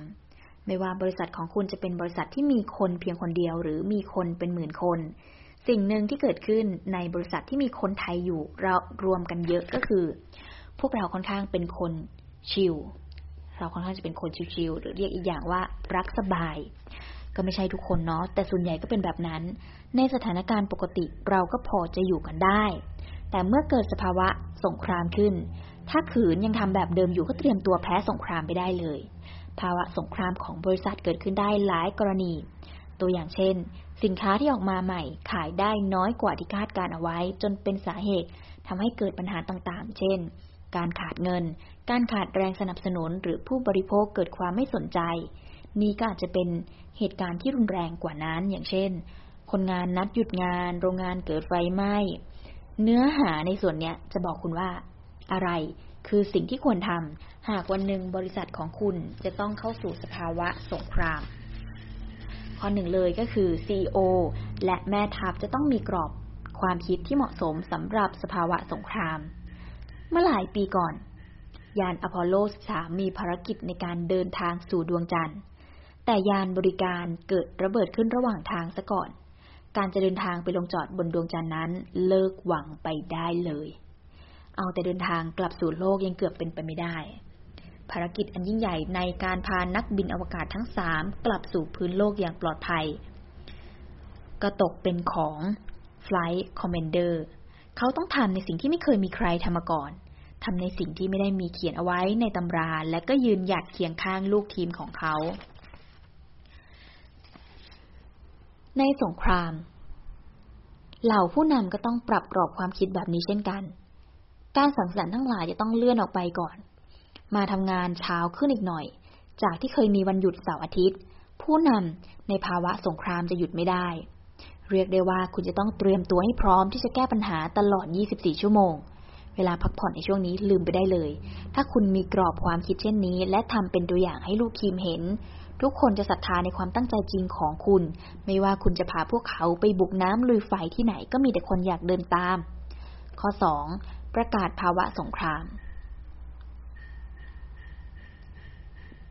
ไม่ว่าบริษัทของคุณจะเป็นบริษัทที่มีคนเพียงคนเดียว หรือมีคนเป็นหมื่นคน สิ่งหนึ่งที่เกิดขึ้นในบริษัทที่มีคนไทยอยู่เรารวมกันเยอะก็คือ พวกเราค่อนข้างเป็นคนชิลเราค่อนข้างจะเป็นคนชิลๆหรือเรียกอีกอย่างว่ารักสบาย ก็ไม่ใช่ทุกคนเนาะแต่ส่วนใหญ่ก็เป็นแบบนั้น ในสถานการณ์ปกติเราก็พอจะอยู่กันได้ แต่เมื่อเกิดสภาวะสงครามขึ้น ถ้าขืนยังทำแบบเดิมอยู่ก็เตรียมตัวแพ้สงครามไปได้เลย ภาวะสงครามของบริษัทเกิดขึ้นได้หลายกรณี ตัวอย่างเช่น สินค้าที่ออกมาใหม่ขายได้น้อยกว่าที่คาดการเอาไว้ จนเป็นสาเหตุทำให้เกิดปัญหาต่างๆ เช่น การขาดเงิน การขาดแรงสนับสนุนหรือผู้บริโภคเกิดความไม่สนใจ นี่ก็อาจจะเป็นเหตุการณ์ที่รุนแรงกว่านั้น อย่างเช่น คนงานนัดหยุดงาน โรงงานเกิดไฟไหม้ เนื้อหาในส่วนนี้จะบอกคุณว่า อะไรคือสิ่งที่ควรทำหากวันหนึ่งบริษัทของคุณจะต้องเข้าสู่สภาวะสงครามข้อหนึ่งเลยก็คือ CEO และแม่ทัพจะต้องมีกรอบความคิดที่เหมาะสมสำหรับสภาวะสงคราม เมื่อหลายปีก่อน ยานอพอลโล 13 มีภารกิจในการเดินทางสู่ดวงจันทร์ แต่ยานบริการเกิดระเบิดขึ้นระหว่างทางซะก่อน การจะเดินทางไปลงจอดบนดวงจันทร์นั้น เลิกหวังไปได้เลย เอาแต่เดินทางกลับสู่โลกยังเกือบเป็นไปไม่ได้ ภารกิจอันยิ่งใหญ่ในการพานักบินอวกาศทั้งสามกลับสู่พื้นโลกอย่างปลอดภัย ก็ตกเป็นของ Flight Commander เขาต้องทำในสิ่งที่ไม่เคยมีใครทำมาก่อนทำในสิ่งที่ไม่ได้มีเขียนเอาไว้ในตำรา และก็ยืนหยัดเคียงข้างลูกทีมของเขา ในสงคราม เหล่าผู้นำก็ต้องปรับกรอบความคิดแบบนี้เช่นกัน การสังสรรค์ทั้งหลายจะต้องเลื่อนออกไปก่อน มาทำงานเช้าขึ้นอีกหน่อย จากที่เคยมีวันหยุดเสาร์อาทิตย์ ผู้นำในภาวะสงครามจะหยุดไม่ได้ เรียกได้ว่าคุณจะต้องเตรียมตัวให้พร้อมที่จะแก้ปัญหาตลอด 24 ชั่วโมง เวลาพักผ่อนในช่วงนี้ลืมไปได้เลย ถ้าคุณมีกรอบความคิดเช่นนี้ และทำเป็นตัวอย่างให้ลูกทีมเห็น ทุกคนจะศรัทธาในความตั้งใจจริงของคุณ ไม่ว่าคุณจะพาพวกเขาไปบุกน้ำลุยไฟที่ไหนก็มีแต่คนอยากเดินตาม ข้อประกาศภาวะสงคราม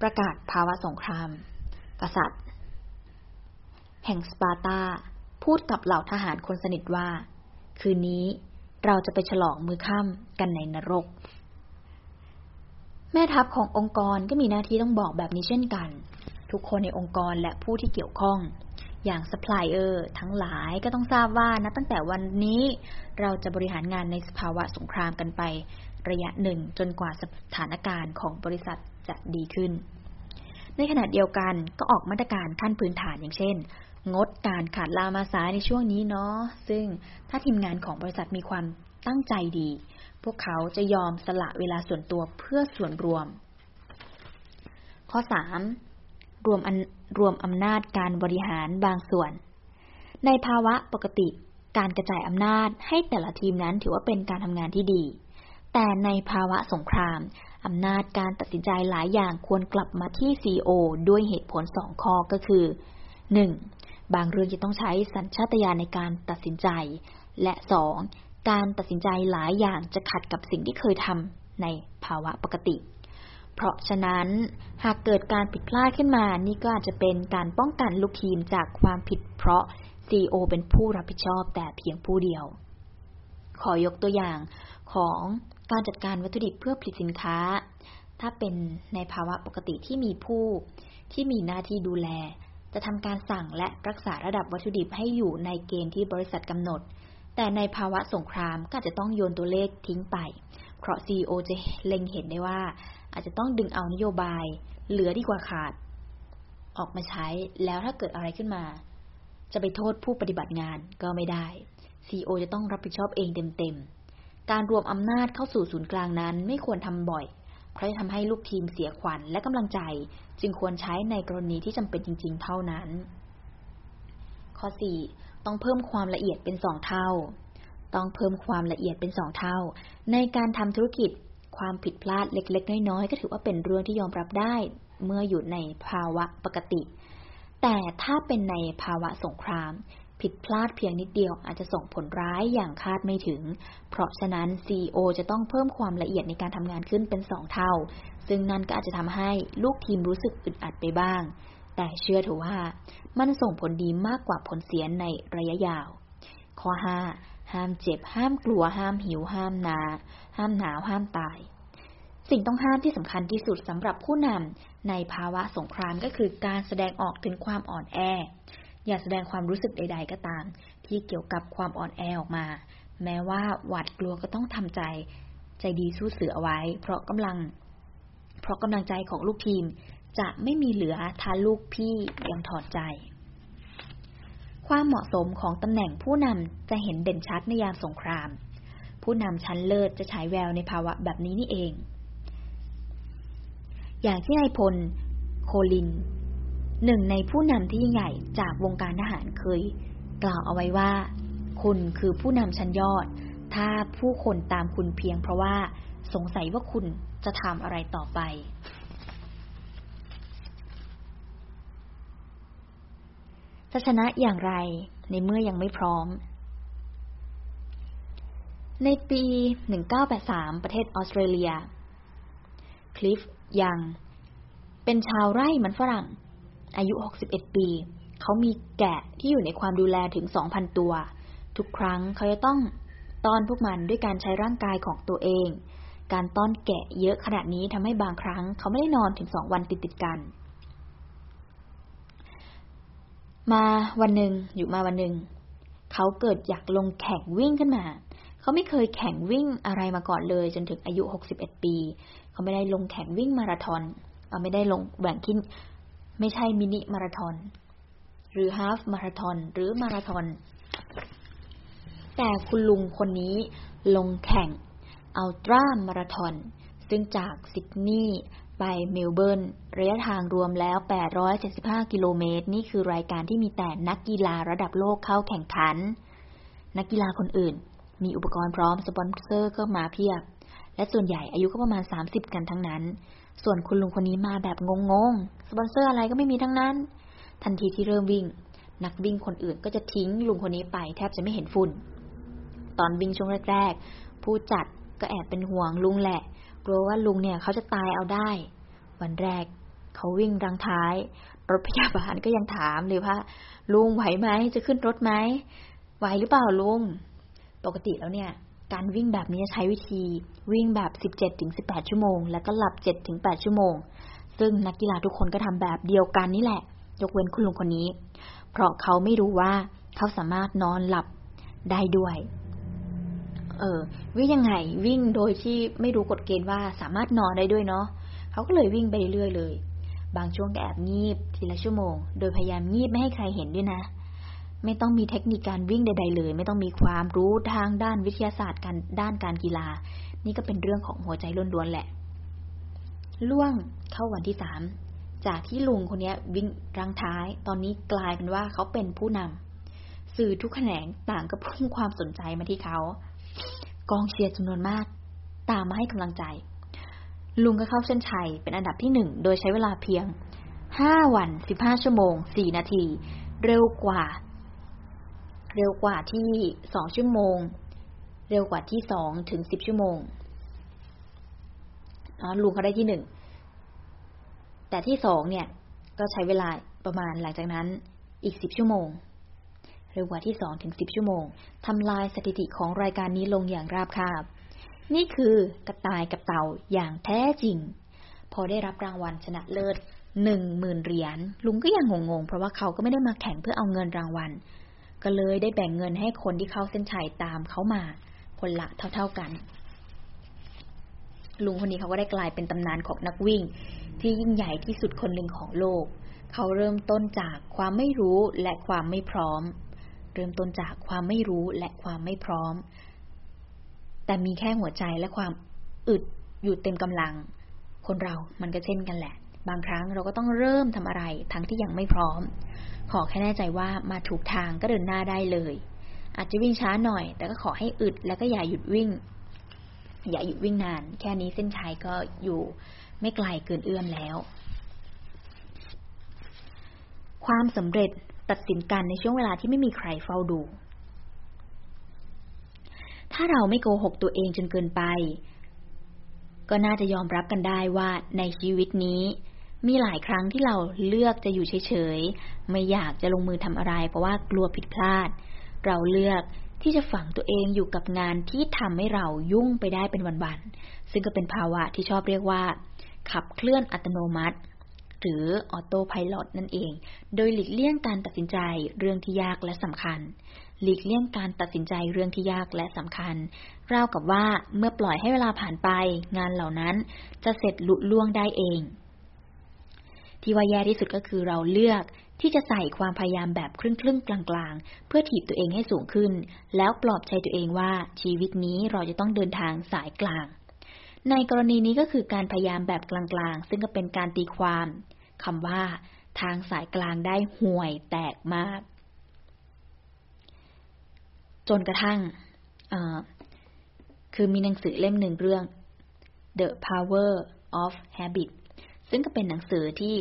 ประกาศภาวะสงคราม กษัตริย์ แห่งสปาร์ตา พูดกับเหล่าทหารคนสนิทว่า คืนนี้เราจะไปฉลองมื้อค่ำกันในนรก แม่ทัพขององค์กรก็มีหน้าที่ต้องบอกแบบนี้เช่นกัน ทุกคนในองค์กรและผู้ที่เกี่ยวข้อง อย่างซัพพลายเออร์ทั้งหลายก็ต้องทราบว่านะตั้งแต่วันนี้เราจะบริหารงานในสภาวะสงครามกันไประยะหนึ่งจนกว่าสถานการณ์ของบริษัทจะดีขึ้น ในขณะเดียวกันก็ออกมาตรการขั้นพื้นฐานอย่างเช่น งดการขาดลามาสาในช่วงนี้เนาะ ซึ่งถ้าทีมงานของบริษัทมีความตั้งใจดี พวกเขาจะยอมสละเวลาส่วนตัวเพื่อส่วนรวม ข้อ 3. รวมรวมอำนาจการบริหารบางส่วน ในภาวะปกติ การกระจายอำนาจให้แต่ละทีมนั้นถือว่าเป็นการทำงานที่ดี แต่ในภาวะสงครามอำนาจการตัดสินใจหลายอย่างควรกลับมาที่ซีโอด้วยเหตุผลสองข้อก็คือ 1. บางเรื่องจะต้องใช้สัญชาตญาณในการตัดสินใจ และสองการตัดสินใจหลายอย่างจะขัดกับสิ่งที่เคยทำในภาวะปกติ เพราะฉะนั้นหากเกิดการผิดพลาดขึ้นมา นี่ก็อาจจะเป็นการป้องกันลูกทีมจากความผิดเพราะ CEO เป็นผู้รับผิดชอบแต่เพียงผู้เดียว ขอยกตัวอย่างของการจัดการวัตถุดิบเพื่อผลิตสินค้า ถ้าเป็นในภาวะปกติที่มีผู้ที่มีหน้าที่ดูแล จะทำการสั่งและรักษาระดับวัตถุดิบให้อยู่ในเกณฑ์ที่บริษัทกำหนด แต่ในภาวะสงครามก็จะต้องโยนตัวเลขทิ้งไป เพราะ CEO จะเล็งเห็นได้ว่า อาจจะต้องดึงเอานโยบาย เหลือดีกว่าขาด ออกมาใช้แล้วถ้าเกิดอะไรขึ้นมา จะไปโทษผู้ปฏิบัติงานก็ไม่ได้ CEO จะต้องรับผิดชอบเองเต็มๆการรวมอำนาจเข้าสู่ศูนย์กลางนั้นไม่ควรทำบ่อย เพราะจะทำให้ลูกทีมเสียขวัญและกำลังใจ จึงควรใช้ในกรณีที่จำเป็นจริง ๆ เท่านั้น ข้อ 4. ต้องเพิ่มความละเอียดเป็นสองเท่า ต้องเพิ่มความละเอียดเป็นสองเท่า ในการทำธุรกิจความผิดพลาดเล็ก ๆ น้อย ๆ ก็ถือว่าเป็นเรื่องที่ยอมรับได้ เมื่ออยู่ในภาวะปกติ แต่ถ้าเป็นในภาวะสงคราม ผิดพลาดเพียงนิดเดียวอาจจะส่งผลร้ายอย่างคาดไม่ถึง เพราะฉะนั้น CEO จะต้องเพิ่มความละเอียดในการทำงานขึ้นเป็นสองเท่า ซึ่งนั่นก็อาจจะทำให้ลูกทีมรู้สึกอึดอัดไปบ้าง แต่เชื่อเถอะว่า มันส่งผลดีมากกว่าผลเสียในระยะยาว ข้อ 5 ห้ามเจ็บ ห้ามกลัว ห้ามหิว ห้ามนาห้ามหนาว ห้ามตายสิ่งต้องห้ามที่สำคัญที่สุดสำหรับผู้นำในภาวะสงครามก็คือการแสดงออกถึงความอ่อนแอ อย่าแสดงความรู้สึกใด ๆ ก็ตาม ที่เกี่ยวกับความอ่อนแอออกมา แม้ว่าหวาดกลัวก็ต้องทำใจ ใจดีสู้เสือเอาไว้ เพราะกำลัง เพราะกำลังใจของลูกทีม จะไม่มีเหลือถ้าลูกพี่ยังถอดใจ ความเหมาะสมของตำแหน่งผู้นำจะเห็นเด่นชัดในยามสงคราม ผู้นำชั้นเลิศจะฉายแววในภาวะแบบนี้นี่เอง อย่างที่นายพล โคลิน หนึ่งในผู้นำที่ยิ่งใหญ่จากวงการทหารเคย กล่าวเอาไว้ว่า คุณคือผู้นำชั้นยอด ถ้าผู้คนตามคุณเพียงเพราะว่าสงสัยว่าคุณจะทำอะไรต่อไป จะชนะอย่างไรในเมื่อยังไม่พร้อม ในปี 1983 ประเทศออสเตรเลีย คลิฟยัง เป็นชาวไร่มันฝรั่ง อายุ 61 ปี เขามีแกะที่อยู่ในความดูแลถึง 2,000 ตัว ทุกครั้งเขาจะต้องต้อนพวกมันด้วยการใช้ร่างกายของตัวเอง การต้อนแกะเยอะขนาดนี้ทำให้บางครั้ง เขาไม่ได้นอนถึงสองวันติดติดกัน มาวันหนึ่งอยู่มาวันหนึ่งเขาเกิดอยากลงแข่งวิ่งขึ้นมา เขาไม่เคยแข่งวิ่งอะไรมาก่อนเลย จนถึงอายุ 61 ปี เขาไม่ได้ลงแข่งวิ่งมาราธอนเขาไม่ได้ลงแบ่งขึ้น ไม่ใช่มินิมาราทอนหรือฮาฟมาราทอนหรือมาราทอนแต่คุณลุงคนนี้ลงแข่งอัลตร้ามาราทอนซึ่งจากซิดนีย์ไปเมลเบิร์นระยะทางรวมแล้ว 875 กิโลเมตร นี่คือรายการที่มีแต่นักกีฬาระดับโลกเข้าแข่งขัน นักกีฬาคนอื่น มีอุปกรณ์พร้อมสปอนเซอร์ก็มาเพียบ และส่วนใหญ่อายุก็ประมาณ 30 กันทั้งนั้น ส่วนคุณลุงคนนี้มาแบบงงๆ สปอนเซอร์อะไรก็ไม่มีทั้งนั้น ทันทีที่เริ่มวิ่ง นักวิ่งคนอื่นก็จะทิ้งลุงคนนี้ไปแทบจะไม่เห็นฝุ่น ตอนวิ่งช่วงแรกๆ ผู้จัดก็แอบเป็นห่วงลุงแหละ กลัวว่าลุงเนี่ยเขาจะตายเอาได้ วันแรกเขาวิ่งรังท้าย รถพยาบาลก็ยังถามเลยว่า ลุงไหวไหมจะขึ้นรถไหมไหวหรือเปล่าลุง ปกติแล้วเนี่ย การวิ่งแบบนี้ใช้วิธีวิ่งแบบ 17-18 ชั่วโมง แล้วก็หลับ 7-8 ชั่วโมง ซึ่งนักกีฬาทุกคนก็ทำแบบเดียวกันนี่แหละ ยกเว้นคุณลุงคนนี้ เพราะเขาไม่รู้ว่าเขาสามารถนอนหลับได้ด้วย เออ วิ่งยังไง วิ่งโดยที่ไม่รู้กฎเกณฑ์ว่าสามารถนอนได้ด้วยเนาะเขาก็เลยวิ่งไปเรื่อยเลย บางช่วงก็แอบงีบทีละชั่วโมง โดยพยายามงีบไม่ให้ใครเห็นด้วยนะ ไม่ต้องมีเทคนิคการวิ่งใด ๆ เลย ไม่ต้องมีความรู้ทางด้านวิทยาศาสตร์การด้านการกีฬา นี่ก็เป็นเรื่องของหัวใจล้วนๆแหละ ล่วงเข้าวันที่สามจากที่ลุงคนนี้วิ่งรังท้าย ตอนนี้กลายเป็นว่าเขาเป็นผู้นำสื่อทุกแขนงต่างก็พุ่งความสนใจมาที่เขา กองเชียร์จำนวนมาก ตามมาให้กำลังใจ ลุงก็เข้าเส้นชัยเป็นอันดับที่หนึ่งโดยใช้เวลาเพียงห้าวันสิบห้าชั่วโมงสี่นาที เร็วกว่า เร็วกว่าที่สองชั่วโมง เร็วกว่าที่สองถึงสิบชั่วโมงลุงเขาได้ที่หนึ่งแต่ที่สองเนี่ย ก็ใช้เวลาประมาณหลังจากนั้นอีกสิบชั่วโมง เร็วกว่าที่สองถึงสิบชั่วโมงทำลายสถิติของรายการนี้ลงอย่างราบคาบ นี่คือกระต่ายกับเต่าอย่างแท้จริง พอได้รับรางวัลชนะเลิศหนึ่งหมื่นเหรียญลุงก็ยังงงๆ เพราะว่าเขาก็ไม่ได้มาแข่งเพื่อเอาเงินรางวัล ก็เลยได้แบ่งเงินให้คนที่เข้าเส้นชัยตามเขามา คนละเท่า ๆกัน ลุงคนนี้เขาก็ได้กลายเป็นตำนานของนักวิ่ง ที่ยิ่งใหญ่ที่สุดคนหนึ่งของโลก เขาเริ่มต้นจากความไม่รู้และความไม่พร้อม เริ่มต้นจากความไม่รู้และความไม่พร้อม แต่มีแค่หัวใจและความอึดอยู่เต็มกำลัง คนเรามันก็เช่นกันแหละ บางครั้งเราก็ต้องเริ่มทำอะไรทั้งที่ยังไม่พร้อม ขอแค่แน่ใจว่ามาถูกทางก็เดินหน้าได้เลย อาจจะวิ่งช้าหน่อย แต่ก็ขอให้อึดแล้วก็อย่าหยุดวิ่ง อย่าหยุดวิ่งนาน แค่นี้เส้นชัยก็อยู่ไม่ไกลเกินเอื้อมแล้ว ความสำเร็จตัดสินกันในช่วงเวลาที่ไม่มีใครเฝ้าดู ถ้าเราไม่โกหกตัวเองจนเกินไป ก็น่าจะยอมรับกันได้ว่าในชีวิตนี้ มีหลายครั้งที่เราเลือกจะอยู่เฉยๆ ไม่อยากจะลงมือทำอะไร เพราะว่ากลัวผิดพลาด เราเลือกที่จะฝังตัวเองอยู่กับงานที่ทำให้เรายุ่งไปได้เป็นวันๆ ซึ่งก็เป็นภาวะที่ชอบเรียกว่า ขับเคลื่อนอัตโนมัติ หรือออโต้พายโนั่นเอง โดยหลีกเลี่ยงการตัดสินใจเรื่องที่ยากและสำคัญ หลีกเลี่ยงการตัดสินใจเรื่องที่ยากและสำคัญ ราวกับว่าเมื่อปล่อยให้เวลาผ่านไป งานเหล่านั้นจะเสร็จลุล่วงได้เอง ที่ว่าแย่ที่สุดก็คือเราเลือกที่จะใส่ความพยายามแบบครึ่งครึ่งกลางๆ เพื่อถีบตัวเองให้สูงขึ้น แล้วปลอบใจตัวเองว่าชีวิตนี้เราจะต้องเดินทางสายกลาง ในกรณีนี้ก็คือการพยายามแบบกลางๆ ซึ่งก็เป็นการตีความคำว่า ทางสายกลางได้ห่วยแตกมาก จนกระทั่งคือมีหนังสือเล่มหนึ่งเรื่อง The Power of Habit ซึ่งก็เป็นหนังสือที่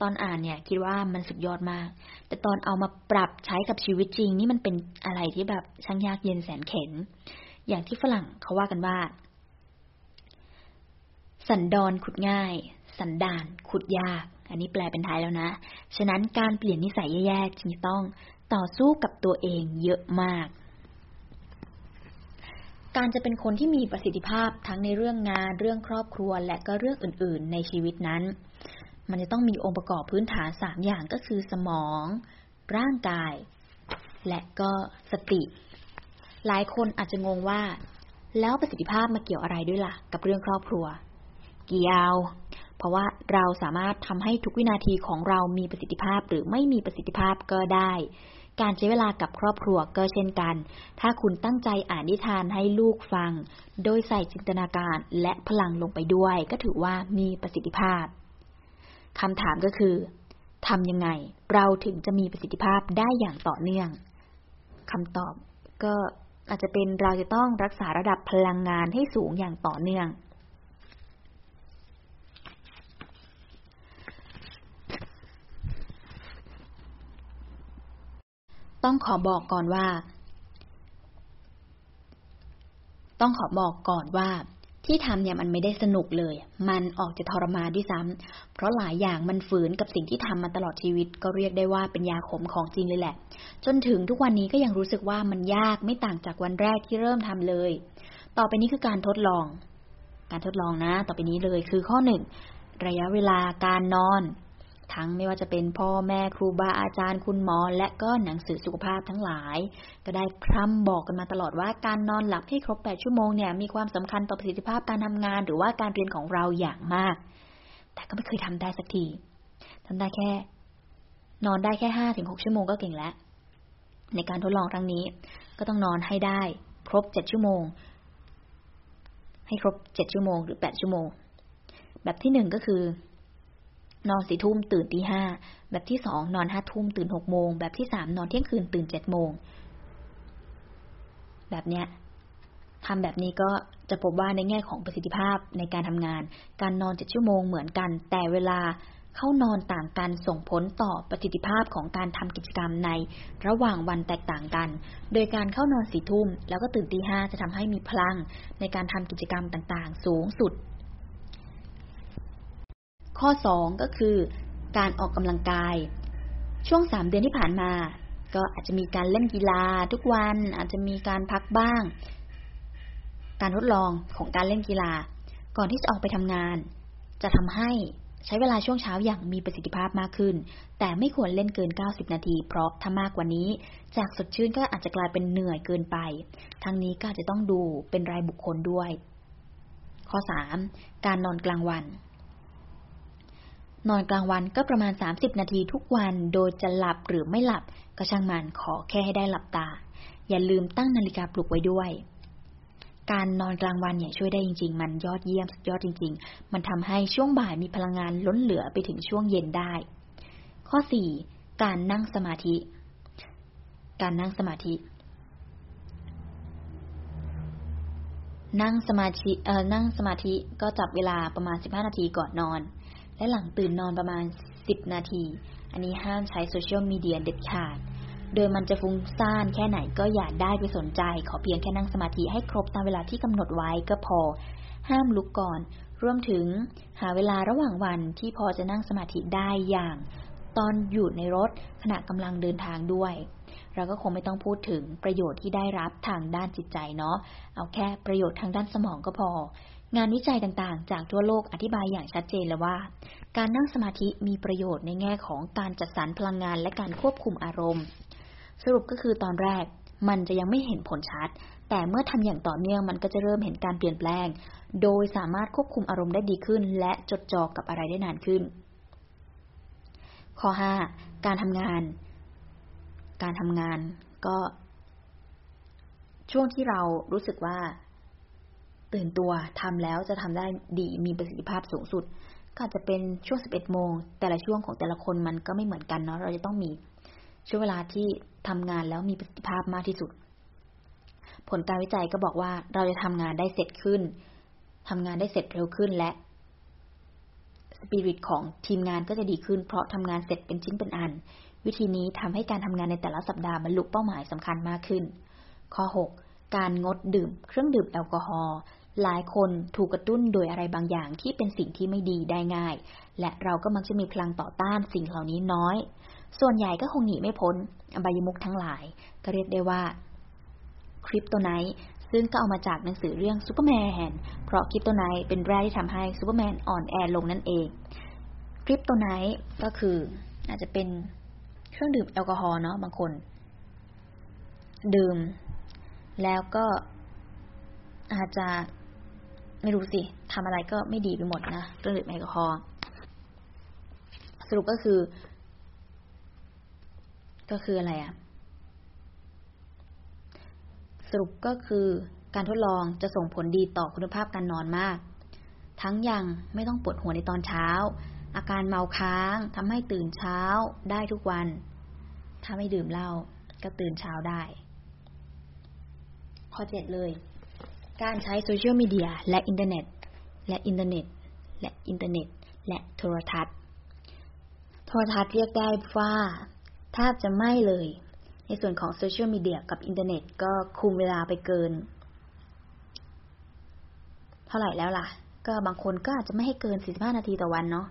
ตอนอ่านเนี่ย คิดว่ามันสุดยอดมาก แต่ตอนเอามาปรับใช้กับชีวิตจริง นี่มันเป็นอะไรที่แบบช่างยากเย็นแสนเข็น อย่างที่ฝรั่งเขาว่ากันว่า สันดอนขุดง่าย สันดานขุดยาก อันนี้แปลเป็นไทยแล้วนะ ฉะนั้นการเปลี่ยนนิสัยแย่ๆจึงต้องต่อสู้กับตัวเองเยอะมาก การจะเป็นคนที่มีประสิทธิภาพทั้งในเรื่องงาน เรื่องครอบครัว และก็เรื่องอื่น ๆ ในชีวิตนั้น มันจะต้องมีองค์ประกอบพื้นฐานสามอย่างก็คือสมอง ร่างกาย และก็สติ หลายคนอาจจะงงว่า แล้วประสิทธิภาพมาเกี่ยวอะไรด้วยละ่ะ กับเรื่องครอบครัว เกี่ยวเพราะว่าเราสามารถทำให้ทุกวินาทีของเรามีประสิทธิภาพหรือไม่มีประสิทธิภาพก็ได้ การใช้เวลากับครอบครัวก็เช่นกัน ถ้าคุณตั้งใจอ่านนิทานให้ลูกฟัง โดยใส่จินตนาการและพลังลงไปด้วย ก็ถือว่ามีประสิทธิภาพ คำถามก็คือทำยังไงเราถึงจะมีประสิทธิภาพได้อย่างต่อเนื่องคำตอบก็อาจจะเป็นเราจะต้องรักษาระดับพลังงานให้สูงอย่างต่อเนื่อง ต้องขอบอกก่อนว่า ต้องขอบอกก่อนว่า ที่ทำเนี่ยมันไม่ได้สนุกเลย มันออกจะทรมานด้วยซ้ำเพราะหลายอย่างมันฝืนกับสิ่งที่ทำมาตลอดชีวิต ก็เรียกได้ว่าเป็นยาขมของจริงเลยแหละ จนถึงทุกวันนี้ก็ยังรู้สึกว่ามันยากไม่ต่างจากวันแรกที่เริ่มทำเลย ต่อไปนี้คือการทดลอง การทดลองนะ ต่อไปนี้เลยคือข้อหนึ่งระยะเวลาการนอน ทั้งไม่ว่าจะเป็นพ่อแม่ครูบาอาจารย์คุณหมอ และก็หนังสือสุขภาพทั้งหลาย ก็ได้พร่ำบอกกันมาตลอดว่าการนอนหลับให้ครบแปดชั่วโมงเนี่ยมีความสำคัญต่อประสิทธิภาพการทำงาน หรือว่าการเรียนของเราอย่างมาก แต่ก็ไม่เคยทำได้สักทีทำได้แค่ นอนได้แค่ห้าถึงหกชั่วโมงก็เก่งแล้ว ในการทดลองครั้งนี้ ก็ต้องนอนให้ได้ ครบเจ็ดชั่วโมง ให้ครบเจ็ดชั่วโมงหรือแปดชั่วโมง แบบที่หนึ่งก็คือ นอนสี่ทุ่มตื่นตีห้า แบบที่สองนอนห้าทุ่มตื่นหกโมง แบบที่สามนอนเที่ยงคืนตื่นเจ็ดโมง แบบเนี้ยทำแบบนี้ก็จะพบว่าในแง่ของประสิทธิภาพในการทำงาน การนอนเจ็ดชั่วโมงเหมือนกัน แต่เวลาเข้านอนต่างกันส่งผลต่อประสิทธิภาพของการทำกิจกรรมในระหว่างวันแตกต่างกัน โดยการเข้านอนสี่ทุ่มแล้วก็ตื่นตีห้าจะทำให้มีพลังในการทำกิจกรรมต่างๆ สูงสุด ข้อสองก็คือ การออกกำลังกาย ช่วงสามเดือนที่ผ่านมา ก็อาจจะมีการเล่นกีฬาทุกวัน อาจจะมีการพักบ้าง การทดลองของการเล่นกีฬา ก่อนที่จะออกไปทำงาน จะทำให้ใช้เวลาช่วงเช้าอย่างมีประสิทธิภาพมากขึ้น แต่ไม่ควรเล่นเกิน 90 นาที เพราะถ้ามากกว่านี้ จากสดชื่นก็อาจจะกลายเป็นเหนื่อยเกินไป ทั้งนี้ก็อาจจะต้องดูเป็นรายบุคคลด้วย ข้อ 3. การนอนกลางวัน นอนกลางวันก็ประมาณ 30 นาทีทุกวัน โดยจะหลับหรือไม่หลับก็ช่างมันขอแค่ให้ได้หลับตา อย่าลืมตั้งนาฬิกาปลุกไว้ด้วย การนอนกลางวันเนี่ยช่วยได้จริง ๆ มันยอดเยี่ยมสุดยอดจริง ๆ มันทำให้ช่วงบ่ายมีพลังงานล้นเหลือไปถึงช่วงเย็นได้ ข้อสี่การนั่งสมาธิ การนั่งสมาธิ นั่งสมาธิเอ่อนั่งสมาธิก็จับเวลาประมาณ 15 นาทีก่อนนอน และหลังตื่นนอนประมาณ 10 นาที อันนี้ห้ามใช้โซเชียลมีเดียเด็ดขาด โดยมันจะฟุ้งซ่านแค่ไหนก็อย่าได้ไปสนใจ ขอเพียงแค่นั่งสมาธิให้ครบตามเวลาที่กำหนดไว้ก็พอ ห้ามลุกก่อน รวมถึงหาเวลาระหว่างวันที่พอจะนั่งสมาธิได้อย่าง ตอนอยู่ในรถขณะกำลังเดินทางด้วย เราก็คงไม่ต้องพูดถึงประโยชน์ที่ได้รับทางด้านจิตใจเนาะ เอาแค่ประโยชน์ทางด้านสมองก็พอ งานวิจัยต่างๆ จากทั่วโลกอธิบายอย่างชัดเจนแล้วว่า การนั่งสมาธิมีประโยชน์ในแง่ของการจัดสรรพลังงานและการควบคุมอารมณ์ สรุปก็คือตอนแรกมันจะยังไม่เห็นผลชัด แต่เมื่อทำอย่างต่อเนื่องมันก็จะเริ่มเห็นการเปลี่ยนแปลง โดยสามารถควบคุมอารมณ์ได้ดีขึ้น และจดจ่อกับอะไรได้นานขึ้น ข้อ 5 การทำงาน การทำงานก็ช่วงที่เรารู้สึกว่า ตื่นตัวทำแล้วจะทำได้ดีมีประสิทธิภาพสูงสุด ก็อาจจะเป็นช่วง 11 โมง แต่ละช่วงของแต่ละคนมันก็ไม่เหมือนกันเนาะเราจะต้องมีช่วงเวลาที่ทำงานแล้วมีประสิทธิภาพมากที่สุด ผลการวิจัยก็บอกว่าเราจะทำงานได้เสร็จขึ้นทำงานได้เสร็จเร็วขึ้นและสปิริตของทีมงานก็จะดีขึ้นเพราะทำงานเสร็จเป็นชิ้นเป็นอัน วิธีนี้ทำให้การทำงานในแต่ละสัปดาห์บรรลุเป้าหมายสำคัญมากขึ้น ข้อ 6 การงดดื่มเครื่องดื่มแอลกอฮอล์ หลายคนถูกกระตุ้นโดยอะไรบางอย่างที่เป็นสิ่งที่ไม่ดีได้ง่าย และเราก็มักจะมีพลังต่อต้านสิ่งเหล่านี้น้อย ส่วนใหญ่ก็คงหนีไม่พ้นอบายมุกทั้งหลาย ก็เรียกได้ว่า kryptonite ซึ่งก็เอามาจากหนังสือเรื่องซูเปอร์แมนเพราะ kryptonite เป็นแร่ที่ทำให้ซูเปอร์แมนอ่อนแอลงนั่นเอง kryptonite ก็คืออาจจะเป็นเครื่องดื่มแอลกอฮอล์เนาะบางคน ดื่ม แล้วก็อาจจะ ไม่รู้สิทำอะไรก็ไม่ดีไปหมดนะเรื่องดื่มแอลกอฮอล์สรุปก็คือ ก็คืออะไรอะสรุปก็คือการทดลองจะส่งผลดีต่อคุณภาพการนอนมาก ทั้งยังไม่ต้องปวดหัวในตอนเช้า อาการเมาค้างทำให้ตื่นเช้าได้ทุกวัน ถ้าไม่ดื่มเหล้าก็ตื่นเช้าได้ ข้อเจ็ดเลย การใช้โซเชียลมีเดียและอินเทอร์เน็ต และอินเทอร์เน็ต และอินเทอร์เน็ต และโทรทัศน์ โทรทัศน์เรียกได้ว่าแทบจะไม่เลย ในส่วนของโซเชียลมีเดียกับอินเทอร์เน็ตก็คุมเวลาไม่เกิน เท่าไหร่แล้วล่ะ ก็บางคนก็อาจจะไม่ให้เกิน 45 นาทีต่อวันเนาะ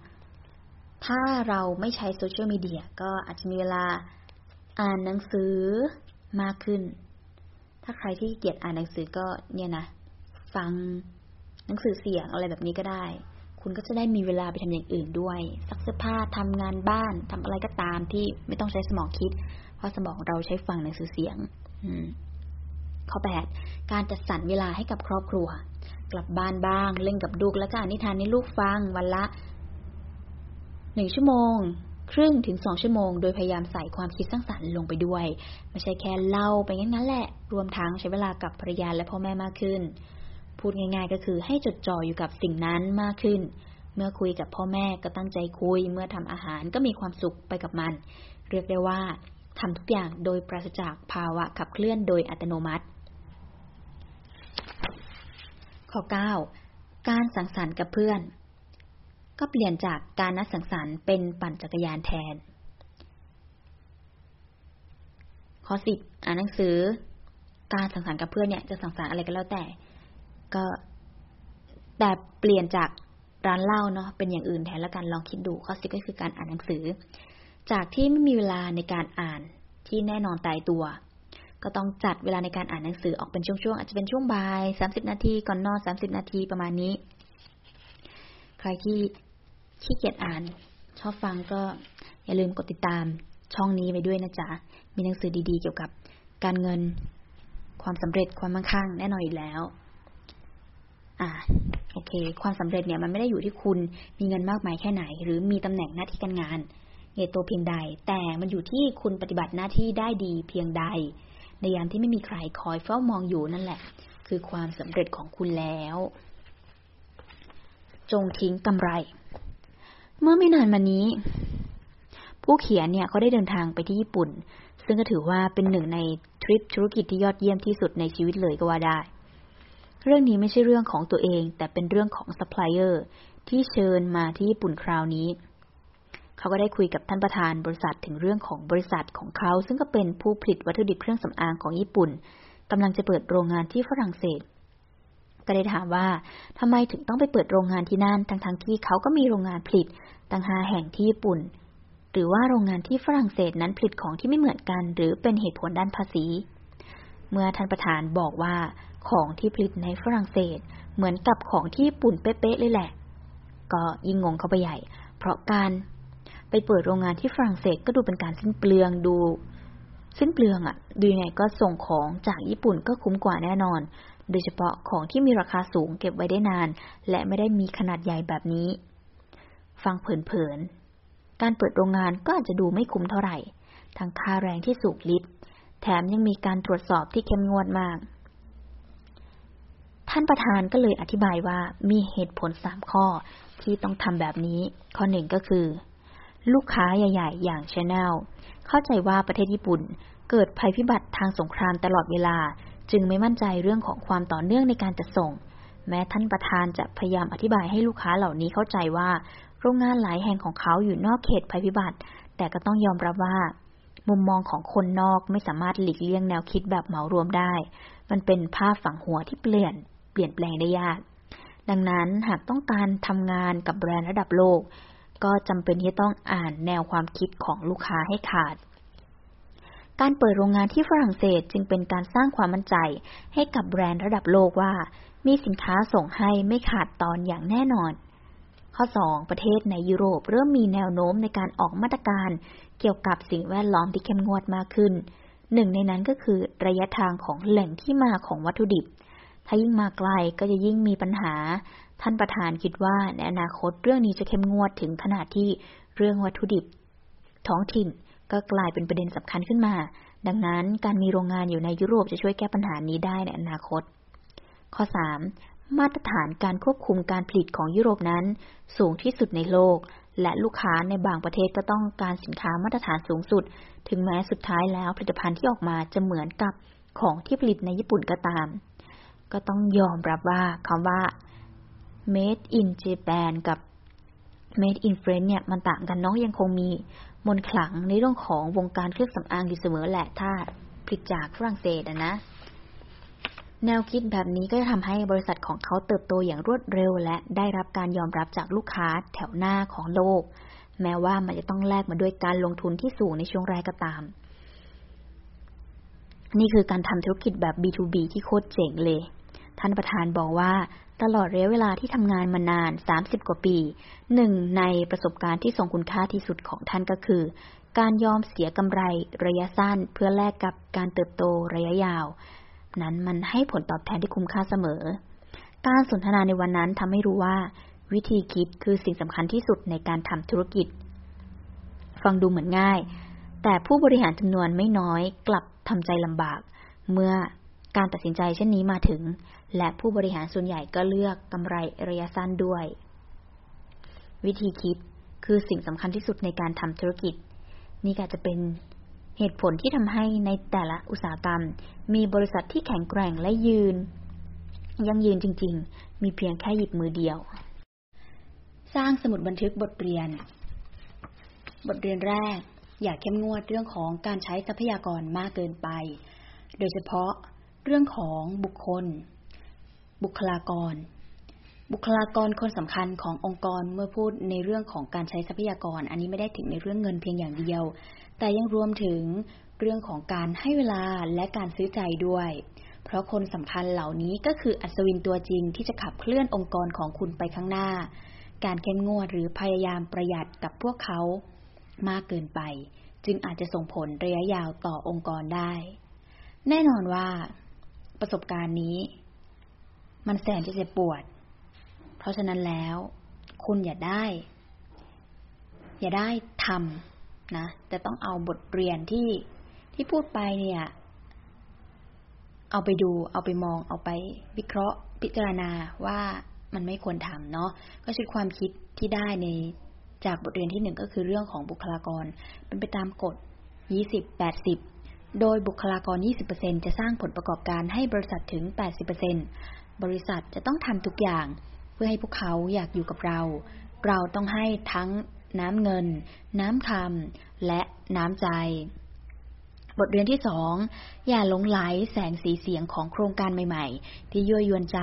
ถ้าเราไม่ใช้โซเชียลมีเดียก็อาจจะมีเวลาอ่านหนังสือมากขึ้น ถ้าใครที่เกียดอ่านหนังสือก็เนี่ยนะ ฟัง หนังสือเสียงอะไรแบบนี้ก็ได้ คุณก็จะได้มีเวลาไปทำอย่างอื่นด้วยซักเสื้อผ้าทำงานบ้านทำอะไรก็ตามที่ไม่ต้องใช้สมองคิด เพราะสมองเราใช้ฟังหนังสือเสียง อืมข้อแปดการจัดสรรเวลาให้กับครอบครัว กลับบ้านบ้าง เล่นกับลูกแล้วก็อ่านนิทานให้ลูกฟังวันละหนึ่งชั่วโมง ครึ่งถึงสองชั่วโมง โดยพยายามใส่ความคิดสร้างสรรค์ลงไปด้วย ไม่ใช่แค่เล่าไปงั้นๆแหละ รวมทั้งใช้เวลากับภรรยาและพ่อแม่มากขึ้น พูดง่ายๆ ก็คือให้จดจ่ออยู่กับสิ่งนั้นมากขึ้น เมื่อคุยกับพ่อแม่ก็ตั้งใจคุย เมื่อทำอาหารก็มีความสุขไปกับมัน เรียกได้ว่าทำทุกอย่างโดยปราศจากภาวะขับเคลื่อนโดยอัตโนมัติ ข้อ 9 การสังสรรค์กับเพื่อน ก็เปลี่ยนจากการนัดสังสรรค์เป็นปั่นจักรยานแทน ข้อสิบอ่านหนังสือ การสังสรรค์กับเพื่อนเนี่ยจะสังสรรค์อะไรก็แล้วแต่ ก็แต่เปลี่ยนจากร้านเหล้าเนาะเป็นอย่างอื่นแทนล้วกันลองคิดดูข้อสิก็คือการอ่านหนังสือ จากที่ไม่มีเวลาในการอ่านที่แน่นอนตายตัว ก็ต้องจัดเวลาในการอ่านหนังสือออกเป็นช่วงๆอาจจะเป็นช่วงบ่ายสามสิบนาทีก่อนนอนสามสิบนาทีประมาณนี้ ใครที่ขี้เกียจอ่าน ชอบฟังก็อย่าลืมกดติดตามช่องนี้ไปด้วยนะจ๊ะ มีหนังสือดีๆ เกี่ยวกับการเงิน ความสำเร็จความมั่งคั่งแน่นอนอีกแล้ว อ่าโอเค ความสำเร็จเนี่ยมันไม่ได้อยู่ที่คุณมีเงินมากมายแค่ไหน หรือมีตำแหน่งหน้าที่การงานใหญ่โตเพียงใด แต่มันอยู่ที่คุณปฏิบัติหน้าที่ได้ดีเพียงใด ในยามที่ไม่มีใครคอยเฝ้ามองอยู่นั่นแหละ คือความสำเร็จของคุณแล้ว จงทิ้งกำไร เมื่อไม่นานมานี้ ผู้เขียนเนี่ยเขาได้เดินทางไปที่ญี่ปุ่น ซึ่งก็ถือว่าเป็นหนึ่งในทริปธุรกิจที่ยอดเยี่ยมที่สุดในชีวิตเลยก็ว่าได้ เรื่องนี้ไม่ใช่เรื่องของตัวเอง แต่เป็นเรื่องของซัพพลายเออร์ที่เชิญมาที่ญี่ปุ่นคราวนี้ เขาก็ได้คุยกับท่านประธานบริษัทถึงเรื่องของบริษัทของเขา ซึ่งก็เป็นผู้ผลิตวัตถุดิบเครื่องสำอางของญี่ปุ่นกำลังจะเปิดโรงงานที่ฝรั่งเศส ก็ได้ถามว่าทำไมถึงต้องไปเปิดโรงงานที่นั่น ทั้งๆทที่เขาก็มีโรงงานผลิตตั้งห้าแห่งที่ญี่ปุ่น หรือว่าโรงงานที่ฝรั่งเศสนั้นผลิตของที่ไม่เหมือนกัน หรือเป็นเหตุผลด้านภาษี เมื่อท่านประธานบอกว่า ของที่ผลิตในฝรั่งเศส เหมือนกับของที่ญี่ปุ่นเป๊ะๆเลยแหละ ก็ยิ่งงงเข้าไปใหญ่ เพราะการไปเปิดโรงงานที่ฝรั่งเศสก็ดูเป็นการสิ้นเปลืองดูสิ้นเปลืองอะ่ะ ดูยังไงก็ส่งของจากญี่ปุ่นก็คุ้มกว่าแน่นอน โดยเฉพาะของที่มีราคาสูงเก็บไว้ได้นาน และไม่ได้มีขนาดใหญ่แบบนี้ ฟังเผินๆ การเปิดโรงงานก็อาจจะดูไม่คุ้มเท่าไหร่ ทั้งค่าแรงที่สูงลิบแถมยังมีการตรวจสอบที่เข้มงวดมาก ท่านประธานก็เลยอธิบายว่ามีเหตุผลสามข้อที่ต้องทำแบบนี้ ข้อหนึ่งก็คือ ลูกค้าใหญ่ๆ อย่างชาแนลเข้าใจว่าประเทศญี่ปุ่นเกิดภัยพิบัติทางสงครามตลอดเวลา จึงไม่มั่นใจเรื่องของความต่อเนื่องในการจัดส่ง แม้ท่านประธานจะพยายามอธิบายให้ลูกค้าเหล่านี้เข้าใจว่า โรงงานหลายแห่งของเขาอยู่นอกเขตภัยพิบัติ แต่ก็ต้องยอมรับว่า มุมมองของคนนอกไม่สามารถหลีกเลี่ยงแนวคิดแบบเหมารวมได้ มันเป็นภาพฝังหัวที่เปลี่ยน เปลี่ยนแปลงได้ยาก ดังนั้นหากต้องการทำงานกับแบรนด์ระดับโลก ก็จำเป็นที่ต้องอ่านแนวความคิดของลูกค้าให้ขาด การเปิดโรงงานที่ฝรั่งเศสจึงเป็นการสร้างความมั่นใจให้กับแบรนด์ระดับโลกว่า มีสินค้าส่งให้ไม่ขาดตอนอย่างแน่นอนข้อ 2 ประเทศในยุโรปเริ่มมีแนวโน้มในการออกมาตรการ เกี่ยวกับสิ่งแวดล้อมที่เข้มงวดมากขึ้น หนึ่งในนั้นก็คือระยะทางของแหล่งที่มาของวัตถุดิบ ถ้ายิ่งมาไกลก็จะยิ่งมีปัญหา ท่านประธานคิดว่าในอนาคตเรื่องนี้จะเข้มงวดถึงขนาดที่เรื่องวัตถุดิบ ท้องถิ่นก็กลายเป็นประเด็นสำคัญขึ้นมา ดังนั้นการมีโรงงานอยู่ในยุโรปจะช่วยแก้ปัญหานี้ได้ในอนาคต ข้อ 3. มาตรฐานการควบคุมการผลิตของยุโรปนั้น สูงที่สุดในโลก และลูกค้าในบางประเทศก็ต้องการสินค้ามาตรฐานสูงสุด ถึงแม้สุดท้ายแล้วผลิตภัณฑ์ที่ออกมาจะเหมือนกับของที่ผลิตในญี่ปุ่นก็ตาม ก็ต้องยอมรับว่าคำว่า Made in Japan กับ Made in France เนี่ยมันต่างกันน้องยังคงมีมนขลังในเรื่องของวงการเครื่องสำอางอยู่เสมอแหละถ้าผลิตจากฝรั่งเศสนะ แนวคิดแบบนี้ก็จะทำให้บริษัทของเขาเติบโตอย่างรวดเร็ว และได้รับการยอมรับจากลูกค้าแถวหน้าของโลก แม้ว่ามันจะต้องแลกมาด้วยการลงทุนที่สูงในช่วงแรกก็ตาม นี่คือการทำธุรกิจแบบ B2B ที่โคตรเจ๋งเลย ท่านประธานบอกว่าตลอดระยะเวลาที่ทำงานมานาน 30 กว่าปี หนึ่งในประสบการณ์ที่ทรงคุณค่าที่สุดของท่านก็คือ การยอมเสียกำไรระยะสั้นเพื่อแลกกับการเติบโตระยะยาว นั้นมันให้ผลตอบแทนที่คุ้มค่าเสมอ การสนทนาในวันนั้นทำให้รู้ว่า วิธีคิดคือสิ่งสำคัญที่สุดในการทำธุรกิจ ฟังดูเหมือนง่าย แต่ผู้บริหารจำนวนไม่น้อยกลับทำใจลำบาก เมื่อการตัดสินใจเช่นนี้มาถึง และผู้บริหารส่วนใหญ่ก็เลือกกำไรระยะสั้นด้วย วิธีคิดคือสิ่งสำคัญที่สุดในการทำธุรกิจ นี่ก็จะเป็นเหตุผลที่ทำให้ในแต่ละอุตสาหกรรม มีบริษัทที่แข็งแกร่งและยืน ยังยืนจริง ๆ มีเพียงแค่หยิบมือเดียว สร้างสมุดบันทึกบทเรียน บทเรียนแรก อย่าเข้มงวดเรื่องของการใช้ทรัพยากรมากเกินไป โดยเฉพาะเรื่องของบุคคล บุคลากร บุคลากรคนสำคัญขององค์กรเมื่อพูดในเรื่องของการใช้ทรัพยากร อันนี้ไม่ได้ถึงในเรื่องเงินเพียงอย่างเดียว แต่ยังรวมถึงเรื่องของการให้เวลาและการซื้อใจด้วย เพราะคนสำคัญเหล่านี้ก็คืออัศวินตัวจริงที่จะขับเคลื่อนองค์กรของคุณไปข้างหน้า การเข้มงวดหรือพยายามประหยัดกับพวกเขา มากเกินไป จึงอาจจะส่งผลระยะยาวต่อองค์กรได้ แน่นอนว่า ประสบการณ์นี้ มันแสนจะเจ็บปวด เพราะฉะนั้นแล้ว คุณอย่าได้ อย่าได้ทำนะแต่ต้องเอาบทเรียนที่ที่พูดไปเนี่ย เอาไปดู เอาไปมอง เอาไปวิเคราะห์ พิจารณาว่ามันไม่ควรทำเนาะก็ชุดความคิดที่ได้ในจากบทเรียนที่หนึ่งก็คือเรื่องของบุคลากร เป็นไปตามกฎ 20 80 โดยบุคลากร 20%จะสร้างผลประกอบการให้บริษัทถึง 80% บริษัทจะต้องทำทุกอย่าง เพื่อให้พวกเขาอยากอยู่กับเรา เราต้องให้ทั้งน้ำเงิน น้ำคำและน้ำใจ บทเรียนที่สองอย่าหลงไหลแสงสีเสียงของโครงการใหม่ ๆ ที่ยั่วยวนใจ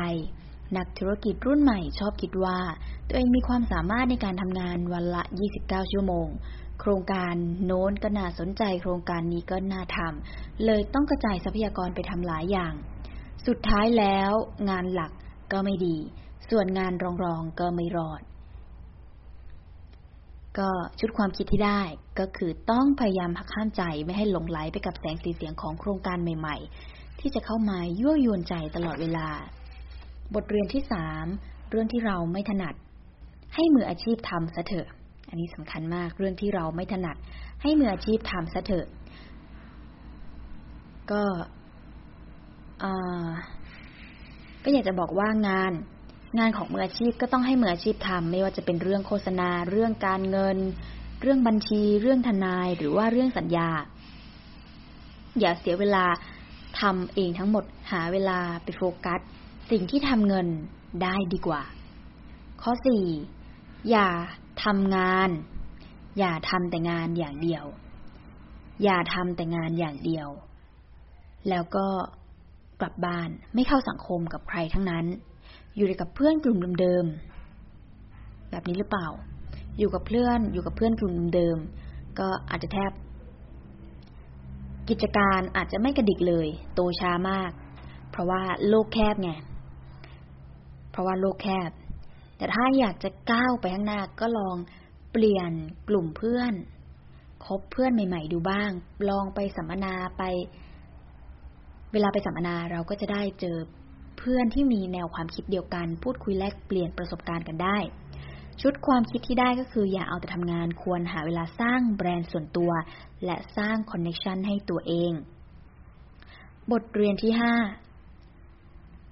นักธุรกิจรุ่นใหม่ชอบคิดว่า ตัวเองมีความสามารถในการทำงานวันละ 29 ชั่วโมงโครงการโน้นก็น่าสนใจโครงการนี้ก็น่าทำเลยต้องกระจายทรัพยากรไปทำหลายอย่าง สุดท้ายแล้วงานหลักก็ไม่ดี ส่วนงานรองๆก็ไม่รอด ก็ชุดความคิดที่ได้ก็คือต้องพยายามหักห้ามใจไม่ให้หลงไหลไปกับแสงสีเสียงของโครงการใหม่ ๆ ที่จะเข้ามายั่วยวนใจตลอดเวลา บทเรียนที่สามเรื่องที่เราไม่ถนัด ให้มืออาชีพทำซะเถอะ อันนี้สำคัญมากเรื่องที่เราไม่ถนัด ให้มืออาชีพทำซะเถอะ ก็ ก็อยากจะบอกว่างาน งานของมืออาชีพก็ต้องให้มืออาชีพทำไม่ว่าจะเป็นเรื่องโฆษณา เรื่องการเงิน เรื่องบัญชี เรื่องทนาย หรือว่าเรื่องสัญญา อย่าเสียเวลาทำเองทั้งหมดหาเวลาไปโฟกัส สิ่งที่ทำเงินได้ดีกว่า ข้อสี่อย่าทำงาน อย่าทำแต่งานอย่างเดียว อย่าทำแต่งานอย่างเดียว แล้วก็ กลับบ้าน ไม่เข้าสังคมกับใครทั้งนั้น อยู่กับเพื่อนกลุ่มเดิมๆแบบนี้หรือเปล่า อยู่กับเพื่อนอยู่กับเพื่อนกลุ่มเดิมก็อาจจะแทบ กิจการอาจจะไม่กระดิกเลย โตช้ามาก เพราะว่าโลกแคบไงเพราะว่าโลกแคบ แต่ถ้าอยากจะก้าวไปข้างหน้าก็ลองเปลี่ยนกลุ่มเพื่อนคบเพื่อนใหม่ ๆ ดูบ้าง ลองไปสัมมนาไป เวลาไปสัมมนาเราก็จะได้เจอเพื่อนที่มีแนวความคิดเดียวกัน พูดคุยแลกเปลี่ยนประสบการณ์กันได้ ชุดความคิดที่ได้ก็คืออย่าเอาแต่ทำงานควรหาเวลาสร้างแบรนด์ส่วนตัว และสร้างคอนเนคชันให้ตัวเอง บทเรียนที่ห้า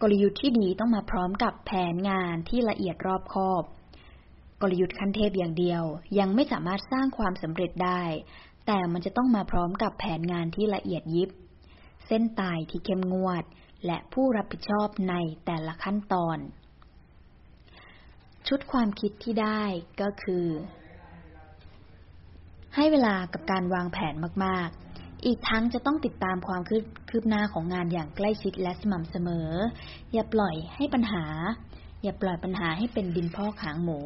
กลยุทธ์ที่ดีต้องมาพร้อมกับแผนงานที่ละเอียดรอบคอบ กลยุทธ์ขั้นเทพอย่างเดียว ยังไม่สามารถสร้างความสำเร็จได้ แต่มันจะต้องมาพร้อมกับแผนงานที่ละเอียดยิบ เส้นตายที่เข้มงวด และผู้รับผิดชอบในแต่ละขั้นตอน ชุดความคิดที่ได้ก็คือ ให้เวลากับการวางแผนมาก ๆ อีกทั้งจะต้องติดตามความคืบหน้าของงานอย่างใกล้ชิดและสม่ำเสมอ อย่าปล่อยให้ปัญหา อย่าปล่อยปัญหาให้เป็นดินพอกหางหมู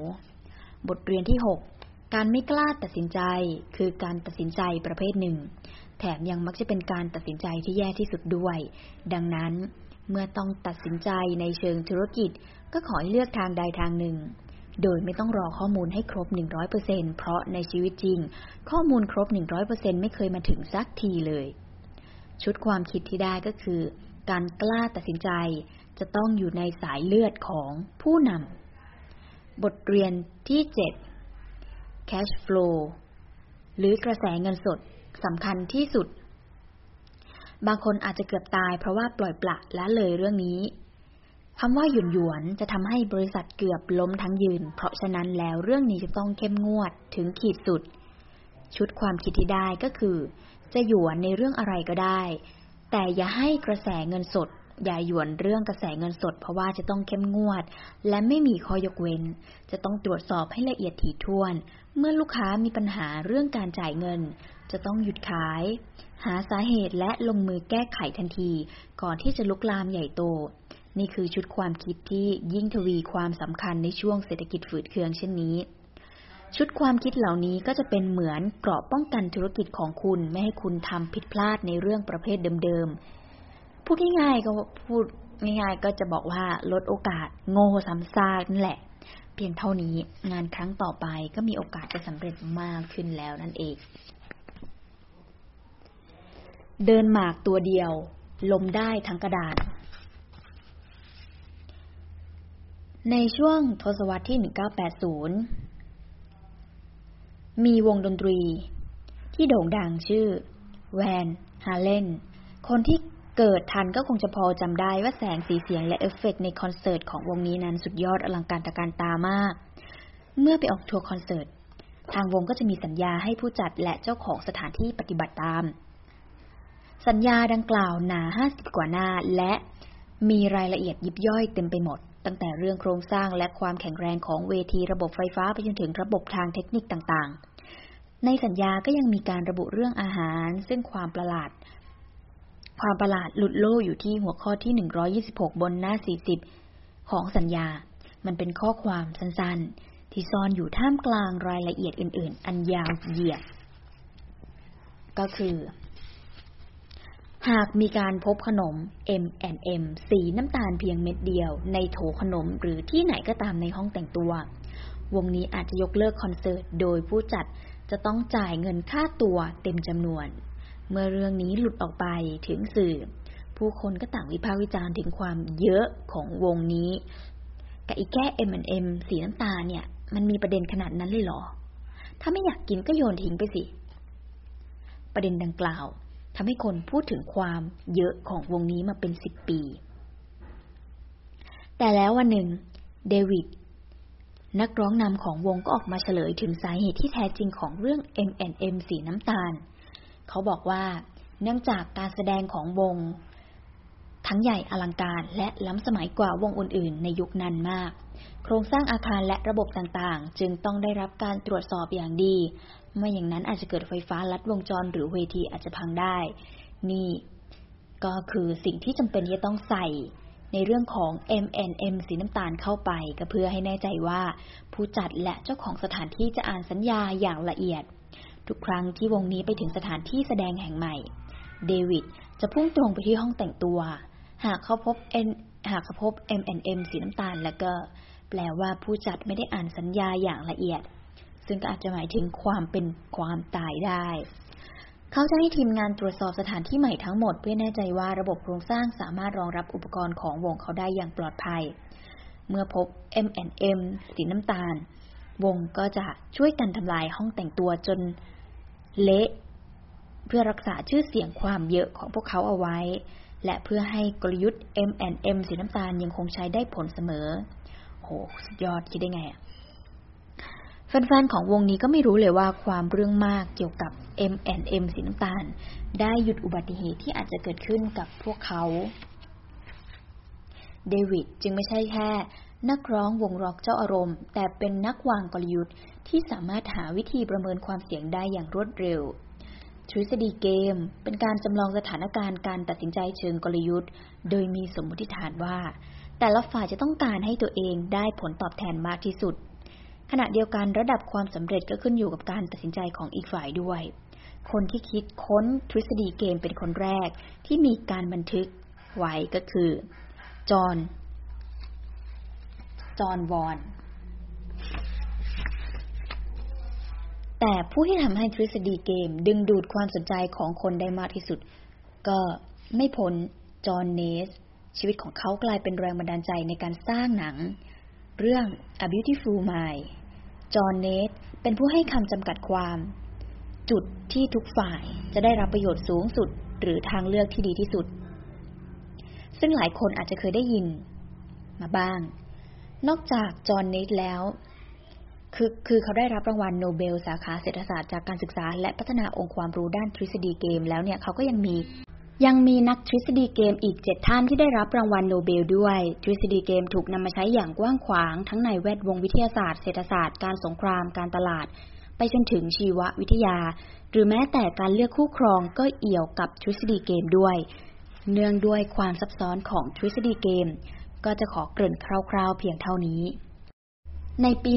บทเรียนที่ 6 การไม่กล้าตัดสินใจคือการตัดสินใจประเภทหนึ่ง ถมยังมักจะเป็นการตัดสินใจที่แย่ที่สุดด้วย ดังนั้น เมื่อต้องตัดสินใจในเชิงธุรกิจ ก็ขอให้เลือกทางใดทางหนึ่ง โดยไม่ต้องรอข้อมูลให้ครบ 100%เพราะในชีวิตจริง ข้อมูลครบ 100%ไม่เคยมาถึงสักทีเลย ชุดความคิดที่ได้ก็คือ การกล้าตัดสินใจจะต้องอยู่ในสายเลือดของผู้นำ บทเรียนที่ 7 cash flow หรือกระแสเงินสด สำคัญที่สุด บางคนอาจจะเกือบตายเพราะว่าปล่อยปละละเลยเรื่องนี้คำว่าหยุนหยวนจะทำให้บริษัทเกือบล้มทั้งยืน เพราะฉะนั้นแล้วเรื่องนี้จะต้องเข้มงวดถึงขีดสุด ชุดความคิดที่ได้ก็คือ จะหยวนในเรื่องอะไรก็ได้ แต่อย่าให้กระแสเงินสด อย่าหยวนเรื่องกระแสเงินสด เพราะว่าจะต้องเข้มงวด และไม่มีข้อยกเว้น จะต้องตรวจสอบให้ละเอียดถี่ถ้วน เมื่อลูกค้ามีปัญหาเรื่องการจ่ายเงิน จะต้องหยุดขาย หาสาเหตุและลงมือแก้ไขทันที ก่อนที่จะลุกลามใหญ่โต นี่คือชุดความคิดที่ยิ่งทวีความสำคัญในช่วงเศรษฐกิจฝืดเคืองเช่นนี้ ชุดความคิดเหล่านี้ก็จะเป็นเหมือนเกราะป้องกันธุรกิจของคุณไม่ให้คุณทำผิดพลาดในเรื่องประเภทเดิมๆ พูดง่ายๆก็พูดง่ายๆก็จะบอกว่าลดโอกาสโง่ซ้ำซากนั่นแหละ เพียงเท่านี้งานครั้งต่อไปก็มีโอกาสจะสำเร็จมากขึ้นแล้วนั่นเอง เดินหมากตัวเดียว ลมได้ทั้งกระดาน ในช่วงทศวรรษที่ 1980 มีวงดนตรี ที่โด่งดังชื่อ แวนฮาเลน คนที่เกิดทันก็คงจะพอจำได้ว่าแสงสีเสียงและเอฟเฟกในคอนเสิร์ตของวงนี้นั้นสุดยอดอลังการตะการตามาก เมื่อไปออกทัวร์คอนเสิร์ต ทางวงก็จะมีสัญญาให้ผู้จัดและเจ้าของสถานที่ปฏิบัติตาม สัญญาดังกล่าวหนาห้าสิบกว่าหน้า และมีรายละเอียดยิบย่อยเต็มไปหมด ตั้งแต่เรื่องโครงสร้างและความแข็งแรงของเวทีระบบไฟฟ้าไปจนถึงระบบทางเทคนิคต่างๆ ในสัญญาก็ยังมีการระบุเรื่องอาหาร ซึ่งความประหลาด ความประหลาดหลุดโลอยู่ที่หัวข้อที่ 126 บนหน้า 40 ของสัญญา มันเป็นข้อความสั้นๆ ที่ซ่อนอยู่ท่ามกลางรายละเอียดอื่น ๆ อันยาวเหยียด ก็คือ หากมีการพบขนม M&M สีน้ำตาลเพียงเม็ดเดียว ในโถขนมหรือที่ไหนก็ตามในห้องแต่งตัว วงนี้อาจจะยกเลิกคอนเสิร์ต โดยผู้จัดจะต้องจ่ายเงินค่าตัวเต็มจำนวน เมื่อเรื่องนี้หลุดออกไปถึงสื่อ ผู้คนก็ต่างวิพากษ์วิจารณ์ถึงความเยอะของวงนี้กับอีกแค่ M&M สีน้ำตาลเนี่ย มันมีประเด็นขนาดนั้นเลยเหรอ ถ้าไม่อยากกินก็โยนทิ้งไปสิ ประเด็นดังกล่าว ทำให้คนพูดถึงความเยอะของวงนี้มาเป็นสิบปี แต่แล้ววันหนึ่ง เดวิด นักร้องนำของวงก็ออกมาเฉลยถึงสาเหตุที่แท้จริงของเรื่อง M&M สีน้ำตาล เขาบอกว่าเนื่องจากการแสดงของวง ทั้งใหญ่อลังการและล้ำสมัยกว่าวงอื่นๆ ในยุคนั้นมาก โครงสร้างอาคารและระบบต่างๆ จึงต้องได้รับการตรวจสอบอย่างดี ไม่อย่างนั้นอาจจะเกิดไฟฟ้าลัดวงจรหรือเวทีอาจจะพังได้ นี่ก็คือสิ่งที่จำเป็นที่จะต้องใส่ในเรื่องของ M&M สีน้ำตาลเข้าไป ก็เพื่อให้แน่ใจว่า ผู้จัดและเจ้าของสถานที่จะอ่านสัญญาอย่างละเอียด ทุกครั้งที่วงนี้ไปถึงสถานที่แสดงแห่งใหม่ เดวิดจะพุ่งตรงไปที่ห้องแต่งตัว หากเขาพบ N หากเขาพบ M&M สีน้ำตาลแล้วก็ แปลว่าผู้จัดไม่ได้อ่านสัญญาอย่างละเอียด ซึ่งก็อาจจะหมายถึงความเป็นความตายได้ เขาจะให้ทีมงานตรวจสอบสถานที่ใหม่ทั้งหมด เพื่อแน่ใจว่าระบบโครงสร้างสามารถรองรับอุปกรณ์ของวงเขาได้อย่างปลอดภัย เมื่อพบ M&M สีน้ำตาล วงก็จะช่วยกันทำลายห้องแต่งตัวจนเละเพื่อรักษาชื่อเสียงความเยอะของพวกเขาเอาไว้ และเพื่อให้กลยุทธ์ M&M สีน้ำตาลยังคงใช้ได้ผลเสมอ โห สุดยอดคิดได้ไงอะ แฟนๆของวงนี้ก็ไม่รู้เลยว่าความเรื่องมากเกี่ยวกับ M&M สีน้ำตาล ได้หยุดอุบัติเหตุที่อาจจะเกิดขึ้นกับพวกเขาเดวิดจึงไม่ใช่แค่ นักร้องวงร็อกเจ้าอารมณ์ แต่เป็นนักวางกลยุทธ์ที่สามารถหาวิธีประเมินความเสี่ยงได้อย่างรวดเร็วทฤษฎีเกม เป็นการจำลองสถานการณ์การตัดสินใจเชิงกลยุทธ์ โดยมีสมมติฐานว่า แต่ละฝ่ายจะต้องการให้ตัวเองได้ผลตอบแทนมากที่สุด ขณะเดียวกันระดับความสำเร็จก็ขึ้นอยู่กับการตัดสินใจของอีกฝ่ายด้วย คนที่คิดค้นทฤษฎีเกมเป็นคนแรกที่มีการบันทึกไว้ก็คือ จอห์น จอห์นวอนแต่ผู้ที่ทำให้ทฤษฎีเกมดึงดูดความสนใจของคนได้มากที่สุด ก็ไม่พ้นจอห์นเนส ชีวิตของเขากลายเป็นแรงบันดาลใจในการสร้างหนัง เรื่อง A Beautiful Mind จอห์นเนทเป็นผู้ให้คำจำกัดความ จุดที่ทุกฝ่ายจะได้รับประโยชน์สูงสุดหรือทางเลือกที่ดีที่สุด ซึ่งหลายคนอาจจะเคยได้ยิน มาบ้าง นอกจากจอห์น แนชแล้ว คือคือเขาได้รับรางวัลโนเบล สาขาเศรษฐศาสตร์จากการศึกษา และพัฒนาองค์ความรู้ด้านทฤษฎีเกมแล้วเนี่ยเขาก็ยังมี ยังมีนักทฤษฎีเกมอีกเจ็ดท่านที่ได้รับรางวัลโนเบลด้วย ทฤษฎีเกมถูกนำมาใช้อย่างกว้างขวางทั้งในแวดวงวิทยาศาสตร์ เศรษฐศาสตร์ การสงคราม การตลาด ไปจนถึงชีววิทยา หรือแม้แต่การเลือกคู่ครองก็เอี่ยวกับทฤษฎีเกมด้วย เนื่องด้วยความซับซ้อนของทฤษฎีเกม ก็จะขอเกริ่นคร่าวๆเพียงเท่านี้ ในปี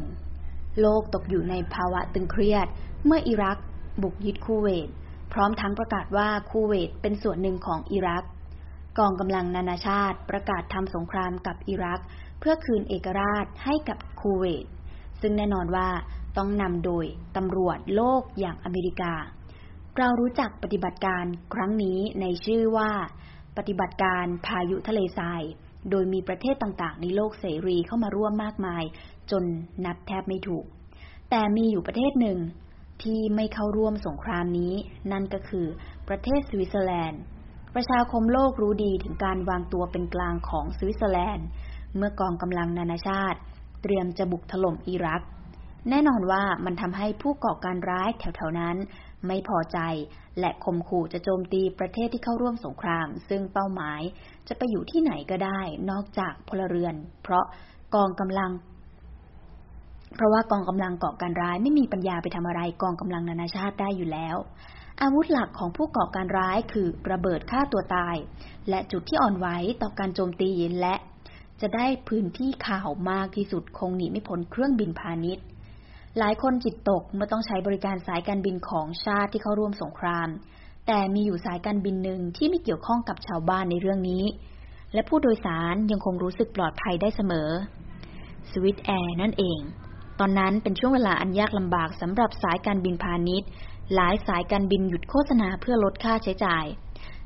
1991 โลกตกอยู่ในภาวะตึงเครียด เมื่ออิรักบุกยึดคูเวต พร้อมทั้งประกาศว่าคูเวตเป็นส่วนหนึ่งของอิรัก กองกำลังนานาชาติประกาศทำสงครามกับอิรัก เพื่อคืนเอกราชให้กับคูเวต ซึ่งแน่นอนว่าต้องนำโดยตำรวจโลกอย่างอเมริกา เรารู้จักปฏิบัติการครั้งนี้ในชื่อว่า ปฏิบัติการพายุทะเลทราย โดยมีประเทศต่างๆ ในโลกเสรีเข้ามาร่วมมากมาย จนนับแทบไม่ถูก แต่มีอยู่ประเทศหนึ่ง ที่ไม่เข้าร่วมสงครามนี้ นั่นก็คือประเทศสวิตเซอร์แลนด์ ประชาคมโลกรู้ดีถึงการวางตัวเป็นกลางของสวิตเซอร์แลนด์ เมื่อกองกำลังนานาชาติ เตรียมจะบุกถล่มอิรัก แน่นอนว่ามันทำให้ผู้ก่อการร้ายแถวๆนั้น ไม่พอใจและข่มขู่จะโจมตีประเทศที่เข้าร่วมสงคราม ซึ่งเป้าหมายจะไปอยู่ที่ไหนก็ได้ นอกจากพลเรือน เพราะกองกำลัง เพราะว่ากองกำลังก่อการร้ายไม่มีปัญญาไปทำอะไรกองกำลังนานาชาติได้อยู่แล้ว อาวุธหลักของผู้ก่อการร้ายคือระเบิดฆ่าตัวตาย และจุดที่อ่อนไหวต่อการโจมตีและจะได้พื้นที่ข่าวมากที่สุดคงหนีไม่พ้นเครื่องบินพาณิชย์ หลายคนจิตตกเมื่อต้องใช้บริการสายการบินของชาติที่เข้าร่วมสงคราม แต่มีอยู่สายการบินหนึ่งที่ไม่เกี่ยวข้องกับชาวบ้านในเรื่องนี้ และผู้โดยสารยังคงรู้สึกปลอดภัยได้เสมอสวิตแอร์นั่นเอง ตอนนั้นเป็นช่วงเวลาอันยากลำบากสำหรับสายการบินพาณิชย์ หลายสายการบินหยุดโฆษณาเพื่อลดค่าใช้จ่าย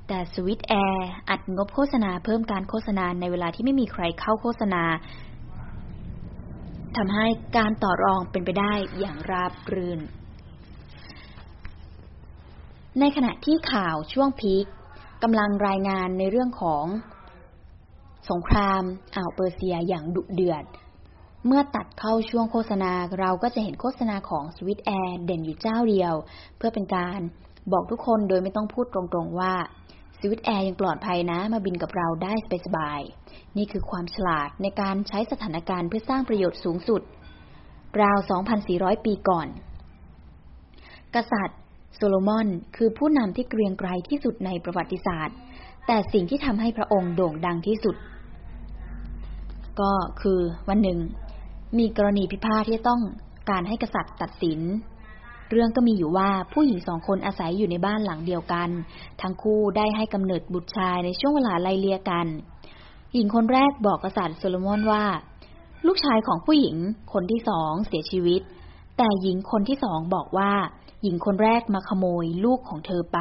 แต่สวิตแอร์อัดงบโฆษณาเพิ่มการโฆษณาในเวลาที่ไม่มีใครเข้าโฆษณาทำให้การต่อรองเป็นไปได้อย่างราบรื่น ในขณะที่ข่าวช่วงพีคกำลังรายงานในเรื่องของสงครามอ่าวเปอร์เซียอย่างดุเดือด เมื่อตัดเข้าช่วงโฆษณาเราก็จะเห็นโฆษณาของสวิตแอร์เด่นอยู่เจ้าเดียว เพื่อเป็นการบอกทุกคนโดยไม่ต้องพูดตรงๆว่าสวิตแอร์ยังปลอดภัยนะ มาบินกับเราได้สบายๆนี่คือความฉลาดในการใช้สถานการณ์เพื่อสร้างประโยชน์สูงสุด ราว 2,400 ปีก่อน กษัตริย์ โซโลมอนคือผู้นำที่เกรียงไกรที่สุดในประวัติศาสตร์ แต่สิ่งที่ทำให้พระองค์โด่งดังที่สุด ก็คือวันหนึ่ง มีกรณีพิพาทที่ต้องการให้กษัตริย์ตัดสิน เรื่องก็มีอยู่ว่าผู้หญิงสองคนอาศัยอยู่ในบ้านหลังเดียวกัน ทั้งคู่ได้ให้กำเนิดบุตรชายในช่วงเวลาไล่เลี่ยกัน หญิงคนแรกบอกกษัตริย์โซโลมอนว่า ลูกชายของผู้หญิงคนที่สองเสียชีวิต แต่หญิงคนที่สองบอกว่า หญิงคนแรกมาขโมยลูกของเธอไป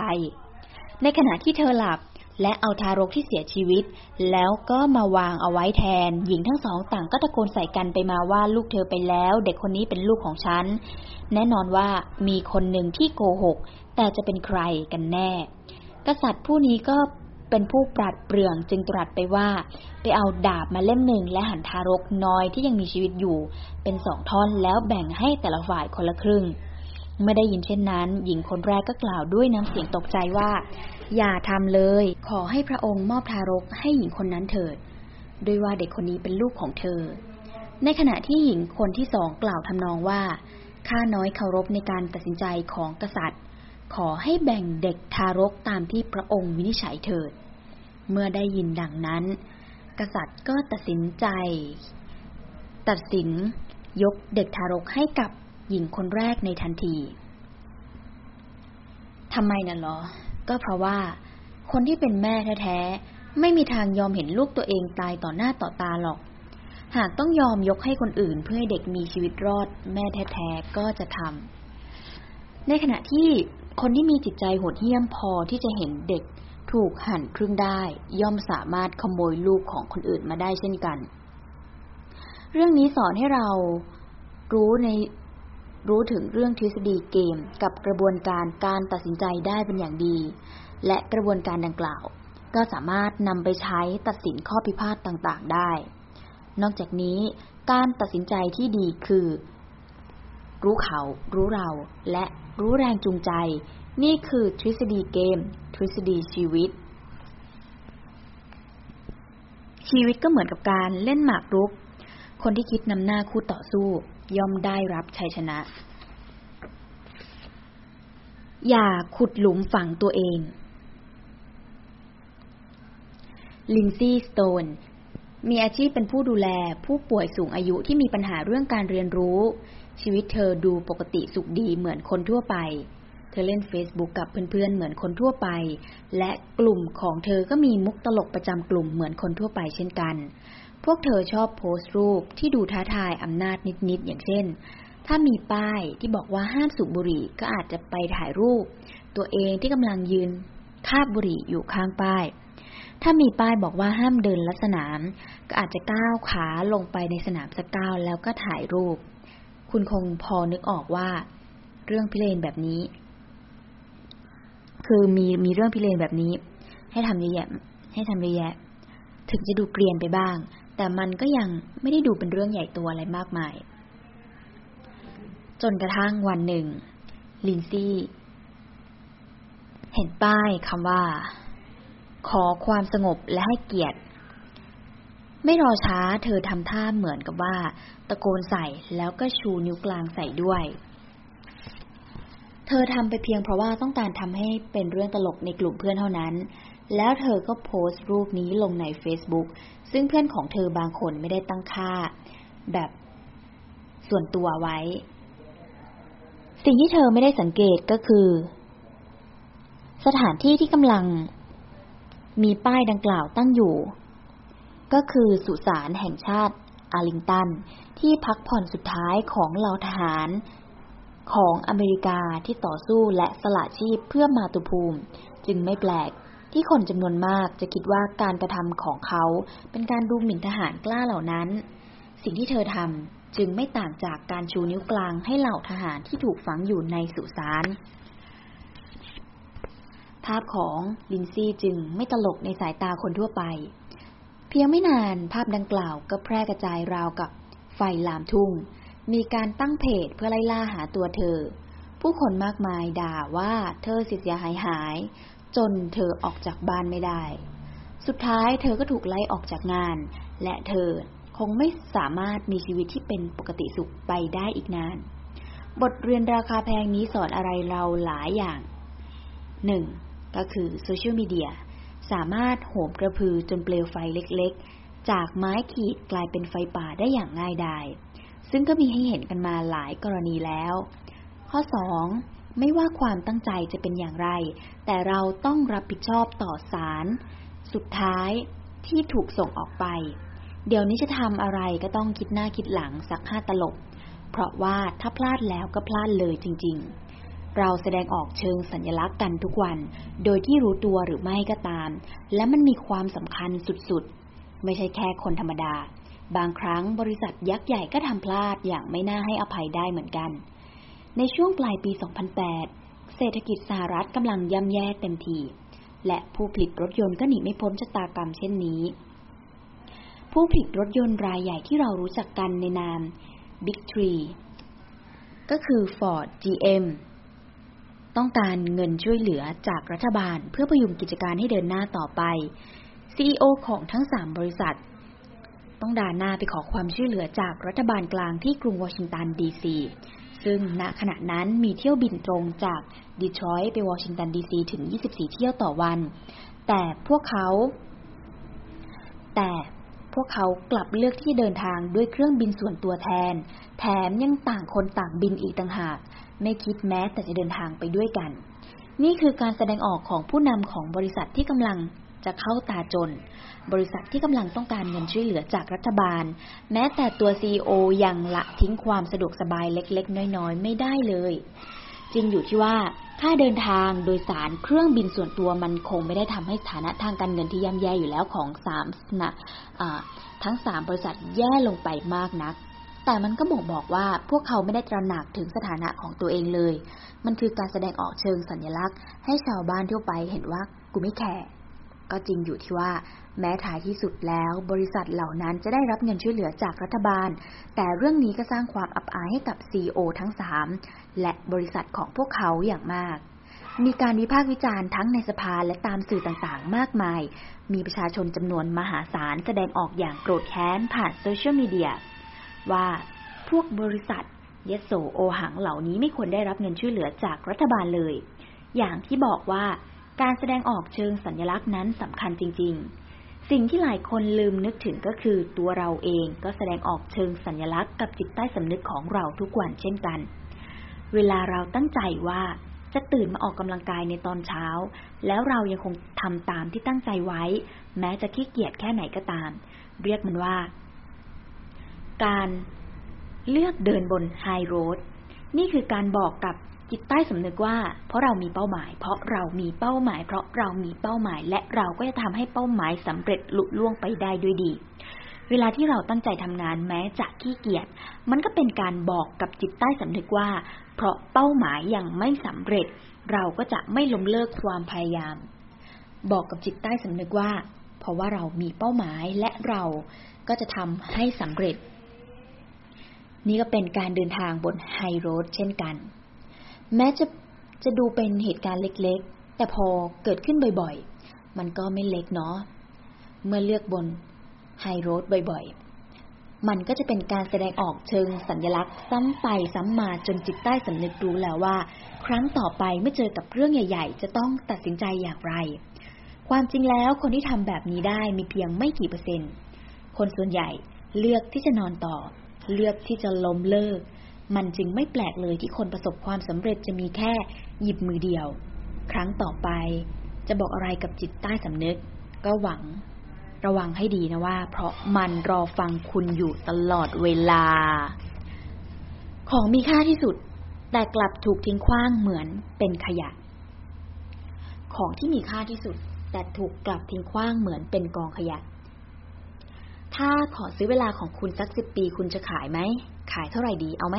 ในขณะที่เธอหลับ และเอาทารกที่เสียชีวิต แล้วก็มาวางเอาไว้แทน หญิงทั้งสองต่างก็ตะโกนใส่กันไปมาว่าลูกเธอไปแล้ว เด็กคนนี้เป็นลูกของฉัน แน่นอนว่ามีคนหนึ่งที่โกหก แต่จะเป็นใครกันแน่ กษัตริย์ผู้นี้ก็เป็นผู้ปราดเปรื่องจึงตรัสไปว่า ไปเอาดาบมาเล่มหนึ่งและหันทารกน้อยที่ยังมีชีวิตอยู่ เป็นสองท่อนแล้วแบ่งให้แต่ละฝ่ายคนละครึ่งเมื่อได้ยินเช่นนั้น หญิงคนแรกก็กล่าวด้วยน้ำเสียงตกใจว่า อย่าทำเลย ขอให้พระองค์มอบทารกให้หญิงคนนั้นเถิด ด้วยว่าเด็กคนนี้เป็นลูกของเธอ ในขณะที่หญิงคนที่สองกล่าวทำนองว่า ข้าน้อยเคารพในการตัดสินใจของกษัตริย์ ขอให้แบ่งเด็กทารกตามที่พระองค์วินิจฉัยเถิด เมื่อได้ยินดังนั้น กษัตริย์ก็ตัดสินใจ ตัดสิน ยกเด็กทารกให้กับหญิงคนแรกในทันทีทำไมน่ะหรอ ก็เพราะว่า คนที่เป็นแม่แท้ๆ ไม่มีทางยอมเห็นลูกตัวเองตายต่อหน้าต่อตาหรอก หากต้องยอมยกให้คนอื่นเพื่อให้เด็กมีชีวิตรอด แม่แท้ๆ ก็จะทำ ในขณะที่คนที่มีจิตใจโหดเหี้ยมพอที่จะเห็นเด็กถูกหั่นครึ่งได้ ย่อมสามารถขโมยลูกของคนอื่นมาได้เช่นกัน เรื่องนี้สอนให้เรารู้ใน รู้ถึงเรื่องทฤษฎีเกม กับกระบวนการการตัดสินใจได้เป็นอย่างดี และกระบวนการดังกล่าว ก็สามารถนำไปใช้ตัดสินข้อพิพาทต่างๆได้ นอกจากนี้ การตัดสินใจที่ดีคือ รู้เขา รู้เรา และรู้แรงจูงใจ นี่คือทฤษฎีเกม ทฤษฎีชีวิตชีวิตก็เหมือนกับการเล่นหมากรุก คนที่คิดนำหน้าคู่ต่อสู้ ย่อมได้รับชัยชนะ อย่าขุดหลุมฝังตัวเอง ลินซี่สโตน มีอาชีพเป็นผู้ดูแลผู้ป่วยสูงอายุที่มีปัญหาเรื่องการเรียนรู้ ชีวิตเธอดูปกติสุขดีเหมือนคนทั่วไป เธอเล่น Facebook กับเพื่อนๆเหมือนคนทั่วไป และกลุ่มของเธอก็มีมุกตลกประจำกลุ่มเหมือนคนทั่วไปเช่นกัน พวกเธอชอบโพสต์รูปที่ดูท้าทายอำนาจนิดๆอย่างเช่น ถ้ามีป้ายที่บอกว่าห้ามสูบบุหรี่ก็อาจจะไปถ่ายรูป ตัวเองที่กำลังยืนคาบบุหรี่อยู่ข้างป้าย ถ้ามีป้ายบอกว่าห้ามเดินลัดสนาม ก็อาจจะก้าวขาลงไปในสนามสักก้าวแล้วก็ถ่ายรูป คุณคงพอนึกออกว่า เรื่องพิเรนแบบนี้ คือมีมีเรื่องพิเรนแบบนี้ ให้ทำเยอะแยะให้ทำเยอะแยะ ถึงจะดูเกรียนไปบ้าง แต่มันก็ยังไม่ได้ดูเป็นเรื่องใหญ่ตัวอะไรมากมาย จนกระทั่งวันหนึ่ง ลินซี่ เห็นป้ายคำว่า ขอความสงบและให้เกียรติ ไม่รอช้าเธอทำท่าเหมือนกับว่า ตะโกนใส่แล้วก็ชูนิ้วกลางใส่ด้วย เธอทำไปเพียงเพราะว่าต้องการทำให้เป็นเรื่องตลกในกลุ่มเพื่อนเท่านั้น แล้วเธอก็โพสต์รูปนี้ลงใน Facebook ซึ่งเพื่อนของเธอบางคนไม่ได้ตั้งค่า แบบส่วนตัวไว้ สิ่งที่เธอไม่ได้สังเกตก็คือ สถานที่ที่กำลัง มีป้ายดังกล่าวตั้งอยู่ ก็คือสุสานแห่งชาติอาริงตัน ที่พักผ่อนสุดท้ายของเหล่าทหารของอเมริกาที่ต่อสู้และสละชีพเพื่อมาตุภูมิ จึงไม่แปลก ที่คนจำนวนมากจะคิดว่าการกระทำของเขาเป็นการดูหมิ่นทหารกล้าเหล่านั้น สิ่งที่เธอทำจึงไม่ต่างจากการชูนิ้วกลางให้เหล่าทหารที่ถูกฝังอยู่ในสุสานภาพของลินซี่จึงไม่ตลกในสายตาคนทั่วไป เพียงไม่นานภาพดังกล่าวก็แพร่กระจายราวกับไฟลามทุ่ง มีการตั้งเพจเพื่อไล่ล่าหาตัวเธอ ผู้คนมากมายด่าว่าเธอสิเสียหายหาย จนเธอออกจากบ้านไม่ได้ สุดท้ายเธอก็ถูกไล่ออกจากงาน และเธอคงไม่สามารถมีชีวิตที่เป็นปกติสุขไปได้อีกนาน บทเรียนราคาแพงนี้สอนอะไรเราหลายอย่างหนึ่งก็คือโซเชียลมีเดียสามารถโหมกระพือจนเปลวไฟเล็กๆ จากไม้ขีดกลายเป็นไฟป่าได้อย่างง่ายดาย ซึ่งก็มีให้เห็นกันมาหลายกรณีแล้ว ข้อ 2. ไม่ว่าความตั้งใจจะเป็นอย่างไร แต่เราต้องรับผิดชอบต่อสาร สุดท้ายที่ถูกส่งออกไป เดี๋ยวนี้จะทำอะไรก็ต้องคิดหน้าคิดหลังสักห้าตลบ เพราะว่าถ้าพลาดแล้วก็พลาดเลยจริง ๆ เราแสดงออกเชิงสัญลักษณ์กันทุกวัน โดยที่รู้ตัวหรือไม่ก็ตาม และมันมีความสำคัญสุดๆ ไม่ใช่แค่คนธรรมดา บางครั้งบริษัทยักษ์ใหญ่ก็ทำพลาดอย่างไม่น่าให้อภัยได้เหมือนกัน ในช่วงปลายปี 2008 เศรษฐกิจสหรัฐกำลังย่ำแย่เต็มที และผู้ผลิตรถยนต์ก็หนีไม่พ้นชะตากรรมเช่นนี้ ผู้ผลิตรถยนต์รายใหญ่ที่เรารู้จักกันในนาม Big Three ก็คือ Ford GM ต้องการเงินช่วยเหลือจากรัฐบาลเพื่อประยุงกิจการให้เดินหน้าต่อไป CEO ของทั้งสามบริษัท ต้องด่าหน้าไปขอความช่วยเหลือจากรัฐบาลกลางที่กรุงวอชิงตันดีซี ซึ่งณขณะนั้นมีเที่ยวบินตรงจากดีทรอยต์ไปวอชิงตันดีซีถึง 24 เที่ยวต่อวัน แต่พวกเขา แต่พวกเขากลับเลือกที่เดินทางด้วยเครื่องบินส่วนตัวแทน แถมยังต่างคนต่างบินอีกต่างหาก ไม่คิดแม้แต่จะเดินทางไปด้วยกัน นี่คือการแสดงออกของผู้นำของบริษัทที่กำลัง จะเข้าตาจน บริษัทที่กำลังต้องการเงินช่วยเหลือจากรัฐบาล แม้แต่ตัวซีอยังละทิ้งความสะดวกสบายเล็ก ๆ น้อย ๆ ไม่ได้เลย จริงอยู่ที่ว่าค่าเดินทางโดยสารเครื่องบินส่วนตัวมันคงไม่ได้ทำให้ฐานะทางการเงินที่ย่ำแย่อยู่แล้วของสามนะทั้งสามบริษัทแย่ลงไปมากนักแต่มันก็บ่งบอกว่าพวกเขาไม่ได้ตระหนักถึงสถานะของตัวเองเลย มันคือการแสดงออกเชิงสัญลักษณ์ ให้ชาวบ้านทั่วไปเห็นว่ากูไม่แคร์ ก็จริงอยู่ที่ว่า แม้ท้ายที่สุดแล้ว บริษัทเหล่านั้นจะได้รับเงินช่วยเหลือจากรัฐบาล แต่เรื่องนี้ก็สร้างความอับอายให้กับซีอทั้งสามและบริษัทของพวกเขาอย่างมาก มีการวิพากษ์วิจารณ์ทั้งในสภาและตามสื่อต่างๆ มากมาย มีประชาชนจำนวนมหาศาลแสดงออกอย่างโกรธแค้นผ่านโซเชียลมีเดียว่าพวกบริษัทยโสโอหังเหล่านี้ไม่ควรได้รับเงินช่วยเหลือจากรัฐบาลเลย อย่างที่บอกว่า การแสดงออกเชิงสัญลักษณ์นั้นสำคัญจริง ๆ สิ่งที่หลายคนลืมนึกถึงก็คือตัวเราเองก็แสดงออกเชิงสัญลักษณ์กับจิตใต้สำนึกของเราทุกวันเช่นกัน เวลาเราตั้งใจว่าจะตื่นมาออกกำลังกายในตอนเช้า แล้วเรายังคงทำตามที่ตั้งใจไว้ แม้จะขี้เกียจแค่ไหนก็ตาม เรียกมันว่า การเลือกเดินบนไฮโรดนี่คือการบอกกับ จิตใต้สำนึกว่า เพราะเรามีเป้าหมาย เพราะเรามีเป้าหมาย เพราะเรามีเป้าหมาย และเราก็จะทำให้เป้าหมายสำเร็จลุล่วงไปได้ด้วยดี เวลาที่เราตั้งใจทำงานแม้จะขี้เกียจมันก็เป็นการบอกกับจิตใต้สำนึกว่า เพราะเป้าหมายยังไม่สำเร็จ เราก็จะไม่ล้มเลิกความพยายาม บอกกับจิตใต้สำนึกว่า เพราะว่าเรามีเป้าหมายและเราก็จะทำให้สำเร็จ นี่ก็เป็นการเดินทางบนไฮโรดเช่นกัน แม้จะจะดูเป็นเหตุการณ์เล็กๆ แต่พอเกิดขึ้นบ่อยๆ มันก็ไม่เล็กเนาะ เมื่อเลือกบนไฮโรดบ่อยๆ มันก็จะเป็นการแสดงออกเชิงสัญลักษณ์ ซ้ำไปซ้ำมาจนจิตใต้สำนึกรู้แล้วว่า ครั้งต่อไปเมื่อเจอกับเรื่องใหญ่ ๆ จะต้องตัดสินใจอย่างไร ความจริงแล้วคนที่ทำแบบนี้ได้มีเพียงไม่กี่เปอร์เซ็นต์ คนส่วนใหญ่เลือกที่จะนอนต่อ เลือกที่จะล้มเลิก มันจึงไม่แปลกเลยที่คนประสบความสำเร็จจะมีแค่หยิบมือเดียว ครั้งต่อไป จะบอกอะไรกับจิตใต้สำนึก ก็หวัง ระวังให้ดีนะว่า เพราะมันรอฟังคุณอยู่ตลอดเวลา ของมีค่าที่สุด แต่กลับถูกทิ้งขว้างเหมือนเป็นขยะ ของที่มีค่าที่สุด แต่ถูกกลับทิ้งขว้างเหมือนเป็นกองขยะ ถ้าขอซื้อเวลาของคุณสักสิบปีคุณจะขายไหม ขายเท่าไหร่ดีเอาไหม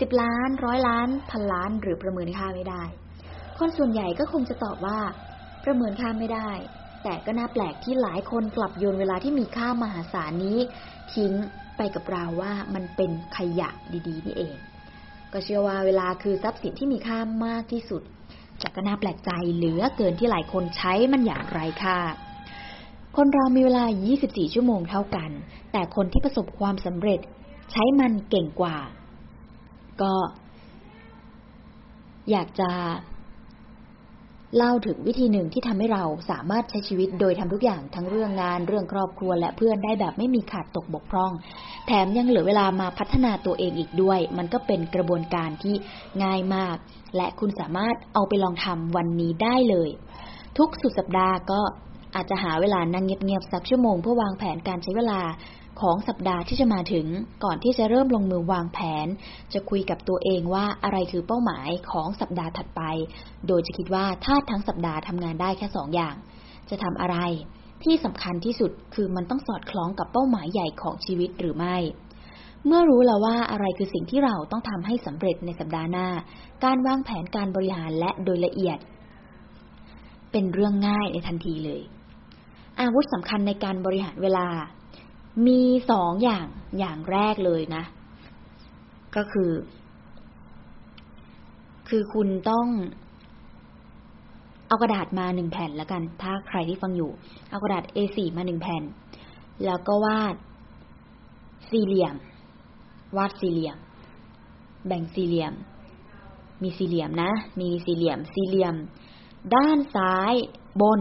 สิบล้านร้อยล้านพันล้านหรือประเมินค่าไม่ได้ คนส่วนใหญ่ก็คงจะตอบว่า ประเมินค่าไม่ได้ แต่ก็น่าแปลกที่หลายคนกลับโยนเวลาที่มีค่ามหาศาลนี้ ทิ้งไปกับเราว่ามันเป็นขยะดีๆนี่เอง ก็เชื่อว่าเวลาคือทรัพย์สินที่มีค่ามากที่สุดแต่ก็น่าแปลกใจเหลือเกินที่หลายคนใช้มันอย่างไรค่ะคนเรามีเวลา 24 ชั่วโมงเท่ากัน แต่คนที่ประสบความสำเร็จ ใช้มันเก่งกว่า ก็ อยากจะเล่าถึงวิธีหนึ่งที่ทำให้เราสามารถใช้ชีวิตโดยทำทุกอย่างทั้งเรื่องงาน เรื่องครอบครัวและเพื่อนได้แบบไม่มีขาดตกบกพร่อง แถมยังเหลือเวลามาพัฒนาตัวเองอีกด้วย มันก็เป็นกระบวนการที่ง่ายมาก และคุณสามารถเอาไปลองทำวันนี้ได้เลย ทุกสุดสัปดาห์ก็อาจจะหาเวลานั่งเงียบๆสักชั่วโมงเพื่อวางแผนการใช้เวลา ของสัปดาห์ที่จะมาถึง ก่อนที่จะเริ่มลงมือวางแผน จะคุยกับตัวเองว่าอะไรคือเป้าหมายของสัปดาห์ถัดไป โดยจะคิดว่าถ้าทั้งสัปดาห์ทำงานได้แค่สองอย่าง จะทำอะไร ที่สำคัญที่สุดคือมันต้องสอดคล้องกับเป้าหมายใหญ่ของชีวิตหรือไม่เมื่อรู้แล้วว่าอะไรคือสิ่งที่เราต้องทำให้สำเร็จในสัปดาห์หน้า การวางแผนการบริหารและโดยละเอียด เป็นเรื่องง่ายในทันทีเลย อาวุธสำคัญในการบริหารเวลา มีสองอย่างอย่างแรกเลยนะ ก็คือ คือคุณต้องเอากระดาษมาหนึ่งแผ่นแล้วกัน ถ้าใครที่ฟังอยู่ เอากระดาษ A4 มาหนึ่งแผ่น แล้วก็วาดสี่เหลี่ยม วาดสี่เหลี่ยม แบ่งสี่เหลี่ยม มีสี่เหลี่ยมนะ มีสี่เหลี่ยม สี่เหลี่ยม ด้านซ้ายบน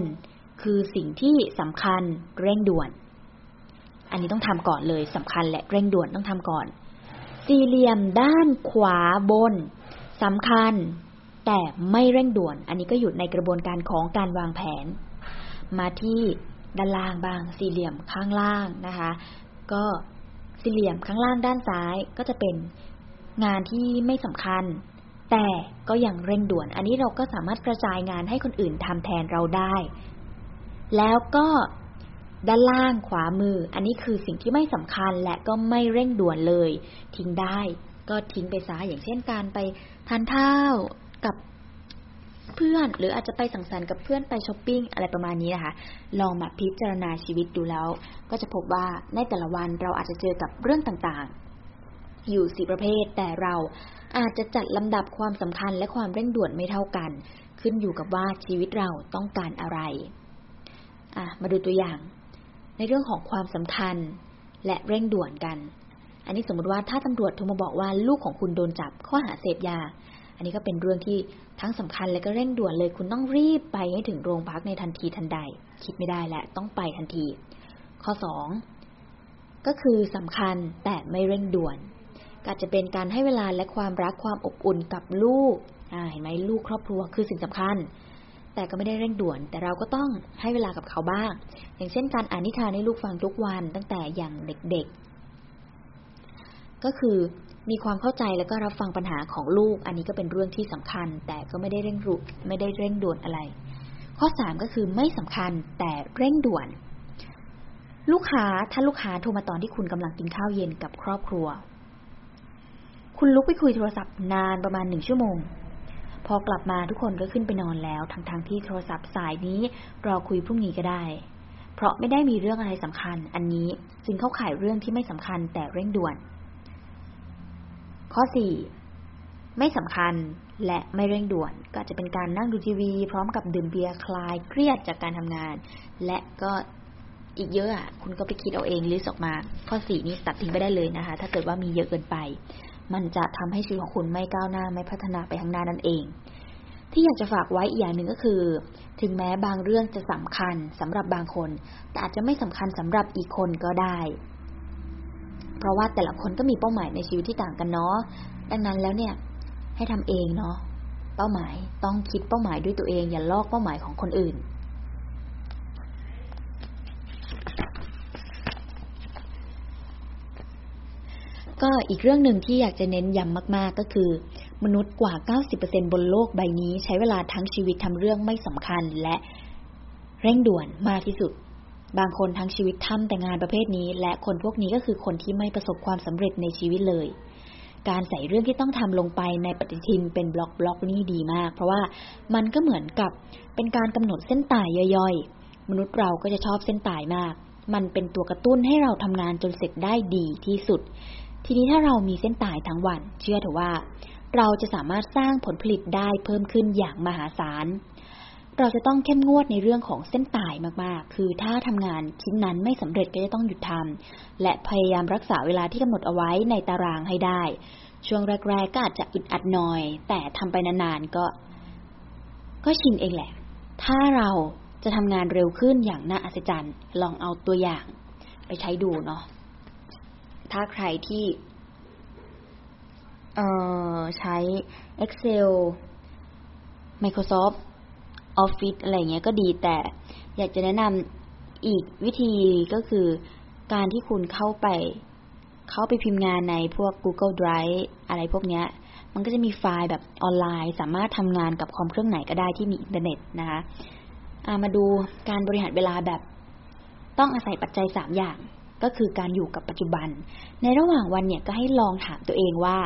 คือสิ่งที่สำคัญเร่งด่วน อันนี้ต้องทำก่อนเลยสำคัญและเร่งด่วนต้องทำก่อน สี่เหลี่ยมด้านขวาบนสำคัญ แต่ไม่เร่งด่วน อันนี้ก็อยู่ในกระบวนการของการวางแผน มาที่ด้านล่างบ้างสี่เหลี่ยมข้างล่างนะคะ ก็สี่เหลี่ยมข้างล่างด้านซ้ายก็จะเป็นงานที่ไม่สำคัญ แต่ก็ยังเร่งด่วน อันนี้เราก็สามารถกระจายงานให้คนอื่นทำแทนเราได้ แล้วก็ ด้านล่างขวามือ อันนี้คือสิ่งที่ไม่สำคัญและก็ไม่เร่งด่วนเลย ทิ้งได้ก็ทิ้งไปซะอย่างเช่นการไปทานข้าวกับเพื่อน หรืออาจจะไปสังสรรค์กับเพื่อนไปช้อปปิ้งอะไรประมาณนี้นะคะ ลองมาพิจารณาชีวิตดูแล้ว ก็จะพบว่าในแต่ละวันเราอาจจะเจอกับเรื่องต่างๆ อยู่สี่ประเภท แต่เราอาจจะจัดลำดับความสำคัญและความเร่งด่วนไม่เท่ากัน ขึ้นอยู่กับว่าชีวิตเราต้องการอะไร อะ มาดูตัวอย่าง ในเรื่องของความสำคัญและเร่งด่วนกัน อันนี้สมมติว่าถ้าตำรวจโทรมาบอกว่าลูกของคุณโดนจับข้อหาเสพยา อันนี้ก็เป็นเรื่องที่ทั้งสำคัญและก็เร่งด่วนเลย คุณต้องรีบไปให้ถึงโรงพักในทันทีทันใด คิดไม่ได้แหละต้องไปทันที ข้อสองก็คือสำคัญแต่ไม่เร่งด่วนอาจจะเป็นการให้เวลาและความรักความอบอุ่นกับลูกเห็นไหมลูกครอบครัวคือสิ่งสำคัญ แต่ก็ไม่ได้เร่งด่วน แต่เราก็ต้องให้เวลากับเขาบ้าง อย่างเช่นการอ่านนิทานให้ลูกฟังทุกวันตั้งแต่อย่างเด็กๆ ก็คือมีความเข้าใจแล้วก็รับฟังปัญหาของลูก อันนี้ก็เป็นเรื่องที่สำคัญ แต่ก็ไม่ได้เร่งรุไม่ได้เร่งด่วนอะไร ข้อสามก็คือไม่สำคัญแต่เร่งด่วน ลูกค้าถ้าลูกค้าโทรมาตอนที่คุณกำลังกินข้าวเย็นกับครอบครัว คุณลุกไปคุยโทรศัพท์นานประมาณหนึ่งชั่วโมง พอกลับมาทุกคนก็ขึ้นไปนอนแล้วทั้งๆทที่โทรศัพท์สายนี้รอคุยพรุ่งนี้ก็ได้ เพราะไม่ได้มีเรื่องอะไรสำคัญ อันนี้จึงเข้าข่ายเรื่องที่ไม่สำคัญแต่เร่งด่วน ข้อสี่ไม่สำคัญและไม่เร่งด่วนก็จะเป็นการนั่งดูทีวี พร้อมกับดื่มเบียร์คลายเครียดจากการทำงาน และก็อีกเยอะอะคุณก็ไปคิดเอาเองลิสต์ออกมา ข้อสี่นี้ตัดทิ้งไปได้เลยนะคะ ถ้าเกิดว่ามีเยอะเกินไป มันจะทำให้ชีวิตของคุณไม่ก้าวหน้าไม่พัฒนาไปข้างหน้านั่นเอง ที่อยากจะฝากไว้อีกอย่างหนึ่งก็คือ ถึงแม้บางเรื่องจะสำคัญสำหรับบางคน แต่อาจจะไม่สำคัญสำหรับอีกคนก็ได้ เพราะว่าแต่ละคนก็มีเป้าหมายในชีวิตที่ต่างกันเนาะดังนั้นแล้วเนี่ย ให้ทำเองเนาะเป้าหมายต้องคิดเป้าหมายด้วยตัวเอง อย่าลอกเป้าหมายของคนอื่น ก็อีกเรื่องหนึ่งที่อยากจะเน้นย้ำมากๆก็คือ มนุษย์กว่า 90%บนโลกใบนี้ ใช้เวลาทั้งชีวิตทำเรื่องไม่สำคัญและเร่งด่วนมากที่สุด บางคนทั้งชีวิตทำแต่งานประเภทนี้ และคนพวกนี้ก็คือคนที่ไม่ประสบความสำเร็จในชีวิตเลย การใส่เรื่องที่ต้องทำลงไปในปฏิทินเป็นบล็อกบล็อกนี่ดีมาก เพราะว่ามันก็เหมือนกับเป็นการกำหนดเส้นตายย่อยๆ มนุษย์เราก็จะชอบเส้นตายมากมันเป็นตัวกระตุ้นให้เราทำงานจนเสร็จได้ดีที่สุด ทีนี้ถ้าเรามีเส้นตายทั้งวัน เชื่อเถอะว่า เราจะสามารถสร้างผลผลิตได้เพิ่มขึ้นอย่างมหาศาล เราจะต้องเข้มงวดในเรื่องของเส้นตายมากๆ คือถ้าทำงานชิ้นนั้นไม่สำเร็จก็จะต้องหยุดทำและพยายามรักษาเวลาที่กำหนดเอาไว้ในตารางให้ได้ ช่วงแรกๆก็อาจจะอึดอัดหน่อย แต่ทำไปนานๆก็ ก็ชินเองแหละ ถ้าเราจะทำงานเร็วขึ้นอย่างน่าอัศจรรย์ ลองเอาตัวอย่าง ไปใช้ดูเนาะ ถ้าใครที่ใช้ Excel Microsoft Office อะไรเงี้ยก็ดีแต่อยากจะแนะนำอีกวิธีก็คือการที่คุณเข้าไป เข้าไปพิมพ์งานในพวก Google Drive อะไรพวกเนี้ย มันก็จะมีไฟล์แบบออนไลน์ สามารถทำงานกับคอมเครื่องไหนก็ได้ที่มีอินเทอร์เน็ตนะคะมาดูการบริหารเวลาแบบ ต้องอาศัยปัจจัยสามอย่าง ก็คือการอยู่กับปัจจุบัน ในระหว่างวันเนี่ยก็ให้ลองถามตัวเองว่า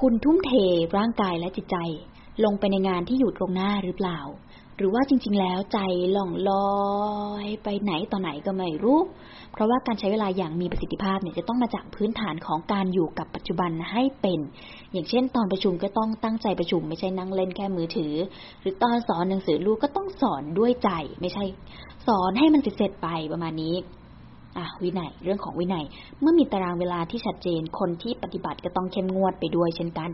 คุณทุ่มเทร่างกายและจิตใจ ลงไปในงานที่อยู่ตรงหน้าหรือเปล่า หรือว่าจริง ๆ แล้วใจล่องลอยไปไหนต่อไหนก็ไม่รู้ เพราะว่าการใช้เวลาอย่างมีประสิทธิภาพเนี่ยจะต้องมาจากพื้นฐานของการอยู่กับปัจจุบันให้เป็น อย่างเช่น ตอนประชุมก็ต้องตั้งใจประชุม ไม่ใช่นั่งเล่นแค่มือถือ หรือตอนสอนหนังสือลูกก็ต้องสอนด้วยใจ ไม่ใช่ สอนให้มันเสร็จไปประมาณนี้ อะวินัยเรื่องของวินัย เมื่อมีตารางเวลาที่ชัดเจนคนที่ปฏิบัติก็ต้องเข้มงวดไปด้วยเช่นกัน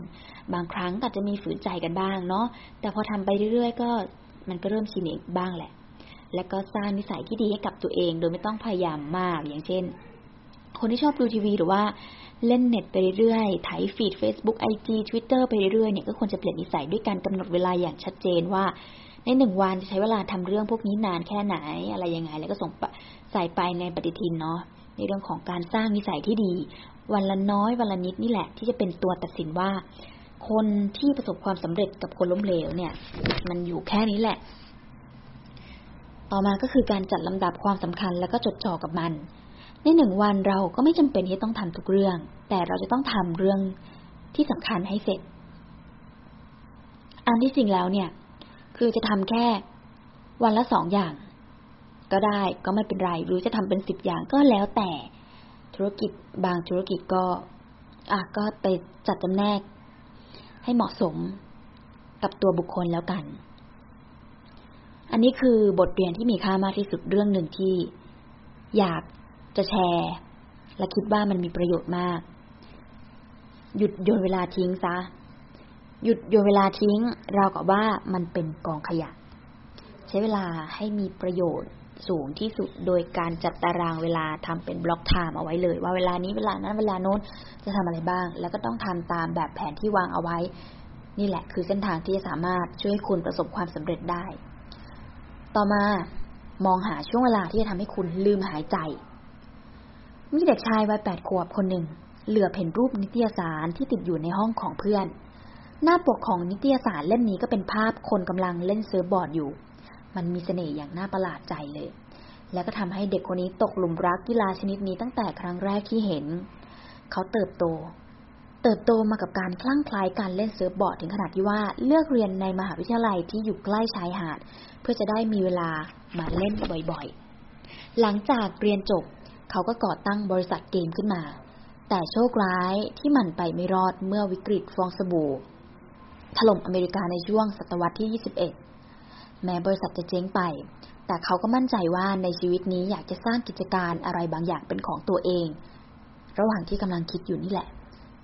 บางครั้งอาจจะมีฝืนใจกันบ้างเนาะแต่พอทำไปเรื่อยๆ ก็มันก็เริ่มชินเองบ้างแหละ และก็สร้างนิสัยที่ดีให้กับตัวเอง โดยไม่ต้องพยายามมากอย่างเช่น คนที่ชอบดูทีวีหรือว่าเล่นเน็ตไปเรื่อยๆถ่ายฟีด Facebook IG Twitter ไปเรื่อยๆเนี่ยก็ควรจะเปลี่ยนนิสัยด้วยการกำหนดเวลาอย่างชัดเจนว่า ในหนึ่งวันจะใช้เวลาทำเรื่องพวกนี้นานแค่ไหนอะไรยังไง แล้วก็ส่ง ใส่ไปในปฏิทินเนาะในเรื่องของการสร้างนิสัยที่ดี วันละน้อยวันละนิดนี่แหละ ที่จะเป็นตัวตัดสินว่า คนที่ประสบความสำเร็จกับคนล้มเหลวเนี่ย มันอยู่แค่นี้แหละ ต่อมาก็คือการจัดลำดับความสำคัญแล้วก็จดจ่อกับมัน ในหนึ่งวันเราก็ไม่จำเป็นที่ต้องทำทุกเรื่อง แต่เราจะต้องทำเรื่องที่สำคัญให้เสร็จ อันที่จริงแล้วเนี่ย คือจะทำแค่วันละสองอย่าง ก็ได้ก็ไม่เป็นไร หรือจะทำเป็นสิบอย่างก็แล้วแต่ธุรกิจบางธุรกิจก็อะก็ไปจัดจำแนก ให้เหมาะสมกับตัวบุคคลแล้วกัน อันนี้คือบทเรียนที่มีค่ามากที่สุดเรื่องหนึ่งที่ อยากจะแชร์ และคิดว่ามันมีประโยชน์มาก หยุดโยนเวลาทิ้งซะ หยุดโยนเวลาทิ้ง เรากับว่ามันเป็นกองขยะ ใช้เวลาให้มีประโยชน์ สูงที่สุดโดยการจัดตารางเวลาทำเป็นบล็อกไทม์เอาไว้เลย ว่าเวลานี้เวลานั้นเวลาโน้นจะทำอะไรบ้าง แล้วก็ต้องทำตามแบบแผนที่วางเอาไว้ นี่แหละ คือเส้นทางที่จะสามารถช่วยคุณประสบความสำเร็จได้ ต่อมามองหาช่วงเวลาที่จะทำให้คุณลืมหายใจ มีเด็กชายวัยแปดขวบคนหนึ่งเหลือบเห็นรูปนิตยสารที่ติดอยู่ในห้องของเพื่อน หน้าปกของนิตยสารเล่มนี้ก็เป็นภาพคนกำลังเล่นเซิร์ฟบอร์ดอยู่ มันมีเสน่ห์อย่างน่าประหลาดใจเลย แล้วก็ทำให้เด็กคนนี้ตกหลุมรักกีฬาชนิดนี้ตั้งแต่ครั้งแรกที่เห็น เขาเติบโต เติบโตมากับการคลั่งไคล้การเล่นเซิร์ฟบอร์ดถึงขนาดที่ว่าเลือกเรียนในมหาวิทยาลัยที่อยู่ใกล้ชายหาด เพื่อจะได้มีเวลามาเล่นบ่อยๆ หลังจากเรียนจบ เขาก็ก่อตั้งบริษัทเกมขึ้นมา แต่โชคร้ายที่มันไปไม่รอดเมื่อวิกฤตฟองสบู่ถล่มอเมริกาในช่วงศตวรรษที่ 21 แม้บริษัทจะเจ๊งไป แต่เขาก็มั่นใจว่าในชีวิตนี้อยากจะสร้างกิจการอะไรบางอย่างเป็นของตัวเอง ระหว่างที่กำลังคิดอยู่นี่แหละ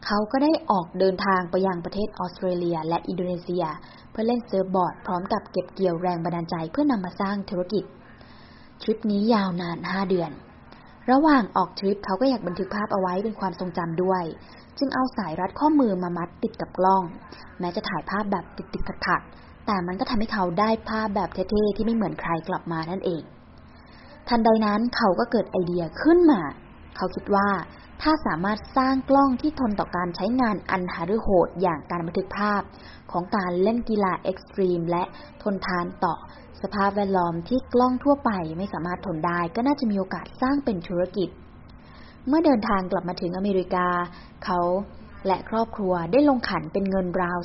เขาก็ได้ออกเดินทางไปยังประเทศออสเตรเลีย และอินโดนีเซีย เพื่อเล่นเซิร์ฟบอร์ดพร้อมกับเก็บเกี่ยวแรงบันดาลใจเพื่อนำมาสร้างธุรกิจทริปนี้ยาวนานห้าเดือน ระหว่างออกทริปเขาก็อยากบันทึกภาพเอาไว้เป็นความทรงจำด้วย จึงเอาสายรัดข้อมือมามัดติดกับกล้อง แม้จะถ่ายภาพแบบติดๆขัดๆ แต่มันก็ทำให้เขาได้ภาพแบบเท่ๆที่ไม่เหมือนใครกลับมานั่นเอง ทันใดนั้นเขาก็เกิดไอเดียขึ้นมา เขาคิดว่าถ้าสามารถสร้างกล้องที่ทนต่อการใช้งานอันหารือโหดอย่างการบันทึกภาพ ของการเล่นกีฬาเอ็กซ์ตรีมและทนทานต่อสภาพแวดล้อมที่กล้องทั่วไปไม่สามารถทนได้ ก็น่าจะมีโอกาสสร้างเป็นธุรกิจ เมื่อเดินทางกลับมาถึงอเมริกา เขา และครอบครัวได้ลงขันเป็นเงินราว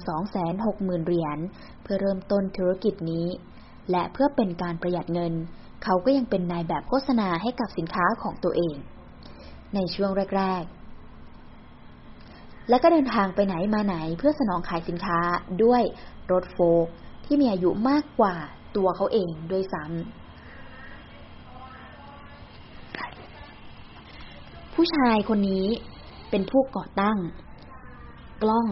260,000 เหรียญเพื่อเริ่มต้นธุรกิจนี้ และเพื่อเป็นการประหยัดเงิน เขาก็ยังเป็นนายแบบโฆษณาให้กับสินค้าของตัวเอง ในช่วงแรก ๆ และก็เดินทางไปไหนมาไหนเพื่อสนองขายสินค้าด้วยรถโฟกที่มีอายุมากกว่าตัวเขาเองด้วยซ้ำผู้ชายคนนี้เป็นผู้ก่อตั้ง กล้อง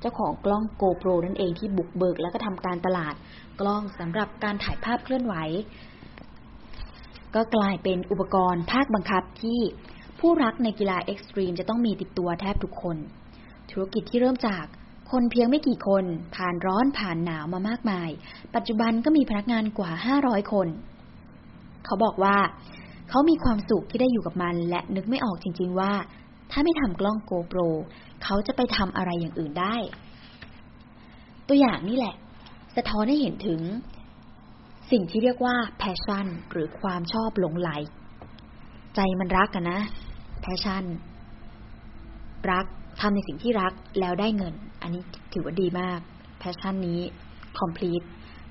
เจ้าของกล้อง GoPro นั่นเองที่บุกเบิกแล้วก็ทำการตลาดกล้องสำหรับการถ่ายภาพเคลื่อนไหว ก็กลายเป็นอุปกรณ์ภาคบังคับที่ผู้รักในกีฬาเอ็กซ์ตรีมจะต้องมีติดตัวแทบทุกคน ธุรกิจที่เริ่มจากคนเพียงไม่กี่คนผ่านร้อนผ่านหนาวมามากมาย ปัจจุบันก็มีพนักงานกว่า 500 คน เขาบอกว่า เขามีความสุขที่ได้อยู่กับมัน และนึกไม่ออกจริง ๆ ว่า ถ้าไม่ทำกล้อง GoPro เขาจะไปทำอะไรอย่างอื่นได้ ตัวอย่างนี่แหละ สะท้อนให้เห็นถึง สิ่งที่เรียกว่า passion หรือความชอบหลงไหล ใจมันรักกันนะ passion รักทำในสิ่งที่รักแล้วได้เงิน อันนี้ถือว่าดีมาก passion นี้ complete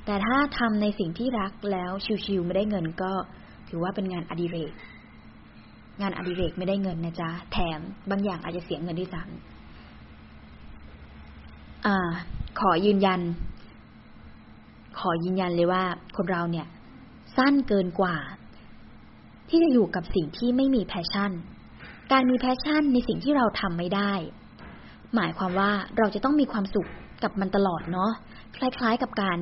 แต่ถ้าทำในสิ่งที่รักแล้วชิวๆไม่ได้เงินก็ถือว่าเป็นงานอดิเรก งานอดิเรกไม่ได้เงินนะจ๊ะ แถมบางอย่างอาจจะเสียเงินที่ซ้ำอ่า ขอยืนยัน ขอยืนยันเลยว่า คนเราเนี่ย สั้นเกินกว่า ที่จะอยู่กับสิ่งที่ไม่มี passion การมี passion ในสิ่งที่เราทำไม่ได้ หมายความว่าเราจะต้องมีความสุขกับมันตลอดเนาะคล้าย ๆ กับการ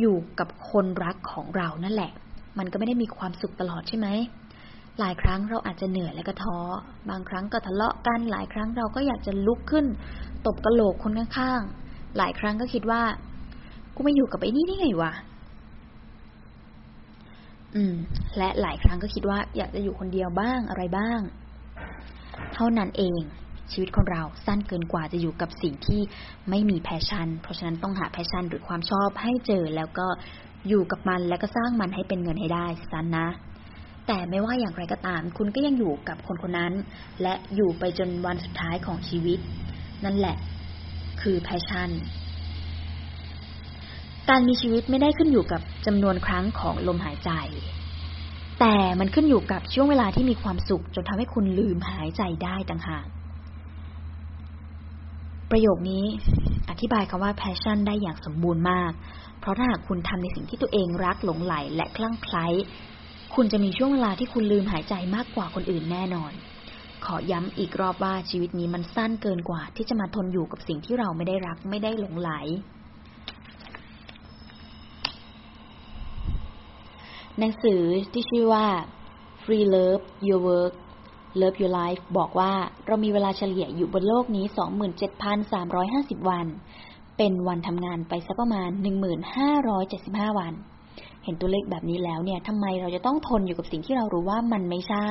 อยู่กับคนรักของเรานั่นแหละ มันก็ไม่ได้มีความสุขตลอดใช่ไหม หลายครั้งเราอาจจะเหนื่อยและก็ท้อ บางครั้งก็ทะเลาะกัน หลายครั้งเราก็อยากจะลุกขึ้น ตบกะโหลกคนข้างๆ หลายครั้งก็คิดว่า กูมาอยู่กับไอ้นี่ได้ไงวะ อืม และหลายครั้งก็คิดว่า อยากจะอยู่คนเดียวบ้างอะไรบ้าง เท่านั้นเอง ชีวิตของเราสั้นเกินกว่าจะอยู่กับสิ่งที่ไม่มี passion เพราะฉะนั้นต้องหา passion หรือความชอบให้เจอแล้วก็อยู่กับมันแล้วก็สร้างมันให้เป็นเงินให้ได้สั้นนะ แต่ไม่ว่าอย่างไรก็ตาม คุณก็ยังอยู่กับคนคนนั้น และอยู่ไปจนวันสุดท้ายของชีวิต นั่นแหละ คือ passion การมีชีวิตไม่ได้ขึ้นอยู่กับจำนวนครั้งของลมหายใจ แต่มันขึ้นอยู่กับช่วงเวลาที่มีความสุข จนทำให้คุณลืมหายใจได้ต่างหากประโยคนี้อธิบายคำว่า passion ได้อย่างสมบูรณ์มาก เพราะถ้าหากคุณทำในสิ่งที่ตัวเองรักหลงไหลและคลั่งไคล้ คุณจะมีช่วงเวลาที่คุณลืมหายใจมากกว่าคนอื่นแน่นอน ขอย้ำอีกรอบว่าชีวิตนี้มันสั้นเกินกว่า ที่จะมาทนอยู่กับสิ่งที่เราไม่ได้รักไม่ได้หลงไหล หนังสือที่ชื่อว่า Free Love Your Work Love Your Life บอกว่าเรามีเวลาเฉลี่ยอยู่บนโลกนี้ 27,350 วัน เป็นวันทำงานไปสักประมาณ 1,575 วัน ห็นตัวเลขแบบนี้แล้วเนี่ยทำไมเราจะต้องทนอยู่กับสิ่งที่เรารู้ว่ามันไม่ใช่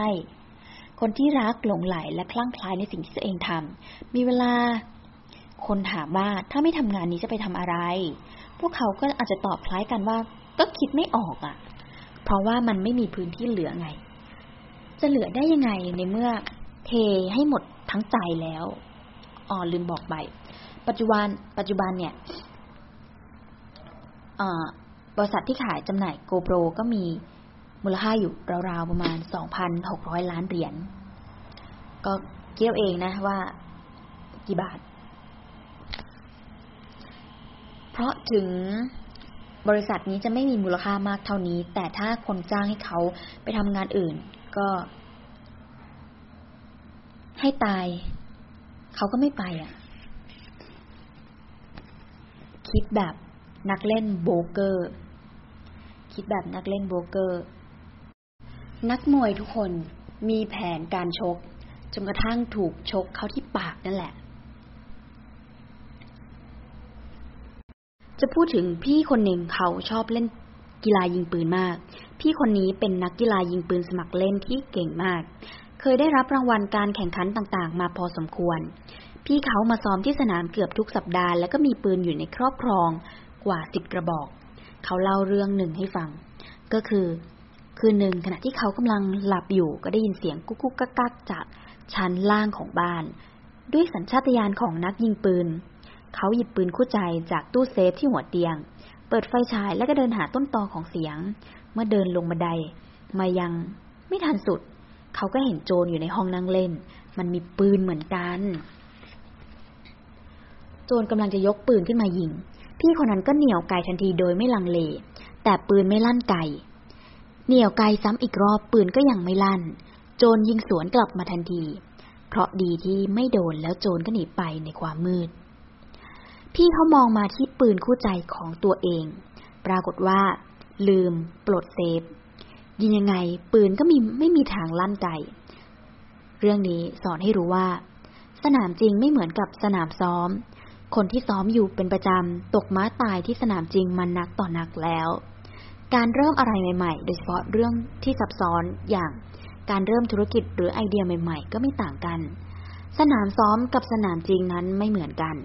คนที่รักหลงไหลและคลั่งคล้ายในสิ่งที่ตัวเองทำมีเวลา คนถามว่าถ้าไม่ทำงานนี้จะไปทำอะไร พวกเขาก็อาจจะตอบคล้ายกันว่า ก็คิดไม่ออกอะ่ะ เพราะว่ามันไม่มีพื้นที่เหลือไง จะเหลือได้ยังไงในเมื่อเทให้หมดทั้งใจแล้วอ๋อลืมบอกไป ปัจจุบันปัจจุบันเนี่ย บริษัทที่ขายจำหน่ายโกโปรก็มีมูลค่าอยู่ราวๆประมาณ 2,600 ล้านเหรียญ ก็เกี่ยวเองนะว่ากี่บาท เพราะถึงบริษัทนี้จะไม่มีมูลค่ามากเท่านี้ แต่ถ้าคนจ้างให้เขาไปทำงานอื่น ก็ ให้ตาย เขาก็ไม่ไปอะ คิดแบบนักเล่นโบเกอร์ คิดแบบนักเล่นโบเกอร์ นักมวยทุกคนมีแผนการชกจนกระทั่งถูกชกเข้าที่ปากนั่นแหละ จะพูดถึงพี่คนหนึ่งเขาชอบเล่นกีฬายิงปืนมาก พี่คนนี้เป็นนักกีฬายิงปืนสมัครเล่นที่เก่งมาก เคยได้รับรางวัลการแข่งขันต่างๆ มาพอสมควร พี่เขามาซ้อมที่สนามเกือบทุกสัปดาห์ แล้วก็มีปืนอยู่ในครอบครองกว่าสิบกระบอก เขาเล่าเรื่องหนึ่งให้ฟัง ก็คือ คืนหนึ่งขณะที่เขากำลังหลับอยู่ก็ได้ยินเสียงกุ๊กกุ๊กกักจากชั้นล่างของบ้าน ด้วยสัญชาตญาณของนักยิงปืน เขาหยิบปืนคู่ใจจากตู้เซฟที่หัวเตียง เปิดไฟฉายแล้วก็เดินหาต้นตอของเสียง เมื่อเดินลงบันได มายังไม่ทันสุด เขาก็เห็นโจรอยู่ในห้องนั่งเล่น มันมีปืนเหมือนกัน โจรกำลังจะยกปืนขึ้นมายิง พี่คนนั้นก็เหนี่ยวไกทันทีโดยไม่ลังเล แต่ปืนไม่ลั่นไกเหนี่ยวไกซ้ำอีกรอบปืนก็ยังไม่ลั่น โจรยิงสวนกลับมาทันที เพราะดีที่ไม่โดนแล้วโจรก็หนีไปในความมืด พี่เขามองมาที่ปืนคู่ใจของตัวเอง ปรากฏว่า ลืม ปลดเซฟ ยิงยังไง ปืนก็มีไม่มีทางลั่นไกเรื่องนี้สอนให้รู้ว่า สนามจริงไม่เหมือนกับสนามซ้อม คนที่ซ้อมอยู่เป็นประจำ ตกม้าตายที่สนามจริงมันนักต่อนักแล้ว การเริ่มอะไรใหม่ ๆ โดยเฉพาะเรื่องที่ซับซ้อนอย่างการเริ่มธุรกิจหรือไอเดียใหม่ ๆ ก็ไม่ต่างกัน สนามซ้อมกับสนามจริงนั้นไม่เหมือนกัน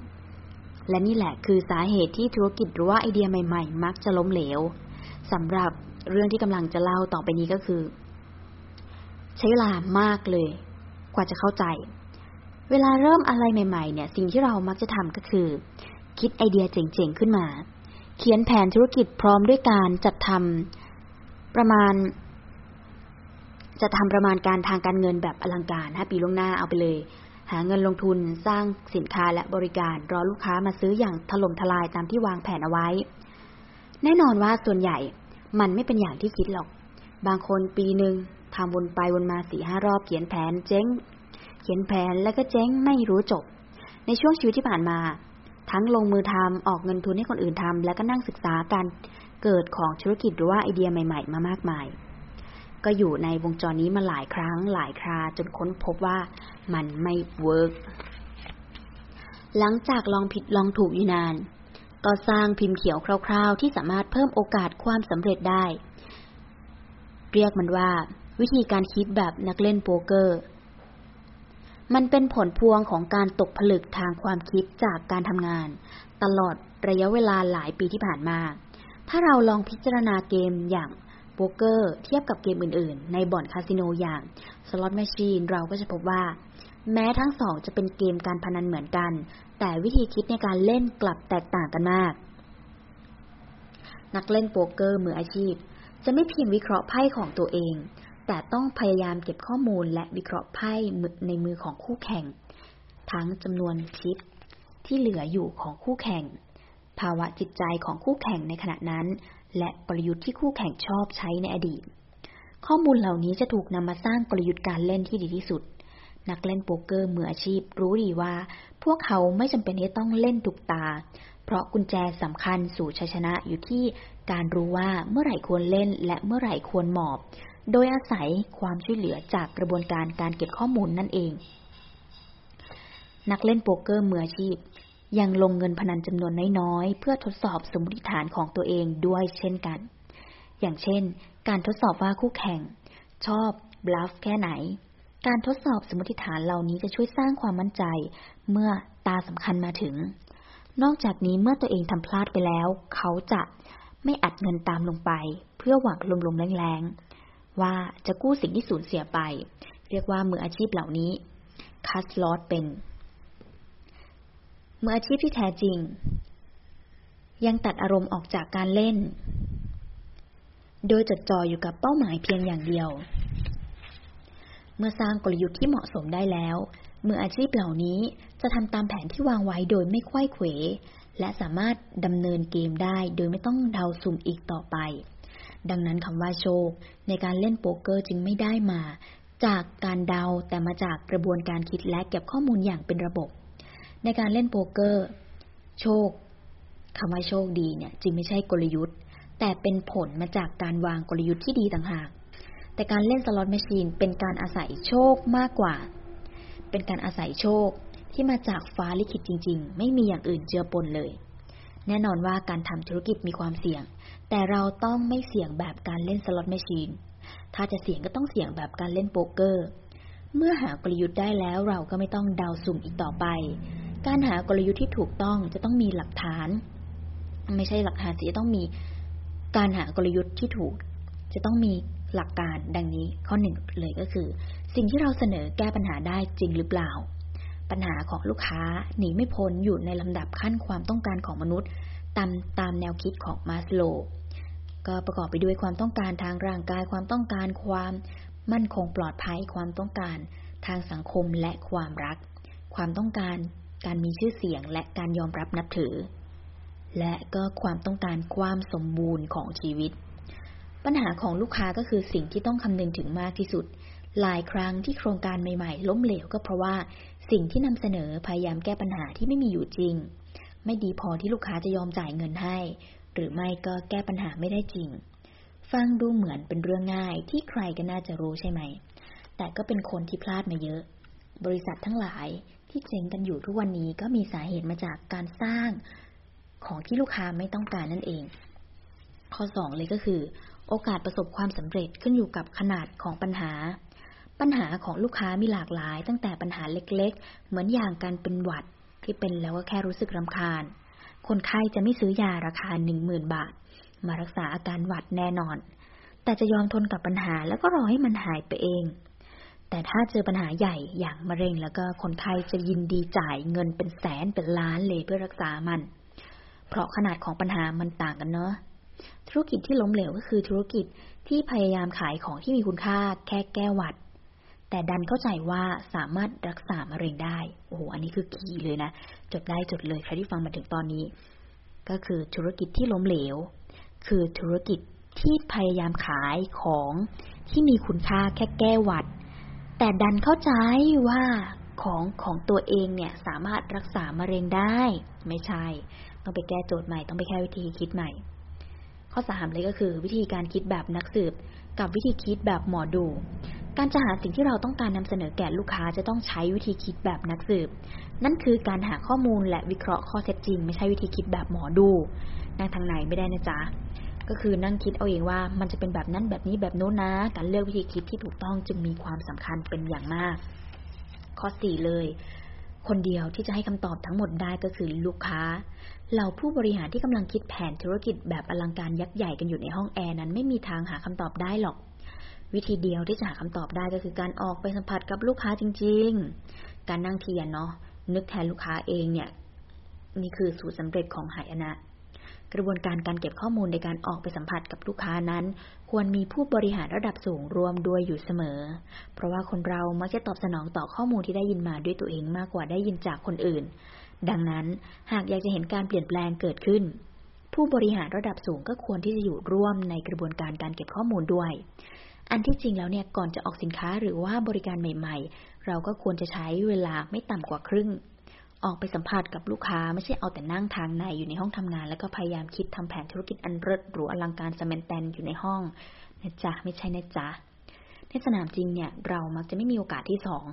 และนี่แหละคือสาเหตุที่ธุรกิจหรือว่าไอเดียใหม่ ๆ มักจะล้มเหลวสำหรับเรื่องที่กำลังจะเล่าต่อไปนี้ก็คือ ใช้เวลามากเลย กว่าจะเข้าใจ เวลาเริ่มอะไรใหม่ๆ เนี่ย สิ่งที่เรามักจะทำก็คือ คิดไอเดียเจ๋งๆ ขึ้นมา เขียนแผนธุรกิจพร้อมด้วยการจัดทำประมาณ จะทำประมาณการทางการเงินแบบอลังการห้าปีล่วงหน้าเอาไปเลย หาเงินลงทุนสร้างสินค้าและบริการรอลูกค้ามาซื้ออย่างถล่มทลายตามที่วางแผนเอาไว้ แน่นอนว่าส่วนใหญ่มันไม่เป็นอย่างที่คิดหรอก บางคนปีหนึ่งทำวนไปวนมาสี่ห้ารอบเขียนแผนเจ๊ง เขียนแผนแล้วก็เจ๊งไม่รู้จบ ในช่วงชีวิตที่ผ่านมา ทั้งลงมือทำออกเงินทุนให้คนอื่นทำแล้วก็นั่งศึกษาการเกิดของธุรกิจหรือว่าไอเดียใหม่ ๆ มามากมาย ก็อยู่ในวงจรนี้มาหลายครั้งหลายคราจนค้นพบว่ามันไม่ work หลังจากลองผิดลองถูกอยู่นานก็สร้างพิมพ์เขียวคร่าว ๆ ที่สามารถเพิ่มโอกาสความสำเร็จได้ เรียกมันว่า วิธีการคิดแบบนักเล่นโป๊กเกอร์ มันเป็นผลพวงของการตกผลึกทางความคิดจากการทำงาน ตลอดระยะเวลาหลายปีที่ผ่านมา ถ้าเราลองพิจารณาเกมอย่างโป๊กเกอร์เทียบกับเกมอื่นๆ ในบ่อนคาสิโนอย่าง slot machine เราก็จะพบว่า แม้ทั้งสองจะเป็นเกมการพนันเหมือนกัน แต่วิธีคิดในการเล่นกลับแตกต่างกันมาก นักเล่นโป๊กเกอร์มืออาชีพ จะไม่เพียงวิเคราะห์ไพ่ของตัวเอง แต่ต้องพยายามเก็บข้อมูลและวิเคราะห์ไพ่ในมือของคู่แข่ง ทั้งจำนวนชิปที่เหลืออยู่ของคู่แข่ง ภาวะจิตใจของคู่แข่งในขณะนั้น และกลยุทธ์ที่คู่แข่งชอบใช้ในอดีต ข้อมูลเหล่านี้จะถูกนำมาสร้างกลยุทธ์การเล่นที่ดีที่สุด นักเล่นโป๊กเกอร์มืออาชีพรู้ดีว่า พวกเขาไม่จำเป็นที่ต้องเล่นทุกตา เพราะกุญแจสำคัญสู่ชัยชนะอยู่ที่การรู้ว่าเมื่อไหร่ควรเล่นและเมื่อไหร่ควรหมอบ โดยอาศัยความช่วยเหลือจากกระบวนการการเก็บข้อมูลนั่นเอง นักเล่นโป๊กเกอร์มืออาชีพ ยังลงเงินพนันจำนวนน้อยๆ เพื่อทดสอบสมมติฐานของตัวเองด้วยเช่นกัน อย่างเช่น การทดสอบว่าคู่แข่ง ชอบบลัฟแค่ไหน การทดสอบสมมติฐานเหล่านี้จะช่วยสร้างความมั่นใจเมื่อตาสำคัญมาถึง นอกจากนี้เมื่อตัวเองทำพลาดไปแล้ว เขาจะไม่อัดเงินตามลงไป เพื่อหวังลมๆแรงๆ ว่าจะกู้สิ่งที่สูญเสียไป เรียกว่ามืออาชีพเหล่านี้คัสลอตเป็นมืออาชีพที่แท้จริง ยังตัดอารมณ์ออกจากการเล่น โดยจดจ่ออยู่กับเป้าหมายเพียงอย่างเดียว เมื่อสร้างกลยุทธ์ที่เหมาะสมได้แล้ว มืออาชีพเหล่านี้จะทำตามแผนที่วางไว้โดยไม่ควยเขวและสามารถดำเนินเกมได้โดยไม่ต้องเดาสุ่มอีกต่อไป ดังนั้นคำว่าโชค ในการเล่นโป๊กเกอร์จึงไม่ได้มา จากการเดาแต่มาจากกระบวนการคิดและเก็บข้อมูลอย่างเป็นระบบ ในการเล่นโป๊กเกอร์ โชคคำว่าโชคดีเนี่ยจึงไม่ใช่กลยุทธ์ แต่เป็นผลมาจากการวางกลยุทธ์ที่ดีต่างหาก แต่การเล่น slot machine เป็นการอาศัยโชคมากกว่า เป็นการอาศัยโชคที่มาจากฟ้าลิขิตจริง ๆ ไม่มีอย่างอื่นเจือปนเลย แน่นอนว่าการทำธุรกิจมีความเสี่ยง แต่เราต้องไม่เสี่ยงแบบการเล่น slot machine ถ้าจะเสี่ยงก็ต้องเสี่ยงแบบการเล่นโป๊กเกอร์ เมื่อหากลยุทธ์ได้แล้วเราก็ไม่ต้องเดาสุ่มอีกต่อไป การหากลยุทธ์ที่ถูกต้องจะต้องมีหลักฐาน ไม่ใช่หลักฐานสิจะต้องมีการหากลยุทธ์ที่ถูก จะต้องมีหลักการดังนี้ข้อหนึ่งเลยก็คือ สิ่งที่เราเสนอแก้ปัญหาได้จริงหรือเปล่า ปัญหาของลูกค้าหนีไม่พ้นอยู่ในลำดับขั้นความต้องการของมนุษย์ ตามตามแนวคิดของมาสโล ก็ประกอบไปด้วยความต้องการทางร่างกายความต้องการความมั่นคงปลอดภัยความต้องการทางสังคมและความรัก ความต้องการการมีชื่อเสียงและการยอมรับนับถือ และก็ความต้องการความสมบูรณ์ของชีวิต ปัญหาของลูกค้าก็คือสิ่งที่ต้องคำนึงถึงมากที่สุด หลายครั้งที่โครงการใหม่ๆ ล้มเหลวก็เพราะว่าสิ่งที่นำเสนอพยายามแก้ปัญหาที่ไม่มีอยู่จริง ไม่ดีพอที่ลูกค้าจะยอมจ่ายเงินให้ หรือไม่ก็แก้ปัญหาไม่ได้จริง ฟังดูเหมือนเป็นเรื่องง่ายที่ใครก็น่าจะรู้ใช่ไหม แต่ก็เป็นคนที่พลาดมาเยอะ บริษัททั้งหลายที่เจ๊งกันอยู่ทุกวันนี้ก็มีสาเหตุมาจากการสร้างของที่ลูกค้าไม่ต้องการนั่นเอง ข้อสองเลยก็คือ โอกาสประสบความสำเร็จขึ้นอยู่กับขนาดของปัญหา ปัญหาของลูกค้ามีหลากหลาย ตั้งแต่ปัญหาเล็ก ๆ เหมือนอย่างการเป็นหวัดที่เป็นแล้วก็แค่รู้สึกรำคาญ คนไข้จะไม่ซื้อยาราคาหนึ่งหมื่นบาท มารักษาอาการหวัดแน่นอน แต่จะยอมทนกับปัญหาแล้วก็รอให้มันหายไปเอง แต่ถ้าเจอปัญหาใหญ่อย่างมะเร็งแล้วก็คนไข้จะยินดีจ่ายเงินเป็นแสนเป็นล้านเลยเพื่อรักษามัน เพราะขนาดของปัญหามันต่างกันเนาะธุรกิจที่ล้มเหลวก็คือธุรกิจที่พยายามขายของที่มีคุณค่าแค่แก้หวัด แต่ดันเข้าใจว่าสามารถรักษามะเร็งได้ โอ้โห อันนี้คือคีย์เลยนะ จดได้จดเลยใครที่ฟังมาถึงตอนนี้ ก็คือธุรกิจที่ล้มเหลว คือธุรกิจที่พยายามขายของที่มีคุณค่าแค่แก้หวัด แต่ดันเข้าใจว่าของของตัวเองเนี่ยสามารถรักษามะเร็งได้ ไม่ใช่ ต้องไปแก้โจทย์ใหม่ ต้องไปแก้วิธีคิดใหม่ ข้อสามเลยก็คือ วิธีการคิดแบบนักสืบ กับวิธีคิดแบบหมอดู การจะหาสิ่งที่เราต้องการนำเสนอแก่ลูกค้าจะต้องใช้วิธีคิดแบบนักสืบ นั่นคือการหาข้อมูลและวิเคราะห์ข้อเท็จจริง ไม่ใช่วิธีคิดแบบหมอดูนั่งทางไหนไม่ได้นะจ๊ะก็คือนั่งคิดเอาเองว่ามันจะเป็นแบบนั้นแบบนี้แบบโน้นนะ การเลือกวิธีคิดที่ถูกต้องจึงมีความสำคัญเป็นอย่างมาก ข้อสี่เลย คนเดียวที่จะให้คำตอบทั้งหมดได้ก็คือลูกค้าเราผู้บริหารที่กำลังคิดแผนธุรกิจแบบอลังการยักษ์ใหญ่กันอยู่ในห้องแอร์นั้นไม่มีทางหาคำตอบได้หรอก วิธีเดียวที่จะหาคำตอบได้ก็คือการออกไปสัมผัสกับลูกค้าจริง ๆ การนั่งเทียนเนาะนึกแทนลูกค้าเองเนี่ย นี่คือสูตรสำเร็จของหายนะ กระบวนการการเก็บข้อมูลในการออกไปสัมผัสกับลูกค้านั้น ควรมีผู้บริหารระดับสูงร่วมด้วยอยู่เสมอ เพราะว่าคนเรามักจะตอบสนองต่อข้อมูลที่ได้ยินมาด้วยตัวเองมากกว่าได้ยินจากคนอื่น ดังนั้นหากอยากจะเห็นการเปลี่ยนแปลงเกิดขึ้นผู้บริหารระดับสูงก็ควรที่จะอยู่ร่วมในกระบวนการการเก็บข้อมูลด้วย อันที่จริงแล้วเนี่ยก่อนจะออกสินค้าหรือว่าบริการใหม่ ๆ เราก็ควรจะใช้เวลาไม่ต่ำกว่าครึ่ง ออกไปสัมผัสกับลูกค้าไม่ใช่เอาแต่นั่งทางในอยู่ในห้องทำงาน แล้วก็พยายามคิดทำแผนธุรกิจอันเลิศหรูอลังการสะแมนแตนอยู่ในห้องนะจ๊ะไม่ใช่นะจ๊ะในสนามจริงเนี่ยเรามักจะไม่มีโอกาสที่สอง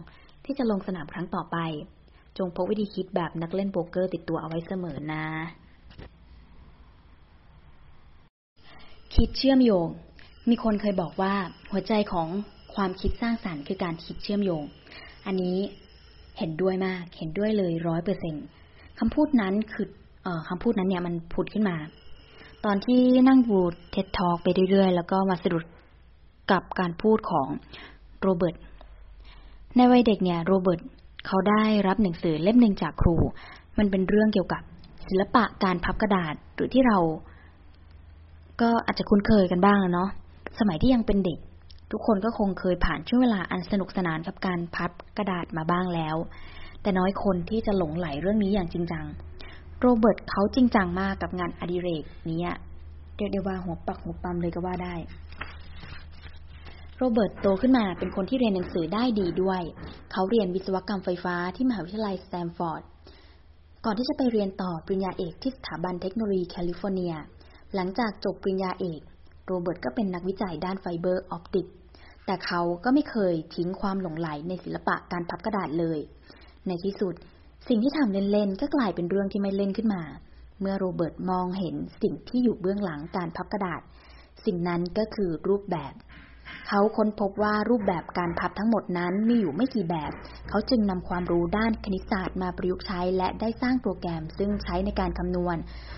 ที่จะลงสนามครั้งต่อไป จงพกวิธีคิดแบบนักเล่นโป๊กเกอร์ติดตัวเอาไว้เสมอนะ คิดเชื่อมโยง มีคนเคยบอกว่าหัวใจของความคิดสร้างสารรค์คือการคิดเชื่อมโยง อันนี้เห็นด้วยมาก เห็นด้วยเลยร้อยเปอร์เซ็นคำพูดนั้นคืออคำพูดนั้นเนี่ยมันผุดขึ้นมา ตอนที่นั่งดูเท็ดทอกไปเรื่อยๆ แล้วก็มาสะดุดกับการพูดของโรเบิร์ต ในวัยเด็กเนี่ยโรเบิร์ตเขาได้รับหนังสือเล่มหนึ่งจากครู มันเป็นเรื่องเกี่ยวกับศิลปะการพับกระดาษหรือที่เราก็อาจจะคุ้นเคยกันบ้างเนาะ สมัยที่ยังเป็นเด็ก ทุกคนก็คงเคยผ่านช่วงเวลาอันสนุกสนานกับการพับกระดาษมาบ้างแล้ว แต่น้อยคนที่จะหลงใหลเรื่องนี้อย่างจริงจัง โรเบิร์ตเขาจริงจังมากกับงานอดิเรกนี้เรียกได้ว่าหัวปักหัวปั๊มเลยก็ว่าได้ โรเบิร์ตโตขึ้นมาเป็นคนที่เรียนหนังสือได้ดีด้วย เขาเรียนวิศวกรรมไฟฟ้าที่มหาวิทยาลัยสแตนฟอร์ด ก่อนที่จะไปเรียนต่อปริญญาเอกที่สถาบันเทคโนโลยีแคลิฟอร์เนีย หลังจากจบปริญญาเอก โรเบิร์ตก็เป็นนักวิจัยด้าน fiber optic แต่เขาก็ไม่เคยทิ้งความหลงใหลในศิลปะการพับกระดาษเลย ในที่สุด สิ่งที่ทำเล่นๆ ก็กลายเป็นเรื่องที่ไม่เล่นขึ้นมา เมื่อโรเบิร์ตมองเห็นสิ่งที่อยู่เบื้องหลังการพับกระดาษ สิ่งนั้นก็คือรูปแบบ เขาค้นพบว่ารูปแบบการพับทั้งหมดนั้นมีอยู่ไม่กี่แบบ เขาจึงนำความรู้ด้านคณิตศาสตร์มาประยุกต์ใช้ และได้สร้างโปรแกรมซึ่งใช้ในการคำนวณ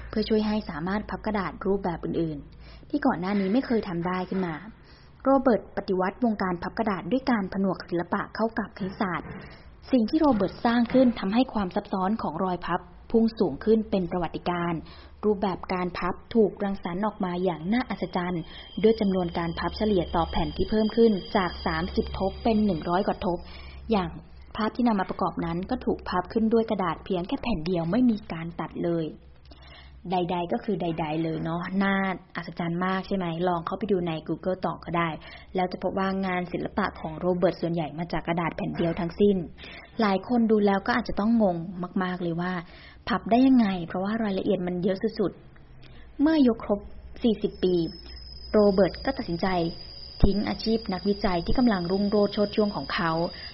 เพื่อช่วยให้สามารถพับกระดาษรูปแบบอื่นๆ ที่ก่อนหน้านี้ไม่เคยทำได้ขึ้นมา โรเบิร์ตปฏิวัติวงการพับกระดาษด้วยการผนวกศิลปะเข้ากับคณิตศาสตร์ สิ่งที่โรเบิร์ตสร้างขึ้นทำให้ความซับซ้อนของรอยพับพุ่งสูงขึ้นเป็นประวัติการ รูปแบบการพับถูกรังสรรค์ออกมาอย่างน่าอัศจรรย์ ด้วยจำนวนการพับเฉลี่ยต่อแผ่นที่เพิ่มขึ้นจาก 30 ทบเป็น 100 กว่าทบ อย่างภาพที่นำมาประกอบนั้นก็ถูกพับขึ้นด้วยกระดาษเพียงแค่แผ่นเดียวไม่มีการตัดเลย ใด ๆ ก็คือใด ๆ เลยเนาะน่าอัศจรรย์มากใช่ไหม ลองเข้าไปดูใน Google ต่อก็ได้ แล้วจะพบว่างานศิลปะของโรเบิร์ตส่วนใหญ่มาจากกระดาษแผ่นเดียวทั้งสิ้น หลายคนดูแล้วก็อาจจะต้องงงมาก ๆ เลยว่า พับได้ยังไง เพราะว่ารายละเอียดมันเยอะสุดๆ เมื่อยกครบ 40 ปี โรเบิร์ตก็ตัดสินใจทิ้งอาชีพนักวิจัยที่กำลังรุ่งโรจน์โชติช่วงของเขา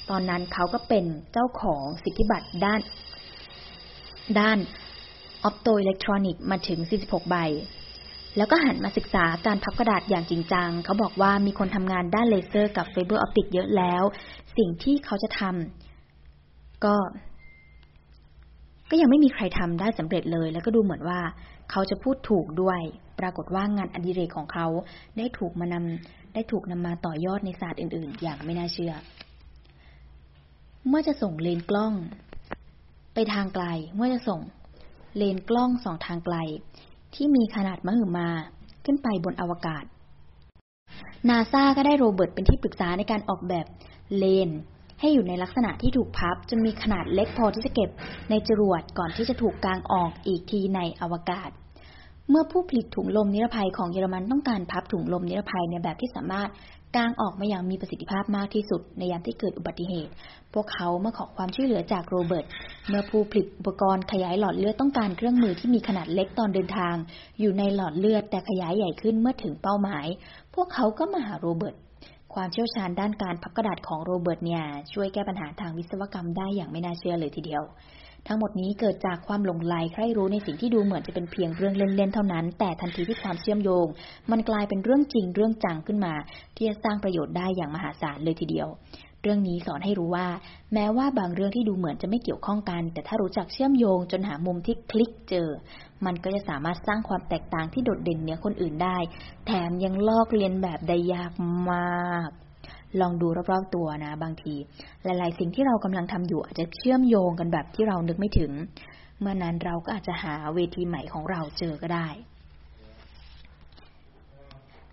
ตอนนั้นเขาก็เป็นเจ้าของสิทธิบัตรด้าน ด้าน optoelectronics มาถึง 46 ใบ แล้วก็หันมาศึกษาการพับกระดาษอย่างจริงจัง เขาบอกว่ามีคนทำงานด้านเลเซอร์กับ fiber optic เยอะแล้ว สิ่งที่เขาจะทำก็ ก็ยังไม่มีใครทำได้สำเร็จเลย แล้วก็ดูเหมือนว่าเขาจะพูดถูกด้วย ปรากฏว่างานอดิเรกของเขาได้ถูกมานำได้ถูกนำมาต่อยอดในศาสตร์อื่น ๆ อย่างไม่น่าเชื่อ เมื่อจะส่งเลนกล้อง ไปทางไกล เมื่อจะส่ง เลนกล้องสองทางไกล ที่มีขนาดมหึมาขึ้นไปบนอวกาศ นาซาก็ได้โรเบิร์ตเป็นที่ปรึกษาในการออกแบบเลน ให้อยู่ในลักษณะที่ถูกพับ จนมีขนาดเล็กพอที่จะเก็บในจรวดก่อนที่จะถูกกางออกอีกทีในอวกาศ เมื่อผู้ผลิตถุงลมนิรภัยของเยอรมันต้องการพับถุงลมนิรภัยในแบบที่สามารถ กางออกมาอย่างมีประสิทธิภาพมากที่สุดในยามที่เกิดอุบัติเหตุ พวกเขาเมื่อขอความช่วยเหลือจากโรเบิร์ต เมื่อผู้ผลิตอุปกรณ์ขยายหลอดเลือดต้องการเครื่องมือที่มีขนาดเล็กตอนเดินทาง อยู่ในหลอดเลือดแต่ขยายใหญ่ขึ้นเมื่อถึงเป้าหมาย พวกเขาก็มาหาโรเบิร์ต ความเชี่ยวชาญด้านการพับกระดาษของโรเบิร์ตเนี่ยช่วยแก้ปัญหาทางวิศวกรรมได้อย่างไม่น่าเชื่อเลยทีเดียว ทั้งหมดนี้เกิดจากความหลงไหลใคร่รู้ในสิ่งที่ดูเหมือนจะเป็นเพียงเรื่องเล่นๆเท่านั้น แต่ทันทีที่ความเชื่อมโยง มันกลายเป็นเรื่องจริงเรื่องจังขึ้นมา ที่จะสร้างประโยชน์ได้อย่างมหาศาลเลยทีเดียว เรื่องนี้สอนให้รู้ว่า แม้ว่าบางเรื่องที่ดูเหมือนจะไม่เกี่ยวข้องกัน แต่ถ้ารู้จักเชื่อมโยงจนหามุมที่คลิกเจอ มันก็จะสามารถสร้างความแตกต่างที่โดดเด่นเหนือคนอื่นได้ แถมยังลอกเลียนแบบได้ยากมาก ลองดูรอบๆตัวนะ บางที หลายๆ สิ่งที่เรากำลังทำอยู่อาจจะเชื่อมโยงกันแบบที่เรานึกไม่ถึง เมื่อนั้นเราก็อาจจะหาเวทีใหม่ของเราเจอก็ได้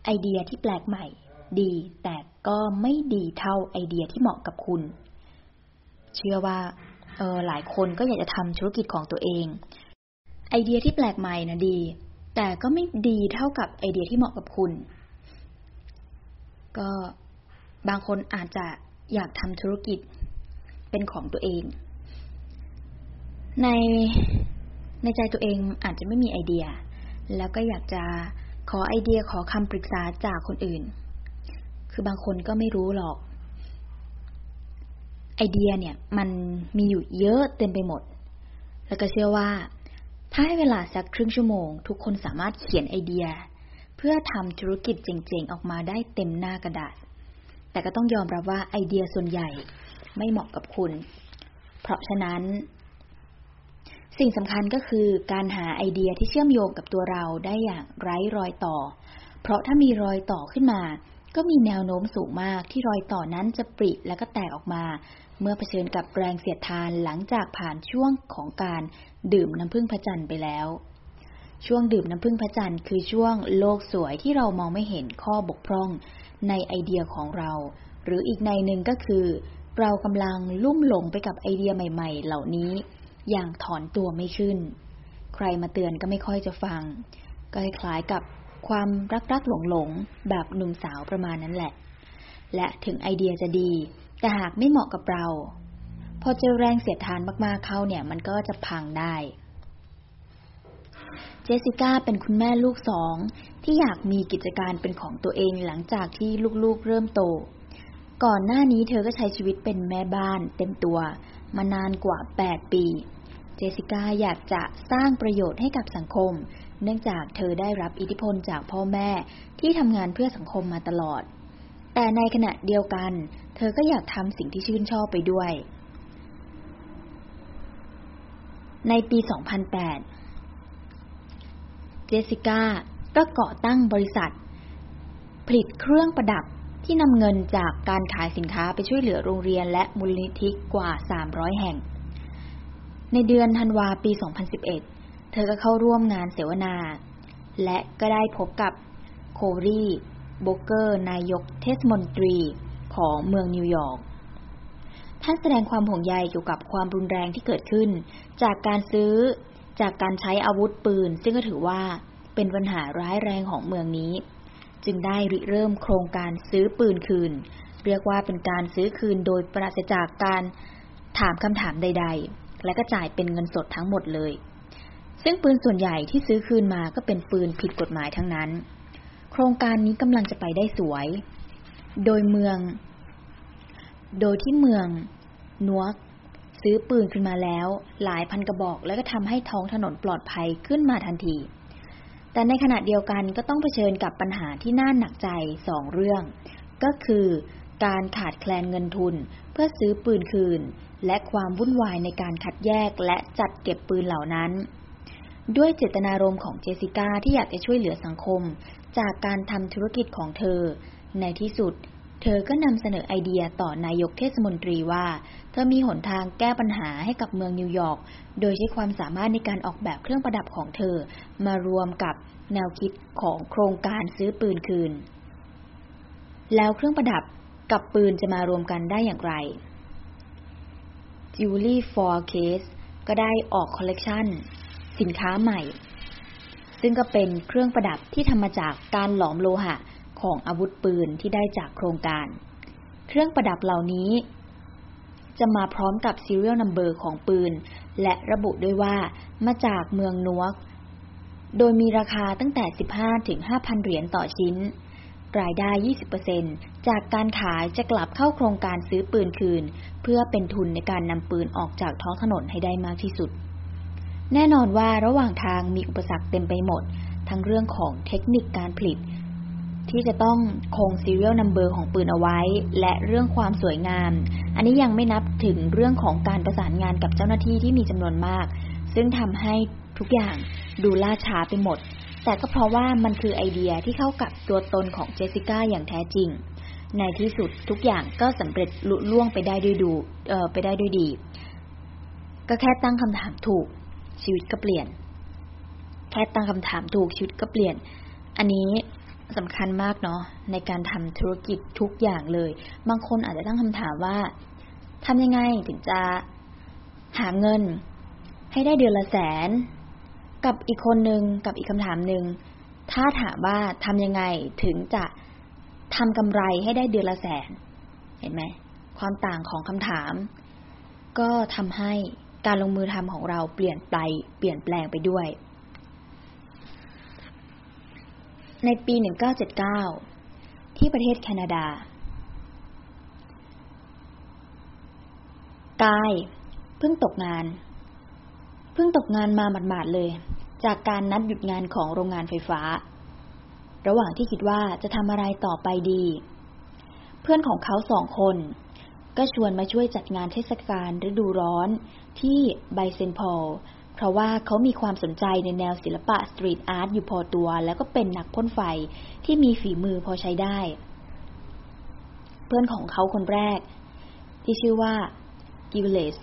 ไอเดียที่แปลกใหม่ ดี แต่ก็ไม่ดีเท่าไอเดียที่เหมาะกับคุณ เชื่อว่าเออหลายคนก็อยากจะทำธุรกิจของตัวเอง ไอเดียที่แปลกใหม่นะดี แต่ก็ไม่ดีเท่ากับไอเดียที่เหมาะกับคุณ ก็ บางคนอาจจะอยากทำธุรกิจเป็นของตัวเอง ในในใจตัวเองอาจจะไม่มีไอเดีย แล้วก็อยากจะขอไอเดียขอคำปรึกษาจากคนอื่น คือบางคนก็ไม่รู้หรอก ไอเดียเนี่ยมันมีอยู่เยอะเต็มไปหมด แล้วก็เชื่อว่า ถ้าให้เวลาสักครึ่งชั่วโมง ทุกคนสามารถเขียนไอเดีย เพื่อทำธุรกิจเจ๋งๆ ออกมาได้เต็มหน้ากระดาษ แต่ก็ต้องยอมรับว่าไอเดียส่วนใหญ่ไม่เหมาะกับคุณ เพราะฉะนั้น สิ่งสำคัญก็คือการหาไอเดียที่เชื่อมโยงกับตัวเราได้อย่างไร้รอยต่อ เพราะถ้ามีรอยต่อขึ้นมา ก็มีแนวโน้มสูงมากที่รอยต่อนั้นจะปริและก็แตกออกมา เมื่อเผชิญกับแรงเสียดทานหลังจากผ่านช่วงของการดื่มน้ำพึ่งพระจันทร์ไปแล้วช่วงดื่มน้ำพึ่งพระจันทร์คือช่วงโลกสวยที่เรามองไม่เห็นข้อบกพร่อง ในไอเดียของเรา หรืออีกในหนึ่งก็คือ เรากำลังลุ่มหลงไปกับไอเดียใหม่ ๆ เหล่านี้ อย่างถอนตัวไม่ขึ้น ใครมาเตือนก็ไม่ค่อยจะฟัง ก็คล้ายกับความรักๆหลงๆแบบหนุ่มสาวประมาณนั้นแหละ และถึงไอเดียจะดี แต่หากไม่เหมาะกับเรา พอเจอแรงเสียดทานมากๆเข้าเนี่ย มันก็จะพังได้ เจสสิก้าเป็นคุณแม่ลูกสอง ที่อยากมีกิจการเป็นของตัวเองหลังจากที่ลูกๆเริ่มโต ก่อนหน้านี้เธอก็ใช้ชีวิตเป็นแม่บ้านเต็มตัวมานานกว่า 8 ปี เจสิก้าอยากจะสร้างประโยชน์ให้กับสังคม เนื่องจากเธอได้รับอิทธิพลจากพ่อแม่ที่ทำงานเพื่อสังคมมาตลอด แต่ในขณะเดียวกัน เธอก็อยากทำสิ่งที่ชื่นชอบไปด้วยในปี 2008 เจสิก้าก็ก่อตั้งบริษัท ผลิตเครื่องประดับที่นำเงินจากการขายสินค้าไปช่วยเหลือโรงเรียนและมูลนิธิกว่า 300 แห่ง ในเดือนธันวาปี 2011 เธอก็เข้าร่วมงานเสวนา และก็ได้พบกับโครีโบเกอร์นายกเทศมนตรีของเมืองนิวยอร์ก ท่านแสดงความห่วงใยเกี่ยวกับความรุนแรงที่เกิดขึ้น จากการซื้อ จากการใช้อาวุธปืน ซึ่งก็ถือว่าเป็นปัญหาร้ายแรงของเมืองนี้ จึงได้ริเริ่มโครงการซื้อปืนคืน เรียกว่าเป็นการซื้อคืนโดยปราศจากการถามคำถามใด ๆ และก็จ่ายเป็นเงินสดทั้งหมดเลย ซึ่งปืนส่วนใหญ่ที่ซื้อคืนมาก็เป็นปืนผิดกฎหมายทั้งนั้น โครงการนี้กำลังจะไปได้สวย โดยเมือง โดยที่เมืองนัวก ซื้อปืนขึ้นมาแล้ว หลายพันกระบอกแล้วก็ทำให้ท้องถนนปลอดภัยขึ้นมาทันที แต่ในขณะเดียวกันก็ต้องเผชิญกับปัญหาที่น่าหนักใจสองเรื่อง ก็คือการขาดแคลนเงินทุนเพื่อซื้อปืนคืน และความวุ่นวายในการคัดแยกและจัดเก็บปืนเหล่านั้น ด้วยเจตนารมณ์ของเจสิก้าที่อยากจะช่วยเหลือสังคม จากการทำธุรกิจของเธอ ในที่สุด เธอก็นำเสนอไอเดียต่อนายกเทศมนตรีว่า เธอมีหนทางแก้ปัญหาให้กับเมืองนิวยอร์ก โดยใช้ความสามารถในการออกแบบเครื่องประดับของเธอ มารวมกับแนวคิดของโครงการซื้อปืนคืน แล้วเครื่องประดับกับปืนจะมารวมกันได้อย่างไร Jewelry for Case ก็ได้ออกคอลเลกชันสินค้าใหม่ ซึ่งก็เป็นเครื่องประดับที่ทำมาจากการหลอมโลหะของอาวุธปืนที่ได้จากโครงการ เครื่องประดับเหล่านี้ จะมาพร้อมกับ serial number ของปืน และระบุด้วยว่ามาจากเมืองนวก โดยมีราคาตั้งแต่ 15 ถึง 5,000 เหรียญต่อชิ้น รายได้ 20%จากการขายจะกลับเข้าโครงการซื้อปืนคืน เพื่อเป็นทุนในการนำปืนออกจากท้องถนนให้ได้มากที่สุด แน่นอนว่าระหว่างทางมีอุปสรรคเต็มไปหมด ทั้งเรื่องของเทคนิคการผลิต ที่จะต้องคง serial number ของปืนเอาไว้ และเรื่องความสวยงาม อันนี้ยังไม่นับถึงเรื่องของการประสานงานกับเจ้าหน้าที่ที่มีจำนวนมาก ซึ่งทำให้ทุกอย่างดูล่าช้าไปหมด แต่ก็เพราะว่ามันคือไอเดียที่เข้ากับตัวตนของเจสสิก้าอย่างแท้จริง ในที่สุดทุกอย่างก็สำเร็จลุล่วงไปได้ด้วยดูเออไปได้ด้วยดี ก็แค่ตั้งคำถามถูกชีวิตก็เปลี่ยน แค่ตั้งคำถามถูกชีวิตก็เปลี่ยน อันนี้ สำคัญมากเนาะในการทำธุรกิจทุกอย่างเลย บางคนอาจจะตั้งคำถามว่าทำยังไงถึงจะหาเงิน ให้ได้เดือนละแสน กับอีกคนหนึ่งกับอีกคำถามหนึ่งถ้าถามว่าทำยังไงถึงจะทำกำไรให้ได้เดือนละแสน เห็นไหมความต่างของคำถาม ก็ทำให้การลงมือทำของเราเปลี่ยนไปเปลี่ยนแปลงไปด้วย ในปี 1979 ที่ประเทศแคนาดา กาย เพิ่งตกงาน เพิ่งตกงานมาหมาดๆเลย จากการนัดหยุดงานของโรงงานไฟฟ้า ระหว่างที่คิดว่าจะทำอะไรต่อไปดี เพื่อนของเขาสองคน ก็ชวนมาช่วยจัดงานเทศกาลฤดูร้อนที่ไบเซนพอล เพราะว่าเขามีความสนใจในแนวศิลปะสตรีทอาร์ตอยู่พอตัว แล้วก็เป็นนักพ่นไฟที่มีฝีมือพอใช้ได้ เพื่อนของเขาคนแรก ที่ชื่อว่ากิวเลส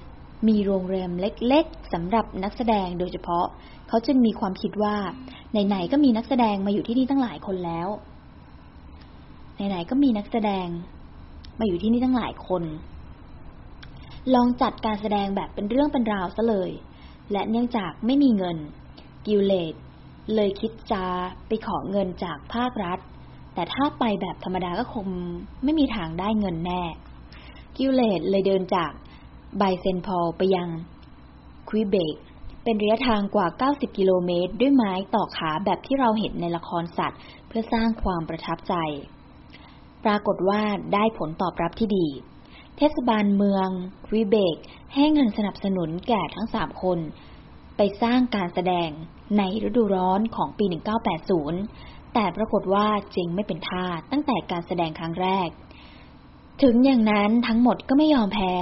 มีโรงแรมเล็กๆสำหรับนักแสดงโดยเฉพาะ เขาจึงมีความคิดว่า ไหนๆก็มีนักแสดงมาอยู่ที่นี่ตั้งหลายคนแล้ว ไหนๆก็มีนักแสดง มาอยู่ที่นี่ตั้งหลายคน ลองจัดการแสดงแบบเป็นเรื่องเป็นราวซะเลย และเนื่องจากไม่มีเงิน กิวเลตเลยคิดจะไปขอเงินจากภาครัฐ แต่ถ้าไปแบบธรรมดาก็คงไม่มีทางได้เงินแน่ กิวเลตเลยเดินจากไบเซนพอลไปยังควิเบกเป็นระยะทางกว่า 90 กิโลเมตร ด้วยไม้ต่อขาแบบที่เราเห็นในละครสัตว์ เพื่อสร้างความประทับใจ ปรากฏว่าได้ผลตอบรับที่ดี เทศบาลเมืองควิเบก ให้เงินสนับสนุนแก่ทั้งสามคน ไปสร้างการแสดงในฤดูร้อนของปี 1980 แต่ปรากฏว่าเจงไม่เป็นท่าตั้งแต่การแสดงครั้งแรก ถึงอย่างนั้นทั้งหมดก็ไม่ยอมแพ้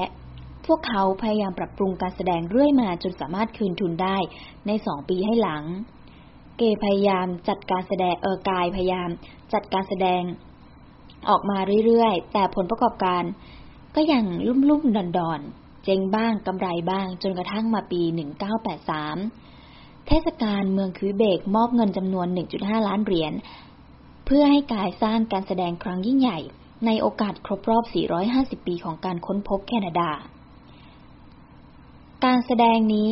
พวกเขาพยายามปรับปรุงการแสดงเรื่อยมาจนสามารถคืนทุนได้ในสองปีให้หลัง เกพยายามจัดการแสดงเออกายพยายามจัดการแสดงออกมาเรื่อยๆ แต่ผลประกอบการก็ยังลุ่มๆดอนๆ เจ๊งบ้างกำไรบ้างจนกระทั่งมาปี 1983 เทศกาลเมืองคิวเบกมอบเงินจำนวน 1.5 ล้านเหรียญเพื่อให้กายสร้างการแสดงครั้งยิ่งใหญ่ ในโอกาสครบรอบ 450 ปีของการค้นพบแคนาดา การแสดงนี้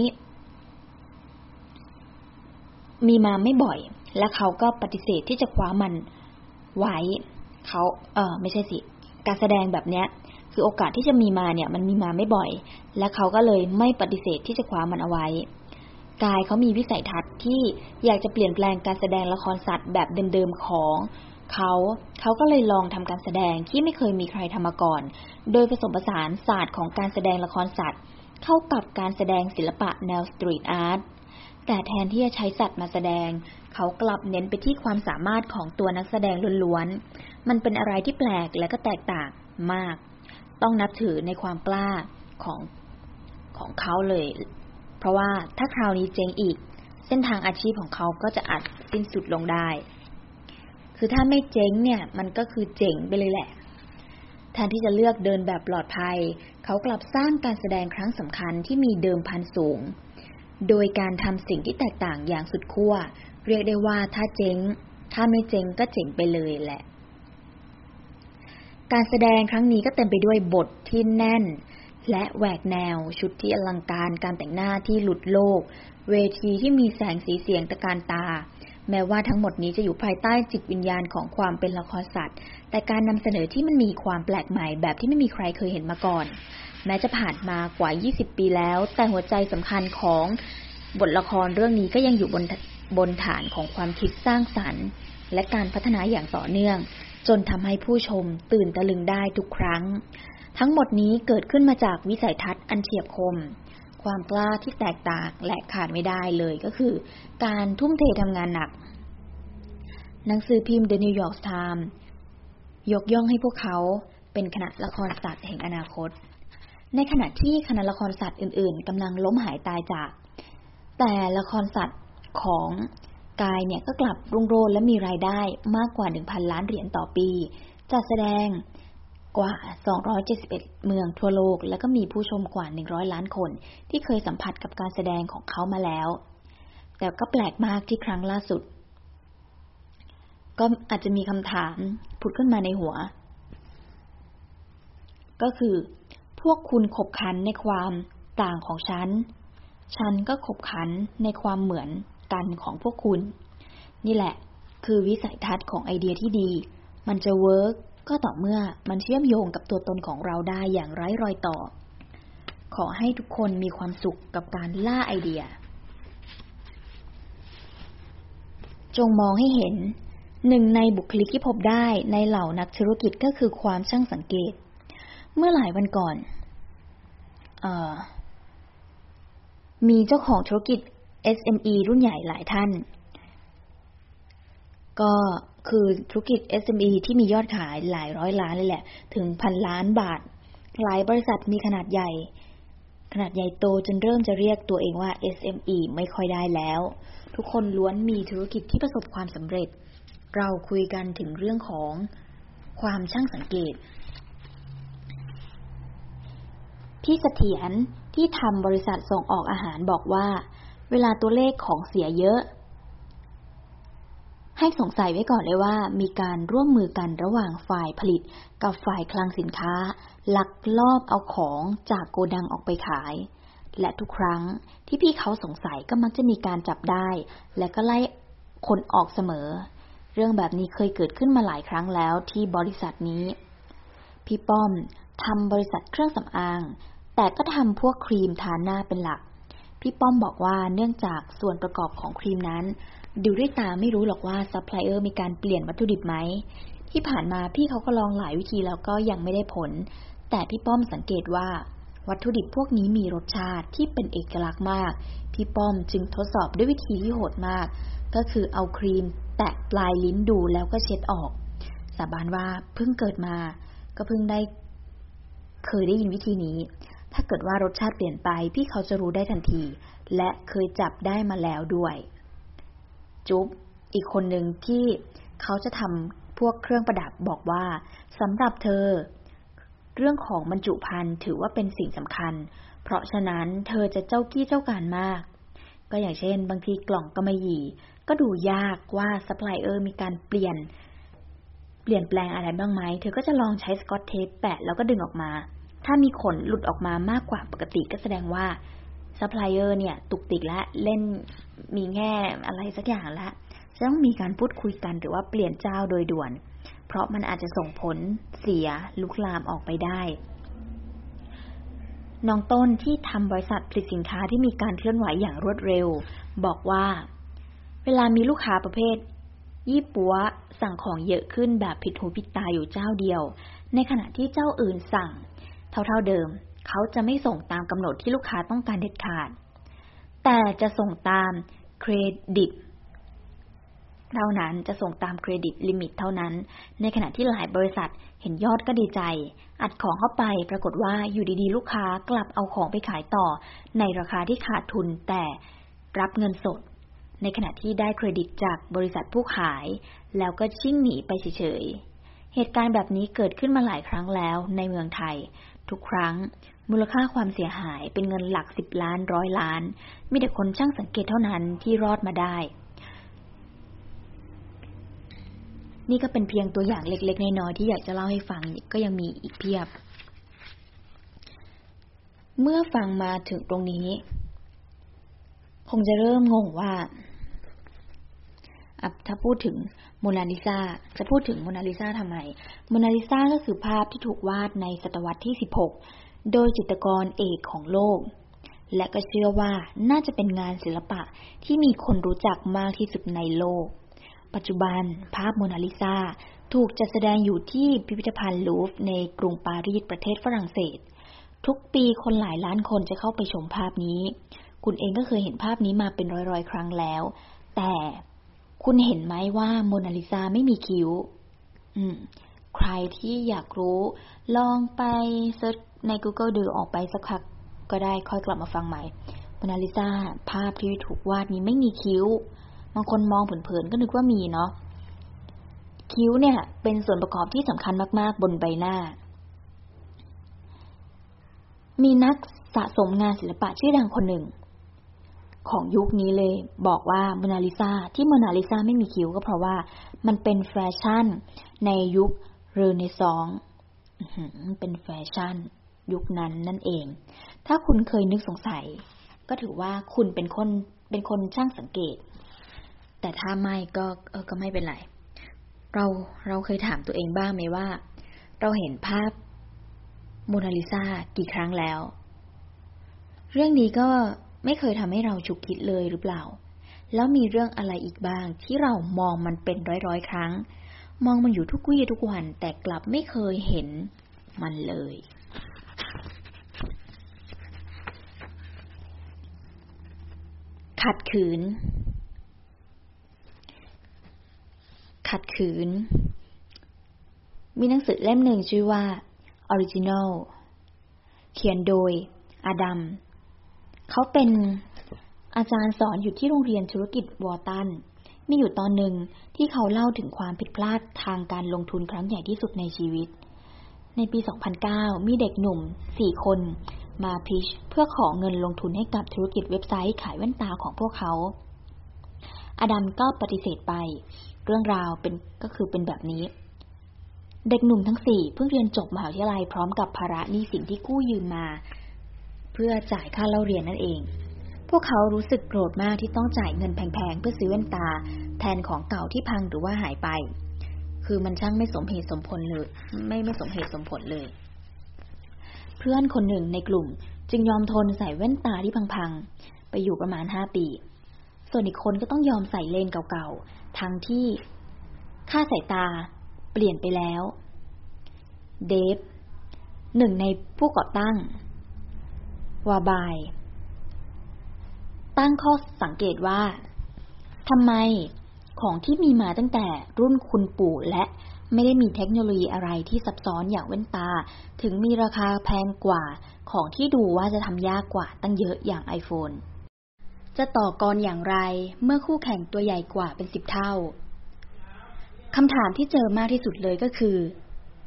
มีมาไม่บ่อย และเขาก็ปฏิเสธที่จะคว้ามันไว้เขาเออไม่ใช่สิ การแสดงแบบเนี้ย คือโอกาสที่จะมีมาเนี่ยมันมีมาไม่บ่อย และเขาก็เลยไม่ปฏิเสธที่จะคว้ามันเอาไว้ กายเขามีวิสัยทัศน์ที่อยากจะเปลี่ยนแปลงการแสดงละครสัตว์แบบเดิมๆของเขาเขาก็เลยลองทำการแสดงที่ไม่เคยมีใครทำมาก่อน โดยผสมผสานศาสตร์ของการแสดงละครสัตว์ เข้ากับการแสดงศิลปะแนวสตรีทอาร์ตแต่แทนที่จะใช้สัตว์มาแสดง เขากลับเน้นไปที่ความสามารถของตัวนักแสดงล้วนๆ มันเป็นอะไรที่แปลกและก็แตกต่างมาก ต้องนับถือในความกล้าของของเขาเลย เพราะว่าถ้าคราวนี้เจ๊งอีก เส้นทางอาชีพของเขาก็จะอาจสิ้นสุดลงได้ คือถ้าไม่เจ๊งเนี่ย มันก็คือเจ๋งไปเลยแหละ แทนที่จะเลือกเดินแบบปลอดภัย เขากลับสร้างการแสดงครั้งสำคัญที่มีเดิมพันสูง โดยการทำสิ่งที่แตกต่างอย่างสุดขั้ว เรียกได้ว่าถ้าเจ๊ง ถ้าไม่เจ๊งก็เจ๋งไปเลยแหละ การแสดงครั้งนี้ก็เต็มไปด้วยบทที่แน่น และแหวกแนว ชุดที่อลังการการแต่งหน้าที่หลุดโลก เวทีที่มีแสงสีเสียงตะการตา แม้ว่าทั้งหมดนี้จะอยู่ภายใต้จิตวิญญาณของความเป็นละครสัตว์ แต่การนำเสนอที่มันมีความแปลกใหม่แบบที่ไม่มีใครเคยเห็นมาก่อน แม้จะผ่านมากว่า 20 ปีแล้ว แต่หัวใจสำคัญของบทละครเรื่องนี้ก็ยังอยู่บนบนฐานของความคิดสร้างสรรค์ และการพัฒนาอย่างต่อเนื่อง จนทำให้ผู้ชมตื่นตะลึงได้ทุกครั้ง ทั้งหมดนี้เกิดขึ้นมาจากวิสัยทัศน์อันเฉียบคม ความกล้าที่แตกต่างและขาดไม่ได้เลยก็คือ การทุ่มเททำงานหนัก หนังสือพิมพ์ The New York Times ยกย่องให้พวกเขาเป็นคณะละครสัตว์แห่งอนาคต ในขณะที่คณะละครสัตว์อื่น ๆกำลังล้มหายตายจาก แต่ละครสัตว์ของ กายเนี่ยก็กลับรุ่งโรจน์และมีรายได้มากกว่า 1,000 ล้านเหรียญต่อปี จัดแสดงกว่า 271 เมืองทั่วโลก และก็มีผู้ชมกว่า 100 ล้านคน ที่เคยสัมผัสกับการแสดงของเขามาแล้ว แต่ก็แปลกมากที่ครั้งล่าสุด ก็อาจจะมีคำถามผุดขึ้นมาในหัว ก็คือ พวกคุณขบขันในความต่างของฉัน ฉันก็ขบขันในความเหมือน กันของพวกคุณ นี่แหละ คือวิสัยทัศน์ของไอเดียที่ดี มันจะ work ก็ต่อเมื่อมันเชื่อมโยงกับตัวตนของเราได้อย่างไร้รอยต่อ ขอให้ทุกคนมีความสุขกับการล่าไอเดีย จงมองให้เห็น หนึ่งในบุคลิกที่พบได้ในเหล่านักธุรกิจก็คือความช่างสังเกต เมื่อหลายวันก่อนออมีเจ้าของธุรกิจ SME รุ่นใหญ่หลายท่าน ก็คือธุรกิจ SME ที่มียอดขายหลายร้อยล้านเลยแหละ ถึงพันล้านบาท หลายบริษัทมีขนาดใหญ่ ขนาดใหญ่โตจนเริ่มจะเรียกตัวเองว่า SME ไม่ค่อยได้แล้ว ทุกคนล้วนมีธุรกิจที่ประสบความสำเร็จ เราคุยกันถึงเรื่องของความช่างสังเกต พี่เสถียรที่ทำบริษัทส่งออกอาหารบอกว่า เวลาตัวเลขของเสียเยอะ ให้สงสัยไว้ก่อนเลยว่า มีการร่วมมือกันระหว่างฝ่ายผลิต กับฝ่ายคลังสินค้า ลักลอบเอาของจากโกดังออกไปขาย และทุกครั้งที่พี่เขาสงสัยก็มักจะมีการจับได้ และก็ไล่คนออกเสมอ เรื่องแบบนี้เคยเกิดขึ้นมาหลายครั้งแล้วที่บริษัทนี้ พี่ป้อมทำบริษัทเครื่องสำอาง แต่ก็ทำพวกครีมทาหน้าเป็นหลัก พี่ป้อมบอกว่าเนื่องจากส่วนประกอบของครีมนั้น ดูด้วยตาไม่รู้หรอกว่าซัพพลายเออร์มีการเปลี่ยนวัตถุดิบไหม ที่ผ่านมาพี่เขาก็ลองหลายวิธีแล้วก็ยังไม่ได้ผล แต่พี่ป้อมสังเกตว่า วัตถุดิบพวกนี้มีรสชาติที่เป็นเอกลักษณ์มาก พี่ป้อมจึงทดสอบด้วยวิธีที่โหดมาก ก็คือเอาครีม แตะปลายลิ้นดูแล้วก็เช็ดออก สาบานว่าเพิ่งเกิดมา ก็เพิ่งได้เคยได้ยินวิธีนี้ ถ้าเกิดว่ารสชาติเปลี่ยนไป พี่เขาจะรู้ได้ทันที และเคยจับได้มาแล้วด้วย จุ๊บอีกคนหนึ่งที่เขาจะทำพวกเครื่องประดับบอกว่าสำหรับเธอ เรื่องของบรรจุภัณฑ์ถือว่าเป็นสิ่งสำคัญ เพราะฉะนั้นเธอจะเจ้ากี้เจ้าการมาก ก็อย่างเช่น บางทีกล่องกำมะหยี่ก็ดูยากว่าซัพพลายเออร์มีการเปลี่ยน เปลี่ยนแปลงอะไรบ้างไหม เธอก็จะลองใช้สกอตเทปแปะแล้วก็ดึงออกมา ถ้ามีขนหลุดออกมามากกว่าปกติก็แสดงว่าซัพพลายเออร์เนี่ย ตุกติกและเล่นมีแง่อะไรสักอย่างแล้วจะต้องมีการพูดคุยกันหรือว่าเปลี่ยนเจ้าโดยด่วน เพราะมันอาจจะส่งผลเสียลุกลามออกไปได้น้องต้นที่ทำบริษัทผลิตสินค้าที่มีการเคลื่อนไหวอย่างรวดเร็ว บอกว่า เวลามีลูกค้าประเภท ยี่ปั๊วสั่งของเยอะขึ้นแบบผิดหูผิดตาอยู่เจ้าเดียว ในขณะที่เจ้าอื่นสั่ง เท่าๆเดิม เขาจะไม่ส่งตามกำหนดที่ลูกค้าต้องการเด็ดขาด แต่จะส่งตามเครดิตเท่านั้นจะส่งตาม credit limit เท่านั้น ในขณะที่หลายบริษัทเห็นยอดก็ดีใจ อัดของเข้าไปปรากฏว่าอยู่ดีๆ ลูกค้ากลับเอาของไปขายต่อ ในราคาที่ขาดทุนแต่รับเงินสด ในขณะที่ได้เครดิตจากบริษัทผู้ขาย แล้วก็ชิ่งหนีไปเฉยๆ เหตุการณ์แบบนี้เกิดขึ้นมาหลายครั้งแล้วในเมืองไทย ทุกครั้ง มูลค่าความเสียหายเป็นเงินหลักสิบล้านร้อยล้าน มีแต่คนช่างสังเกตเท่านั้นที่รอดมาได้ นี่ก็เป็นเพียงตัวอย่างเล็ก ๆ น้อยๆที่อยากจะเล่าให้ฟังก็ยังมีอีกเพียบ เมื่อฟังมาถึงตรงนี้ คงจะเริ่มงงว่าถ้าพูดถึง โมนาลิซาจะพูดถึงโมนาลิซาทำไมโมนาลิซาก็คือภาพที่ถูกวาดในศตวรรษที่ 16 โดยจิตรกรเอกของโลก และก็เชื่อว่าน่าจะเป็นงานศิลปะที่มีคนรู้จักมากที่สุดในโลก ปัจจุบันภาพโมนาลิซาถูกจัดแสดงอยู่ที่พิพิธภัณฑ์ลูฟในกรุงปารีสประเทศฝรั่งเศส ทุกปีคนหลายล้านคนจะเข้าไปชมภาพนี้ คุณเองก็เคยเห็นภาพนี้มาเป็นร้อยๆ ครั้งแล้ว แต่ คุณเห็นไหมว่าโมนาลิซาไม่มีคิ้ว อืม ใครที่อยากรู้ ลองไปเซิร์ชใน Google ดูออกไปสักพักก็ได้ค่อยกลับมาฟังใหม่โมนาลิซาภาพที่ถูกวาดนี้ไม่มีคิ้ว บางคนมองเผินๆก็นึกว่ามีเนาะ คิ้วเนี่ย เป็นส่วนประกอบที่สำคัญมาก ๆ บนใบหน้า มีนักสะสมงานศิลปะชื่อดังคนหนึ่ง ของยุคนี้เลย บอกว่าโมนาลิซาที่โมนาลิซาไม่มีคิ้วก็เพราะว่า มันเป็นแฟชั่นในยุคเรเนซองส์เป็นแฟชั่น ยุคนั้นนั่นเอง ถ้าคุณเคยนึกสงสัย ก็ถือว่าคุณเป็นคนเป็นคนช่างสังเกต แต่ถ้าไม่ก็เออก็ไม่เป็นไร เราเราเคยถามตัวเองบ้างไหมว่า เราเห็นภาพโมนาลิซากี่ครั้งแล้ว เรื่องนี้ก็ ไม่เคยทำให้เราฉุกคิดเลยหรือเปล่า แล้วมีเรื่องอะไรอีกบ้างที่เรามองมันเป็นร้อยๆ ครั้ง มองมันอยู่ทุกวี่ทุกวัน แต่กลับไม่เคยเห็นมันเลย ขัดขืน ขัดขืน มีหนังสือเล่มหนึ่งชื่อว่า Original เขียนโดย อดัม เขาเป็นอาจารย์สอนอยู่ที่โรงเรียนธุรกิจวอตัน มีอยู่ตอนหนึ่งที่เขาเล่าถึงความผิดพลาดทางการลงทุนครั้งใหญ่ที่สุดในชีวิต ในปี 2009 มีเด็กหนุ่ม 4 คนมาพิชเพื่อขอเงินลงทุนให้กับธุรกิจเว็บไซต์ขายแว่นตาของพวกเขา อดัมก็ปฏิเสธไป เรื่องราวเป็นก็คือเป็นแบบนี้ เด็กหนุ่มทั้งสี่เพิ่งเรียนจบมหาวิทยาลัยพร้อมกับภาระหนี้สินที่กู้ยืมมา เพื่อจ่ายค่าเล่าเรียนนั่นเอง พวกเขารู้สึกโกรธมากที่ต้องจ่ายเงินแพงๆ เพื่อซื้อแว่นตา แทนของเก่าที่พังหรือว่าหายไป คือมันช่างไม่สมเหตุสมผลเลย ไม่ไม่สมเหตุสมผลเลย เพื่อนคนหนึ่งในกลุ่มจึงยอมทนใส่แว่นตาที่พังๆ ไปอยู่ประมาณห้าปี ส่วนอีกคนก็ต้องยอมใส่เลนเก่าๆ ทั้งที่ค่าสายตาเปลี่ยนไปแล้ว เดฟหนึ่งในผู้ก่อตั้ง วาบาย ตั้งข้อสังเกตว่าทำไมของที่มีมาตั้งแต่รุ่นคุณปู่และไม่ได้มีเทคโนโลยีอะไรที่ซับซ้อนอย่างแว่นตา ถึงมีราคาแพงกว่าของที่ดูว่าจะทำยากกว่าตั้งเยอะอย่าง iPhone จะต่อกรอย่างไรเมื่อคู่แข่งตัวใหญ่กว่าเป็นสิบเท่าคำถามที่เจอมากที่สุดเลยก็คือ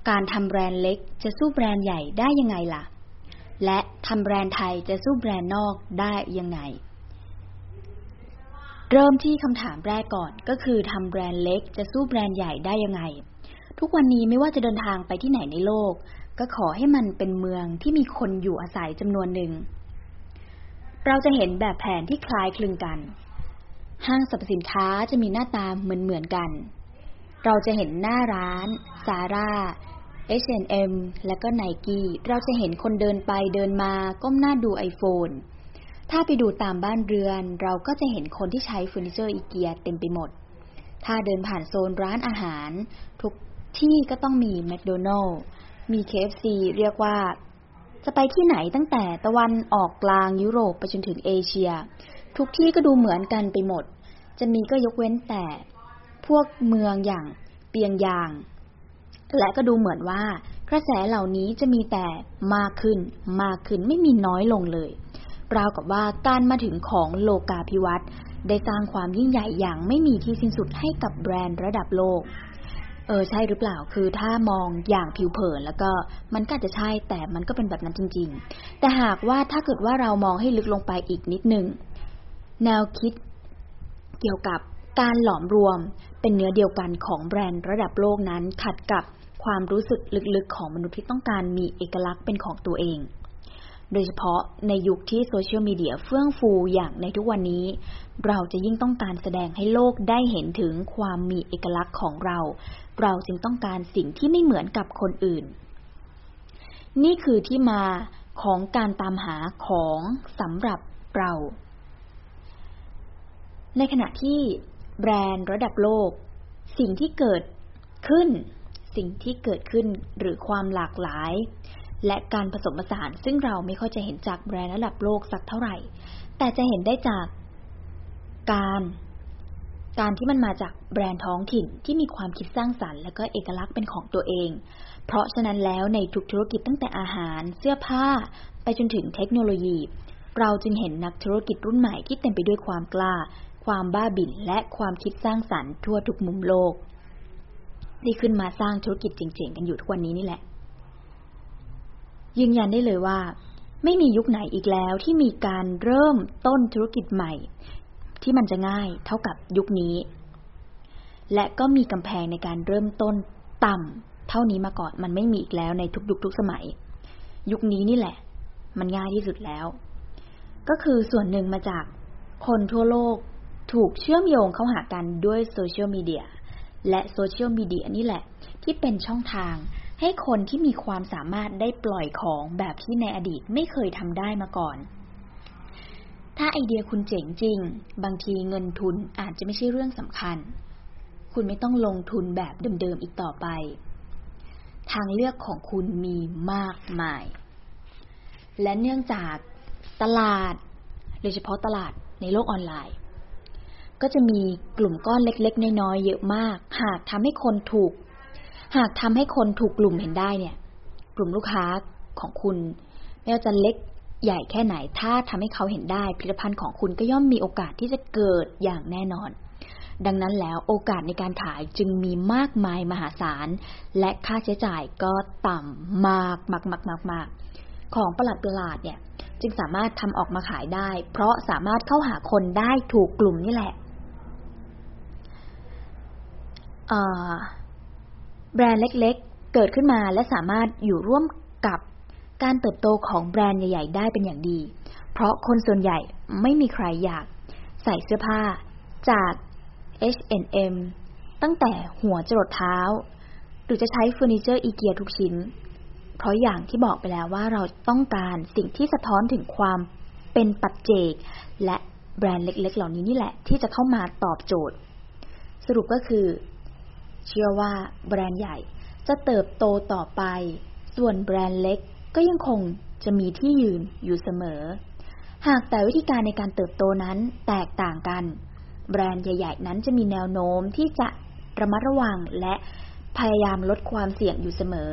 การทำแบรนด์เล็กจะสู้แบรนด์ใหญ่ได้ยังไงล่ะ และทำแบรนด์ไทยจะสู้แบรนด์นอกได้ยังไง เริ่มที่คำถามแรกก่อนก็คือทำแบรนด์เล็กจะสู้แบรนด์ใหญ่ได้ยังไง ทุกวันนี้ไม่ว่าจะเดินทางไปที่ไหนในโลก ก็ขอให้มันเป็นเมืองที่มีคนอยู่อาศัยจำนวนหนึ่ง เราจะเห็นแบบแผนที่คล้ายคลึงกัน ห้างสรรพสินค้าจะมีหน้าตาเหมือนเหมือนกัน เราจะเห็นหน้าร้าน ซาร่า H&M และก็ไนกี้เราจะเห็นคนเดินไปเดินมาก้มหน้าดูไอโฟนถ้าไปดูตามบ้านเรือน เราก็จะเห็นคนที่ใช้เฟอร์นิเจอร์อีเกียเต็มไปหมด ถ้าเดินผ่านโซนร้านอาหาร ทุกที่ก็ต้องมีแมคโดนัลล์มี KFC เรียกว่า จะไปที่ไหนตั้งแต่ตะวันออกกลางยุโรปไปจนถึงเอเชีย ทุกที่ก็ดูเหมือนกันไปหมด จะมีก็ยกเว้นแต่ พวกเมืองอย่างเปียงยาง และก็ดูเหมือนว่ากระแสเหล่านี้จะมีแต่มากขึ้น มากขึ้นไม่มีน้อยลงเลย ราวกับว่าการมาถึงของโลกาภิวัตน์ได้สร้างความยิ่งใหญ่อย่างไม่มีที่สิ้นสุดให้กับแบรนด์ระดับโลก เออใช่หรือเปล่าคือถ้ามองอย่างผิวเผินแล้วก็มันก็จะใช่แต่มันก็เป็นแบบนั้นจริง ๆ แต่หากว่าถ้าเกิดว่าเรามองให้ลึกลงไปอีกนิดนึงแนวคิดเกี่ยวกับการหลอมรวมเป็นเนื้อเดียวกันของแบรนด์ระดับโลกนั้นขัดกับ ความรู้สึกลึกๆของมนุษย์ที่ต้องการมีเอกลักษณ์เป็นของตัวเอง โดยเฉพาะในยุคที่โซเชียลมีเดียเฟื่องฟูอย่างในทุกวันนี้ เราจะยิ่งต้องการแสดงให้โลกได้เห็นถึงความมีเอกลักษณ์ของเรา เราจึงต้องการสิ่งที่ไม่เหมือนกับคนอื่น นี่คือที่มาของการตามหาของสำหรับเรา ในขณะที่แบรนด์ระดับโลก สิ่งที่เกิดขึ้น สิ่งที่เกิดขึ้นหรือความหลากหลาย และการผสมผสานซึ่งเราไม่ค่อยจะเห็นจากแบรนด์ระดับโลกสักเท่าไหร่ แต่จะเห็นได้จากการ การที่มันมาจากแบรนด์ท้องถิ่นที่มีความคิดสร้างสรรค์และก็เอกลักษณ์เป็นของตัวเอง เพราะฉะนั้นแล้วในทุกธุรกิจตั้งแต่อาหาร เสื้อผ้า ไปจนถึงเทคโนโลยี เราจึงเห็นนักธุรกิจรุ่นใหม่ที่เต็มไปด้วยความกล้า ความบ้าบิ่นและความคิดสร้างสรรค์ทั่วทุกมุมโลก ที่ขึ้นมาสร้างธุรกิจเจ๋งๆกันอยู่ทุกวันนี้นี่แหละ ยืนยันได้เลยว่า ไม่มียุคไหนอีกแล้วที่มีการเริ่มต้นธุรกิจใหม่ ที่มันจะง่ายเท่ากับยุคนี้ และก็มีกำแพงในการเริ่มต้นต่ำเท่านี้มาก่อนมันไม่มีอีกแล้วในทุกยุคทุกสมัย ยุคนี้นี่แหละ มันง่ายที่สุดแล้ว ก็คือส่วนหนึ่งมาจากคนทั่วโลกถูกเชื่อมโยงเข้าหากันด้วยโซเชียลมีเดีย และโซเชียลมีเดียนี่แหละ ที่เป็นช่องทาง ให้คนที่มีความสามารถได้ปล่อยของแบบที่ในอดีตไม่เคยทำได้มาก่อน ถ้าไอเดียคุณเจ๋งจริง บางทีเงินทุนอาจจะไม่ใช่เรื่องสำคัญ คุณไม่ต้องลงทุนแบบเดิมๆอีกต่อไป ทางเลือกของคุณมีมากมาย และเนื่องจากตลาด โดยเฉพาะตลาดในโลกออนไลน์ ก็จะมีกลุ่มก้อนเล็กๆ น้อยๆเยอะมาก หากทำให้คนถูก หากทำให้คนถูกกลุ่มเห็นได้เนี่ย กลุ่มลูกค้าของคุณ ไม่ว่าจะเล็กใหญ่แค่ไหน ถ้าทำให้เขาเห็นได้ผลิตภัณฑ์ของคุณก็ย่อมมีโอกาสที่จะเกิดอย่างแน่นอน ดังนั้นแล้วโอกาสในการขายจึงมีมากมายมหาศาล และค่าใช้จ่ายก็ต่ำมากมากมากมากมากของประหลาดประหลาดเนี่ย จึงสามารถทำออกมาขายได้ เพราะสามารถเข้าหาคนได้ถูกกลุ่มนี่แหละ แบรนด์เล็กๆ เกิดขึ้นมาและสามารถอยู่ร่วมกับการเติบโตของแบรนด์ใหญ่ ๆ ได้เป็นอย่างดี เพราะคนส่วนใหญ่ไม่มีใครอยากใส่เสื้อผ้าจาก H&M ตั้งแต่หัวจรดเท้า หรือจะใช้เฟอร์นิเจอร์อีเกียทุกชิ้น เพราะอย่างที่บอกไปแล้วว่าเราต้องการสิ่งที่สะท้อนถึงความเป็นปัจเจก และแบรนด์เล็ก ๆ เหล่านี้นี่แหละ ที่จะเข้ามาตอบโจทย์ สรุปก็คือ เชื่อว่าแบรนด์ใหญ่จะเติบโตต่อไป ส่วนแบรนด์เล็กก็ยังคงจะมีที่ยืนอยู่เสมอ หากแต่วิธีการในการเติบโตนั้นแตกต่างกัน แบรนด์ใหญ่ ๆ นั้นจะมีแนวโน้มที่จะระมัดระวังและพยายามลดความเสี่ยงอยู่เสมอ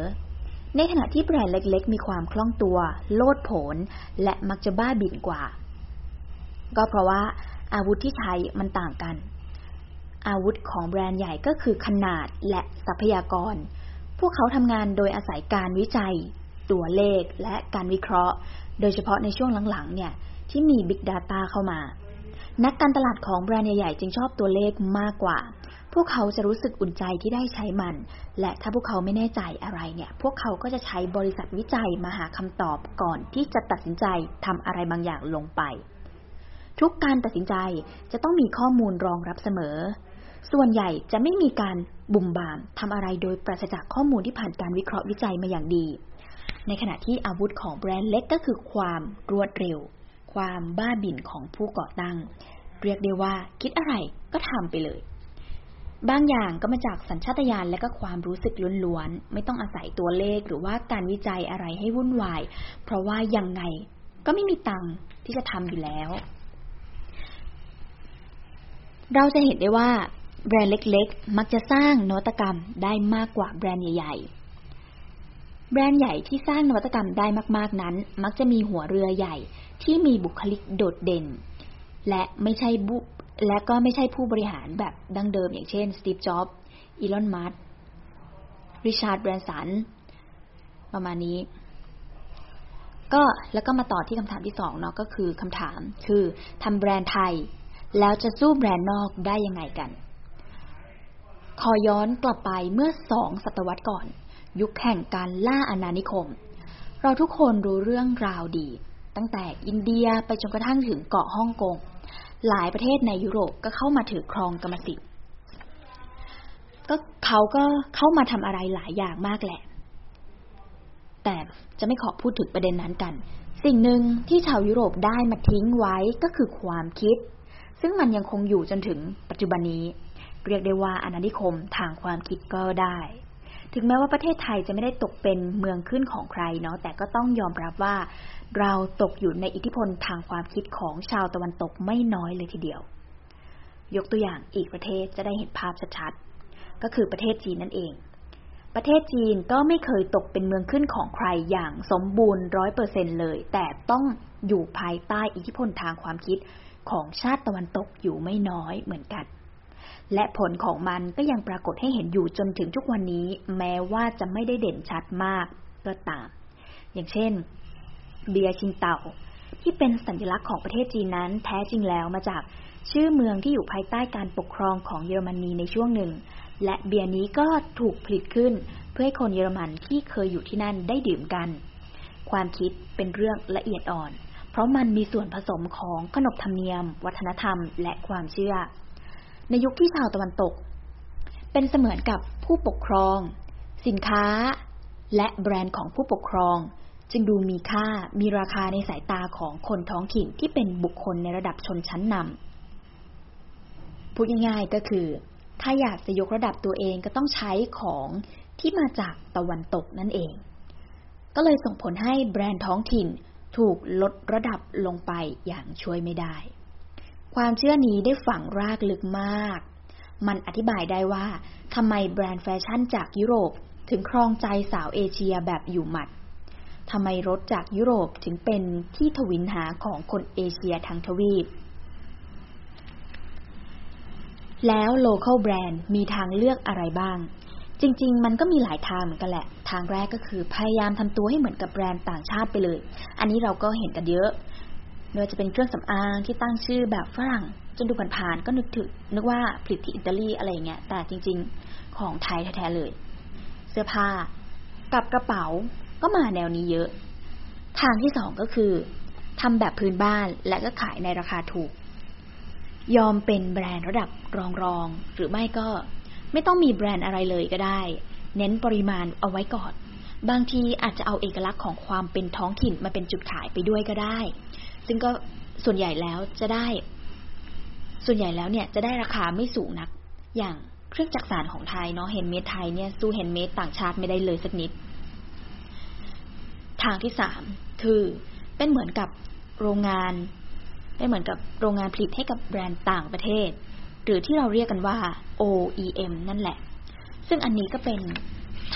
ในขณะที่แบรนด์เล็ก ๆ มีความคล่องตัว โลดโผน และมักจะบ้าบิ่นกว่า ก็เพราะว่าอาวุธที่ใช้มันต่างกัน อาวุธของแบรนด์ใหญ่ก็คือขนาดและทรัพยากร พวกเขาทำงานโดยอาศัยการวิจัย ตัวเลขและการวิเคราะห์ โดยเฉพาะในช่วงหลังๆ เนี่ยที่มี Big Data เข้ามา นักการตลาดของแบรนด์ใหญ่ๆ จึงชอบตัวเลขมากกว่า พวกเขาจะรู้สึกอุ่นใจที่ได้ใช้มัน และถ้าพวกเขาไม่แน่ใจอะไรเนี่ย พวกเขาก็จะใช้บริษัทวิจัยมาหาคำตอบก่อนที่จะตัดสินใจทำอะไรบางอย่างลงไป ทุกการตัดสินใจจะต้องมีข้อมูลรองรับเสมอ ส่วนใหญ่จะไม่มีการบุ่มบามทำอะไรโดยปราศจากข้อมูลที่ผ่านการวิเคราะห์วิจัยมาอย่างดี ในขณะที่อาวุธของแบรนด์เล็กก็คือความรวดเร็ว ความบ้าบิ่นของผู้ก่อตั้ง เรียกได้ว่าคิดอะไรก็ทำไปเลย บางอย่างก็มาจากสัญชาตญาณและก็ความรู้สึกล้วนๆ ไม่ต้องอาศัยตัวเลขหรือว่าการวิจัยอะไรให้วุ่นวาย เพราะว่ายังไงก็ไม่มีตังค์ที่จะทำอยู่แล้วเราจะเห็นได้ว่า แบรนด์เล็กๆ มักจะสร้างนวัตกรรมได้มากกว่าแบรนด์ใหญ่ๆ แบรนด์ใหญ่ที่สร้างนวัตกรรมได้มากๆนั้น มักจะมีหัวเรือใหญ่ที่มีบุคลิกโดดเด่น และไม่ใช่บุและก็ไม่ใช่ผู้บริหารแบบดั้งเดิมอย่างเช่นสตีฟจ็อบส์อีลอนมัสริชาร์ดแบรนสัน ประมาณนี้ ก็แล้วก็มาต่อที่คำถามที่สองเนาะก็คือคำถามคือทำแบรนด์ไทย แล้วจะสู้แบรนด์นอกได้ยังไงกัน ขอย้อนกลับไปเมื่อสองศตวรรษก่อน ยุคแห่งการล่าอาณานิคม เราทุกคนรู้เรื่องราวดี ตั้งแต่อินเดียไปจนกระทั่งถึงเกาะฮ่องกง หลายประเทศในยุโรปก็เข้ามาถือครองกรรมสิทธิ์ก็เขาก็เข้ามาทำอะไรหลายอย่างมากแหละ แต่จะไม่ขอพูดถึงประเด็นนั้นกัน สิ่งหนึ่งที่ชาวยุโรปได้มาทิ้งไว้ก็คือความคิด ซึ่งมันยังคงอยู่จนถึงปัจจุบันนี้ เรียกได้ว่าอาณานิคมทางความคิดก็ได้ ถึงแม้ว่าประเทศไทยจะไม่ได้ตกเป็นเมืองขึ้นของใครเนาะแต่ก็ต้องยอมรับว่า เราตกอยู่ในอิทธิพลทางความคิดของชาวตะวันตกไม่น้อยเลยทีเดียว ยกตัวอย่างอีกประเทศจะได้เห็นภาพชัดๆก็คือประเทศจีนนั่นเอง ประเทศจีนก็ไม่เคยตกเป็นเมืองขึ้นของใครอย่างสมบูรณ์ร้อยเปอร์เซ็นเลย แต่ต้องอยู่ภายใต้อิทธิพลทางความคิดของชาติตะวันตกอยู่ไม่น้อยเหมือนกัน และผลของมันก็ยังปรากฏให้เห็นอยู่จนถึงทุกวันนี้ แม้ว่าจะไม่ได้เด่นชัดมากก็ตาม อย่างเช่น เบียชิงเต่า ที่เป็นสัญลักษณ์ของประเทศจีนนั้น แท้จริงแล้วมาจากชื่อเมืองที่อยู่ภายใต้การปกครองของเยอรมนีในช่วงหนึ่ง และเบียร์นี้ก็ถูกผลิตขึ้น เพื่อให้คนเยอรมันที่เคยอยู่ที่นั่นได้ดื่มกัน ความคิดเป็นเรื่องละเอียดอ่อน เพราะมันมีส่วนผสมของขนบธรรมเนียม วัฒนธรรม และความเชื่อ ในยุคที่ชาวตะวันตก เป็นเสมือนกับผู้ปกครอง สินค้า และแบรนด์ของผู้ปกครอง จึงดูมีค่ามีราคาในสายตาของคนท้องถิ่นที่เป็นบุคคลในระดับชนชั้นนำพูดง่ายๆก็คือ ถ้าอยากจะยกระดับตัวเองก็ต้องใช้ของที่มาจากตะวันตกนั่นเอง ก็เลยส่งผลให้แบรนด์ท้องถิ่นถูกลดระดับลงไปอย่างช่วยไม่ได้ ความเชื่อนี้ได้ฝังรากลึกมาก มันอธิบายได้ว่าทำไมแบรนด์แฟชั่นจากยุโรปถึงครองใจสาวเอเชียแบบอยู่หมัดทำไมรถจากยุโรปถึงเป็นที่ทวินหาของคนเอเชียทั้งทวีป แล้ว local brand มีทางเลือกอะไรบ้าง จริง ๆ มันก็มีหลายทางเหมือนกันแหละ ทางแรกก็คือพยายามทำตัวให้เหมือนกับแบรนด์ต่างชาติไปเลย อันนี้เราก็เห็นกันเยอะ ไม่ว่าจะเป็นเครื่องสำอางที่ตั้งชื่อแบบฝรั่ง จนดูผ่านๆก็นึกถึงนึกว่าผลิตที่อิตาลีอะไรเงี้ย แต่จริงๆของไทยแท้ๆเลย เสื้อผ้ากับกระเป๋าก็มาแนวนี้เยอะ ทางที่สองก็คือทำแบบพื้นบ้านและก็ขายในราคาถูก ยอมเป็นแบรนด์ระดับรองๆหรือไม่ก็ไม่ต้องมีแบรนด์อะไรเลยก็ได้ เน้นปริมาณเอาไว้ก่อน บางทีอาจจะเอาเอกลักษณ์ของความเป็นท้องถิ่นมาเป็นจุดขายไปด้วยก็ได้ ซึ่งก็ส่วนใหญ่แล้วจะได้ ส่วนใหญ่แล้วเนี่ยจะได้ราคาไม่สูงนัก อย่างเครื่องจักสานของไทยเนาะ handmade ไทยเนี่ยสู้ handmade ต่างชาติไม่ได้เลยสักนิด ทางที่สามคือเป็นเหมือนกับโรงงานเป็นเหมือนกับโรงงานผลิตให้กับแบรนด์ต่างประเทศ หรือที่เราเรียกกันว่า OEM นั่นแหละ ซึ่งอันนี้ก็เป็น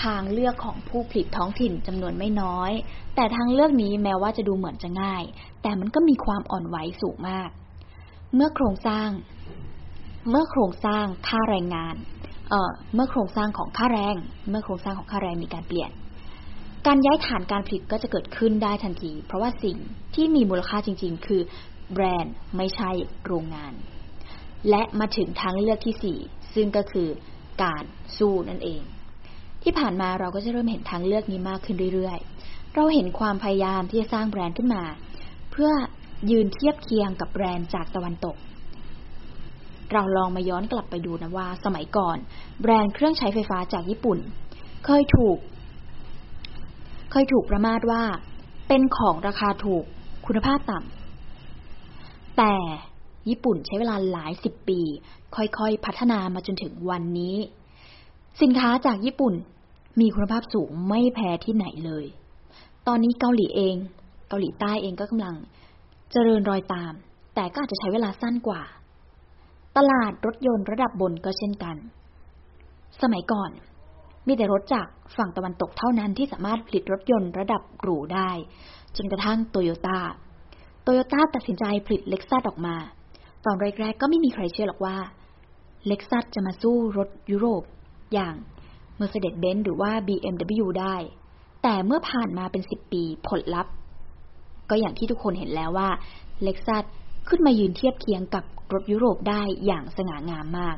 ทางเลือกของผู้ผลิตท้องถิ่นจำนวนไม่น้อย แต่ทางเลือกนี้แม้ว่าจะดูเหมือนจะง่าย แต่มันก็มีความอ่อนไหวสูงมาก เมื่อโครงสร้าง เมื่อโครงสร้างค่าแรงงานเอ่อเมื่อโครงสร้างของค่าแรง เมื่อโครงสร้างของค่าแรงมีการเปลี่ยน การย้ายฐานการผลิตก็จะเกิดขึ้นได้ทันที เพราะว่าสิ่งที่มีมูลค่าจริง ๆ คือแบรนด์ไม่ใช่โรงงาน และมาถึงทางเลือกที่สี่ซึ่งก็คือการสู้นั่นเอง ที่ผ่านมาเราก็จะเริ่มเห็นทางเลือกนี้มากขึ้นเรื่อยๆ เราเห็นความพยายามที่จะสร้างแบรนด์ขึ้นมา เพื่อยืนเทียบเคียงกับแบรนด์จากตะวันตก เราลองมาย้อนกลับไปดูนะว่า สมัยก่อน แบรนด์เครื่องใช้ไฟฟ้าจากญี่ปุ่น เคยถูก เคยถูกประมาทว่า เป็นของราคาถูกคุณภาพต่ำแต่ญี่ปุ่นใช้เวลาหลายสิบปี ค่อยๆ พัฒนามาจนถึงวันนี้ สินค้าจากญี่ปุ่นมีคุณภาพสูงไม่แพ้ที่ไหนเลย ตอนนี้เกาหลีเอง เกาหลีใต้เองก็กำลังเจริญรอยตาม แต่ก็อาจจะใช้เวลาสั้นกว่า ตลาดรถยนต์ระดับบนก็เช่นกัน สมัยก่อน มีแต่รถจากฝั่งตะวันตกเท่านั้นที่สามารถผลิตรถยนต์ระดับหรูได้ จนกระทั่งโตโยต้า โตโยต้าตัดสินใจผลิตเล็กซัสออกมา ตอนแรกๆก็ไม่มีใครเชื่อหรอกว่าเล็กซัสจะมาสู้รถยุโรป อย่าง Mercedes-Benz หรือว่า BMW ได้ แต่เมื่อผ่านมาเป็นสิบปีผลลัพธ์ ก็อย่างที่ทุกคนเห็นแล้วว่าเล็กซัสขึ้นมายืนเทียบเคียงกับรถยุโรปได้อย่างสง่างามมาก